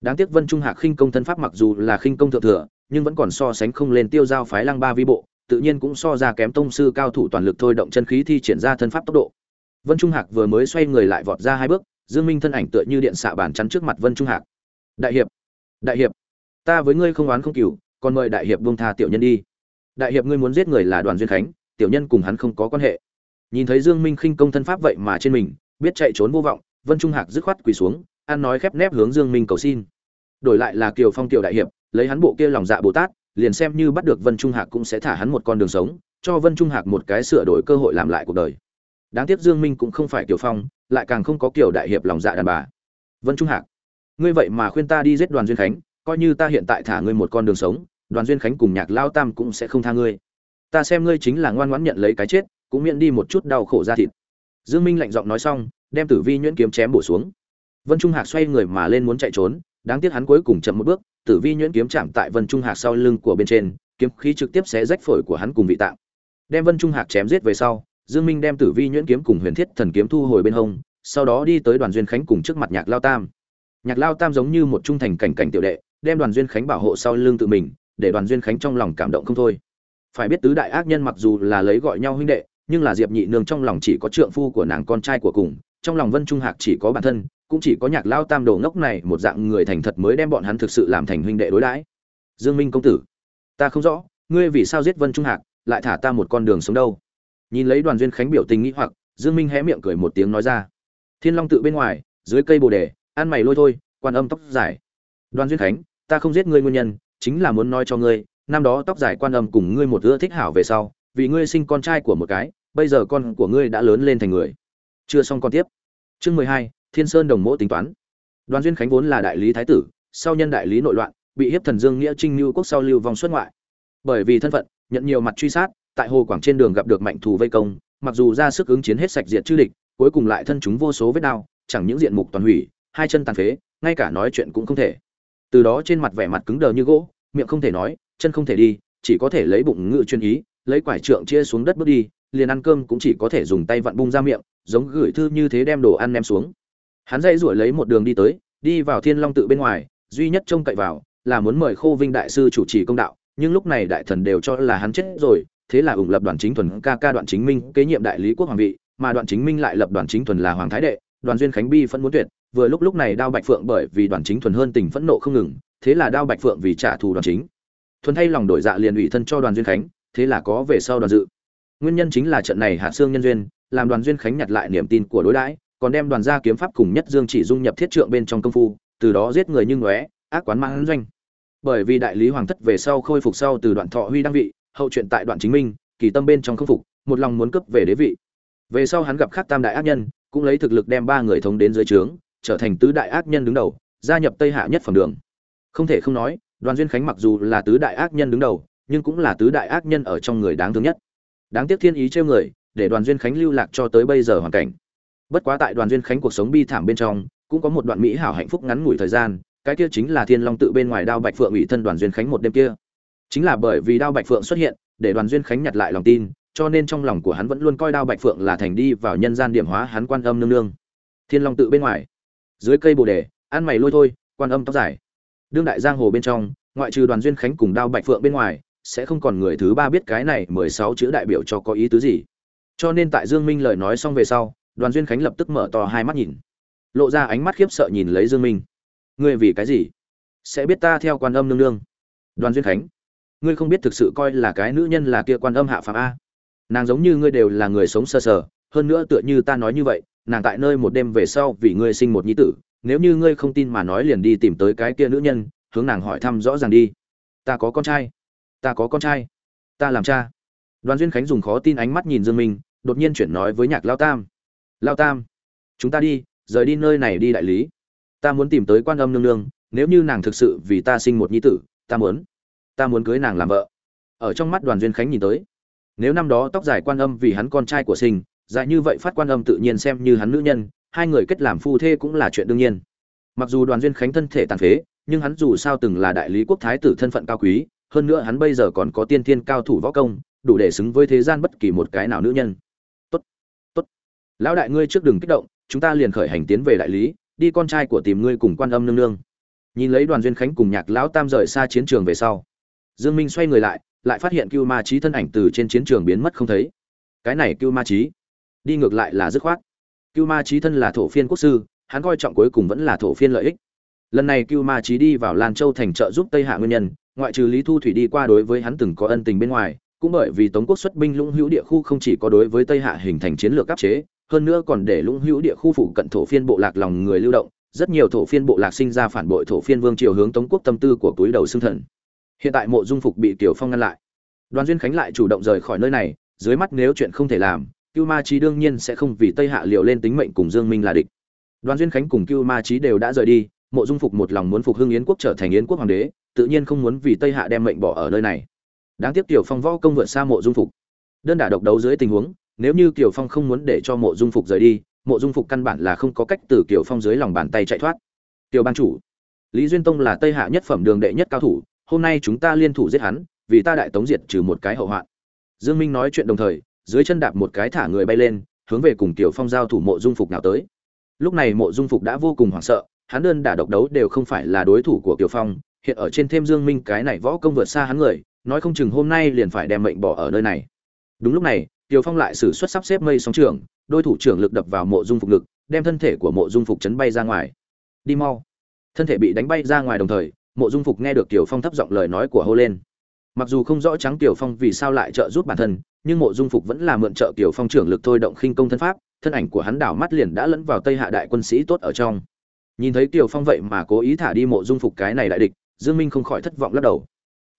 Đáng tiếc vân trung hạc khinh công thân pháp mặc dù là khinh công thượng thừa nhưng vẫn còn so sánh không lên tiêu giao phái lăng ba vi bộ, tự nhiên cũng so ra kém tông sư cao thủ toàn lực thôi động chân khí thi triển ra thân pháp tốc độ. Vân trung hạc vừa mới xoay người lại vọt ra hai bước, dương minh thân ảnh tựa như điện xạ bàn chắn trước mặt vân trung hạc. Đại hiệp đại hiệp, ta với ngươi không oán không cừu, còn mời đại hiệp buông tha tiểu nhân đi. Đại hiệp ngươi muốn giết người là đoàn duyên khánh, tiểu nhân cùng hắn không có quan hệ. Nhìn thấy dương minh khinh công thân pháp vậy mà trên mình, biết chạy trốn vô vọng, vân trung hạc dứt khoát quỳ xuống ăn nói khép nép hướng dương minh cầu xin. Đổi lại là kiều phong tiểu đại hiệp lấy hắn bộ kia lòng dạ bồ tát, liền xem như bắt được vân trung hạc cũng sẽ thả hắn một con đường sống, cho vân trung hạc một cái sửa đổi cơ hội làm lại cuộc đời. Đáng tiếc dương minh cũng không phải tiểu phong, lại càng không có kiểu đại hiệp lòng dạ đàn bà. Vân trung hạc, ngươi vậy mà khuyên ta đi giết đoàn duyên khánh, coi như ta hiện tại thả ngươi một con đường sống, đoàn duyên khánh cùng nhạc lao tam cũng sẽ không tha ngươi. Ta xem ngươi chính là ngoan ngoãn nhận lấy cái chết, cũng miễn đi một chút đau khổ ra thịt. Dương minh lạnh giọng nói xong, đem tử vi nhuyễn kiếm chém bổ xuống. Vân trung hạc xoay người mà lên muốn chạy trốn, đáng tiếc hắn cuối cùng chậm một bước tử vi nhuyễn kiếm chạm tại vân trung hạc sau lưng của bên trên, kiếm khí trực tiếp xé rách phổi của hắn cùng vị tạng. Đem vân trung hạc chém giết về sau, dương minh đem tử vi nhuyễn kiếm cùng huyền thiết thần kiếm thu hồi bên hông, sau đó đi tới đoàn duyên khánh cùng trước mặt nhạc lao tam. Nhạc lao tam giống như một trung thành cảnh cảnh tiểu đệ, đem đoàn duyên khánh bảo hộ sau lưng tự mình, để đoàn duyên khánh trong lòng cảm động không thôi. Phải biết tứ đại ác nhân mặc dù là lấy gọi nhau huynh đệ, nhưng là diệp nhị nương trong lòng chỉ có trượng phu của nàng con trai của cùng, trong lòng vân trung hạc chỉ có bản thân cũng chỉ có nhạc lao tam đồ ngốc này một dạng người thành thật mới đem bọn hắn thực sự làm thành huynh đệ đối đãi. Dương minh công tử, ta không rõ, ngươi vì sao giết vân trung hạc, lại thả ta một con đường sống đâu? Nhìn lấy đoàn duyên khánh biểu tình nghĩ hoặc, dương minh hé miệng cười một tiếng nói ra. Thiên long tự bên ngoài, dưới cây bồ đề, ăn mày lôi thôi, quan âm tóc dài. Đoàn duyên khánh, ta không giết ngươi nguyên nhân, chính là muốn nói cho ngươi, năm đó tóc dài quan âm cùng ngươi một ưa thích hảo về sau, vì ngươi sinh con trai của một cái, bây giờ con của ngươi đã lớn lên thành người. Chưa xong con tiếp. Chương mười hai thiên sơn đồng mỗ tính toán. Đoàn duyên khánh vốn là đại lý thái tử, sau nhân đại lý nội loạn, bị hiếp thần dương nghĩa trinh lưu quốc sau lưu vong xuất ngoại. Bởi vì thân phận, nhận nhiều mặt truy sát, tại hồ quảng trên đường gặp được mạnh thù vây công, mặc dù ra sức ứng chiến hết sạch diệt chư địch, cuối cùng lại thân chúng vô số vết đau, chẳng những diện mục toàn hủy, hai chân tàn phế, ngay cả nói chuyện cũng không thể. Từ đó trên mặt vẻ mặt cứng đờ như gỗ, miệng không thể nói, chân không thể đi, chỉ có thể lấy bụng ngự chuyên ý, lấy quải trượng chia xuống đất bước đi, liền ăn cơm cũng chỉ có thể dùng tay vặn bung ra miệng, giống gửi thư như thế đem đồ ăn ném xuống hắn dây rủi lấy một đường đi tới, đi vào thiên long tự bên ngoài, duy nhất trông cậy vào là muốn mời khô vinh đại sư chủ trì công đạo, nhưng lúc này đại thần đều cho là hắn chết rồi, thế là ủng lập đoàn chính thuần ca ca đoạn chính minh kế nhiệm đại lý quốc hoàng vị, mà đoạn chính minh lại lập đoàn chính thuần là hoàng thái đệ, đoàn duyên khánh bi phân muốn tuyệt, vừa lúc lúc này đao bạch phượng bởi vì đoàn chính thuần hơn tình phẫn nộ không ngừng, thế là đao bạch phượng vì trả thù đoàn chính. Thuần thay lòng đổi dạ liền ủy thân cho đoàn duyên khánh, thế là có về sau đoàn dự. Nguyên nhân chính là trận này hạ xương nhân duyên, làm đoàn duyên khánh nhặt lại niềm tin của đối đãi còn đem đoàn gia kiếm pháp cùng nhất dương chỉ dung nhập thiết trượng bên trong công phu, từ đó giết người như ngóe, ác quán mang doanh. Bởi vì đại lý hoàng thất về sau khôi phục sau từ đoạn thọ huy đăng vị, hậu chuyện tại đoạn chính minh, kỳ tâm bên trong không phục, một lòng muốn cấp về đế vị. Về sau hắn gặp khắc tam đại ác nhân, cũng lấy thực lực đem ba người thống đến dưới trướng, trở thành tứ đại ác nhân đứng đầu, gia nhập tây hạ nhất phẩm đường. Không thể không nói, đoàn duyên khánh mặc dù là tứ đại ác nhân đứng đầu, nhưng cũng là tứ đại ác nhân ở trong người đáng thương nhất. Đáng tiếc thiên ý trêu người, để đoàn duyên khánh lưu lạc cho tới bây giờ hoàn cảnh bất quá tại đoàn duyên khánh cuộc sống bi thảm bên trong, cũng có một đoạn mỹ hảo hạnh phúc ngắn ngủi thời gian, cái kia chính là thiên long tự bên ngoài đao bạch phượng ủy thân đoàn duyên khánh một đêm kia. Chính là bởi vì đao bạch phượng xuất hiện, để đoàn duyên khánh nhặt lại lòng tin, cho nên trong lòng của hắn vẫn luôn coi đao bạch phượng là thành đi vào nhân gian điểm hóa hắn quan âm nương nương. Thiên long tự bên ngoài. Dưới cây bồ đề, ăn mày lôi thôi, quan âm tóc dài. Đương đại giang hồ bên trong, ngoại trừ đoàn duyên khánh cùng đao bạch phượng bên ngoài, sẽ không còn người thứ ba biết cái này mười sáu chữ đại biểu cho có ý tứ gì. Cho nên tại dương minh lời nói xong về sau đoàn duyên khánh lập tức mở to hai mắt nhìn lộ ra ánh mắt khiếp sợ nhìn lấy dương minh. Ngươi vì cái gì? Sẽ biết ta theo quan âm nương nương. Đoàn duyên khánh ngươi không biết thực sự coi là cái nữ nhân là kia quan âm hạ phàm a. Nàng giống như ngươi đều là người sống sơ sờ, sờ hơn nữa tựa như ta nói như vậy nàng tại nơi một đêm về sau vì ngươi sinh một nhi tử nếu như ngươi không tin mà nói liền đi tìm tới cái kia nữ nhân hướng nàng hỏi thăm rõ ràng đi. Ta có con trai. Ta có con trai. Ta làm cha. Đoàn duyên khánh dùng khó tin ánh mắt nhìn dương minh đột nhiên chuyển nói với nhạc lao tam lao tam, chúng ta đi, rời đi nơi này đi đại lý. Ta muốn tìm tới quan âm nương nương, nếu như nàng thực sự vì ta sinh một nhi tử, ta muốn ta muốn cưới nàng làm vợ. Ở trong mắt đoàn duyên khánh nhìn tới. Nếu năm đó tóc dài quan âm vì hắn con trai của sinh, dài như vậy phát quan âm tự nhiên xem như hắn nữ nhân, hai người kết làm phu thê cũng là chuyện đương nhiên. Mặc dù đoàn duyên khánh thân thể tàn phế, nhưng hắn dù sao từng là đại lý quốc thái tử thân phận cao quý, hơn nữa hắn bây giờ còn có tiên thiên cao thủ võ công, đủ để xứng với thế gian bất kỳ một cái nào nữ nhân lão đại ngươi trước đừng kích động, chúng ta liền khởi hành tiến về đại lý, đi con trai của tìm ngươi cùng quan âm nương nương. Nhìn lấy đoàn duyên khánh cùng nhạc lão tam rời xa chiến trường về sau, dương minh xoay người lại lại phát hiện cưu ma trí thân ảnh từ trên chiến trường biến mất không thấy. Cái này cưu ma trí đi ngược lại là dứt khoát. Cưu ma trí thân là thổ phiên quốc sư, hắn coi trọng cuối cùng vẫn là thổ phiên lợi ích. Lần này cưu ma trí đi vào lan châu thành trợ giúp tây hạ nguyên nhân, ngoại trừ lý thu thủy đi qua đối với hắn từng có ân tình bên ngoài, cũng bởi vì tống quốc xuất binh lũng hữu địa khu không chỉ có đối với tây hạ hình thành chiến lược áp chế hơn nữa còn để lũng hữu địa khu phụ cận thổ phiên bộ lạc lòng người lưu động, rất nhiều thổ phiên bộ lạc sinh ra phản bội thổ phiên vương triều hướng tống quốc tâm tư của túi đầu xương thần. Hiện tại mộ dung phục bị tiểu phong ngăn lại. Đoàn duyên khánh lại chủ động rời khỏi nơi này, dưới mắt nếu chuyện không thể làm, cưu ma trí đương nhiên sẽ không vì tây hạ liều lên tính mệnh cùng dương minh là địch. Đoàn duyên khánh cùng cưu ma trí đều đã rời đi, mộ dung phục một lòng muốn phục hưng yến quốc trở thành yến quốc hoàng đế, tự nhiên không muốn vì tây hạ đem mệnh bỏ ở nơi này. Đáng tiếc tiểu phong võ công vượt xa mộ dung phục. Đơn đả độc đấu dưới tình huống nếu như Kiều phong không muốn để cho mộ dung phục rời đi, mộ dung phục căn bản là không có cách từ Kiều phong dưới lòng bàn tay chạy thoát. Tiểu ban chủ, lý duyên tông là tây hạ nhất phẩm đường đệ nhất cao thủ, hôm nay chúng ta liên thủ giết hắn, vì ta đại tống diệt trừ một cái hậu hoạn. Dương minh nói chuyện đồng thời, dưới chân đạp một cái thả người bay lên, hướng về cùng Kiều phong giao thủ mộ dung phục nào tới. Lúc này mộ dung phục đã vô cùng hoảng sợ, hắn đơn đả độc đấu đều không phải là đối thủ của Kiều phong, hiện ở trên thêm dương minh cái này võ công vượt xa hắn người, nói không chừng hôm nay liền phải đem mệnh bỏ ở nơi này. Đúng lúc này tiểu phong lại sử xuất sắp xếp mây sóng trưởng đôi thủ trưởng lực đập vào mộ dung phục lực đem thân thể của mộ dung phục chấn bay ra ngoài. Đi mau. Thân thể bị đánh bay ra ngoài đồng thời, mộ dung phục nghe được tiểu phong thấp giọng lời nói của hô lên. Mặc dù không rõ trắng tiểu phong vì sao lại trợ giúp bản thân, nhưng mộ dung phục vẫn là mượn trợ tiểu phong trưởng lực thôi động khinh công thân pháp, thân ảnh của hắn đảo mắt liền đã lẫn vào tây hạ đại quân sĩ tốt ở trong. Nhìn thấy tiểu phong vậy mà cố ý thả đi mộ dung phục cái này đại địch, dương minh không khỏi thất vọng lắc đầu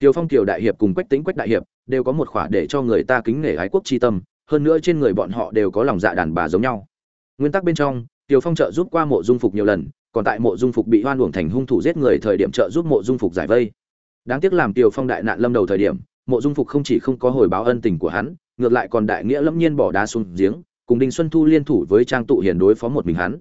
tiểu phong tiểu đại hiệp cùng quách Tĩnh, quách đại hiệp đều có một khỏa để cho người ta kính nể ái quốc chi tâm, hơn nữa trên người bọn họ đều có lòng dạ đàn bà giống nhau. Nguyên tắc bên trong tiểu phong trợ giúp qua mộ dung phục nhiều lần, còn tại mộ dung phục bị hoan uổng thành hung thủ giết người thời điểm trợ giúp mộ dung phục giải vây. Đáng tiếc làm tiểu phong đại nạn lâm đầu thời điểm, mộ dung phục không chỉ không có hồi báo ân tình của hắn, ngược lại còn đại nghĩa lâm nhiên bỏ đá xuống giếng, cùng đinh xuân thu liên thủ với trang tụ hiền đối phó một mình hắn.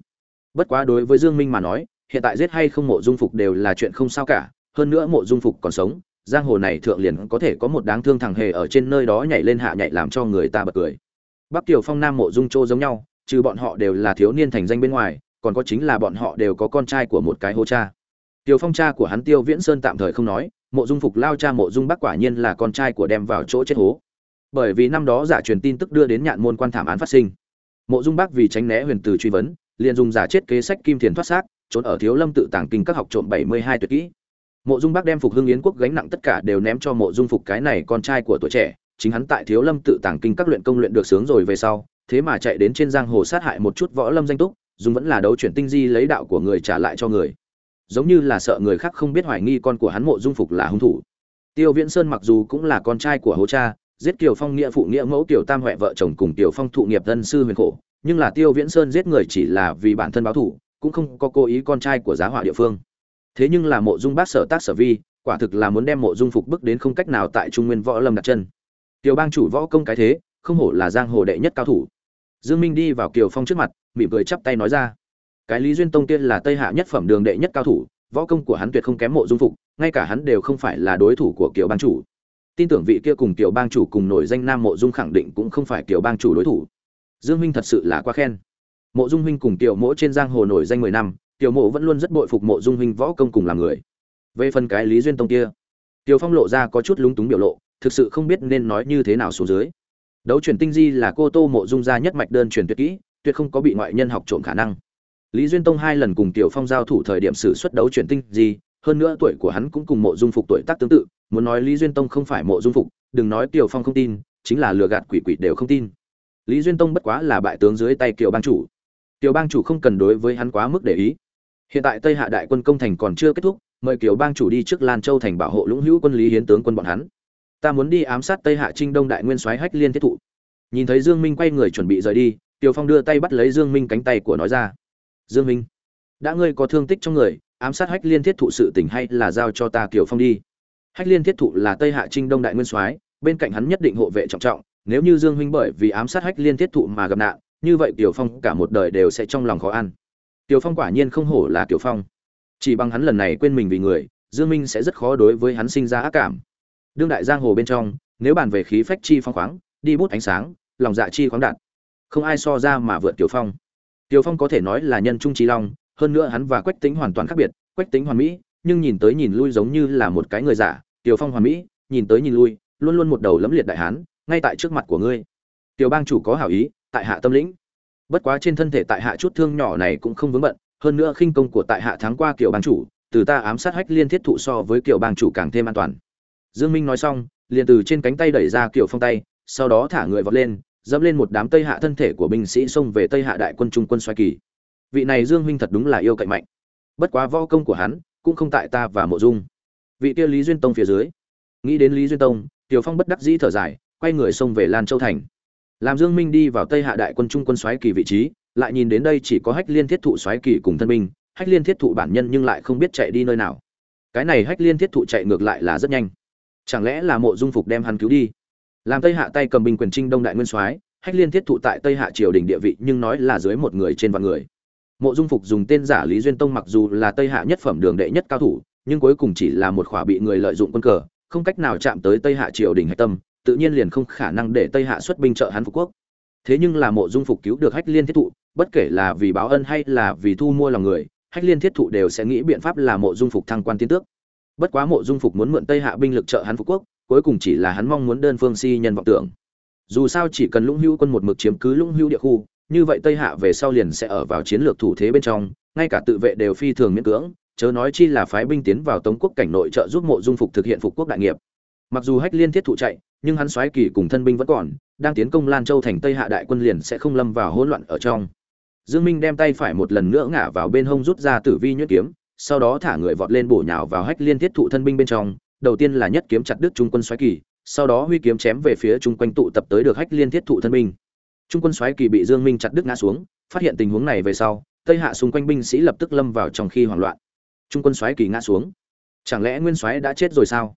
Bất quá đối với dương minh mà nói, hiện tại giết hay không mộ dung phục đều là chuyện không sao cả, hơn nữa mộ dung phục còn sống giang hồ này thượng liền có thể có một đáng thương thằng hề ở trên nơi đó nhảy lên hạ nhảy làm cho người ta bật cười. Bắc tiểu phong, nam mộ dung châu giống nhau, trừ bọn họ đều là thiếu niên thành danh bên ngoài, còn có chính là bọn họ đều có con trai của một cái hô cha. Tiểu phong cha của hắn tiêu viễn sơn tạm thời không nói, mộ dung phục lao cha mộ dung bắc quả nhiên là con trai của đem vào chỗ chết hố. Bởi vì năm đó giả truyền tin tức đưa đến nhạn môn quan thảm án phát sinh. Mộ dung bắc vì tránh né huyền từ truy vấn, liền dùng giả chết kế sách kim thiền thoát xác, trốn ở thiếu lâm tự tàng kinh các học trộm bảy mươi hai tuyệt kỹ mộ dung bắc đem phục hưng yến quốc gánh nặng tất cả đều ném cho mộ dung phục cái này con trai của tuổi trẻ, chính hắn tại thiếu lâm tự tàng kinh các luyện công luyện được sướng rồi về sau, thế mà chạy đến trên giang hồ sát hại một chút võ lâm danh túc, dùng vẫn là đấu chuyển tinh di lấy đạo của người trả lại cho người. Giống như là sợ người khác không biết hoài nghi con của hắn mộ dung phục là hung thủ. Tiêu viễn sơn mặc dù cũng là con trai của hố cha, giết kiều phong nghĩa phụ nghĩa mẫu tiểu tam huệ vợ chồng cùng tiểu phong thụ nghiệp thân sư huyền khổ, nhưng là tiêu viễn sơn giết người chỉ là vì bản thân báo thủ cũng không có cố ý con trai của giá họa địa phương thế nhưng là mộ dung bác sở tác sở vi, quả thực là muốn đem mộ dung phục bức đến không cách nào tại trung nguyên võ lâm đặt chân. Tiểu bang chủ võ công cái thế, không hổ là giang hồ đệ nhất cao thủ. Dương minh đi vào kiều phong trước mặt, mỉm cười chắp tay nói ra. Cái lý duyên tông tiên là tây hạ nhất phẩm đường đệ nhất cao thủ, võ công của hắn tuyệt không kém mộ dung phục, ngay cả hắn đều không phải là đối thủ của kiều bang chủ. Tin tưởng vị kia cùng kiều bang chủ cùng nổi danh nam mộ dung khẳng định cũng không phải kiều bang chủ đối thủ. Dương minh thật sự là quá khen. Mộ dung huynh cùng kiều mỗ trên giang hồ nổi danh mười năm tiểu mộ vẫn luôn rất bội phục mộ dung huynh võ công cùng làm người. Về phần cái lý duyên tông kia, tiểu phong lộ ra có chút lúng túng biểu lộ, thực sự không biết nên nói như thế nào xuống dưới. Đấu chuyển tinh di là cô tô mộ dung gia nhất mạch đơn truyền tuyệt kỹ, tuyệt không có bị ngoại nhân học trộm khả năng. Lý duyên tông hai lần cùng tiểu phong giao thủ thời điểm sử xuất đấu chuyển tinh di, hơn nữa tuổi của hắn cũng cùng mộ dung phục tuổi tác tương tự, muốn nói lý duyên tông không phải mộ dung phục, đừng nói tiểu phong không tin, chính là lừa gạt quỷ quỷ đều không tin. Lý duyên tông bất quá là bại tướng dưới tay kiều bang chủ. Tiểu bang chủ không cần đối với hắn quá mức để ý. Hiện tại tây hạ đại quân công thành còn chưa kết thúc, mời kiều bang chủ đi trước lan châu thành bảo hộ lũng hữu quân lý hiến tướng quân bọn hắn. Ta muốn đi ám sát tây hạ trinh đông đại nguyên soái hách liên thiết thụ. Nhìn thấy dương minh quay người chuẩn bị rời đi Tiểu phong đưa tay bắt lấy dương minh cánh tay của nói ra. Dương minh, đã ngươi có thương tích trong người, ám sát hách liên thiết thụ sự tình hay là giao cho ta kiều phong đi. Hách liên thiết thụ là tây hạ trinh đông đại nguyên soái, bên cạnh hắn nhất định hộ vệ trọng trọng, nếu như dương huynh bởi vì ám sát hách liên thiết thụ mà gặp nạn như vậy tiểu phong cả một đời đều sẽ trong lòng khó ăn. Tiểu phong quả nhiên không hổ là tiểu phong. Chỉ bằng hắn lần này quên mình vì người, dương minh sẽ rất khó đối với hắn sinh ra ác cảm. Đương đại giang hồ bên trong, nếu bàn về khí phách chi phong khoáng, đi bút ánh sáng, lòng dạ chi khoáng đạt. Không ai so ra mà vượt tiểu phong. Tiểu phong có thể nói là nhân trung trí long, hơn nữa hắn và quách tính hoàn toàn khác biệt, quách tính hoàn mỹ, nhưng nhìn tới nhìn lui giống như là một cái người giả, tiểu phong hoàn mỹ, nhìn tới nhìn lui, luôn luôn một đầu lẫm liệt đại hán, ngay tại trước mặt của ngươi. Tiểu bang chủ có hảo ý tại hạ tâm lĩnh. Bất quá trên thân thể tại hạ chút thương nhỏ này cũng không vướng bận, hơn nữa khinh công của tại hạ thắng qua kiểu bang chủ, từ ta ám sát hách liên thiết thụ so với kiểu bang chủ càng thêm an toàn. Dương minh nói xong, liền từ trên cánh tay đẩy ra kiểu phong tay, sau đó thả người vọt lên, dẫm lên một đám tây hạ thân thể của binh sĩ xông về tây hạ đại quân trung quân xoay kỳ. Vị này dương huynh thật đúng là yêu cậy mạnh. Bất quá võ công của hắn cũng không tại ta và mộ dung. Vị kia lý duyên tông phía dưới. Nghĩ đến lý duyên tông, tiểu phong bất đắc dĩ thở dài, quay người xông về lan châu thành làm dương minh đi vào tây hạ đại quân trung quân xoáy kỳ vị trí, lại nhìn đến đây chỉ có hách liên thiết thụ xoáy kỳ cùng thân binh, hách liên thiết thụ bản nhân nhưng lại không biết chạy đi nơi nào. Cái này hách liên thiết thụ chạy ngược lại là rất nhanh. Chẳng lẽ là mộ dung phục đem hắn cứu đi? Làm tây hạ tay cầm binh quyền trinh đông đại nguyên soái, hách liên thiết thụ tại tây hạ triều đình địa vị nhưng nói là dưới một người trên vạn người. Mộ dung phục dùng tên giả lý duyên tông mặc dù là tây hạ nhất phẩm đường đệ nhất cao thủ, nhưng cuối cùng chỉ là một khỏa bị người lợi dụng quân cờ, không cách nào chạm tới tây hạ triều đình hải tâm tự nhiên liền không khả năng để tây hạ xuất binh trợ hắn phục quốc. Thế nhưng là mộ dung phục cứu được hách liên thiết thụ, bất kể là vì báo ân hay là vì thu mua lòng người, hách liên thiết thụ đều sẽ nghĩ biện pháp là mộ dung phục thăng quan tiến tước. Bất quá mộ dung phục muốn mượn tây hạ binh lực trợ hắn phục quốc, cuối cùng chỉ là hắn mong muốn đơn phương si nhân vọng tưởng. Dù sao chỉ cần lũng hữu quân một mực chiếm cứ lũng hữu địa khu, như vậy tây hạ về sau liền sẽ ở vào chiến lược thủ thế bên trong, ngay cả tự vệ đều phi thường miễn cưỡng, chớ nói chi là phái binh tiến vào tống quốc cảnh nội trợ giúp mộ dung phục thực hiện phục quốc đại nghiệp mặc dù hách liên thiết thụ chạy, nhưng hắn xoáy kỳ cùng thân binh vẫn còn, đang tiến công lan châu thành tây hạ đại quân liền sẽ không lâm vào hỗn loạn ở trong. Dương minh đem tay phải một lần nữa ngả vào bên hông rút ra tử vi nhuyễn kiếm, sau đó thả người vọt lên bổ nhào vào hách liên thiết thụ thân binh bên trong, đầu tiên là nhất kiếm chặt đứt trung quân xoáy kỳ, sau đó huy kiếm chém về phía trung quanh tụ tập tới được hách liên thiết thụ thân binh. Trung quân xoáy kỳ bị dương minh chặt đứt ngã xuống, phát hiện tình huống này về sau, tây hạ xung quanh binh sĩ lập tức lâm vào trong khi hoảng loạn. Trung quân xoáy kỳ ngã xuống. Chẳng lẽ nguyên xoáy đã chết rồi sao?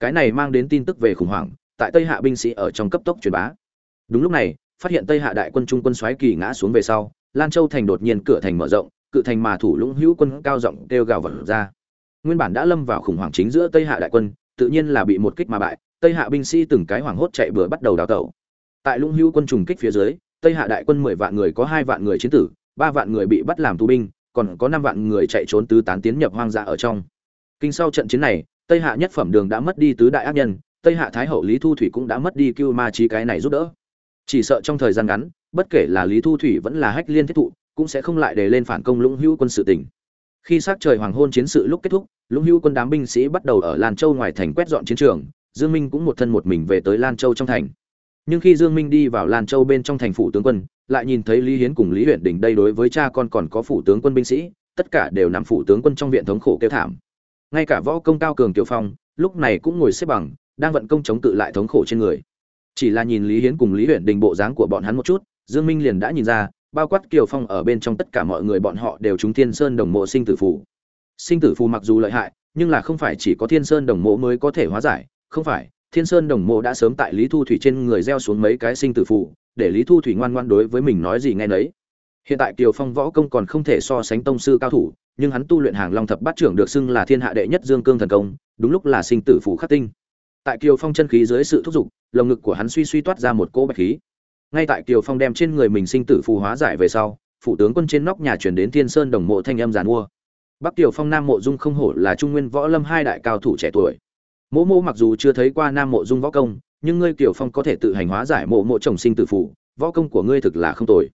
Cái này mang đến tin tức về khủng hoảng, tại tây hạ binh sĩ ở trong cấp tốc truyền bá. Đúng lúc này, phát hiện tây hạ đại quân trung quân xoáy kỳ ngã xuống về sau, lan châu thành đột nhiên cửa thành mở rộng, cự thành mà thủ lũng hữu quân cao giọng kêu gào vật ra. Nguyên bản đã lâm vào khủng hoảng chính giữa tây hạ đại quân, tự nhiên là bị một kích mà bại, tây hạ binh sĩ từng cái hoảng hốt chạy bừa bắt đầu đào tẩu. Tại lũng hữu quân trùng kích phía dưới, tây hạ đại quân mười vạn người có hai vạn người chiến tử, ba vạn người bị bắt làm tù binh, còn có năm vạn người chạy trốn tứ tán tiến nhập hoang dã ở trong. Kinh sau trận chiến này tây hạ nhất phẩm đường đã mất đi tứ đại ác nhân, tây hạ thái hậu lý thu thủy cũng đã mất đi cưu ma trí cái này giúp đỡ. Chỉ sợ trong thời gian ngắn, bất kể là lý thu thủy vẫn là hách liên thiết thụ, cũng sẽ không lại để lên phản công lũng hữu quân sự tỉnh khi sát trời hoàng hôn chiến sự lúc kết thúc, lũng hữu quân đám binh sĩ bắt đầu ở lan châu ngoài thành quét dọn chiến trường, dương minh cũng một thân một mình về tới lan châu trong thành. Nhưng khi dương minh đi vào lan châu bên trong thành phủ tướng quân, lại nhìn thấy lý hiến cùng lý huyện đình đây đối với cha con còn có phủ tướng quân binh sĩ, tất cả đều nằm phủ tướng quân trong viện thống khổ kêu thảm ngay cả võ công cao cường tiểu phong, lúc này cũng ngồi xếp bằng, đang vận công chống tự lại thống khổ trên người. Chỉ là nhìn lý hiến cùng lý huyện đình bộ dáng của bọn hắn một chút, dương minh liền đã nhìn ra, bao quát kiều phong ở bên trong tất cả mọi người bọn họ đều trúng thiên sơn đồng mộ sinh tử phù. Sinh tử phù mặc dù lợi hại, nhưng là không phải chỉ có thiên sơn đồng mộ mới có thể hóa giải, không phải, thiên sơn đồng mộ đã sớm tại lý thu thủy trên người gieo xuống mấy cái sinh tử phù, để lý thu thủy ngoan ngoan đối với mình nói gì nghe nấy. Hiện tại kiều phong võ công còn không thể so sánh tông sư cao thủ nhưng hắn tu luyện hàng long thập bát trưởng được xưng là thiên hạ đệ nhất dương cương thần công, đúng lúc là sinh tử phù khắc tinh. Tại kiều phong chân khí dưới sự thúc giục, lồng ngực của hắn suy suy toát ra một cỗ bạch khí. Ngay tại kiều phong đem trên người mình sinh tử phù hóa giải về sau phủ tướng quân trên nóc nhà chuyển đến thiên sơn đồng mộ thanh âm giàn mua. Bắc kiều phong nam mộ dung không hổ là trung nguyên võ lâm hai đại cao thủ trẻ tuổi. Mỗ mỗ mặc dù chưa thấy qua nam mộ dung võ công, nhưng ngươi kiều phong có thể tự hành hóa giải mộ mộ chồng sinh tử phù, võ công của ngươi thực là không tồi.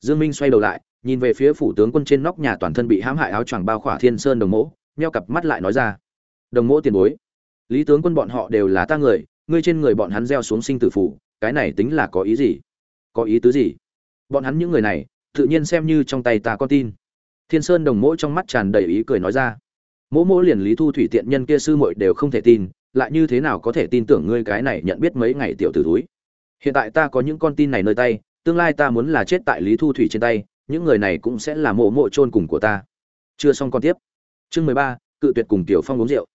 Dương minh xoay đầu lại nhìn về phía phủ tướng quân trên nóc nhà toàn thân bị hãm hại áo choàng bao khỏa thiên sơn đồng mỗ, nheo cặp mắt lại nói ra, đồng mỗ tiền bối, lý tướng quân bọn họ đều là ta người, ngươi trên người bọn hắn gieo xuống sinh tử phủ cái này tính là có ý gì? Có ý tứ gì? Bọn hắn những người này, tự nhiên xem như trong tay ta con tin. Thiên sơn đồng mỗ trong mắt tràn đầy ý cười nói ra, mỗ mỗ liền lý thu thủy tiện nhân kia sư muội đều không thể tin, lại như thế nào có thể tin tưởng ngươi cái này nhận biết mấy ngày tiểu tử túi hiện tại ta có những con tin này nơi tay, tương lai ta muốn là chết tại lý thu thủy trên tay những người này cũng sẽ là mộ mộ chôn cùng của ta. Chưa xong con tiếp. Chương mười ba, cự tuyệt cùng tiểu phong uống rượu.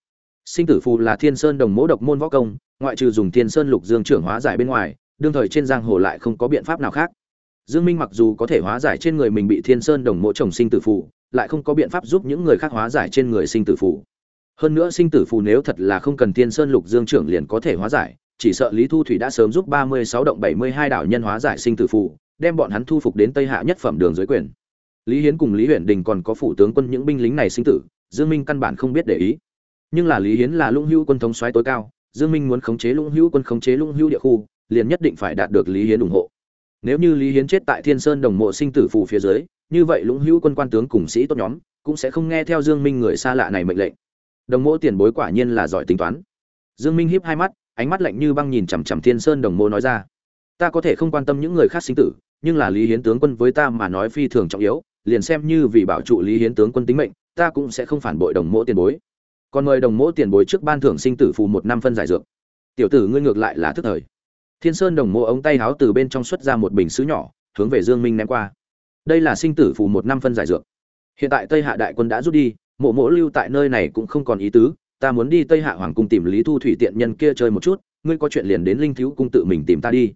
Sinh tử phù là thiên sơn đồng mỗ độc môn võ công, ngoại trừ dùng thiên sơn lục dương trưởng hóa giải bên ngoài, đương thời trên giang hồ lại không có biện pháp nào khác. Dương minh mặc dù có thể hóa giải trên người mình bị thiên sơn đồng mỗ chồng sinh tử phù, lại không có biện pháp giúp những người khác hóa giải trên người sinh tử phù. Hơn nữa sinh tử phù nếu thật là không cần thiên sơn lục dương trưởng liền có thể hóa giải, chỉ sợ lý thu thủy đã sớm giúp 36 động 72 đảo nhân hóa giải sinh tử phù đem bọn hắn thu phục đến tây hạ nhất phẩm đường dưới quyền. Lý hiến cùng lý huyện đình còn có phủ tướng quân những binh lính này sinh tử, dương minh căn bản không biết để ý. Nhưng là lý hiến là lũng hữu quân thống soái tối cao, dương minh muốn khống chế lũng hữu quân khống chế lũng hữu địa khu, liền nhất định phải đạt được lý hiến ủng hộ. Nếu như lý hiến chết tại thiên sơn đồng mộ sinh tử phù phía dưới, như vậy lũng hữu quân quan tướng cùng sĩ tốt nhóm cũng sẽ không nghe theo dương minh người xa lạ này mệnh lệnh. Đồng mộ tiền bối quả nhiên là giỏi tính toán. Dương minh híp hai mắt, ánh mắt lạnh như băng nhìn chằm chằm thiên sơn đồng mộ nói ra, ta có thể không quan tâm những người khác sinh tử nhưng là lý hiến tướng quân với ta mà nói phi thường trọng yếu, liền xem như vì bảo trụ lý hiến tướng quân tính mệnh, ta cũng sẽ không phản bội đồng mỗ tiền bối. Còn mời đồng mỗ tiền bối trước ban thưởng sinh tử phù một năm phân giải dược. Tiểu tử ngươi ngược lại là thức thời. Thiên sơn đồng mỗ ống tay háo từ bên trong xuất ra một bình sứ nhỏ, hướng về dương minh ném qua. Đây là sinh tử phù một năm phân giải dược. Hiện tại tây hạ đại quân đã rút đi, mộ mỗ lưu tại nơi này cũng không còn ý tứ, ta muốn đi tây hạ hoàng cung tìm lý thu thủy tiện nhân kia chơi một chút, ngươi có chuyện liền đến linh thiếu cung tự mình tìm ta đi.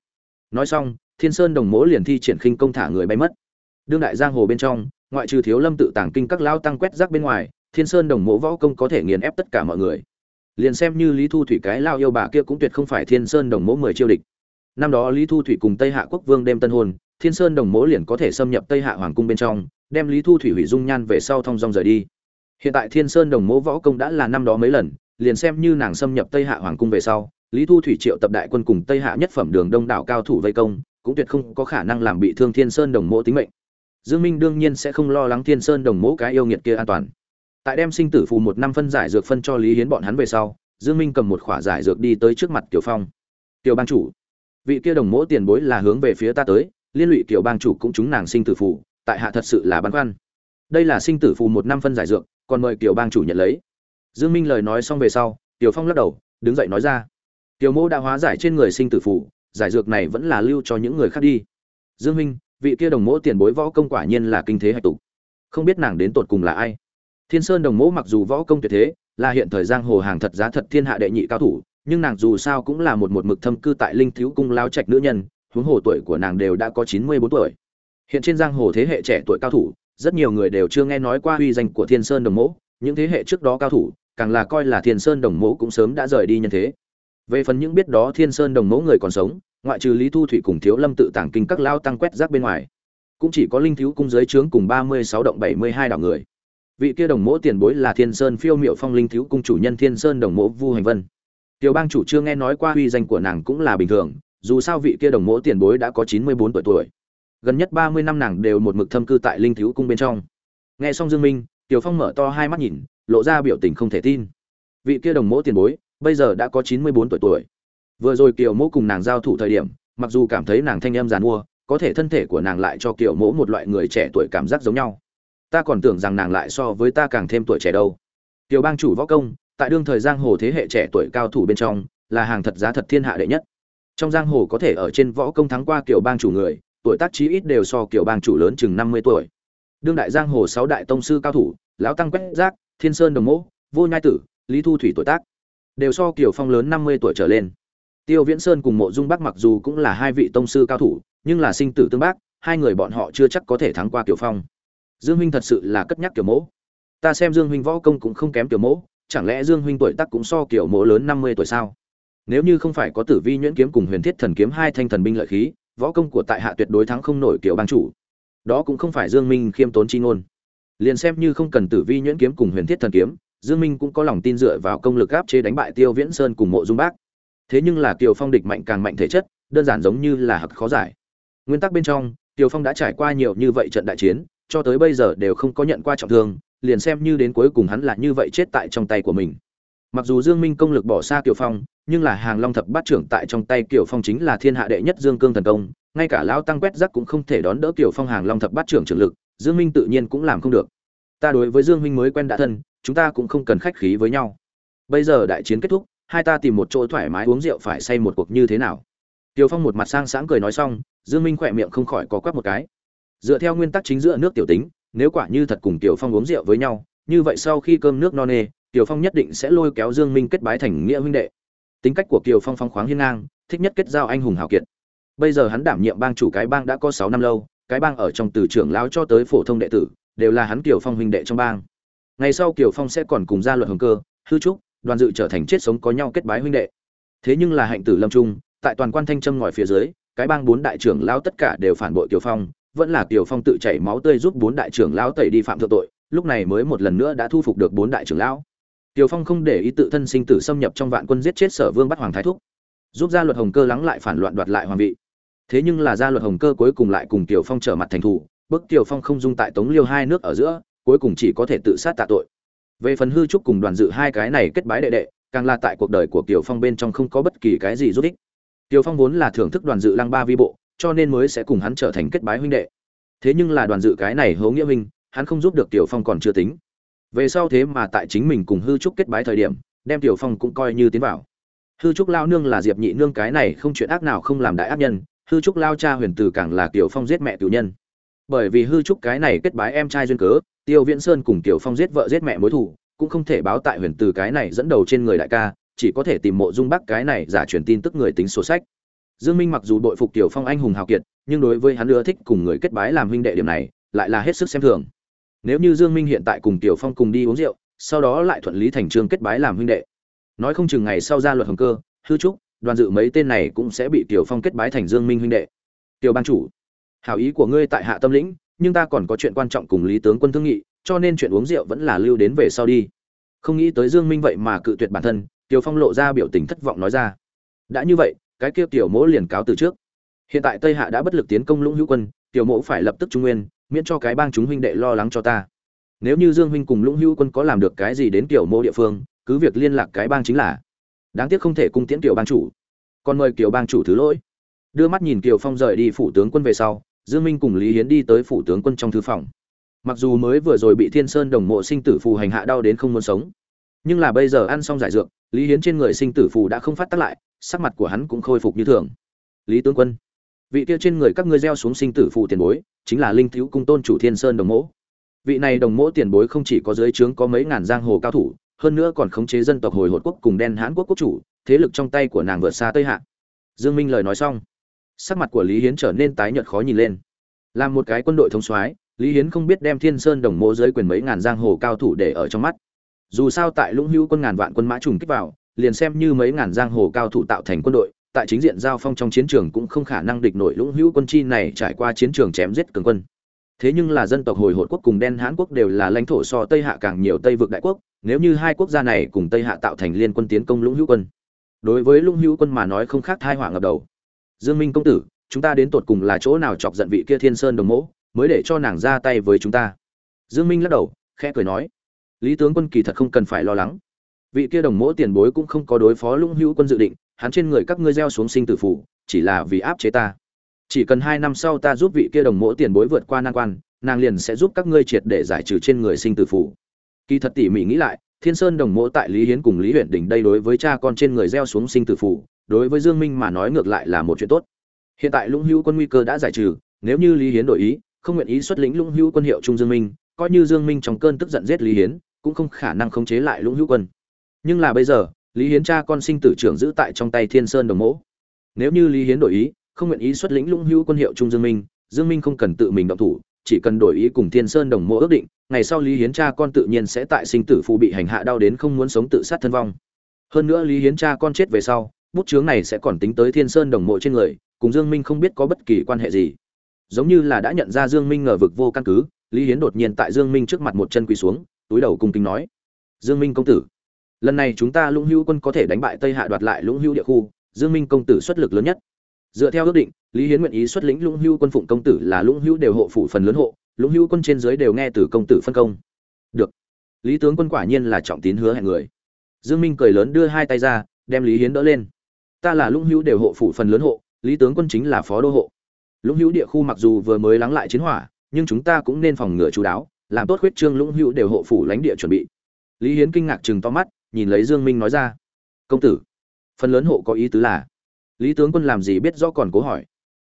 Nói xong thiên sơn đồng mỗ liền thi triển khinh công thả người bay mất. Đương đại giang hồ bên trong, ngoại trừ thiếu lâm tự tàng kinh các lao tăng quét rác bên ngoài, thiên sơn đồng mỗ võ công có thể nghiền ép tất cả mọi người. Liền xem như lý thu thủy cái lao yêu bà kia cũng tuyệt không phải thiên sơn đồng mỗ mười chiêu địch. Năm đó lý thu thủy cùng tây hạ quốc vương đem tân hôn, thiên sơn đồng mỗ liền có thể xâm nhập tây hạ hoàng cung bên trong, đem lý thu thủy hủy dung nhan về sau thong dong rời đi. Hiện tại thiên sơn đồng mỗ võ công đã là năm đó mấy lần, liền xem như nàng xâm nhập tây hạ hoàng cung về sau, lý thu thủy triệu tập đại quân cùng tây hạ nhất phẩm đường đông đảo cao thủ vây công cũng tuyệt không có khả năng làm bị thương thiên sơn đồng Mộ tính mệnh. Dương minh đương nhiên sẽ không lo lắng thiên sơn đồng Mộ cái yêu nghiệt kia an toàn. Tại đem sinh tử phù một năm phân giải dược phân cho lý hiến bọn hắn về sau, dương minh cầm một khỏa giải dược đi tới trước mặt tiểu phong. Tiểu bang chủ, vị kia đồng Mộ tiền bối là hướng về phía ta tới, liên lụy tiểu bang chủ cũng chúng nàng sinh tử phù, tại hạ thật sự là băn khoăn. Đây là sinh tử phù một năm phân giải dược, còn mời tiểu bang chủ nhận lấy. Dương minh lời nói xong về sau, tiểu phong lắc đầu, đứng dậy nói ra. Tiểu Mộ đã hóa giải trên người sinh tử phù giải dược này vẫn là lưu cho những người khác đi. Dương minh, vị kia đồng mỗ tiền bối võ công quả nhiên là kinh thế hạch tục. Không biết nàng đến tột cùng là ai? Thiên sơn đồng mỗ mặc dù võ công tuyệt thế, là hiện thời giang hồ hàng thật giá thật thiên hạ đệ nhị cao thủ, nhưng nàng dù sao cũng là một một mực thâm cư tại linh thiếu cung lao trạch nữ nhân, huống hồ tuổi của nàng đều đã có chín mươi bốn tuổi. Hiện trên giang hồ thế hệ trẻ tuổi cao thủ, rất nhiều người đều chưa nghe nói qua uy danh của thiên sơn đồng mỗ, những thế hệ trước đó cao thủ, càng là coi là thiên sơn đồng mỗ cũng sớm đã rời đi nhân thế về phần những biết đó thiên sơn đồng mẫu người còn sống, ngoại trừ lý thu thủy cùng thiếu lâm tự tàng kinh các lao tăng quét rác bên ngoài, cũng chỉ có linh thiếu cung giới trướng cùng ba mươi sáu động bảy mươi hai đảo người. Vị kia đồng mẫu tiền bối là thiên sơn phiêu miệu phong linh thiếu cung chủ nhân thiên sơn đồng mẫu vu hành vân. Tiểu bang chủ chưa nghe nói qua uy danh của nàng cũng là bình thường, dù sao vị kia đồng mẫu tiền bối đã có chín mươi bốn tuổi tuổi. Gần nhất ba mươi năm nàng đều một mực thâm cư tại linh thiếu cung bên trong. Nghe xong dương minh, tiểu phong mở to hai mắt nhìn, lộ ra biểu tình không thể tin. Vị kia đồng mẫu tiền bối bây giờ đã có chín mươi bốn tuổi tuổi. Vừa rồi kiều mẫu cùng nàng giao thủ thời điểm, mặc dù cảm thấy nàng thanh em dàn mua, có thể thân thể của nàng lại cho kiều mẫu một loại người trẻ tuổi cảm giác giống nhau. Ta còn tưởng rằng nàng lại so với ta càng thêm tuổi trẻ đâu. Kiều bang chủ võ công, tại đương thời giang hồ thế hệ trẻ tuổi cao thủ bên trong, là hàng thật giá thật thiên hạ đệ nhất. Trong giang hồ có thể ở trên võ công thắng qua kiều bang chủ người, tuổi tác chí ít đều so kiều bang chủ lớn chừng năm mươi tuổi. Đương đại giang hồ sáu đại tông sư cao thủ, lão tăng quét giác, thiên sơn đồng mẫu vô nhai tử, lý thu thủy tuổi tác đều so Kiều Phong lớn 50 tuổi trở lên. Tiêu Viễn Sơn cùng Mộ Dung Bắc mặc dù cũng là hai vị tông sư cao thủ, nhưng là sinh tử tương bác, hai người bọn họ chưa chắc có thể thắng qua Kiều Phong. Dương huynh thật sự là cất nhắc Kiều Mỗ. Ta xem Dương huynh võ công cũng không kém Kiều Mỗ, chẳng lẽ Dương huynh tuổi tác cũng so Kiều Mỗ lớn 50 tuổi sao? Nếu như không phải có Tử Vi nhuyễn kiếm cùng Huyền Thiết thần kiếm hai thanh thần binh lợi khí, võ công của tại hạ tuyệt đối thắng không nổi Kiều bang chủ. Đó cũng không phải Dương Minh khiêm tốn chi ngôn. Liền xem như không cần Tử Vi nhuyễn kiếm cùng Huyền Thiết thần kiếm, Dương Minh cũng có lòng tin dựa vào công lực áp chế đánh bại Tiêu Viễn Sơn cùng Mộ Dung Bác. Thế nhưng là Tiêu Phong địch mạnh càng mạnh thể chất, đơn giản giống như là hặc khó giải. Nguyên tắc bên trong, Tiêu Phong đã trải qua nhiều như vậy trận đại chiến, cho tới bây giờ đều không có nhận qua trọng thương, liền xem như đến cuối cùng hắn là như vậy chết tại trong tay của mình. Mặc dù Dương Minh công lực bỏ xa Kiều Phong, nhưng là Hàng Long thập bát trưởng tại trong tay Kiều Phong chính là thiên hạ đệ nhất Dương cương thần công, ngay cả lão tăng quét rắc cũng không thể đón đỡ Kiều Phong Hàng Long thập bát trưởng trưởng lực, Dương Minh tự nhiên cũng làm không được. Ta đối với Dương Minh mới quen đã thân, chúng ta cũng không cần khách khí với nhau. Bây giờ đại chiến kết thúc, hai ta tìm một chỗ thoải mái uống rượu phải say một cuộc như thế nào? Tiều phong một mặt sang sáng cười nói xong, dương minh khỏe miệng không khỏi có quắc một cái. Dựa theo nguyên tắc chính giữa nước tiểu tính, nếu quả như thật cùng tiểu phong uống rượu với nhau, như vậy sau khi cơm nước no nê tiểu phong nhất định sẽ lôi kéo dương minh kết bái thành nghĩa huynh đệ. Tính cách của kiều phong phong khoáng hiên ngang, thích nhất kết giao anh hùng hào kiệt. Bây giờ hắn đảm nhiệm bang chủ cái bang đã có sáu năm lâu, cái bang ở trong từ trưởng lão cho tới phổ thông đệ tử, đều là hắn kiều phong huynh đệ trong bang ngày sau kiều phong sẽ còn cùng gia luật hồng cơ, hư trúc, đoàn dự trở thành chết sống có nhau kết bái huynh đệ. Thế nhưng là hạnh tử lâm trung, tại toàn quan thanh trâm ngòi phía dưới, cái bang bốn đại trưởng lão tất cả đều phản bội kiều phong, vẫn là kiều phong tự chảy máu tươi giúp bốn đại trưởng lão tẩy đi phạm thượng tội, lúc này mới một lần nữa đã thu phục được bốn đại trưởng lão. Kiều phong không để ý tự thân sinh tử xâm nhập trong vạn quân giết chết sở vương bắt hoàng thái thúc, giúp gia luật hồng cơ lắng lại phản loạn đoạt lại hoàng vị. Thế nhưng là gia luật hồng cơ cuối cùng lại cùng kiều phong trở mặt thành thủ, bức kiều phong không dung tại tống liêu hai nước ở giữa cuối cùng chỉ có thể tự sát tạ tội. Về phần hư trúc cùng đoàn dự hai cái này kết bái đệ đệ, càng là tại cuộc đời của kiều phong bên trong không có bất kỳ cái gì giúp ích. Kiều phong vốn là thưởng thức đoàn dự lăng ba vi bộ, cho nên mới sẽ cùng hắn trở thành kết bái huynh đệ. Thế nhưng là đoàn dự cái này hố nghĩa huynh, hắn không giúp được kiều phong còn chưa tính. Về sau thế mà tại chính mình cùng hư trúc kết bái thời điểm, đem kiều phong cũng coi như tiến vào. Hư trúc lao nương là diệp nhị nương cái này không chuyện ác nào không làm đại ác nhân, hư trúc lao cha huyền từ càng là kiều phong giết mẹ tiểu nhân bởi vì hư trúc cái này kết bái em trai duyên cớ, tiêu viễn sơn cùng tiểu phong giết vợ giết mẹ mối thù, cũng không thể báo tại huyền từ cái này dẫn đầu trên người đại ca, chỉ có thể tìm mộ dung bắc cái này giả truyền tin tức người tính sổ sách. Dương minh mặc dù đội phục tiểu phong anh hùng hào kiệt, nhưng đối với hắn ưa thích cùng người kết bái làm huynh đệ điểm này, lại là hết sức xem thường. Nếu như dương minh hiện tại cùng tiểu phong cùng đi uống rượu, sau đó lại thuận lý thành trương kết bái làm huynh đệ. Nói không chừng ngày sau ra luật hồng cơ, hư trúc, đoàn dự mấy tên này cũng sẽ bị tiểu phong kết bái thành dương minh huynh đệ. Tiểu ban chủ hảo ý của ngươi tại hạ tâm lĩnh, nhưng ta còn có chuyện quan trọng cùng lý tướng quân thương nghị, cho nên chuyện uống rượu vẫn là lưu đến về sau đi. Không nghĩ tới dương minh vậy mà cự tuyệt bản thân tiểu phong lộ ra biểu tình thất vọng nói ra. Đã như vậy, cái kia tiểu mỗ liền cáo từ trước. Hiện tại tây hạ đã bất lực tiến công lũng hữu quân, tiểu mỗ phải lập tức trung nguyên, miễn cho cái bang chúng huynh đệ lo lắng cho ta. Nếu như dương huynh cùng lũng hữu quân có làm được cái gì đến tiểu mỗ địa phương, cứ việc liên lạc cái bang chính là. Đáng tiếc không thể cung tiễn tiểu bang chủ. Còn mời tiểu bang chủ thứ lỗi. Đưa mắt nhìn tiểu phong rời đi phủ tướng quân về sau dương minh cùng lý hiến đi tới phủ tướng quân trong thư phòng. Mặc dù mới vừa rồi bị thiên sơn đồng mộ sinh tử phù hành hạ đau đến không muốn sống, nhưng là bây giờ ăn xong giải dược, lý hiến trên người sinh tử phù đã không phát tác lại, sắc mặt của hắn cũng khôi phục như thường. Lý tướng quân, vị kia trên người các ngươi gieo xuống sinh tử phù tiền bối, chính là linh thiếu cung tôn chủ thiên sơn đồng mộ. Vị này đồng mộ tiền bối không chỉ có dưới trướng có mấy ngàn giang hồ cao thủ, hơn nữa còn khống chế dân tộc hồi hột quốc cùng đen hãn quốc quốc chủ, thế lực trong tay của nàng vượt xa tây hạ. Dương minh lời nói xong sắc mặt của lý hiến trở nên tái nhợt khó nhìn lên. Làm một cái quân đội thống soái, lý hiến không biết đem thiên sơn đồng mộ dưới quyền mấy ngàn giang hồ cao thủ để ở trong mắt. Dù sao tại lũng hữu quân ngàn vạn quân mã trùng kích vào, liền xem như mấy ngàn giang hồ cao thủ tạo thành quân đội, tại chính diện giao phong trong chiến trường cũng không khả năng địch nổi lũng hữu quân chi này trải qua chiến trường chém giết cường quân. Thế nhưng là dân tộc hồi hột quốc cùng đen hãn quốc đều là lãnh thổ so tây hạ càng nhiều tây vực đại quốc, nếu như hai quốc gia này cùng tây hạ tạo thành liên quân tiến công lũng hữu quân. Đối với lũng hữu quân mà nói không khác thai hỏa ngập đầu dương minh công tử, chúng ta đến tột cùng là chỗ nào chọc giận vị kia thiên sơn đồng mẫu mới để cho nàng ra tay với chúng ta? Dương minh lắc đầu, khẽ cười nói, lý tướng quân kỳ thật không cần phải lo lắng. Vị kia đồng mẫu tiền bối cũng không có đối phó lũng hữu quân dự định, hắn trên người các ngươi gieo xuống sinh tử phủ chỉ là vì áp chế ta. Chỉ cần hai năm sau ta giúp vị kia đồng mẫu tiền bối vượt qua nan quan, nàng liền sẽ giúp các ngươi triệt để giải trừ trên người sinh tử phủ kỳ thật tỉ mỉ nghĩ lại, thiên sơn đồng mẫu tại lý hiến cùng lý huyện đỉnh đây đối với cha con trên người gieo xuống sinh tử phủ đối với dương minh mà nói ngược lại là một chuyện tốt. Hiện tại lũng hữu quân nguy cơ đã giải trừ, nếu như lý hiến đổi ý, không nguyện ý xuất lĩnh lũng hữu quân hiệu trung dương minh, coi như dương minh trong cơn tức giận giết lý hiến, cũng không khả năng khống chế lại lũng hữu quân. Nhưng là bây giờ, lý hiến cha con sinh tử trưởng giữ tại trong tay thiên sơn đồng mẫu nếu như lý hiến đổi ý, không nguyện ý xuất lĩnh lũng hữu quân hiệu trung dương minh dương minh không cần tự mình động thủ, chỉ cần đổi ý cùng thiên sơn đồng mẫu ước định, ngày sau lý hiến cha con tự nhiên sẽ tại sinh tử phụ bị hành hạ đau đến không muốn sống tự sát thân vong. Hơn nữa lý hiến cha con chết về sau bút chướng này sẽ còn tính tới thiên sơn đồng mộ trên người, cùng dương minh không biết có bất kỳ quan hệ gì. Giống như là đã nhận ra dương minh ngờ vực vô căn cứ, lý hiến đột nhiên tại dương minh trước mặt một chân quỳ xuống, túi đầu cung kính nói, dương minh công tử, lần này chúng ta lũng hữu quân có thể đánh bại tây hạ đoạt lại lũng hữu địa khu, dương minh công tử xuất lực lớn nhất. Dựa theo ước định, lý hiến nguyện ý xuất lĩnh lũng hữu quân phụng công tử là lũng hữu đều hộ phủ phần lớn hộ, lũng hữu quân trên dưới đều nghe từ công tử phân công. Được. Lý tướng quân quả nhiên là trọng tín hứa hẹn người. Dương minh cười lớn đưa hai tay ra, đem lý hiến đỡ lên ta là lũng hữu đều hộ phủ phần lớn hộ, lý tướng quân chính là phó đô hộ. Lũng hữu địa khu mặc dù vừa mới lắng lại chiến hỏa, nhưng chúng ta cũng nên phòng ngừa chú đáo, làm tốt khuyết trương lũng hữu đều hộ phủ lãnh địa chuẩn bị. Lý hiến kinh ngạc chừng to mắt, nhìn lấy dương minh nói ra, công tử, phần lớn hộ có ý tứ là, lý tướng quân làm gì biết rõ còn cố hỏi.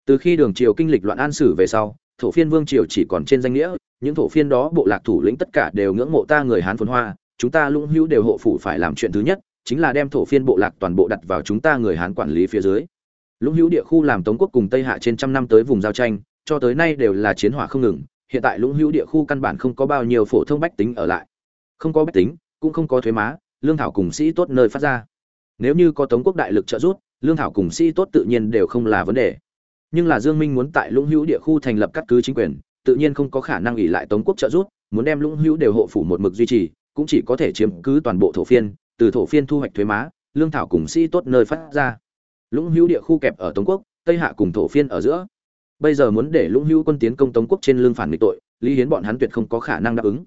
Từ khi đường triều kinh lịch loạn an sử về sau, thổ phiên vương triều chỉ còn trên danh nghĩa, những thổ phiên đó bộ lạc thủ lĩnh tất cả đều ngưỡng mộ ta người hán phồn hoa, chúng ta lũng hữu đều hộ phủ phải làm chuyện thứ nhất chính là đem thổ phiên bộ lạc toàn bộ đặt vào chúng ta người hán quản lý phía dưới. Lũng hữu địa khu làm tống quốc cùng tây hạ trên trăm năm tới vùng giao tranh, cho tới nay đều là chiến hỏa không ngừng, hiện tại lũng hữu địa khu căn bản không có bao nhiêu phổ thông bách tính ở lại. Không có bách tính, cũng không có thuế má, lương thảo cùng sĩ tốt nơi phát ra. Nếu như có tống quốc đại lực trợ giúp, lương thảo cùng sĩ tốt tự nhiên đều không là vấn đề. Nhưng là dương minh muốn tại lũng hữu địa khu thành lập các cứ chính quyền, tự nhiên không có khả năng ủy lại tống quốc trợ giúp, muốn đem lũng hữu đều hộ phủ một mực duy trì, cũng chỉ có thể chiếm cứ toàn bộ thổ phiên từ thổ phiên thu hoạch thuế má, lương thảo cùng sĩ tốt nơi phát ra. Lũng hữu địa khu kẹp ở tống quốc, tây hạ cùng thổ phiên ở giữa. Bây giờ muốn để lũng hữu quân tiến công tống quốc trên lương phản nghịch tội, lý hiến bọn hắn tuyệt không có khả năng đáp ứng.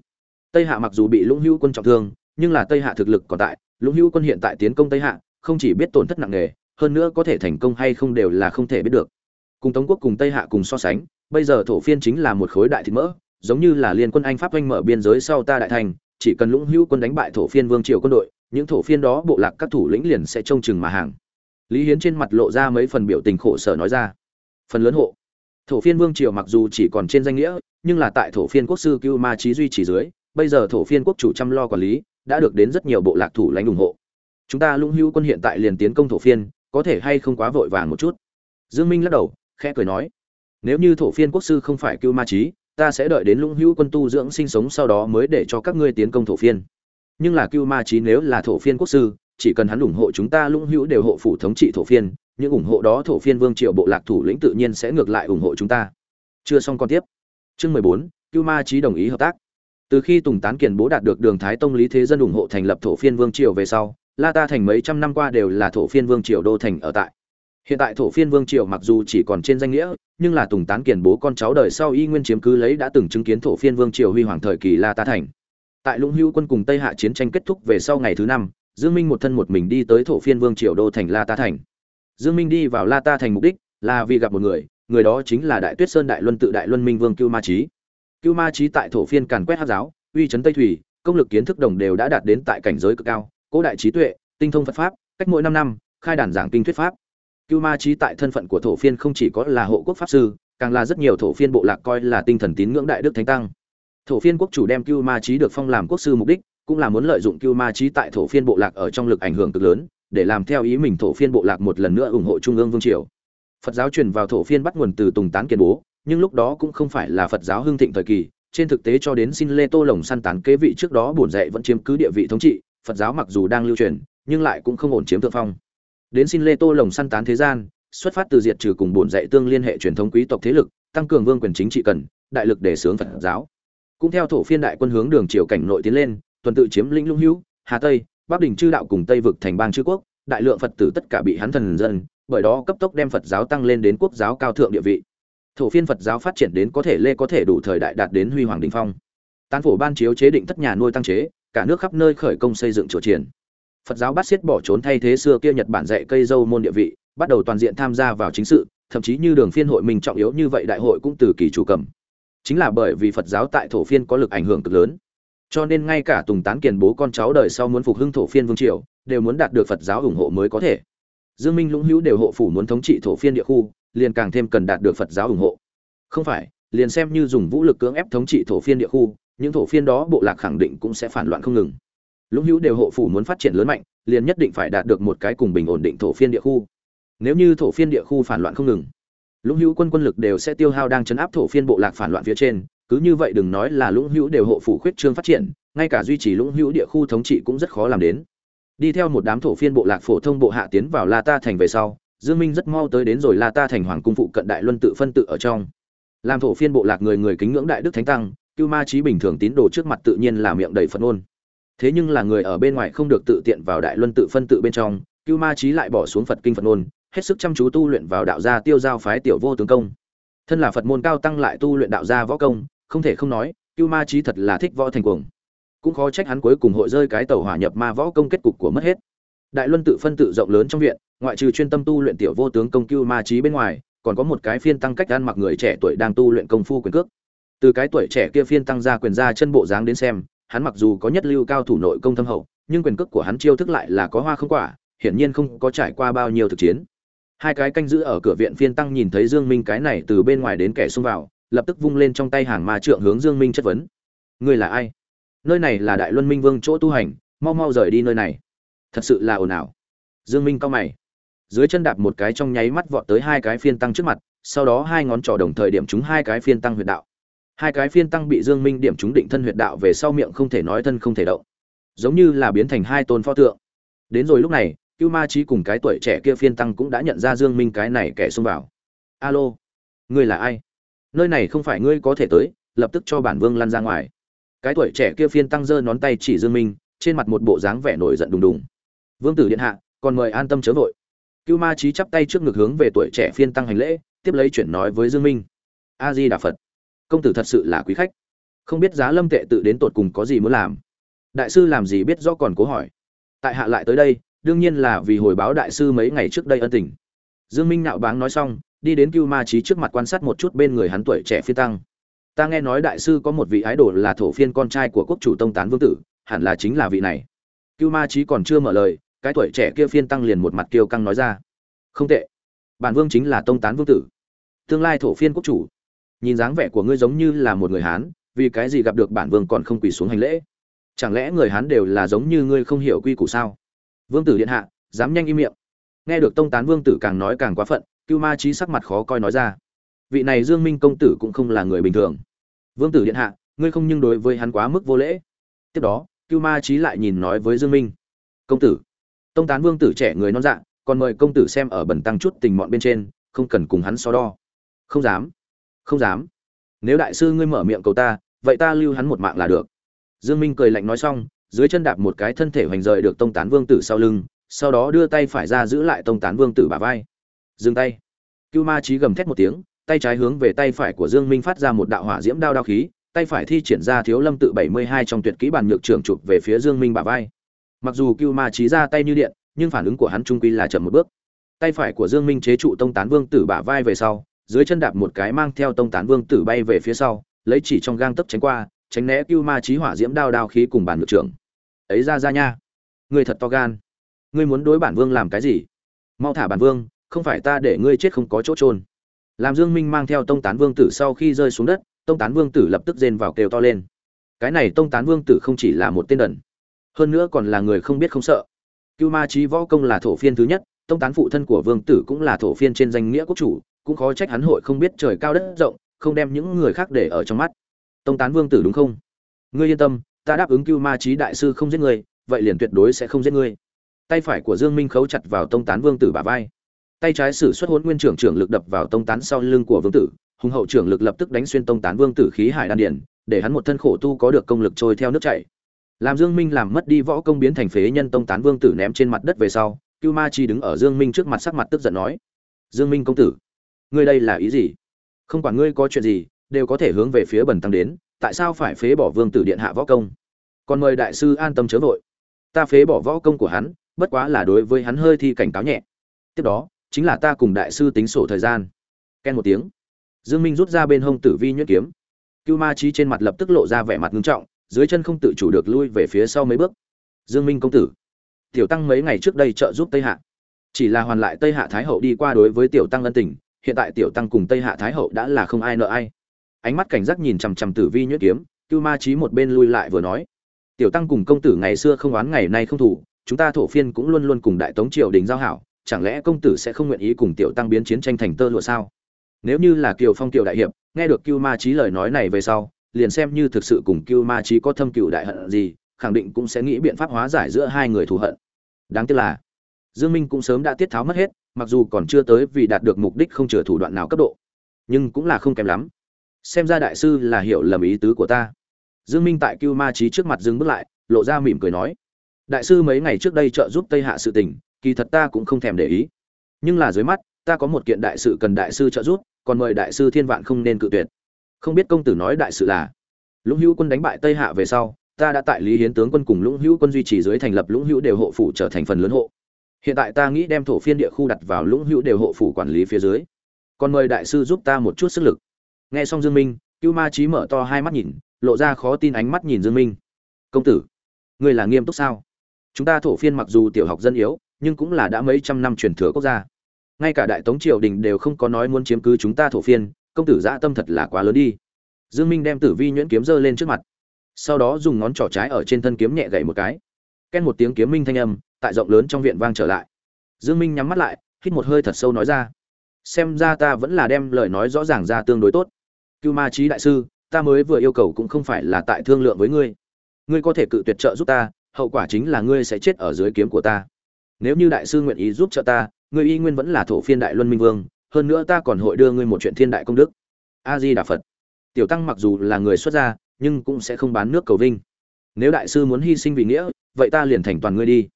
Tây hạ mặc dù bị lũng hữu quân trọng thương, nhưng là tây hạ thực lực còn tại. Lũng hữu quân hiện tại tiến công tây hạ, không chỉ biết tổn thất nặng nề, hơn nữa có thể thành công hay không đều là không thể biết được. Cùng tống quốc cùng tây hạ cùng so sánh, bây giờ thổ phiên chính là một khối đại thịt mỡ, giống như là liên quân anh pháp oanh mở biên giới sau ta đại thành, chỉ cần lũng hữu quân đánh bại thổ phiên vương triều quân đội những thổ phiên đó bộ lạc các thủ lĩnh liền sẽ trông chừng mà hàng. Lý hiến trên mặt lộ ra mấy phần biểu tình khổ sở nói ra. Phần lớn hộ. Thổ phiên vương triều mặc dù chỉ còn trên danh nghĩa, nhưng là tại thổ phiên quốc sư cưu ma trí duy trì dưới, bây giờ thổ phiên quốc chủ chăm lo quản lý, đã được đến rất nhiều bộ lạc thủ lãnh ủng hộ. Chúng ta lũng hữu quân hiện tại liền tiến công thổ phiên, có thể hay không quá vội vàng một chút? Dương minh lắc đầu, khẽ cười nói. Nếu như thổ phiên quốc sư không phải cưu ma trí ta sẽ đợi đến lũng hữu quân tu dưỡng sinh sống sau đó mới để cho các ngươi tiến công thổ phiên nhưng là cưu ma trí nếu là thổ phiên quốc sư, chỉ cần hắn ủng hộ chúng ta lũng hữu đều hộ phủ thống trị thổ phiên, những ủng hộ đó thổ phiên vương triệu bộ lạc thủ lĩnh tự nhiên sẽ ngược lại ủng hộ chúng ta. Chưa xong con tiếp. Chương mười bốn, cưu ma trí đồng ý hợp tác. Từ khi tùng tán kiền bố đạt được đường thái tông lý thế dân ủng hộ thành lập thổ phiên vương triều về sau, la ta thành mấy trăm năm qua đều là thổ phiên vương triều đô thành ở tại. Hiện tại thổ phiên vương triều mặc dù chỉ còn trên danh nghĩa, nhưng là tùng tán kiền bố con cháu đời sau y nguyên chiếm cứ lấy đã từng chứng kiến thổ phiên vương triều huy hoàng thời kỳ la ta thành tại lũng hữu quân cùng tây hạ chiến tranh kết thúc về sau ngày thứ năm, dương minh một thân một mình đi tới thổ phiên vương triều đô thành la ta thành. Dương minh đi vào la ta thành mục đích là vì gặp một người người đó chính là đại tuyết sơn đại luân tự đại luân minh vương cưu ma trí cưu ma trí tại thổ phiên càn quét hát giáo, uy chấn tây thủy, công lực kiến thức đồng đều đã đạt đến tại cảnh giới cực cao, cố đại trí tuệ, tinh thông phật pháp, cách mỗi năm năm, khai đàn giảng kinh thuyết pháp. Cưu ma trí tại thân phận của thổ phiên không chỉ có là hộ quốc pháp sư, càng là rất nhiều thổ phiên bộ lạc coi là tinh thần tín ngưỡng đại đức thánh tăng thổ phiên quốc chủ đem cưu ma trí được phong làm quốc sư mục đích, cũng là muốn lợi dụng cưu ma trí tại thổ phiên bộ lạc ở trong lực ảnh hưởng cực lớn, để làm theo ý mình thổ phiên bộ lạc một lần nữa ủng hộ trung ương vương triều. Phật giáo truyền vào thổ phiên bắt nguồn từ tùng tán kiên bố, nhưng lúc đó cũng không phải là phật giáo hưng thịnh thời kỳ, trên thực tế cho đến xin lê tô lồng săn tán kế vị trước đó bổn dạy vẫn chiếm cứ địa vị thống trị, phật giáo mặc dù đang lưu truyền, nhưng lại cũng không ổn chiếm thượng phong. Đến xin lê tô lồng săn tán thế gian, xuất phát từ diệt trừ cùng bổn dạy tương liên hệ truyền thống quý tộc thế lực, tăng cường vương quyền chính trị cần, đại lực để sướng phật giáo cũng theo thổ phiên đại quân hướng đường triều cảnh nội tiến lên, tuần tự chiếm lĩnh lũng hữu, hà tây, bắc đình chư đạo cùng tây vực thành bang chư quốc, đại lượng phật tử tất cả bị hắn thần dân, bởi đó cấp tốc đem phật giáo tăng lên đến quốc giáo cao thượng địa vị. Thổ phiên phật giáo phát triển đến có thể lê có thể đủ thời đại đạt đến huy hoàng đình phong. Tán phổ ban chiếu chế định tất nhà nuôi tăng chế, cả nước khắp nơi khởi công xây dựng chùa triển phật giáo bắt xiết bỏ trốn thay thế xưa kia nhật bản dạy cây dâu môn địa vị, bắt đầu toàn diện tham gia vào chính sự, thậm chí như đường phiên hội mình trọng yếu như vậy đại hội cũng từ kỳ chủ cầm chính là bởi vì phật giáo tại thổ phiên có lực ảnh hưởng cực lớn. Cho nên ngay cả tùng tán kiền bố con cháu đời sau muốn phục hưng thổ phiên vương triều, đều muốn đạt được phật giáo ủng hộ mới có thể. Dương minh lũng hữu đều hộ phủ muốn thống trị thổ phiên địa khu, liền càng thêm cần đạt được phật giáo ủng hộ. Không phải, liền xem như dùng vũ lực cưỡng ép thống trị thổ phiên địa khu, những thổ phiên đó bộ lạc khẳng định cũng sẽ phản loạn không ngừng. Lũng hữu đều hộ phủ muốn phát triển lớn mạnh, liền nhất định phải đạt được một cái cùng bình ổn định thổ phiên địa khu. Nếu như thổ phiên địa khu phản loạn không ngừng lũng hữu quân quân lực đều sẽ tiêu hao đang chấn áp thổ phiên bộ lạc phản loạn phía trên, cứ như vậy đừng nói là lũng hữu đều hộ phủ khuyết trương phát triển, ngay cả duy trì lũng hữu địa khu thống trị cũng rất khó làm đến. Đi theo một đám thổ phiên bộ lạc phổ thông bộ hạ tiến vào la ta thành về sau, dương minh rất mau tới đến rồi la ta thành hoàng cung phụ cận đại luân tự phân tự ở trong. Làm thổ phiên bộ lạc người người kính ngưỡng đại đức thánh tăng, cưu ma trí bình thường tín đồ trước mặt tự nhiên là miệng đầy phật ôn thế nhưng là người ở bên ngoài không được tự tiện vào đại luân tự phân tự bên trong, cưu ma trí lại bỏ xuống phật kinh phật ôn hết sức chăm chú tu luyện vào đạo gia tiêu giao phái tiểu vô tướng công. Thân là phật môn cao tăng lại tu luyện đạo gia võ công, không thể không nói, cưu ma trí thật là thích võ thành cuồng. Cũng khó trách hắn cuối cùng hội rơi cái tàu hỏa nhập ma võ công kết cục của mất hết. Đại luân tự phân tự rộng lớn trong viện, ngoại trừ chuyên tâm tu luyện tiểu vô tướng công cưu ma trí bên ngoài, còn có một cái phiên tăng cách ăn mặc người trẻ tuổi đang tu luyện công phu quyền cước. Từ cái tuổi trẻ kia phiên tăng ra quyền ra chân bộ dáng đến xem, hắn mặc dù có nhất lưu cao thủ nội công thâm hậu, nhưng quyền cước của hắn chiêu thức lại là có hoa không quả, hiển nhiên không có trải qua bao nhiêu thực chiến hai cái canh giữ ở cửa viện phiên tăng nhìn thấy dương minh cái này từ bên ngoài đến kẻ xông vào, lập tức vung lên trong tay hàng ma trượng hướng dương minh chất vấn. Ngươi là ai? Nơi này là đại luân minh vương chỗ tu hành, mau mau rời đi nơi này. Thật sự là ồn ào. Dương minh cao mày. Dưới chân đạp một cái trong nháy mắt vọt tới hai cái phiên tăng trước mặt, sau đó hai ngón trỏ đồng thời điểm trúng hai cái phiên tăng huyệt đạo. Hai cái phiên tăng bị dương minh điểm trúng định thân huyệt đạo về sau miệng không thể nói thân không thể động. Giống như là biến thành hai tôn pho tượng. Đến rồi lúc này cưu ma trí cùng cái tuổi trẻ kia phiên tăng cũng đã nhận ra dương minh cái này kẻ xông vào. Alo, ngươi là ai? Nơi này không phải ngươi có thể tới, lập tức cho bản vương lăn ra ngoài. Cái tuổi trẻ kia phiên tăng giơ nón tay chỉ dương minh, trên mặt một bộ dáng vẻ nổi giận đùng đùng. Vương tử điện hạ, còn mời an tâm chớ vội. Cưu ma trí chắp tay trước ngực hướng về tuổi trẻ phiên tăng hành lễ, tiếp lấy chuyển nói với dương minh. A di đà phật, công tử thật sự là quý khách. Không biết giá lâm tệ tự đến tột cùng có gì muốn làm. Đại sư làm gì biết rõ còn cố hỏi. Tại hạ lại tới đây đương nhiên là vì hồi báo đại sư mấy ngày trước đây ân tình. Dương minh nạo báng nói xong, đi đến cưu ma trí trước mặt quan sát một chút bên người hắn tuổi trẻ phi tăng. Ta nghe nói đại sư có một vị ái đồ là thổ phiên con trai của quốc chủ tông tán vương tử, hẳn là chính là vị này. Cưu ma trí còn chưa mở lời, cái tuổi trẻ kia phiên tăng liền một mặt kiêu căng nói ra. Không tệ. Bản vương chính là tông tán vương tử. Tương lai thổ phiên quốc chủ. Nhìn dáng vẻ của ngươi giống như là một người hán, vì cái gì gặp được bản vương còn không quỳ xuống hành lễ? Chẳng lẽ người hán đều là giống như ngươi không hiểu quy củ sao? Vương tử điện hạ, dám nhanh im miệng. Nghe được tông tán vương tử càng nói càng quá phận, cưu ma trí sắc mặt khó coi nói ra. Vị này dương minh công tử cũng không là người bình thường. Vương tử điện hạ, ngươi không nhưng đối với hắn quá mức vô lễ. Tiếp đó, cưu ma trí lại nhìn nói với dương minh. Công tử. Tông tán vương tử trẻ người non dạ còn mời công tử xem ở bẩn tăng chút tình mọn bên trên, không cần cùng hắn so đo. Không dám. Không dám. Nếu đại sư ngươi mở miệng cầu ta, vậy ta lưu hắn một mạng là được. Dương minh cười lạnh nói xong dưới chân đạp một cái thân thể hoành rời được tông tán vương tử sau lưng, sau đó đưa tay phải ra giữ lại tông tán vương tử bả vai. Dừng tay. Cưu ma trí gầm thét một tiếng, tay trái hướng về tay phải của dương minh phát ra một đạo hỏa diễm đao đao khí, tay phải thi triển ra thiếu lâm tự 72 trong tuyệt kỹ bản nhược trưởng chụp về phía dương minh bả vai. Mặc dù cưu ma trí ra tay như điện, nhưng phản ứng của hắn trung quy là chậm một bước. Tay phải của dương minh chế trụ tông tán vương tử bả vai về sau, dưới chân đạp một cái mang theo tông tán vương tử bay về phía sau, lấy chỉ trong gang tấc tránh qua, tránh né cưu ma trí hỏa diễm đao đao khí cùng bản nhược trưởng ấy ra ra nha. Ngươi thật to gan. Ngươi muốn đối bản vương làm cái gì? Mau thả bản vương, không phải ta để ngươi chết không có chỗ trôn làm dương minh mang theo tông tán vương tử sau khi rơi xuống đất, tông tán vương tử lập tức rên vào kêu to lên. Cái này tông tán vương tử không chỉ là một tên đần, hơn nữa còn là người không biết không sợ. Cưu ma trí võ công là thổ phiên thứ nhất, tông tán phụ thân của vương tử cũng là thổ phiên trên danh nghĩa quốc chủ, cũng khó trách hắn hội không biết trời cao đất rộng, không đem những người khác để ở trong mắt. Tông tán vương tử đúng không? Ngươi yên tâm ta đáp ứng cưu ma trí đại sư không giết ngươi, vậy liền tuyệt đối sẽ không giết ngươi. Tay phải của dương minh khấu chặt vào tông tán vương tử bả vai. Tay trái sử xuất hôn nguyên trưởng trưởng lực đập vào tông tán sau lưng của vương tử, hùng hậu trưởng lực lập tức đánh xuyên tông tán vương tử khí hải đan điển, để hắn một thân khổ tu có được công lực trôi theo nước chảy. Làm dương minh làm mất đi võ công biến thành phế nhân tông tán vương tử ném trên mặt đất về sau, cưu ma chi đứng ở dương minh trước mặt sắc mặt tức giận nói, dương minh công tử, ngươi đây là ý gì? Không quản ngươi có chuyện gì, đều có thể hướng về phía bần tăng đến tại sao phải phế bỏ vương tử điện hạ võ công? Còn mời đại sư an tâm chớ vội. Ta phế bỏ võ công của hắn, bất quá là đối với hắn hơi thi cảnh cáo nhẹ. Tiếp đó, chính là ta cùng đại sư tính sổ thời gian. Ken một tiếng. Dương minh rút ra bên hông tử vi nhuyễn kiếm. Cưu ma trí trên mặt lập tức lộ ra vẻ mặt ngưng trọng, dưới chân không tự chủ được lui về phía sau mấy bước. Dương minh công tử, tiểu tăng mấy ngày trước đây trợ giúp tây hạ. Chỉ là hoàn lại tây hạ thái hậu đi qua đối với tiểu tăng ân tình, hiện tại tiểu tăng cùng tây hạ thái hậu đã là không ai nợ ai ánh mắt cảnh giác nhìn chằm chằm tử vi nhuyễn kiếm, cưu ma trí một bên lui lại vừa nói, tiểu tăng cùng công tử ngày xưa không oán ngày nay không thủ, chúng ta thổ phiên cũng luôn luôn cùng đại tống triều đình giao hảo, chẳng lẽ công tử sẽ không nguyện ý cùng tiểu tăng biến chiến tranh thành tơ lụa sao? Nếu như là kiều phong, kiều đại hiệp, nghe được cưu ma trí lời nói này về sau, liền xem như thực sự cùng cưu ma trí có thâm cựu đại hận gì, khẳng định cũng sẽ nghĩ biện pháp hóa giải giữa hai người thù hận. Đáng tiếc là, dương minh cũng sớm đã tiết tháo mất hết, mặc dù còn chưa tới vì đạt được mục đích không chừa thủ đoạn nào cấp độ, nhưng cũng là không kém lắm xem ra đại sư là hiểu lầm ý tứ của ta. Dương minh tại cưu ma trí trước mặt dừng bước lại, lộ ra mỉm cười nói, đại sư mấy ngày trước đây trợ giúp tây hạ sự tình, kỳ thật ta cũng không thèm để ý. Nhưng là dưới mắt, ta có một kiện đại sự cần đại sư trợ giúp, còn mời đại sư thiên vạn không nên cự tuyệt. Không biết công tử nói đại sự là, lũng hữu quân đánh bại tây hạ về sau, ta đã tại lý hiến tướng quân cùng lũng hữu quân duy trì dưới thành lập lũng hữu đều hộ phủ trở thành phần lớn hộ. Hiện tại ta nghĩ đem thổ phiên địa khu đặt vào lũng hữu đều hộ phủ quản lý phía dưới. Còn mời đại sư giúp ta một chút sức lực nghe xong dương minh, cưu ma trí mở to hai mắt nhìn, lộ ra khó tin ánh mắt nhìn dương minh. Công tử, ngươi là nghiêm túc sao? Chúng ta thổ phiên mặc dù tiểu học dân yếu, nhưng cũng là đã mấy trăm năm truyền thừa quốc gia. Ngay cả đại tống triều đình đều không có nói muốn chiếm cứ chúng ta thổ phiên, công tử dã tâm thật là quá lớn đi. Dương minh đem tử vi nhuyễn kiếm giơ lên trước mặt. Sau đó dùng ngón trỏ trái ở trên thân kiếm nhẹ gậy một cái. Ken một tiếng kiếm minh thanh âm, tại rộng lớn trong viện vang trở lại. Dương minh nhắm mắt lại, hít một hơi thật sâu nói ra. Xem ra ta vẫn là đem lời nói rõ ràng ra tương đối tốt cưu ma trí đại sư, ta mới vừa yêu cầu cũng không phải là tại thương lượng với ngươi. Ngươi có thể cự tuyệt trợ giúp ta, hậu quả chính là ngươi sẽ chết ở dưới kiếm của ta. Nếu như đại sư nguyện ý giúp trợ ta, ngươi y nguyên vẫn là thổ phiên đại luân minh vương, hơn nữa ta còn hội đưa ngươi một chuyện thiên đại công đức. A di đà phật. Tiểu tăng mặc dù là người xuất gia, nhưng cũng sẽ không bán nước cầu vinh. Nếu đại sư muốn hy sinh vì nghĩa, vậy ta liền thành toàn ngươi đi.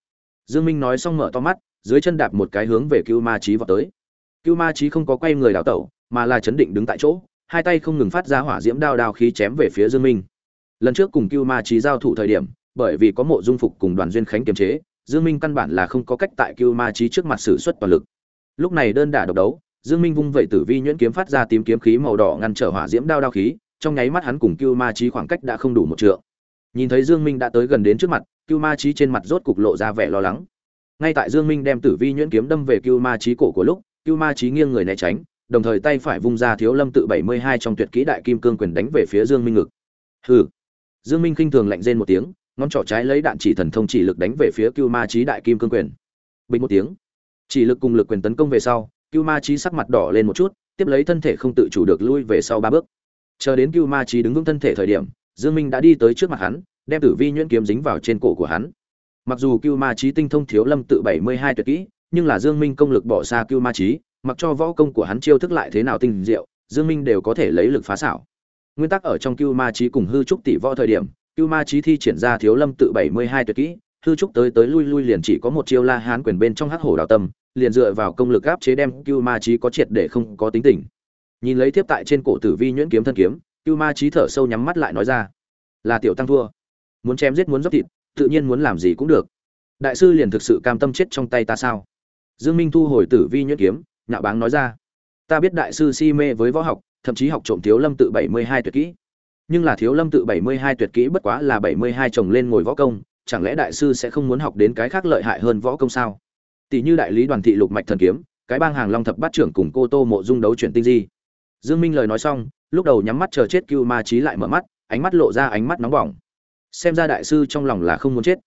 Dương minh nói xong mở to mắt, dưới chân đạp một cái hướng về cưu ma trí vào tới. Cưu ma trí không có quay người đảo tẩu, mà là chấn định đứng tại chỗ hai tay không ngừng phát ra hỏa diễm đao đao khí chém về phía dương minh. Lần trước cùng cưu ma trí giao thủ thời điểm, bởi vì có mộ dung phục cùng đoàn duyên khánh kiềm chế, dương minh căn bản là không có cách tại cưu ma trí trước mặt sử xuất toàn lực. Lúc này đơn đả độc đấu, dương minh vung vậy tử vi nhuyễn kiếm phát ra tím kiếm khí màu đỏ ngăn trở hỏa diễm đao đao khí, trong nháy mắt hắn cùng cưu ma trí khoảng cách đã không đủ một trượng. Nhìn thấy dương minh đã tới gần đến trước mặt, cưu ma trí trên mặt rốt cục lộ ra vẻ lo lắng. Ngay tại dương minh đem tử vi nhuyễn kiếm đâm về cưu ma trí cổ của lúc, cưu ma trí nghiêng người né tránh đồng thời tay phải vung ra thiếu lâm tự 72 trong tuyệt kỹ đại kim cương quyền đánh về phía dương minh ngực. Hừ. Dương minh khinh thường lạnh rên một tiếng, ngón trỏ trái lấy đạn chỉ thần thông chỉ lực đánh về phía cưu ma trí đại kim cương quyền. Bình một tiếng. Chỉ lực cùng lực quyền tấn công về sau, cưu ma trí sắc mặt đỏ lên một chút, tiếp lấy thân thể không tự chủ được lui về sau ba bước. Chờ đến cưu ma trí đứng vững thân thể thời điểm, dương minh đã đi tới trước mặt hắn, đem tử vi nhuyễn kiếm dính vào trên cổ của hắn. Mặc dù cưu ma trí tinh thông thiếu lâm tự 72 tuyệt kỹ, nhưng là dương minh công lực bỏ xa cưu ma trí mặc cho võ công của hắn chiêu thức lại thế nào tinh diệu, dương minh đều có thể lấy lực phá xảo. Nguyên tắc ở trong cưu ma trí cùng hư trúc tỷ võ thời điểm, cưu ma trí thi triển ra thiếu lâm tự 72 tuyệt kỹ, hư trúc tới tới lui lui liền chỉ có một chiêu la hán quyền bên trong hắc hổ đào tâm, liền dựa vào công lực áp chế đem cưu ma trí có triệt để không có tính tình. Nhìn lấy tiếp tại trên cổ tử vi nhuyễn kiếm thân kiếm, cưu ma trí thở sâu nhắm mắt lại nói ra, là tiểu tăng thua, muốn chém giết muốn dốc thịt, tự nhiên muốn làm gì cũng được. Đại sư liền thực sự cam tâm chết trong tay ta sao? Dương minh thu hồi tử vi nhuyễn kiếm nhạo báng nói ra. Ta biết đại sư si mê với võ học, thậm chí học trộm thiếu lâm tự 72 tuyệt kỹ. Nhưng là thiếu lâm tự 72 tuyệt kỹ bất quá là 72 chồng lên ngồi võ công, chẳng lẽ đại sư sẽ không muốn học đến cái khác lợi hại hơn võ công sao? Tỷ như đại lý đoàn thị lục mạch thần kiếm, cái bang hàng long thập bát trưởng cùng cô tô mộ dung đấu chuyển tinh di. Dương minh lời nói xong, lúc đầu nhắm mắt chờ chết cưu ma trí lại mở mắt, ánh mắt lộ ra ánh mắt nóng bỏng. Xem ra đại sư trong lòng là không muốn chết.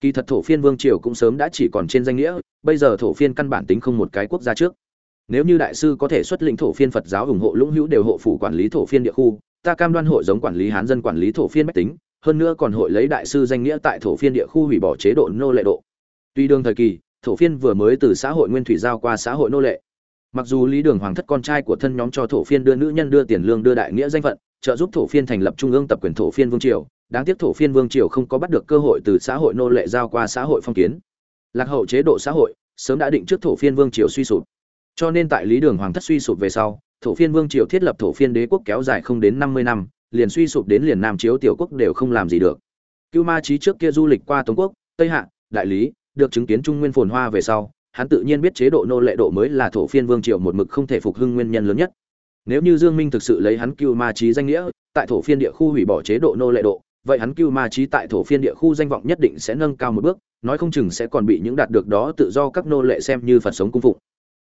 Kỳ thật thổ phiên vương triều cũng sớm đã chỉ còn trên danh nghĩa, bây giờ thổ phiên căn bản tính không một cái quốc gia trước nếu như đại sư có thể xuất lĩnh thổ phiên phật giáo ủng hộ lũng hữu đều hộ phủ quản lý thổ phiên địa khu ta cam đoan hội giống quản lý hán dân quản lý thổ phiên bách tính hơn nữa còn hội lấy đại sư danh nghĩa tại thổ phiên địa khu hủy bỏ chế độ nô lệ độ tuy đương thời kỳ thổ phiên vừa mới từ xã hội nguyên thủy giao qua xã hội nô lệ mặc dù lý đường hoàng thất con trai của thân nhóm cho thổ phiên đưa nữ nhân đưa tiền lương đưa đại nghĩa danh phận trợ giúp thổ phiên thành lập trung ương tập quyền thổ phiên vương triều đáng tiếc thổ phiên vương triều không có bắt được cơ hội từ xã hội nô lệ giao qua xã hội phong kiến lạc hậu chế độ xã hội sớm đã định trước thổ phiên vương triều suy sụp cho nên tại lý đường hoàng thất suy sụp về sau, thổ phiên vương triều thiết lập thổ phiên đế quốc kéo dài không đến năm mươi năm, liền suy sụp đến liền nam chiếu tiểu quốc đều không làm gì được. Cưu ma Chí trước kia du lịch qua tống quốc, tây hạ, đại lý, được chứng kiến trung nguyên phồn hoa về sau, hắn tự nhiên biết chế độ nô lệ độ mới là thổ phiên vương triều một mực không thể phục hưng nguyên nhân lớn nhất. Nếu như dương minh thực sự lấy hắn cưu ma Chí danh nghĩa, tại thổ phiên địa khu hủy bỏ chế độ nô lệ độ, vậy hắn cưu ma Chí tại thổ phiên địa khu danh vọng nhất định sẽ nâng cao một bước, nói không chừng sẽ còn bị những đạt được đó tự do các nô lệ xem như phật sống cung phụng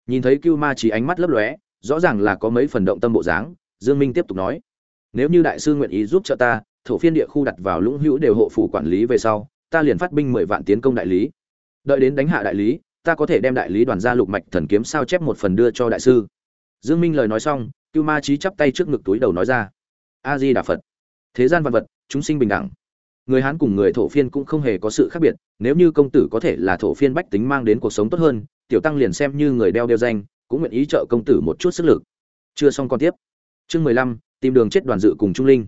nhìn thấy cưu ma trí ánh mắt lấp lóe, rõ ràng là có mấy phần động tâm bộ dáng, dương minh tiếp tục nói, nếu như đại sư nguyện ý giúp trợ ta, thổ phiên địa khu đặt vào lũng hữu đều hộ phủ quản lý về sau, ta liền phát binh mười vạn tiến công đại lý. Đợi đến đánh hạ đại lý, ta có thể đem đại lý đoàn gia lục mạch thần kiếm sao chép một phần đưa cho đại sư. Dương minh lời nói xong, cưu ma trí chắp tay trước ngực túi đầu nói ra, a di đà phật, thế gian vật vật, chúng sinh bình đẳng. Người hán cùng người thổ phiên cũng không hề có sự khác biệt, nếu như công tử có thể là thổ phiên bách tính mang đến cuộc sống tốt hơn tiểu tăng liền xem như người đeo đeo danh, cũng nguyện ý trợ công tử một chút sức lực. Chưa xong còn tiếp. Chương mười lăm, tìm đường chết đoàn dự cùng trung linh.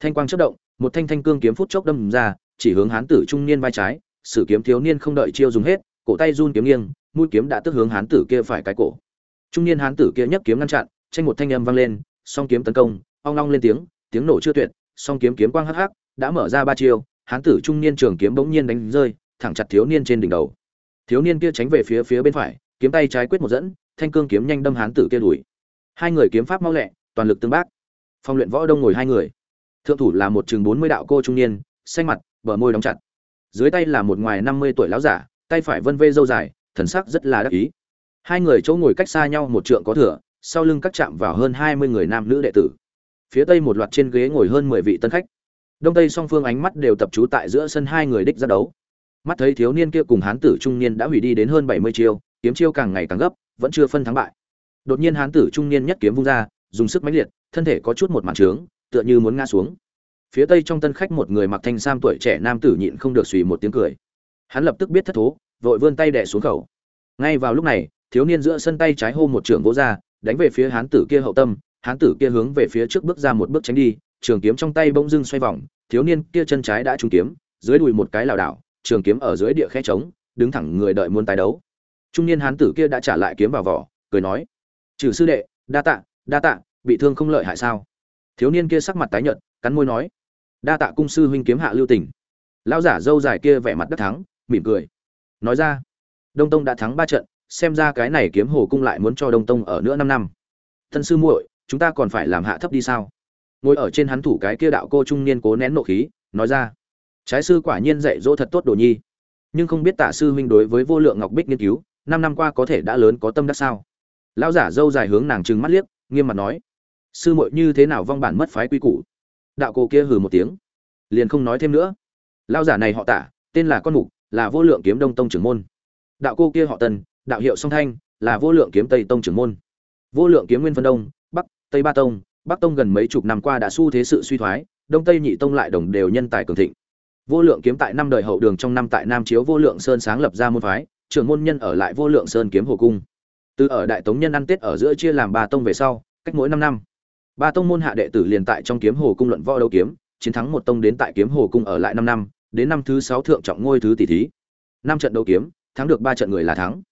Thanh quang chất động, một thanh thanh cương kiếm phút chốc đâm ra, chỉ hướng hán tử trung niên vai trái, sử kiếm thiếu niên không đợi chiêu dùng hết, cổ tay run kiếm nghiêng, mũi kiếm đã tức hướng hán tử kia phải cái cổ. Trung niên hán tử kia nhấc kiếm ngăn chặn, tranh một thanh âm vang lên, song kiếm tấn công, ong long lên tiếng tiếng nổ chưa tuyệt, song kiếm kiếm quang hắc hắc, đã mở ra ba chiêu, hán tử trung niên trường kiếm bỗng nhiên đánh rơi, thẳng chặt thiếu niên trên đỉnh đầu thiếu niên kia tránh về phía phía bên phải, kiếm tay trái quyết một dẫn, thanh cương kiếm nhanh đâm hán tử kia đuổi hai người kiếm pháp mau lẹ, toàn lực tương bác. Phong luyện võ đông ngồi hai người. Thượng thủ là một chừng bốn mươi đạo cô trung niên, xanh mặt, bờ môi đóng chặt. Dưới tay là một ngoài năm mươi tuổi lão giả, tay phải vân vê dâu dài, thần sắc rất là đắc ý. Hai người chỗ ngồi cách xa nhau một trượng có thửa sau lưng cắt chạm vào hơn hai mươi người nam nữ đệ tử. Phía tây một loạt trên ghế ngồi hơn mười vị tân khách. Đông tây song phương ánh mắt đều tập trú tại giữa sân hai người đích ra đấu mắt thấy thiếu niên kia cùng hán tử trung niên đã hủy đi đến hơn bảy mươi chiêu, kiếm chiêu càng ngày càng gấp, vẫn chưa phân thắng bại. Đột nhiên hán tử trung niên nhất kiếm vung ra, dùng sức mãnh liệt, thân thể có chút một màn trướng, tựa như muốn ngã xuống. Phía tây trong tân khách một người mặc thanh sam tuổi trẻ nam tử nhịn không được suy một tiếng cười. Hắn lập tức biết thất thố, vội vươn tay đẻ xuống khẩu. Ngay vào lúc này, thiếu niên giữa sân tay trái hô một trường vỗ ra, đánh về phía hán tử kia hậu tâm, hán tử kia hướng về phía trước bước ra một bước tránh đi, trường kiếm trong tay bỗng dưng xoay vòng, thiếu niên kia chân trái đã trúng kiếm, dưới đùi một cái lảo đảo trường kiếm ở dưới địa khe trống, đứng thẳng người đợi muốn tái đấu. Trung niên hán tử kia đã trả lại kiếm vào vỏ, cười nói, trừ sư đệ, đa tạ đa tạ, bị thương không lợi hại sao? Thiếu niên kia sắc mặt tái nhợt, cắn môi nói, đa tạ cung sư huynh kiếm hạ lưu tình. Lão giả dâu dài kia vẻ mặt đắc thắng, mỉm cười, nói ra, đông tông đã thắng ba trận, xem ra cái này kiếm hồ cung lại muốn cho đông tông ở nữa năm năm. Thân sư muội, chúng ta còn phải làm hạ thấp đi sao? Ngồi ở trên hắn thủ cái kia đạo cô trung niên cố nén nộ khí, nói ra trái sư quả nhiên dạy dỗ thật tốt đồ nhi. Nhưng không biết tạ sư huynh đối với vô lượng ngọc bích nghiên cứu, năm năm qua có thể đã lớn có tâm đắc sao? Lão giả dâu dài hướng nàng trừng mắt liếc, nghiêm mặt nói, sư muội như thế nào vong bản mất phái quy củ? Đạo cô kia hừ một tiếng, liền không nói thêm nữa. Lão giả này họ tả, tên là con mục, là vô lượng kiếm đông tông trưởng môn. Đạo cô kia họ tần đạo hiệu song thanh, là vô lượng kiếm tây tông trưởng môn. Vô lượng kiếm nguyên phân đông, bắc, tây ba tông, bắc tông gần mấy chục năm qua đã xu thế sự suy thoái, đông tây nhị tông lại đồng đều nhân tài cường thịnh vô lượng kiếm tại năm đời hậu đường trong năm tại nam chiếu vô lượng sơn sáng lập ra môn phái, trưởng môn nhân ở lại vô lượng sơn kiếm hồ cung. Từ ở đại tống nhân ăn tết ở giữa chia làm ba tông về sau, cách mỗi năm năm. Ba tông môn hạ đệ tử liền tại trong kiếm hồ cung luận võ đấu kiếm, chiến thắng một tông đến tại kiếm hồ cung ở lại năm năm, đến năm thứ sáu thượng trọng ngôi thứ tỷ thí. Năm trận đấu kiếm, thắng được ba trận người là thắng.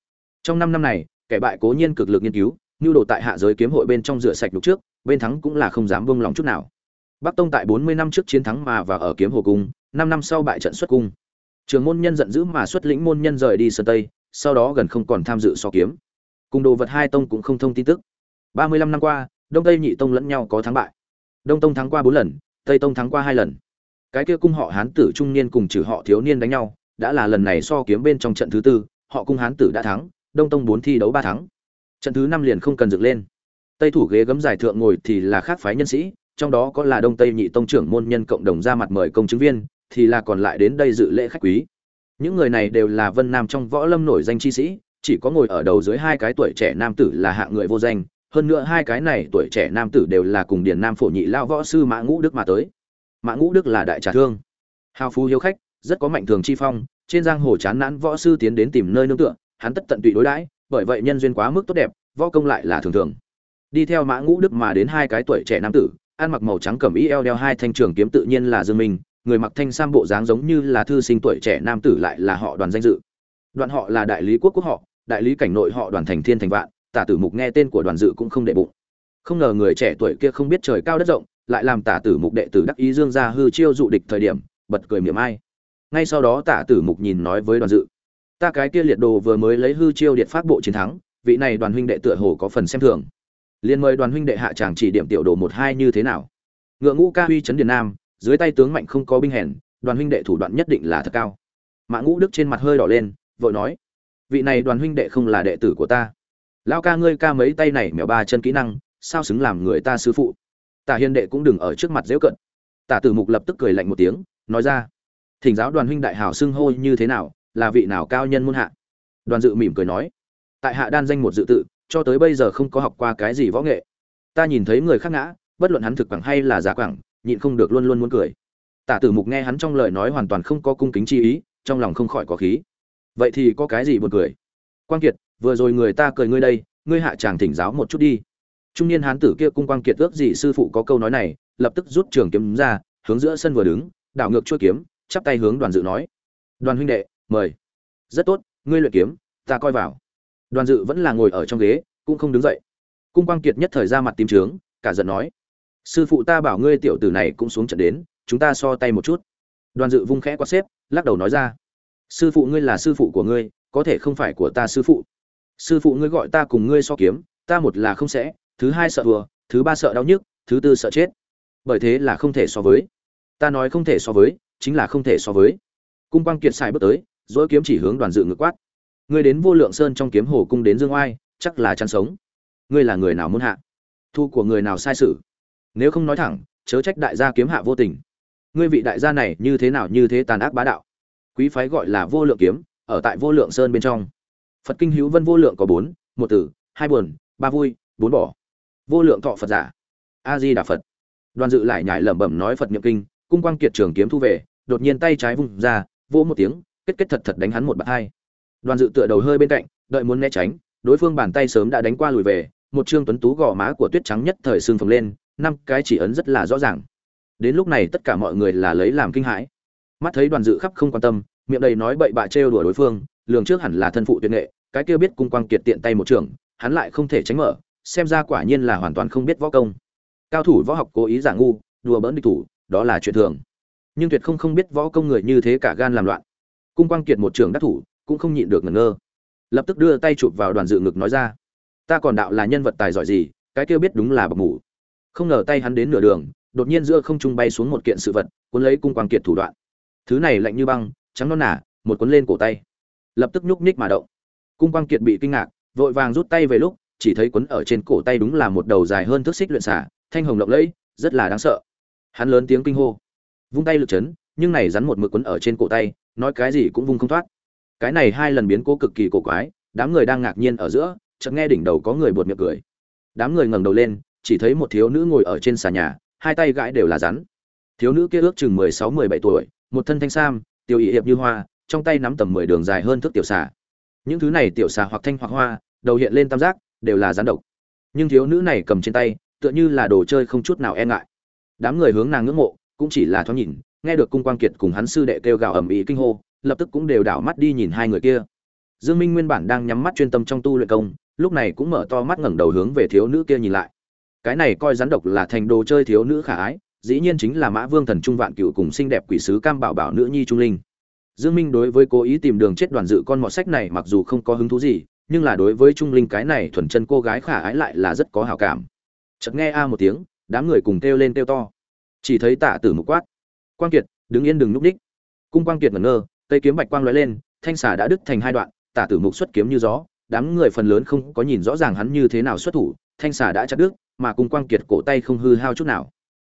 Trong năm năm này, kẻ bại cố nhiên cực lực nghiên cứu, nhu đồ tại hạ giới kiếm hội bên trong rửa sạch lúc trước, bên thắng cũng là không dám buông lòng chút nào. Bắc tông tại bốn mươi năm trước chiến thắng mà và ở kiếm hồ cung năm năm sau bại trận xuất cung. Trường môn nhân giận dữ mà xuất lĩnh môn nhân rời đi sơn tây, sau đó gần không còn tham dự so kiếm. Cùng đồ vật hai tông cũng không thông tin tức. Ba mươi lăm năm qua, đông tây nhị tông lẫn nhau có thắng bại. Đông tông thắng qua bốn lần, tây tông thắng qua hai lần. Cái kia cung họ hán tử trung niên cùng trừ họ thiếu niên đánh nhau, đã là lần này so kiếm bên trong trận thứ tư, họ cung hán tử đã thắng, đông tông bốn thi đấu ba thắng. Trận thứ năm liền không cần dựng lên. Tây thủ ghế gấm giải thượng ngồi thì là khác phái nhân sĩ, trong đó có là đông tây nhị tông trưởng môn nhân cộng đồng ra mặt mời công chứng viên thì là còn lại đến đây dự lễ khách quý. Những người này đều là vân nam trong võ lâm nổi danh chi sĩ chỉ có ngồi ở đầu dưới hai cái tuổi trẻ nam tử là hạng người vô danh hơn nữa hai cái này tuổi trẻ nam tử đều là cùng điển nam phổ nhị lao võ sư mã ngũ đức mà tới. Mã ngũ đức là đại trà thương. Hào phú hiếu khách rất có mạnh thường chi phong trên giang hồ chán nản võ sư tiến đến tìm nơi nương tựa hắn tất tận tụy đối đãi bởi vậy nhân duyên quá mức tốt đẹp võ công lại là thường thường. Đi theo mã ngũ đức mà đến hai cái tuổi trẻ nam tử ăn mặc màu trắng cầm y, eo đeo hai thanh trường kiếm tự nhiên là dương minh người mặc thanh sam bộ dáng giống như là thư sinh tuổi trẻ nam tử lại là họ đoàn danh dự. Đoạn họ là đại lý quốc quốc họ, đại lý cảnh nội họ đoàn thành thiên thành vạn, tả tử mục nghe tên của đoàn dự cũng không đệ bụng. Không ngờ người trẻ tuổi kia không biết trời cao đất rộng, lại làm tả tử mục đệ tử đắc ý dương ra hư chiêu dụ địch thời điểm, bật cười miệng ai. Ngay sau đó tả tử mục nhìn nói với đoàn dự, ta cái kia liệt đồ vừa mới lấy hư chiêu điện phát bộ chiến thắng, vị này đoàn huynh đệ tựa hồ có phần xem thường. Liền mời đoàn huynh đệ hạ tràng chỉ điểm tiểu đồ một hai như thế nào. Ngựa ngũ ca huy trấn điền nam dưới tay tướng mạnh không có binh hèn, đoàn huynh đệ thủ đoạn nhất định là thật cao. Mã ngũ đức trên mặt hơi đỏ lên, vội nói, vị này đoàn huynh đệ không là đệ tử của ta. Lao ca ngươi ca mấy tay này mèo ba chân kỹ năng, sao xứng làm người ta sư phụ? Tả hiền đệ cũng đừng ở trước mặt dễ cận. Tả tử mục lập tức cười lạnh một tiếng, nói ra, thỉnh giáo đoàn huynh đại hào xưng hô như thế nào, là vị nào cao nhân môn hạ? Đoàn dự mỉm cười nói, tại hạ đan danh một dự tự, cho tới bây giờ không có học qua cái gì võ nghệ. Ta nhìn thấy người khác ngã, bất luận hắn thực quẳng hay là giả quẳng nhịn không được luôn luôn muốn cười. Tả tử mục nghe hắn trong lời nói hoàn toàn không có cung kính chi ý, trong lòng không khỏi có khí. Vậy thì có cái gì buồn cười? Quang kiệt, vừa rồi người ta cười ngươi đây, ngươi hạ chàng thỉnh giáo một chút đi. Trung niên hán tử kia cung quang kiệt ước gì sư phụ có câu nói này, lập tức rút trường kiếm ra, hướng giữa sân vừa đứng, đảo ngược chuôi kiếm, chắp tay hướng đoàn dự nói. Đoàn huynh đệ, mời. Rất tốt, ngươi luyện kiếm, ta coi vào. Đoàn dự vẫn là ngồi ở trong ghế, cũng không đứng dậy. Cung quang kiệt nhất thời ra mặt tím trướng, cả giận nói sư phụ ta bảo ngươi tiểu tử này cũng xuống trận đến, chúng ta so tay một chút. Đoàn dự vung khẽ qua xếp, lắc đầu nói ra. Sư phụ ngươi là sư phụ của ngươi, có thể không phải của ta sư phụ. Sư phụ ngươi gọi ta cùng ngươi so kiếm, ta một là không sẽ, thứ hai sợ thua, thứ ba sợ đau nhức, thứ tư sợ chết. Bởi thế là không thể so với. Ta nói không thể so với, chính là không thể so với. Cung quang kiệt xài bước tới, dỗi kiếm chỉ hướng đoàn dự ngược quát. Ngươi đến vô lượng sơn trong kiếm hồ cung đến dương oai, chắc là chăn sống. Ngươi là người nào muốn hạ? Thu của người nào sai sự nếu không nói thẳng, chớ trách đại gia kiếm hạ vô tình. Ngươi vị đại gia này như thế nào như thế tàn ác bá đạo. Quý phái gọi là vô lượng kiếm, ở tại vô lượng sơn bên trong. Phật kinh hữu vân vô lượng có bốn, một tử hai buồn, ba vui, bốn bỏ. Vô lượng thọ phật giả. A di đà phật. Đoàn dự lại nhải lẩm bẩm nói phật niệm kinh, cung quang kiệt trường kiếm thu về, đột nhiên tay trái vung ra, vỗ một tiếng, kết kết thật thật đánh hắn một bạt hai. Đoàn dự tựa đầu hơi bên cạnh, đợi muốn né tránh, đối phương bàn tay sớm đã đánh qua lùi về, một trương tuấn tú gò má của tuyết trắng nhất thời xương phồng lên năm cái chỉ ấn rất là rõ ràng. Đến lúc này tất cả mọi người là lấy làm kinh hãi. Mắt thấy đoàn dự khắp không quan tâm, miệng đầy nói bậy bạ trêu đùa đối phương, lường trước hẳn là thân phụ tuyệt nghệ, cái kia biết cung quang kiệt tiện tay một trường, hắn lại không thể tránh mở, xem ra quả nhiên là hoàn toàn không biết võ công. Cao thủ võ học cố ý giả ngu, đùa bỡn địch thủ, đó là chuyện thường. Nhưng tuyệt không không biết võ công người như thế cả gan làm loạn. Cung quang kiệt một trường đắc thủ, cũng không nhịn được ngẩn ngơ. Lập tức đưa tay chụp vào đoàn dự ngực nói ra, ta còn đạo là nhân vật tài giỏi gì, cái kia biết đúng là bậc mù không ngờ tay hắn đến nửa đường, đột nhiên giữa không trung bay xuống một kiện sự vật, cuốn lấy cung quang kiệt thủ đoạn. Thứ này lạnh như băng, trắng non nả một cuốn lên cổ tay. Lập tức nhúc nhích mà động. Cung quang kiệt bị kinh ngạc, vội vàng rút tay về lúc, chỉ thấy cuốn ở trên cổ tay đúng là một đầu dài hơn thước xích luyện xả, thanh hồng lộng lẫy, rất là đáng sợ. Hắn lớn tiếng kinh hô. Vung tay lực chấn, nhưng này rắn một mực cuốn ở trên cổ tay, nói cái gì cũng vung không thoát. Cái này hai lần biến cố cực kỳ cổ quái, đám người đang ngạc nhiên ở giữa, chợt nghe đỉnh đầu có người buột miệng cười. Đám người ngẩng đầu lên chỉ thấy một thiếu nữ ngồi ở trên xà nhà, hai tay gãi đều là rắn. Thiếu nữ kia ước chừng mười sáu, mười bảy tuổi, một thân thanh sam tiêu ý hiệp như hoa, trong tay nắm tầm mười đường dài hơn thước tiểu xà. Những thứ này tiểu xà hoặc thanh hoặc hoa, đầu hiện lên tam giác, đều là rắn độc. Nhưng thiếu nữ này cầm trên tay, tựa như là đồ chơi không chút nào e ngại. Đám người hướng nàng ngưỡng mộ, cũng chỉ là thoáng nhìn, nghe được cung quang kiệt cùng hắn sư đệ kêu gào ầm ĩ kinh hô, lập tức cũng đều đảo mắt đi nhìn hai người kia. Dương minh nguyên bản đang nhắm mắt chuyên tâm trong tu luyện công, lúc này cũng mở to mắt ngẩng đầu hướng về thiếu nữ kia nhìn lại cái này coi rắn độc là thành đồ chơi thiếu nữ khả ái, dĩ nhiên chính là mã vương thần trung vạn cựu cùng xinh đẹp quỷ sứ cam bảo bảo nữ nhi trung linh. Dương minh đối với cố ý tìm đường chết đoàn dự con mọt sách này mặc dù không có hứng thú gì, nhưng là đối với trung linh cái này thuần chân cô gái khả ái lại là rất có hảo cảm. Chợt nghe a một tiếng, đám người cùng kêu lên kêu to. Chỉ thấy tạ tử mục quát. Quang kiệt, đứng yên đừng núp đích. Cung quang kiệt ngẩn ngơ, cây kiếm bạch quang lóe lên, thanh xà đã đứt thành hai đoạn, tạ tử mục xuất kiếm như gió, đám người phần lớn không có nhìn rõ ràng hắn như thế nào xuất thủ, thanh xà đã chặt đứt mà cung quang kiệt cổ tay không hư hao chút nào.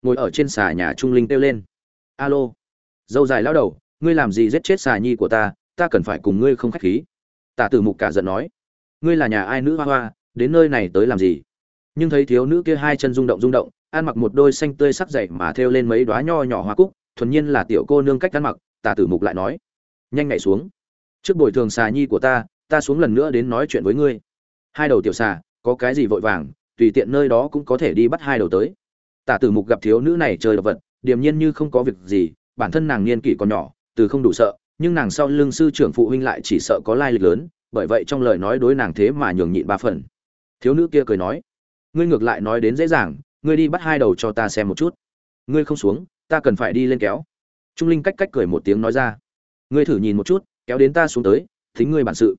Ngồi ở trên xà nhà trung linh kêu lên. Alo, dâu dài lao đầu, ngươi làm gì giết chết xà nhi của ta ta cần phải cùng ngươi không khách khí. Tạ tử mục cả giận nói. Ngươi là nhà ai nữ hoa hoa, đến nơi này tới làm gì? Nhưng thấy thiếu nữ kia hai chân rung động rung động, ăn mặc một đôi xanh tươi sắc dậy mà thêu lên mấy đóa nho nhỏ hoa cúc, thuần nhiên là tiểu cô nương cách ăn mặc, tả tử mục lại nói. Nhanh nhảy xuống. Trước bồi thường xà nhi của ta ta xuống lần nữa đến nói chuyện với ngươi. Hai đầu tiểu xà, có cái gì vội vàng tùy tiện nơi đó cũng có thể đi bắt hai đầu tới. Tả tử mục gặp thiếu nữ này chơi độc vật, điềm nhiên như không có việc gì, bản thân nàng niên kỷ còn nhỏ, từ không đủ sợ, nhưng nàng sau lưng sư trưởng phụ huynh lại chỉ sợ có lai lịch lớn, bởi vậy trong lời nói đối nàng thế mà nhường nhịn ba phần. Thiếu nữ kia cười nói, ngươi ngược lại nói đến dễ dàng, ngươi đi bắt hai đầu cho ta xem một chút. Ngươi không xuống, ta cần phải đi lên kéo. Trung linh cách cách cười một tiếng nói ra, ngươi thử nhìn một chút, kéo đến ta xuống tới, thính ngươi bản sự.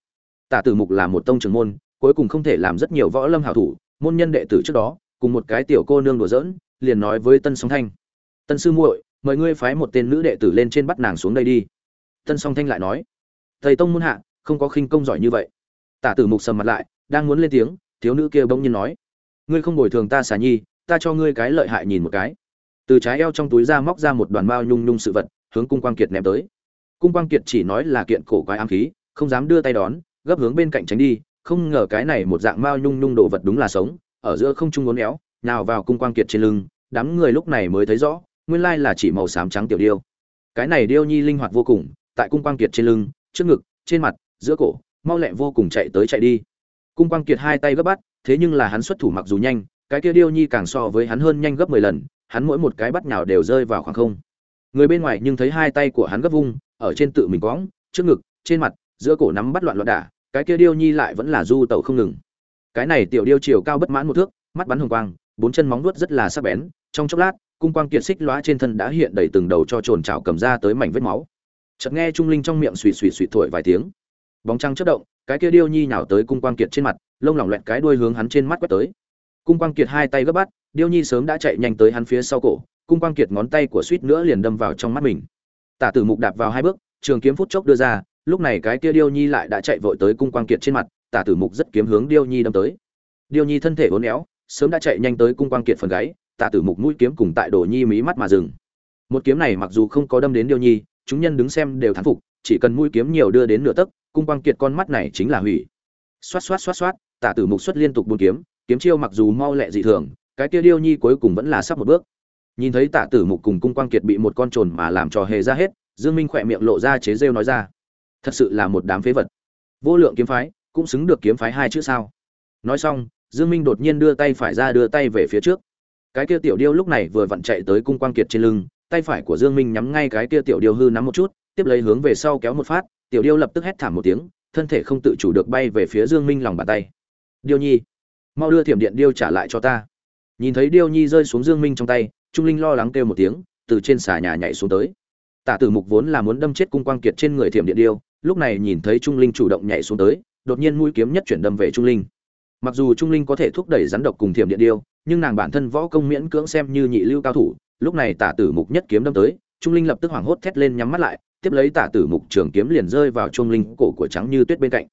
Tả tử mục là một tông trưởng môn, cuối cùng không thể làm rất nhiều võ lâm hảo thủ môn nhân đệ tử trước đó, cùng một cái tiểu cô nương đùa giỡn, liền nói với tân song thanh. Tân sư muội, mời ngươi phái một tên nữ đệ tử lên trên bắt nàng xuống đây đi. Tân song thanh lại nói. Thầy tông môn hạ, không có khinh công giỏi như vậy. Tả tử mục sầm mặt lại, đang muốn lên tiếng, thiếu nữ kia bỗng nhiên nói. Ngươi không bồi thường ta xà nhi, ta cho ngươi cái lợi hại nhìn một cái. Từ trái eo trong túi ra móc ra một đoàn bao nhung nhung sự vật, hướng cung quang kiệt ném tới. Cung quang kiệt chỉ nói là kiện cổ quái ám khí, không dám đưa tay đón, gấp hướng bên cạnh tránh đi không ngờ cái này một dạng mao nhung nhung đồ vật đúng là sống, ở giữa không trung uốn éo, nào vào cung quang kiệt trên lưng, đám người lúc này mới thấy rõ, nguyên lai là chỉ màu xám trắng tiểu điêu. Cái này điêu nhi linh hoạt vô cùng, tại cung quang kiệt trên lưng, trước ngực, trên mặt, giữa cổ, mau lẹ vô cùng chạy tới chạy đi. Cung quang kiệt hai tay gấp bắt, thế nhưng là hắn xuất thủ mặc dù nhanh, cái kia điêu nhi càng so với hắn hơn nhanh gấp mười lần, hắn mỗi một cái bắt nhào đều rơi vào khoảng không. Người bên ngoài nhưng thấy hai tay của hắn gấp vung, ở trên tự mình quõng trước ngực, trên mặt, giữa cổ nắm bắt loạn loạn đả cái kia điêu nhi lại vẫn là du tẩu không ngừng. Cái này tiểu điêu chiều cao bất mãn một thước, mắt bắn hồng quang, bốn chân móng vuốt rất là sắc bén, trong chốc lát, cung quang kiệt xích lóa trên thân đã hiện đầy từng đầu cho trồn trào cầm ra tới mảnh vết máu. Chợt nghe trung linh trong miệng suy suy suy thổi vài tiếng. Bóng trăng chớp động, cái kia điêu nhi nhào tới cung quang kiệt trên mặt, lông lỏng loẹt cái đuôi hướng hắn trên mắt quét tới. Cung quang kiệt hai tay gấp bắt, điêu nhi sớm đã chạy nhanh tới hắn phía sau cổ, cung quang kiệt ngón tay của suýt nữa liền đâm vào trong mắt mình. Tả tử mục đạp vào hai bước, trường kiếm phút chốc đưa ra lúc này cái kia điêu nhi lại đã chạy vội tới cung quang kiệt trên mặt, tả tử mục rất kiếm hướng điêu nhi đâm tới. Điêu nhi thân thể uốn éo, sớm đã chạy nhanh tới cung quang kiệt phần gáy, tả tử mục mũi kiếm cùng tại đồ nhi mí mắt mà dừng. Một kiếm này mặc dù không có đâm đến điêu nhi, chúng nhân đứng xem đều thán phục, chỉ cần mũi kiếm nhiều đưa đến nửa tấc, cung quang kiệt con mắt này chính là hủy. Xoát xoát xoát xoát, tả tử mục xuất liên tục buôn kiếm kiếm chiêu mặc dù mau lẹ dị thường, cái kia điêu nhi cuối cùng vẫn là sắp một bước. Nhìn thấy tả tử mục cùng cung quang kiệt bị một con trồn mà làm trò hề ra hết, dương minh khỏe miệng lộ ra chế rêu nói ra thật sự là một đám phế vật. Vô lượng kiếm phái, cũng xứng được kiếm phái hai chữ sao? Nói xong, dương minh đột nhiên đưa tay phải ra đưa tay về phía trước. Cái kia tiểu điêu lúc này vừa vặn chạy tới cung quang kiệt trên lưng, tay phải của dương minh nhắm ngay cái kia tiểu điêu hư nắm một chút, tiếp lấy hướng về sau kéo một phát, tiểu điêu lập tức hét thảm một tiếng, thân thể không tự chủ được bay về phía dương minh lòng bàn tay. Điêu nhi, mau đưa thiểm điện điêu trả lại cho ta. Nhìn thấy điêu nhi rơi xuống dương minh trong tay, trung linh lo lắng kêu một tiếng, từ trên xà nhà nhảy xuống tới tả tử mục vốn là muốn đâm chết cung quang kiệt trên người thiểm điện điêu, lúc này nhìn thấy trung linh chủ động nhảy xuống tới, đột nhiên mũi kiếm nhất chuyển đâm về trung linh. Mặc dù trung linh có thể thúc đẩy rắn độc cùng thiểm điện điêu, nhưng nàng bản thân võ công miễn cưỡng xem như nhị lưu cao thủ, lúc này tả tử mục nhất kiếm đâm tới, trung linh lập tức hoảng hốt thét lên nhắm mắt lại, tiếp lấy tả tử mục trường kiếm liền rơi vào trung linh cổ của trắng như tuyết bên cạnh.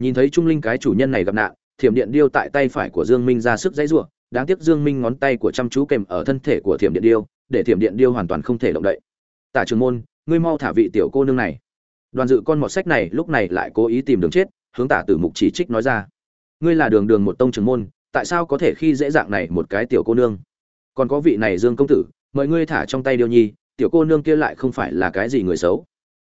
Nhìn thấy trung linh cái chủ nhân này gặp nạn, thiểm điện điêu tại tay phải của dương minh ra sức dãy rủa, đáng tiếc dương minh ngón tay của chăm chú kèm ở thân thể của thiểm điện điêu, để thiểm điện điêu hoàn toàn không thể động đậy tả trường môn, ngươi mau thả vị tiểu cô nương này. Đoàn dự con mọt sách này lúc này lại cố ý tìm đường chết, hướng tả tử mục chỉ trích nói ra. Ngươi là đường đường một tông trường môn, tại sao có thể khi dễ dạng này một cái tiểu cô nương? Còn có vị này dương công tử, mời ngươi thả trong tay điêu nhi, tiểu cô nương kia lại không phải là cái gì người xấu.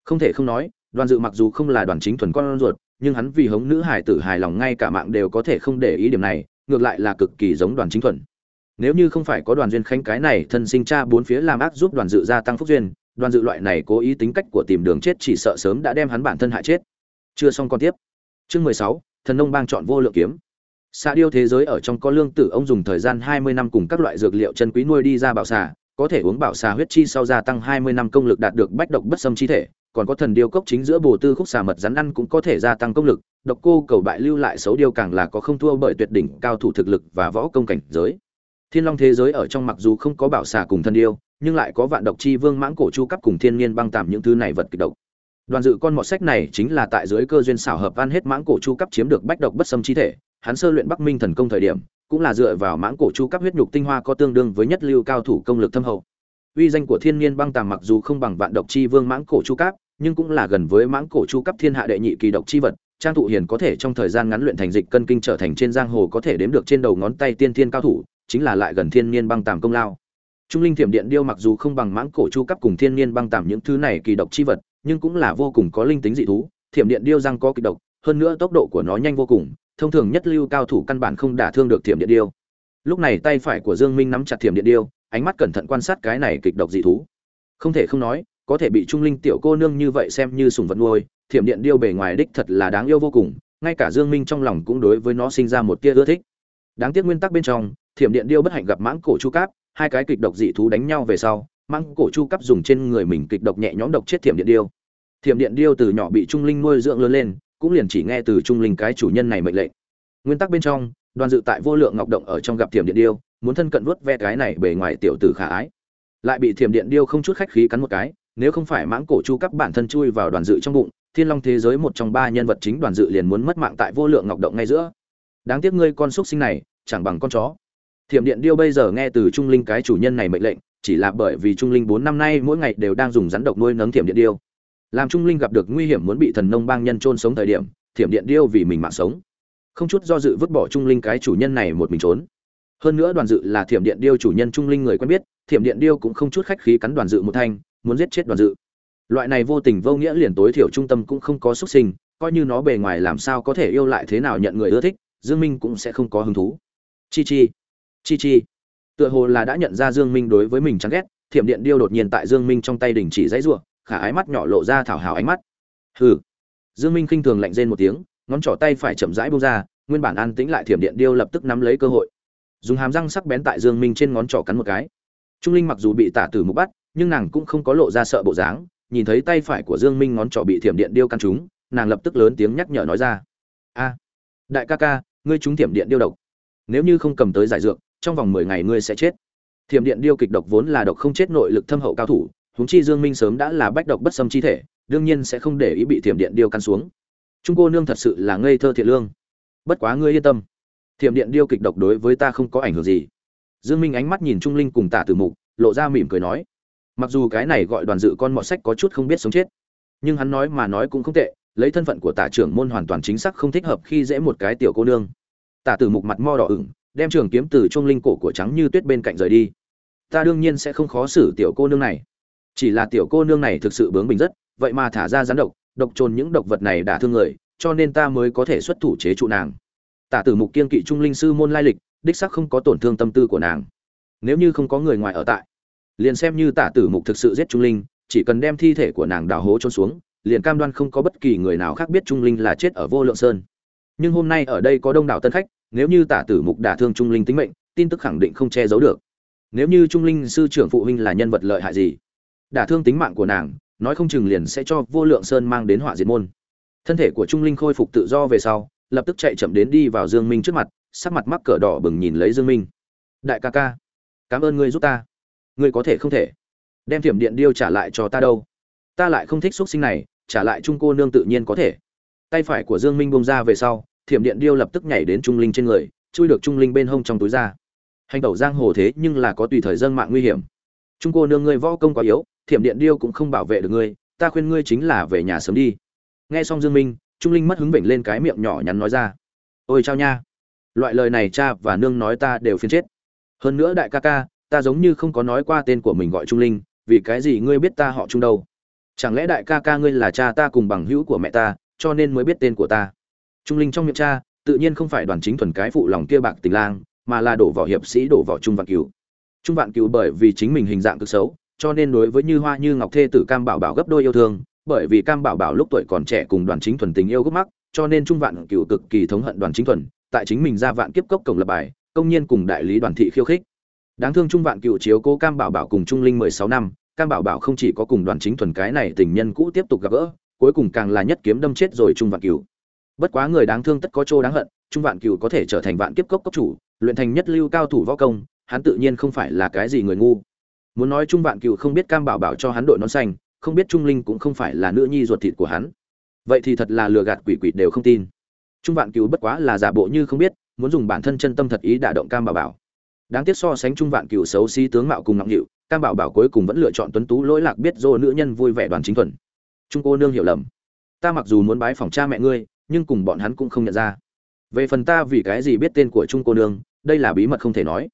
Không thể không nói, đoàn dự mặc dù không là đoàn chính thuần con ruột, nhưng hắn vì hống nữ hải tử hài lòng ngay cả mạng đều có thể không để ý điểm này, ngược lại là cực kỳ giống đoàn chính thuần. Nếu như không phải có đoàn duyên khánh cái này thân sinh cha bốn phía làm ác giúp đoàn dự gia tăng phúc duyên đoàn dự loại này cố ý tính cách của tìm đường chết chỉ sợ sớm đã đem hắn bản thân hại chết. Chưa xong con tiếp. Chương mười sáu, thần nông bang chọn vô lượng kiếm. Xạ điêu thế giới ở trong có lương tử ông dùng thời gian hai mươi năm cùng các loại dược liệu chân quý nuôi đi ra bảo xà, có thể uống bảo xà huyết chi sau gia tăng hai mươi năm công lực đạt được bách độc bất xâm chi thể, còn có thần điêu cốc chính giữa bồ tư khúc xà mật rắn ăn cũng có thể gia tăng công lực, độc cô cầu bại lưu lại xấu điêu càng là có không thua bởi tuyệt đỉnh, cao thủ thực lực và võ công cảnh giới. Thiên long thế giới ở trong mặc dù không có bảo xà cùng thần điêu nhưng lại có vạn độc chi vương mãng cổ chu cấp cùng thiên nhiên băng tạm những thứ này vật kịch độc. Đoàn dự con mọt sách này chính là tại dưới cơ duyên xảo hợp ăn hết mãng cổ chu cấp chiếm được bách độc bất xâm chi thể, hắn sơ luyện bắc minh thần công thời điểm, cũng là dựa vào mãng cổ chu cấp huyết nhục tinh hoa có tương đương với nhất lưu cao thủ công lực thâm hậu. Uy danh của thiên nhiên băng tàm mặc dù không bằng vạn độc chi vương mãng cổ chu cấp, nhưng cũng là gần với mãng cổ chu cấp thiên hạ đệ nhị kỳ độc chi vật, trang thụ hiền có thể trong thời gian ngắn luyện thành dịch cân kinh trở thành trên giang hồ có thể đếm được trên đầu ngón tay tiên thiên cao thủ, chính là lại gần thiên nhiên băng tàm công lao trung linh thiểm điện điêu mặc dù không bằng mãng cổ chu cấp cùng thiên niên băng tạm những thứ này kỳ độc chi vật, nhưng cũng là vô cùng có linh tính dị thú. Thiểm điện điêu răng có kịch độc, hơn nữa tốc độ của nó nhanh vô cùng, thông thường nhất lưu cao thủ căn bản không đả thương được thiểm điện điêu. Lúc này tay phải của dương minh nắm chặt thiểm điện điêu, ánh mắt cẩn thận quan sát cái này kịch độc dị thú. Không thể không nói, có thể bị trung linh tiểu cô nương như vậy xem như sủng vật nuôi, thiểm điện điêu bề ngoài đích thật là đáng yêu vô cùng, ngay cả dương minh trong lòng cũng đối với nó sinh ra một tia ưa thích. Đáng tiếc nguyên tắc bên trong, thiểm điện điêu bất hạnh gặp mãng cổ chu cáp hai cái kịch độc dị thú đánh nhau về sau măng cổ chu cấp dùng trên người mình kịch độc nhẹ nhõm độc chết thiểm điện điêu. Thiểm điện điêu từ nhỏ bị trung linh nuôi dưỡng lớn lên, cũng liền chỉ nghe từ trung linh cái chủ nhân này mệnh lệnh. Nguyên tắc bên trong, đoàn dự tại vô lượng ngọc động ở trong gặp thiểm điện điêu, muốn thân cận vuốt ve cái này bề ngoài tiểu tử khả ái. Lại bị thiểm điện điêu không chút khách khí cắn một cái, nếu không phải mãng cổ chu cấp bản thân chui vào đoàn dự trong bụng, thiên long thế giới một trong ba nhân vật chính đoàn dự liền muốn mất mạng tại vô lượng ngọc động ngay giữa. Đáng tiếc ngươi con xúc sinh này, chẳng bằng con chó thiểm điện điêu bây giờ nghe từ trung linh cái chủ nhân này mệnh lệnh, chỉ là bởi vì trung linh bốn năm nay mỗi ngày đều đang dùng rắn độc nuôi nấng thiểm điện điêu. Làm trung linh gặp được nguy hiểm muốn bị thần nông bang nhân trôn sống thời điểm, thiểm điện điêu vì mình mạng sống. Không chút do dự vứt bỏ trung linh cái chủ nhân này một mình trốn. Hơn nữa đoàn dự là thiểm điện điêu chủ nhân trung linh người quen biết, thiểm điện điêu cũng không chút khách khí cắn đoàn dự một thanh, muốn giết chết đoàn dự. Loại này vô tình vô nghĩa liền tối thiểu trung tâm cũng không có xuất sinh, coi như nó bề ngoài làm sao có thể yêu lại thế nào nhận người ưa thích, dương minh cũng sẽ không có hứng thú. Chi chi chi chi. Tựa hồ là đã nhận ra dương minh đối với mình chán ghét, thiểm điện điêu đột nhiên tại dương minh trong tay đình chỉ dãy rủa, khả ái mắt nhỏ lộ ra thảo hào ánh mắt. Hừ. Dương minh khinh thường lạnh rên một tiếng, ngón trỏ tay phải chậm rãi buông ra, nguyên bản an tĩnh lại thiểm điện điêu lập tức nắm lấy cơ hội. Dùng hàm răng sắc bén tại dương minh trên ngón trỏ cắn một cái. Trung linh mặc dù bị tả tử mục bắt, nhưng nàng cũng không có lộ ra sợ bộ dáng, nhìn thấy tay phải của dương minh ngón trỏ bị thiểm điện điêu căn trúng, nàng lập tức lớn tiếng nhắc nhở nói ra. A, đại ca ca, ngươi trúng thiểm điện điêu độc. Nếu như không cầm tới giải dược trong vòng 10 ngày ngươi sẽ chết. Thiểm điện điêu kịch độc vốn là độc không chết nội lực thâm hậu cao thủ, huống chi dương minh sớm đã là bách độc bất xâm chi thể, đương nhiên sẽ không để ý bị thiểm điện điêu căn xuống. Trung cô nương thật sự là ngây thơ thiện lương. Bất quá ngươi yên tâm. Thiểm điện điêu kịch độc đối với ta không có ảnh hưởng gì. Dương minh ánh mắt nhìn trung linh cùng tả tử mục, lộ ra mỉm cười nói. Mặc dù cái này gọi đoàn dự con mọt sách có chút không biết sống chết, nhưng hắn nói mà nói cũng không tệ, lấy thân phận của tả trưởng môn hoàn toàn chính xác không thích hợp khi dễ một cái tiểu cô nương. Tả tử mục mặt mo đỏ ửng đem trường kiếm từ trung linh cổ của trắng như tuyết bên cạnh rời đi. Ta đương nhiên sẽ không khó xử tiểu cô nương này. Chỉ là tiểu cô nương này thực sự bướng bỉnh rất, vậy mà thả ra rắn độc độc trồn những độc vật này đã thương người, cho nên ta mới có thể xuất thủ chế trụ nàng. Tả tử mục kiên kỵ trung linh sư môn lai lịch, đích sắc không có tổn thương tâm tư của nàng. Nếu như không có người ngoài ở tại, liền xem như tả tử mục thực sự giết trung linh, chỉ cần đem thi thể của nàng đào hố trôn xuống, liền cam đoan không có bất kỳ người nào khác biết trung linh là chết ở vô lượng sơn. Nhưng hôm nay ở đây có đông đảo tân khách nếu như tả tử mục đả thương trung linh tính mệnh, tin tức khẳng định không che giấu được. Nếu như trung linh sư trưởng phụ huynh là nhân vật lợi hại gì? Đả thương tính mạng của nàng, nói không chừng liền sẽ cho vô lượng sơn mang đến họa diệt môn. Thân thể của trung linh khôi phục tự do về sau, lập tức chạy chậm đến đi vào dương minh trước mặt, sắc mặt mắc cỡ đỏ bừng nhìn lấy dương minh. Đại ca ca, cảm ơn ngươi giúp ta. Ngươi có thể không thể. Đem thiểm điện điêu trả lại cho ta đâu. Ta lại không thích xuất sinh này, trả lại trung cô nương tự nhiên có thể. Tay phải của dương minh bông ra về sau thiểm điện điêu lập tức nhảy đến trung linh trên người, chui được trung linh bên hông trong túi ra. Hành tẩu giang hồ thế nhưng là có tùy thời dân mạng nguy hiểm. Trung cô nương ngươi võ công quá yếu, thiểm điện điêu cũng không bảo vệ được ngươi, ta khuyên ngươi chính là về nhà sớm đi. Nghe xong dương minh, trung linh mất hứng vểnh lên cái miệng nhỏ nhắn nói ra. Ôi chao nha. Loại lời này cha và nương nói ta đều phiền chết. Hơn nữa đại ca ca, ta giống như không có nói qua tên của mình gọi trung linh, vì cái gì ngươi biết ta họ trung đâu? Chẳng lẽ đại ca ca ngươi là cha ta cùng bằng hữu của mẹ ta, cho nên mới biết tên của ta? Trung linh trong miệng cha, tự nhiên không phải đoàn chính thuần cái phụ lòng kia bạc tình lang, mà là đổ võ hiệp sĩ, đổ võ trung vạn cửu. Trung vạn cửu bởi vì chính mình hình dạng cực xấu, cho nên đối với như hoa như ngọc thê tử cam bảo bảo gấp đôi yêu thương, bởi vì cam bảo bảo lúc tuổi còn trẻ cùng đoàn chính thuần tình yêu gấp mắc, cho nên trung vạn cửu cực kỳ thống hận đoàn chính thuần, tại chính mình ra vạn kiếp cốc cổng lập bài, công nhiên cùng đại lý đoàn thị khiêu khích. Đáng thương trung vạn cửu chiếu cố cam bảo bảo cùng trung linh mười sáu năm, cam bảo bảo không chỉ có cùng đoàn chính thuần cái này tình nhân cũ tiếp tục gặp gỡ, cuối cùng càng là nhất kiếm đâm chết rồi trung vạn cửu bất quá người đáng thương tất có chỗ đáng hận, trung vạn cửu có thể trở thành vạn kiếp cốc cốc chủ, luyện thành nhất lưu cao thủ võ công, hắn tự nhiên không phải là cái gì người ngu. Muốn nói trung vạn cửu không biết cam bảo bảo cho hắn đội nón xanh, không biết trung linh cũng không phải là nữ nhi ruột thịt của hắn. Vậy thì thật là lừa gạt quỷ quỷ đều không tin. Trung vạn cửu bất quá là giả bộ như không biết, muốn dùng bản thân chân tâm thật ý đả động cam bảo bảo. Đáng tiếc so sánh trung vạn cửu xấu xí tướng mạo cùng ngọc hiệu cam bảo bảo cuối cùng vẫn lựa chọn tuấn tú lỗi lạc biết dô nữ nhân vui vẻ đoàn chính thuần. Trung cô nương hiểu lầm. Ta mặc dù muốn bái phòng cha mẹ ngươi nhưng cùng bọn hắn cũng không nhận ra. Về phần ta vì cái gì biết tên của trung cô nương, đây là bí mật không thể nói.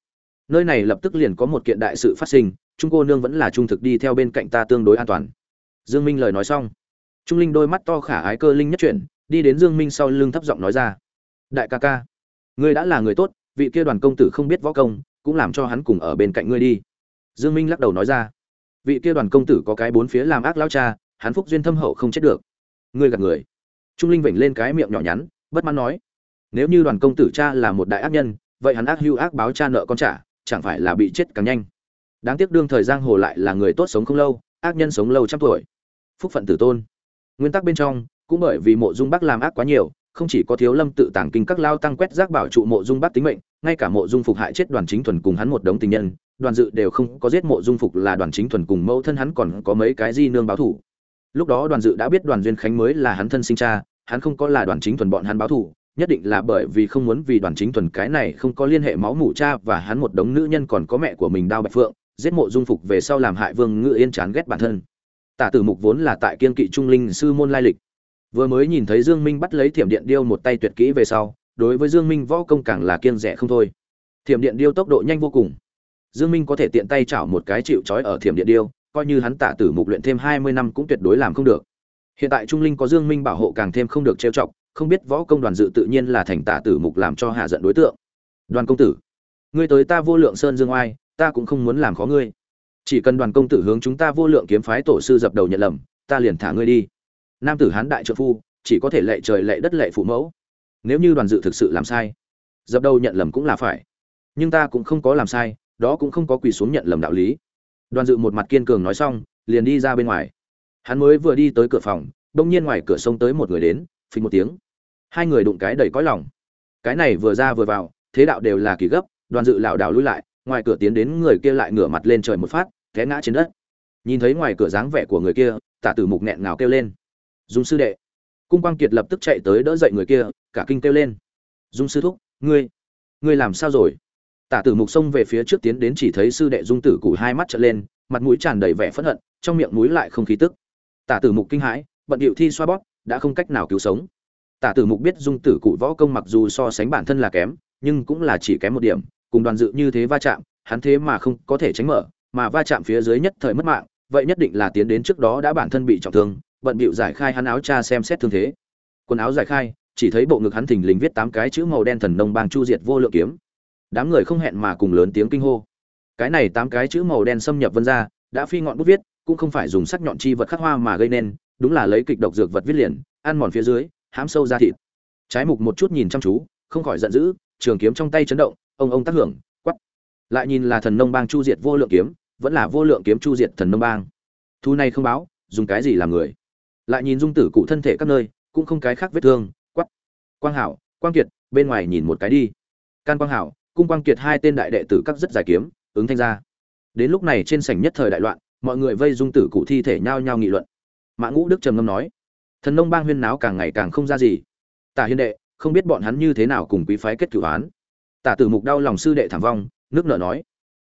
Nơi này lập tức liền có một kiện đại sự phát sinh, trung cô nương vẫn là trung thực đi theo bên cạnh ta tương đối an toàn. Dương minh lời nói xong, trung linh đôi mắt to khả ái cơ linh nhất chuyển, đi đến dương minh sau lưng thấp giọng nói ra, đại ca ca, ngươi đã là người tốt, vị kia đoàn công tử không biết võ công, cũng làm cho hắn cùng ở bên cạnh ngươi đi. Dương minh lắc đầu nói ra, vị kia đoàn công tử có cái bốn phía làm ác lão cha, hắn phúc duyên thâm hậu không chết được. Ngươi gạt người trung linh vểnh lên cái miệng nhỏ nhắn, bất mãn nói, nếu như đoàn công tử cha là một đại ác nhân, vậy hắn ác hưu ác báo cha nợ con trả, chẳng phải là bị chết càng nhanh. Đáng tiếc đương thời giang hồ lại là người tốt sống không lâu, ác nhân sống lâu trăm tuổi. Phúc phận tử tôn. Nguyên tắc bên trong, cũng bởi vì mộ dung bắc làm ác quá nhiều, không chỉ có thiếu lâm tự tàng kinh các lao tăng quét rác bảo trụ mộ dung bắc tính mệnh, ngay cả mộ dung phục hại chết đoàn chính thuần cùng hắn một đống tình nhân, đoàn dự đều không có giết mộ dung phục là đoàn chính thuần cùng mẫu thân hắn còn có mấy cái di nương báo thủ. Lúc đó đoàn dự đã biết đoàn duyên khánh mới là hắn thân sinh cha hắn không có là đoàn chính thuần bọn hắn báo thù, nhất định là bởi vì không muốn vì đoàn chính thuần cái này không có liên hệ máu mủ cha và hắn một đống nữ nhân còn có mẹ của mình đao bạch phượng giết mộ dung phục về sau làm hại vương ngự yên chán ghét bản thân. Tả tử mục vốn là tại kiên kỵ trung linh sư môn lai lịch. Vừa mới nhìn thấy dương minh bắt lấy thiểm điện điêu một tay tuyệt kỹ về sau đối với dương minh võ công càng là kiên rẻ không thôi. Thiểm điện điêu tốc độ nhanh vô cùng. Dương minh có thể tiện tay chảo một cái chịu trói ở thiểm điện điêu coi như hắn tả tử mục luyện thêm 20 năm cũng tuyệt đối làm không được hiện tại trung linh có dương minh bảo hộ càng thêm không được trêu chọc, không biết võ công đoàn dự tự nhiên là thành tả tử mục làm cho hạ giận đối tượng. Đoàn công tử, ngươi tới ta vô lượng sơn dương oai, ta cũng không muốn làm khó ngươi. Chỉ cần đoàn công tử hướng chúng ta vô lượng kiếm phái tổ sư dập đầu nhận lầm, ta liền thả ngươi đi. Nam tử hán đại trợ phu, chỉ có thể lệ trời lệ đất lệ phụ mẫu. Nếu như đoàn dự thực sự làm sai, dập đầu nhận lầm cũng là phải. Nhưng ta cũng không có làm sai, đó cũng không có quỳ xuống nhận lầm đạo lý. Đoàn dự một mặt kiên cường nói xong, liền đi ra bên ngoài hắn mới vừa đi tới cửa phòng, đông nhiên ngoài cửa sông tới một người đến, phình một tiếng. Hai người đụng cái đầy cõi lòng. Cái này vừa ra vừa vào, thế đạo đều là kỳ gấp, đoàn dự lảo đảo lui lại, ngoài cửa tiến đến người kia lại ngửa mặt lên trời một phát, té ngã trên đất. Nhìn thấy ngoài cửa dáng vẻ của người kia tả tử mục nghẹn ngào kêu lên. Dung sư đệ. Cung quang kiệt lập tức chạy tới đỡ dậy người kia, cả kinh kêu lên. Dung sư thúc, ngươi ngươi làm sao rồi? Tả tử mục xông về phía trước tiến đến chỉ thấy sư đệ dung tử cụ hai mắt trợn lên, mặt mũi tràn đầy vẻ phẫn hận, trong miệng mũi lại không khí tức tả tử mục kinh hãi, bận điệu thi xoa bóp, đã không cách nào cứu sống. Tả tử mục biết dung tử cụ võ công mặc dù so sánh bản thân là kém, nhưng cũng là chỉ kém một điểm, cùng đoàn dự như thế va chạm, hắn thế mà không có thể tránh mở, mà va chạm phía dưới nhất thời mất mạng, vậy nhất định là tiến đến trước đó đã bản thân bị trọng thương, bận bịu giải khai hắn áo cha xem xét thương thế. Quần áo giải khai, chỉ thấy bộ ngực hắn thình lình viết tám cái chữ màu đen thần nông bang chu diệt vô lượng kiếm. Đám người không hẹn mà cùng lớn tiếng kinh hô. Cái này tám cái chữ màu đen xâm nhập vân ra, đã phi ngọn bút viết cũng không phải dùng sắc nhọn chi vật khắc hoa mà gây nên, đúng là lấy kịch độc dược vật viết liền, ăn mòn phía dưới, hám sâu ra thịt. Trái mục một chút nhìn chăm chú, không khỏi giận dữ, trường kiếm trong tay chấn động, ông ông tác hưởng quắp lại nhìn là thần nông bang chu diệt vô lượng kiếm, vẫn là vô lượng kiếm chu diệt thần nông bang. Thu này không báo, dùng cái gì làm người? Lại nhìn dung tử cụ thân thể các nơi, cũng không cái khác vết thương quắp quang hảo, quang kiệt, bên ngoài nhìn một cái đi. Can quang hảo, cung quang kiệt hai tên đại đệ tử các rất giải kiếm, ứng thanh ra. Đến lúc này trên sảnh nhất thời đại loạn mọi người vây dung tử cụ thi thể nhao nhao nghị luận. Mã ngũ đức trầm ngâm nói, thần nông bang huyên náo càng ngày càng không ra gì. Tả hiên đệ, không biết bọn hắn như thế nào cùng quý phái kết cửu án. Tả tử mục đau lòng sư đệ thảm vong, nước nợ nói,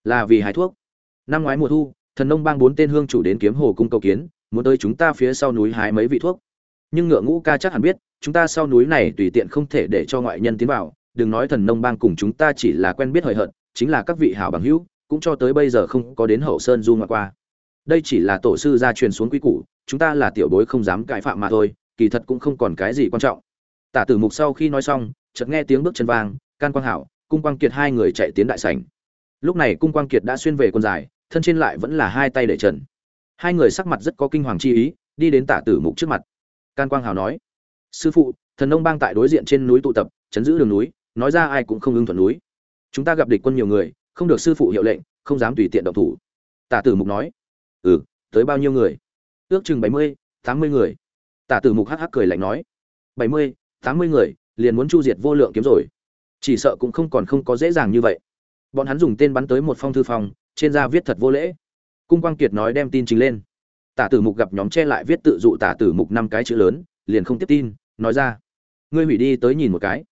là vì hái thuốc. Năm ngoái mùa thu, thần nông bang bốn tên hương chủ đến kiếm hồ cung cầu kiến, muốn tới chúng ta phía sau núi hái mấy vị thuốc. Nhưng ngựa ngũ ca chắc hẳn biết, chúng ta sau núi này tùy tiện không thể để cho ngoại nhân tiến vào. Đừng nói thần nông bang cùng chúng ta chỉ là quen biết hời hợt, chính là các vị hảo bằng hữu, cũng cho tới bây giờ không có đến hậu sơn du ngoại qua đây chỉ là tổ sư gia truyền xuống quy củ, chúng ta là tiểu bối không dám cãi phạm mà thôi, kỳ thật cũng không còn cái gì quan trọng. Tả tử mục sau khi nói xong, chợt nghe tiếng bước chân vang, can quang hảo, cung quang kiệt hai người chạy tiến đại sảnh. Lúc này cung quang kiệt đã xuyên về quân dài, thân trên lại vẫn là hai tay để trần. Hai người sắc mặt rất có kinh hoàng chi ý, đi đến tả tử mục trước mặt. Can quang hảo nói, sư phụ, thần nông bang tại đối diện trên núi tụ tập, chấn giữ đường núi, nói ra ai cũng không ưng thuận núi. Chúng ta gặp địch quân nhiều người, không được sư phụ hiệu lệnh, không dám tùy tiện động thủ. Tả tử mục nói ừ tới bao nhiêu người? Ước chừng bảy mươi, tám mươi người. Tả tử mục hắc hắc cười lạnh nói. Bảy mươi, tám mươi người, liền muốn chu diệt vô lượng kiếm rồi. Chỉ sợ cũng không còn không có dễ dàng như vậy. Bọn hắn dùng tên bắn tới một phong thư phòng, trên da viết thật vô lễ. Cung quang kiệt nói đem tin trình lên. Tả tử mục gặp nhóm che lại viết tự dụ tả tử mục năm cái chữ lớn, liền không tiếp tin, nói ra. Ngươi hủy đi tới nhìn một cái.